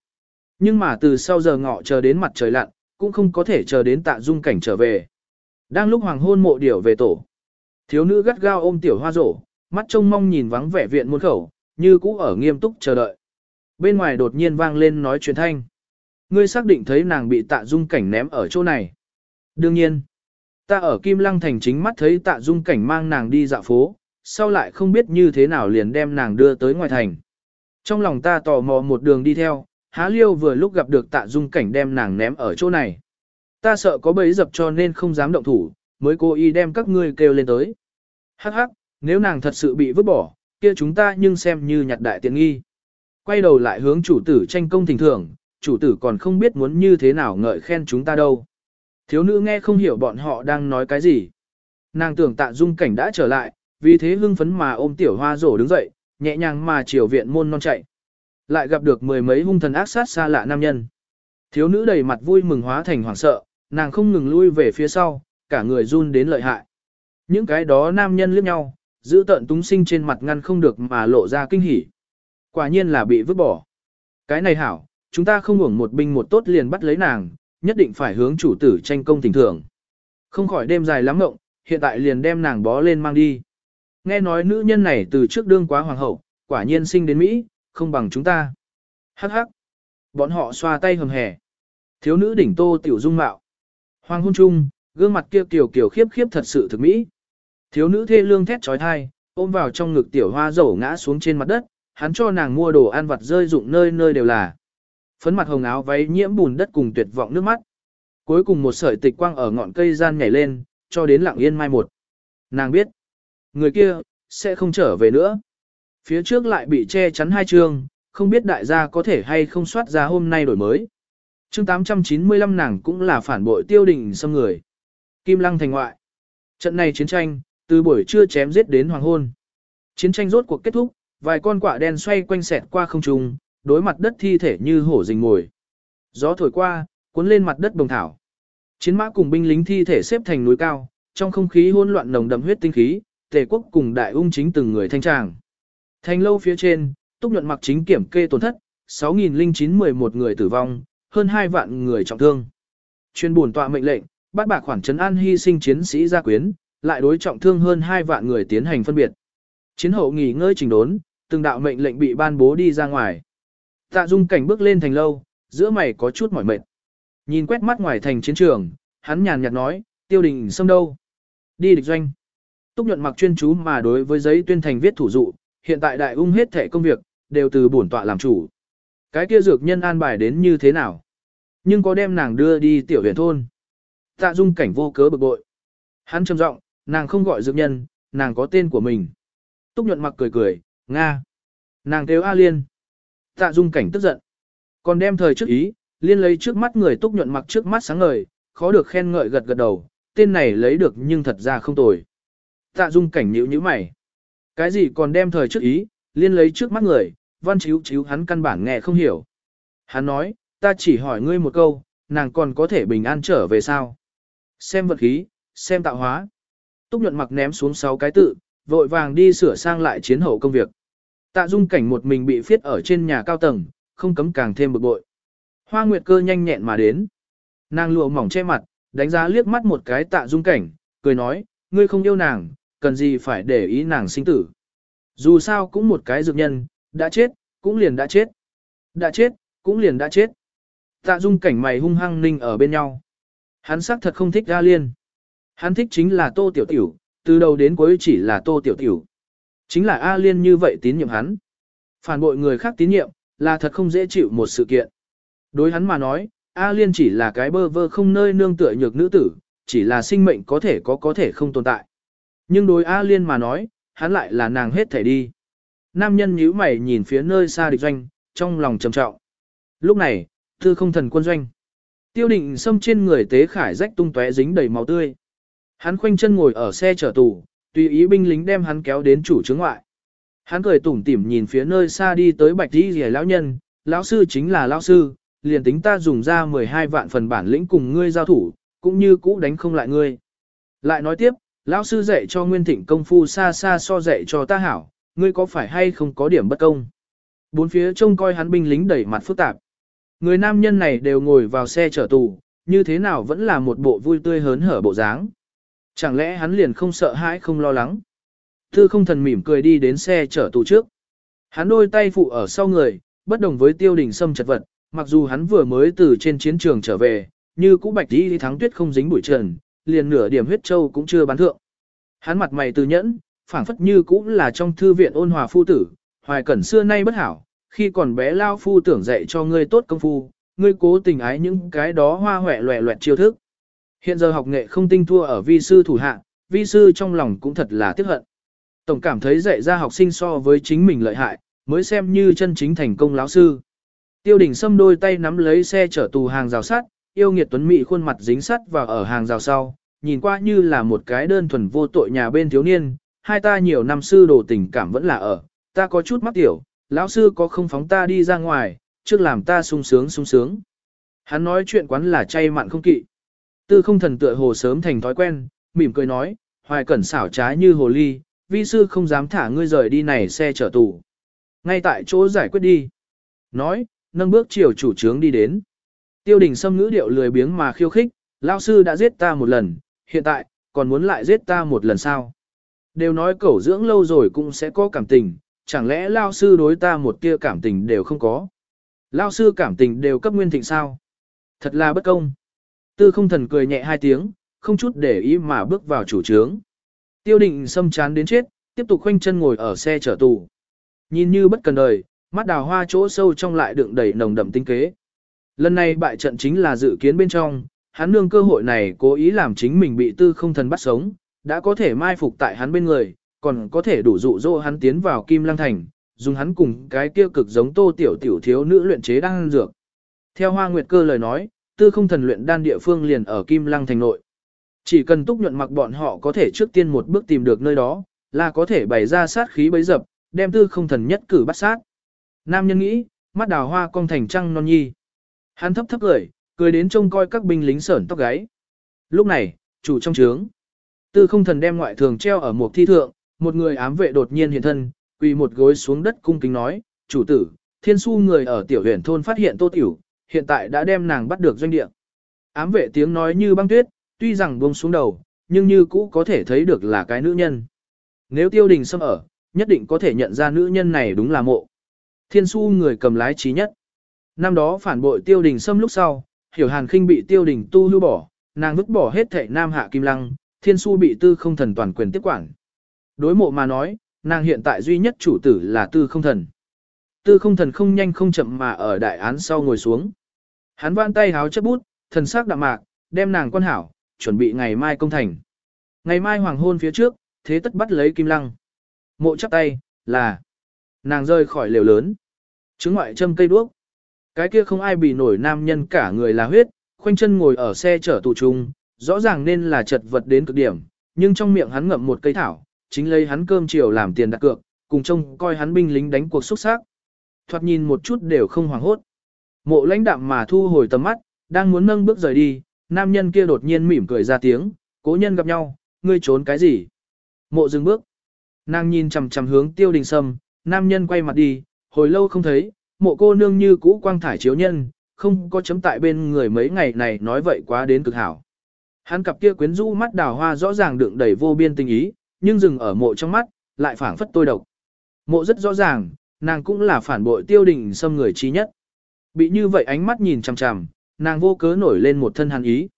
S1: Nhưng mà từ sau giờ ngọ chờ đến mặt trời lặn, cũng không có thể chờ đến tạ dung cảnh trở về. Đang lúc hoàng hôn mộ điểu về tổ. Thiếu nữ gắt gao ôm tiểu hoa rổ, mắt trông mong nhìn vắng vẻ viện muôn khẩu, như cũ ở nghiêm túc chờ đợi. Bên ngoài đột nhiên vang lên nói chuyện thanh. Ngươi xác định thấy nàng bị tạ dung cảnh ném ở chỗ này. Đương nhiên, ta ở Kim Lăng Thành chính mắt thấy tạ dung cảnh mang nàng đi dạo phố, sau lại không biết như thế nào liền đem nàng đưa tới ngoài thành. Trong lòng ta tò mò một đường đi theo, há liêu vừa lúc gặp được tạ dung cảnh đem nàng ném ở chỗ này. Ta sợ có bẫy dập cho nên không dám động thủ, mới cố ý đem các ngươi kêu lên tới. Hắc hắc, nếu nàng thật sự bị vứt bỏ, kia chúng ta nhưng xem như nhặt đại tiện nghi. Quay đầu lại hướng chủ tử tranh công thỉnh thưởng, chủ tử còn không biết muốn như thế nào ngợi khen chúng ta đâu. Thiếu nữ nghe không hiểu bọn họ đang nói cái gì. Nàng tưởng tạ dung cảnh đã trở lại, vì thế hưng phấn mà ôm tiểu hoa rổ đứng dậy, nhẹ nhàng mà chiều viện môn non chạy. Lại gặp được mười mấy hung thần ác sát xa lạ nam nhân. Thiếu nữ đầy mặt vui mừng hóa thành hoảng sợ, nàng không ngừng lui về phía sau, cả người run đến lợi hại. Những cái đó nam nhân liếc nhau, giữ tận túng sinh trên mặt ngăn không được mà lộ ra kinh hỉ. Quả nhiên là bị vứt bỏ. Cái này hảo, chúng ta không hưởng một binh một tốt liền bắt lấy nàng, nhất định phải hướng chủ tử tranh công tình thưởng. Không khỏi đêm dài lắm ngộng, hiện tại liền đem nàng bó lên mang đi. Nghe nói nữ nhân này từ trước đương quá hoàng hậu, quả nhiên sinh đến Mỹ, không bằng chúng ta. Hắc hắc. Bọn họ xoa tay hầm hẻ. Thiếu nữ đỉnh tô tiểu dung mạo. Hoàng hôn trung, gương mặt kia kiểu kiểu khiếp khiếp thật sự thực Mỹ. Thiếu nữ thê lương thét trói thai, ôm vào trong ngực tiểu hoa dầu ngã xuống trên mặt đất, hắn cho nàng mua đồ ăn vặt rơi dụng nơi nơi đều là. Phấn mặt hồng áo váy nhiễm bùn đất cùng tuyệt vọng nước mắt. Cuối cùng một sợi tịch quang ở ngọn cây gian nhảy lên, cho đến lặng yên mai một. Nàng biết, người kia, sẽ không trở về nữa. Phía trước lại bị che chắn hai chương, không biết đại gia có thể hay không soát ra hôm nay đổi mới. chương 895 nàng cũng là phản bội tiêu đình xâm người. Kim lăng thành ngoại. Trận này chiến tranh, từ buổi trưa chém giết đến hoàng hôn. Chiến tranh rốt cuộc kết thúc, vài con quạ đen xoay quanh xẹt qua không trung, đối mặt đất thi thể như hổ rình mồi. Gió thổi qua, cuốn lên mặt đất đồng thảo. Chiến mã cùng binh lính thi thể xếp thành núi cao, trong không khí hỗn loạn nồng đậm huyết tinh khí, tề quốc cùng đại ung chính từng người thanh tràng. Thành lâu phía trên, túc nhuận mặc chính kiểm kê tổn thất, 6.0911 người tử vong, hơn 2 vạn người trọng thương. Chuyên buồn tọa mệnh lệnh, bắt bạc khoản trấn an hy sinh chiến sĩ gia quyến, lại đối trọng thương hơn 2 vạn người tiến hành phân biệt. Chiến hậu nghỉ ngơi trình đốn, từng đạo mệnh lệnh bị ban bố đi ra ngoài. Tạ Dung cảnh bước lên thành lâu, giữa mày có chút mỏi mệt. Nhìn quét mắt ngoài thành chiến trường, hắn nhàn nhạt nói, tiêu đình xâm đâu? Đi địch doanh. Túc nhuận mặc chuyên chú mà đối với giấy tuyên thành viết thủ dụ, hiện tại đại ung hết thể công việc, đều từ bổn tọa làm chủ. Cái kia dược nhân an bài đến như thế nào? Nhưng có đem nàng đưa đi tiểu huyện thôn. Tạ dung cảnh vô cớ bực bội. Hắn trầm giọng, nàng không gọi dược nhân, nàng có tên của mình. Túc nhuận mặc cười cười, Nga. Nàng kêu A Liên. Tạ dung cảnh tức giận. Còn đem thời trước ý, Liên lấy trước mắt người túc nhuận mặc trước mắt sáng ngời, khó được khen ngợi gật gật đầu, tên này lấy được nhưng thật ra không tồi. Tạ dung cảnh nhíu nhíu mày. Cái gì còn đem thời trước ý, Liên lấy trước mắt người, văn chiếu chiếu hắn căn bản nghe không hiểu. Hắn nói, ta chỉ hỏi ngươi một câu, nàng còn có thể bình an trở về sao? Xem vật khí, xem tạo hóa. Túc nhuận mặc ném xuống sáu cái tự, vội vàng đi sửa sang lại chiến hậu công việc. Tạ dung cảnh một mình bị phiết ở trên nhà cao tầng, không cấm càng thêm bực bội. Hoa Nguyệt cơ nhanh nhẹn mà đến. Nàng lụa mỏng che mặt, đánh giá liếc mắt một cái tạ dung cảnh, cười nói, ngươi không yêu nàng, cần gì phải để ý nàng sinh tử. Dù sao cũng một cái dược nhân, đã chết, cũng liền đã chết. Đã chết, cũng liền đã chết. Tạ dung cảnh mày hung hăng ninh ở bên nhau. Hắn xác thật không thích A Liên. Hắn thích chính là Tô Tiểu Tiểu, từ đầu đến cuối chỉ là Tô Tiểu Tiểu. Chính là A Liên như vậy tín nhiệm hắn. Phản bội người khác tín nhiệm, là thật không dễ chịu một sự kiện. Đối hắn mà nói, A Liên chỉ là cái bơ vơ không nơi nương tựa nhược nữ tử, chỉ là sinh mệnh có thể có có thể không tồn tại. Nhưng đối A Liên mà nói, hắn lại là nàng hết thể đi. Nam nhân nhíu mày nhìn phía nơi xa địch doanh, trong lòng trầm trọng. Lúc này, thư không thần quân doanh. Tiêu định xâm trên người tế khải rách tung tóe dính đầy máu tươi. Hắn khoanh chân ngồi ở xe chở tù, tùy ý binh lính đem hắn kéo đến chủ trướng ngoại. Hắn cười tủm tỉm nhìn phía nơi xa đi tới bạch đi rìa lão nhân, lão sư chính là lão sư, liền tính ta dùng ra 12 vạn phần bản lĩnh cùng ngươi giao thủ, cũng như cũ đánh không lại ngươi. Lại nói tiếp, lão sư dạy cho Nguyên Thịnh công phu xa xa so dạy cho ta hảo, ngươi có phải hay không có điểm bất công? Bốn phía trông coi hắn binh lính đẩy mặt phức tạp. Người nam nhân này đều ngồi vào xe chở tù, như thế nào vẫn là một bộ vui tươi hớn hở bộ dáng. Chẳng lẽ hắn liền không sợ hãi không lo lắng? Thư không thần mỉm cười đi đến xe chở tù trước. Hắn đôi tay phụ ở sau người, bất đồng với tiêu đình sâm chật vật, mặc dù hắn vừa mới từ trên chiến trường trở về, như cũ bạch đi thắng tuyết không dính bụi trần, liền nửa điểm huyết châu cũng chưa bán thượng. Hắn mặt mày từ nhẫn, phảng phất như cũng là trong thư viện ôn hòa phu tử, hoài cẩn xưa nay bất hảo, khi còn bé lao phu tưởng dạy cho ngươi tốt công phu, ngươi cố tình ái những cái đó hoa hoẹ loẹ loẹt chiêu thức. Hiện giờ học nghệ không tinh thua ở vi sư thủ hạ, vi sư trong lòng cũng thật là tiếc hận. Tổng cảm thấy dạy ra học sinh so với chính mình lợi hại, mới xem như chân chính thành công lão sư. Tiêu đình xâm đôi tay nắm lấy xe chở tù hàng rào sắt, yêu nghiệt tuấn mỹ khuôn mặt dính sắt vào ở hàng rào sau, nhìn qua như là một cái đơn thuần vô tội nhà bên thiếu niên, hai ta nhiều năm sư đồ tình cảm vẫn là ở, ta có chút mắc tiểu, lão sư có không phóng ta đi ra ngoài, trước làm ta sung sướng sung sướng. Hắn nói chuyện quán là chay mặn không kỵ. Tư không thần tựa hồ sớm thành thói quen, mỉm cười nói, hoài cẩn xảo trái như hồ ly, vi sư không dám thả ngươi rời đi này xe chở tù. Ngay tại chỗ giải quyết đi. Nói, nâng bước chiều chủ trướng đi đến. Tiêu đình xâm ngữ điệu lười biếng mà khiêu khích, lao sư đã giết ta một lần, hiện tại, còn muốn lại giết ta một lần sao? Đều nói cẩu dưỡng lâu rồi cũng sẽ có cảm tình, chẳng lẽ lao sư đối ta một tia cảm tình đều không có? Lao sư cảm tình đều cấp nguyên thịnh sao? Thật là bất công. Tư không thần cười nhẹ hai tiếng, không chút để ý mà bước vào chủ trướng. Tiêu định xâm chán đến chết, tiếp tục khoanh chân ngồi ở xe chở tù. Nhìn như bất cần đời, mắt đào hoa chỗ sâu trong lại đựng đầy nồng đậm tinh kế. Lần này bại trận chính là dự kiến bên trong, hắn nương cơ hội này cố ý làm chính mình bị tư không thần bắt sống, đã có thể mai phục tại hắn bên người, còn có thể đủ dụ dỗ hắn tiến vào Kim Lăng Thành, dùng hắn cùng cái kia cực giống tô tiểu tiểu thiếu nữ luyện chế đang dược. Theo Hoa Nguyệt Cơ lời nói, tư không thần luyện đan địa phương liền ở Kim Lăng Thành nội. Chỉ cần túc nhuận mặc bọn họ có thể trước tiên một bước tìm được nơi đó, là có thể bày ra sát khí bấy dập, đem tư không thần nhất cử bắt sát. Nam nhân nghĩ, mắt đào hoa cong thành trăng non nhi. Hắn thấp thấp cười, cười đến trông coi các binh lính sởn tóc gáy. Lúc này, chủ trong trướng. Tư không thần đem ngoại thường treo ở một thi thượng, một người ám vệ đột nhiên hiện thân, quỳ một gối xuống đất cung kính nói, chủ tử, thiên su người ở tiểu huyện thôn phát hiện tô tiểu, hiện tại đã đem nàng bắt được doanh địa. Ám vệ tiếng nói như băng tuyết, tuy rằng buông xuống đầu, nhưng như cũ có thể thấy được là cái nữ nhân. Nếu tiêu đình xâm ở, nhất định có thể nhận ra nữ nhân này đúng là mộ. Thiên su người cầm lái trí nhất. Năm đó phản bội tiêu đình xâm lúc sau, hiểu hàn khinh bị tiêu đình tu hưu bỏ, nàng vứt bỏ hết thệ nam hạ kim lăng, thiên su bị tư không thần toàn quyền tiếp quản. Đối mộ mà nói, nàng hiện tại duy nhất chủ tử là tư không thần. Tư không thần không nhanh không chậm mà ở đại án sau ngồi xuống. Hắn vãn tay háo chấp bút, thần sắc đạm mạc, đem nàng quan hảo, chuẩn bị ngày mai công thành. Ngày mai hoàng hôn phía trước, thế tất bắt lấy kim lăng. Mộ chắp tay, là nàng rơi khỏi lều lớn. Chứng ngoại châm cây đuốc. Cái kia không ai bị nổi nam nhân cả người là huyết, khoanh chân ngồi ở xe chở tù trung, rõ ràng nên là chật vật đến cực điểm, nhưng trong miệng hắn ngậm một cây thảo, chính lấy hắn cơm chiều làm tiền đặt cược, cùng trông coi hắn binh lính đánh cuộc xuất sắc. Thoạt nhìn một chút đều không hoảng hốt. Mộ lãnh đạm mà thu hồi tầm mắt, đang muốn nâng bước rời đi, nam nhân kia đột nhiên mỉm cười ra tiếng, cố nhân gặp nhau, ngươi trốn cái gì? Mộ dừng bước. Nàng nhìn chằm chằm hướng tiêu đình sâm, nam nhân quay mặt đi, hồi lâu không thấy, mộ cô nương như cũ quang thải chiếu nhân, không có chấm tại bên người mấy ngày này nói vậy quá đến cực hảo. Hắn cặp kia quyến rũ mắt đào hoa rõ ràng đựng đầy vô biên tình ý, nhưng dừng ở mộ trong mắt, lại phảng phất tôi độc. Mộ rất rõ ràng, nàng cũng là phản bội tiêu đình xâm người trí nhất. Bị như vậy ánh mắt nhìn chằm chằm, nàng vô cớ nổi lên một thân hàn ý.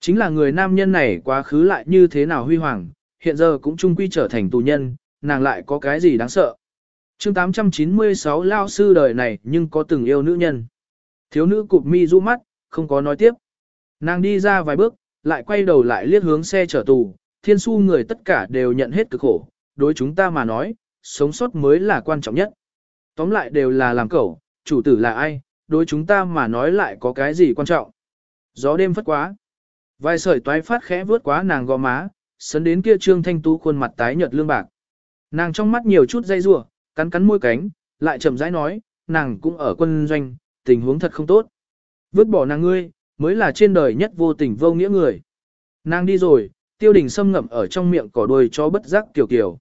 S1: Chính là người nam nhân này quá khứ lại như thế nào huy hoàng, hiện giờ cũng trung quy trở thành tù nhân, nàng lại có cái gì đáng sợ. chương 896 lao sư đời này nhưng có từng yêu nữ nhân. Thiếu nữ cụp mi du mắt, không có nói tiếp. Nàng đi ra vài bước, lại quay đầu lại liếc hướng xe chở tù, thiên su người tất cả đều nhận hết cực khổ, đối chúng ta mà nói, sống sót mới là quan trọng nhất. Tóm lại đều là làm cẩu, chủ tử là ai, đối chúng ta mà nói lại có cái gì quan trọng. Gió đêm phất quá. Vài sợi toái phát khẽ vướt quá nàng gò má, sấn đến kia trương thanh tú khuôn mặt tái nhợt lương bạc. Nàng trong mắt nhiều chút dây rủa, cắn cắn môi cánh, lại chậm rãi nói, nàng cũng ở quân doanh, tình huống thật không tốt. Vứt bỏ nàng ngươi, mới là trên đời nhất vô tình vô nghĩa người. Nàng đi rồi, tiêu đình xâm ngậm ở trong miệng cỏ đuôi cho bất giác kiểu kiểu.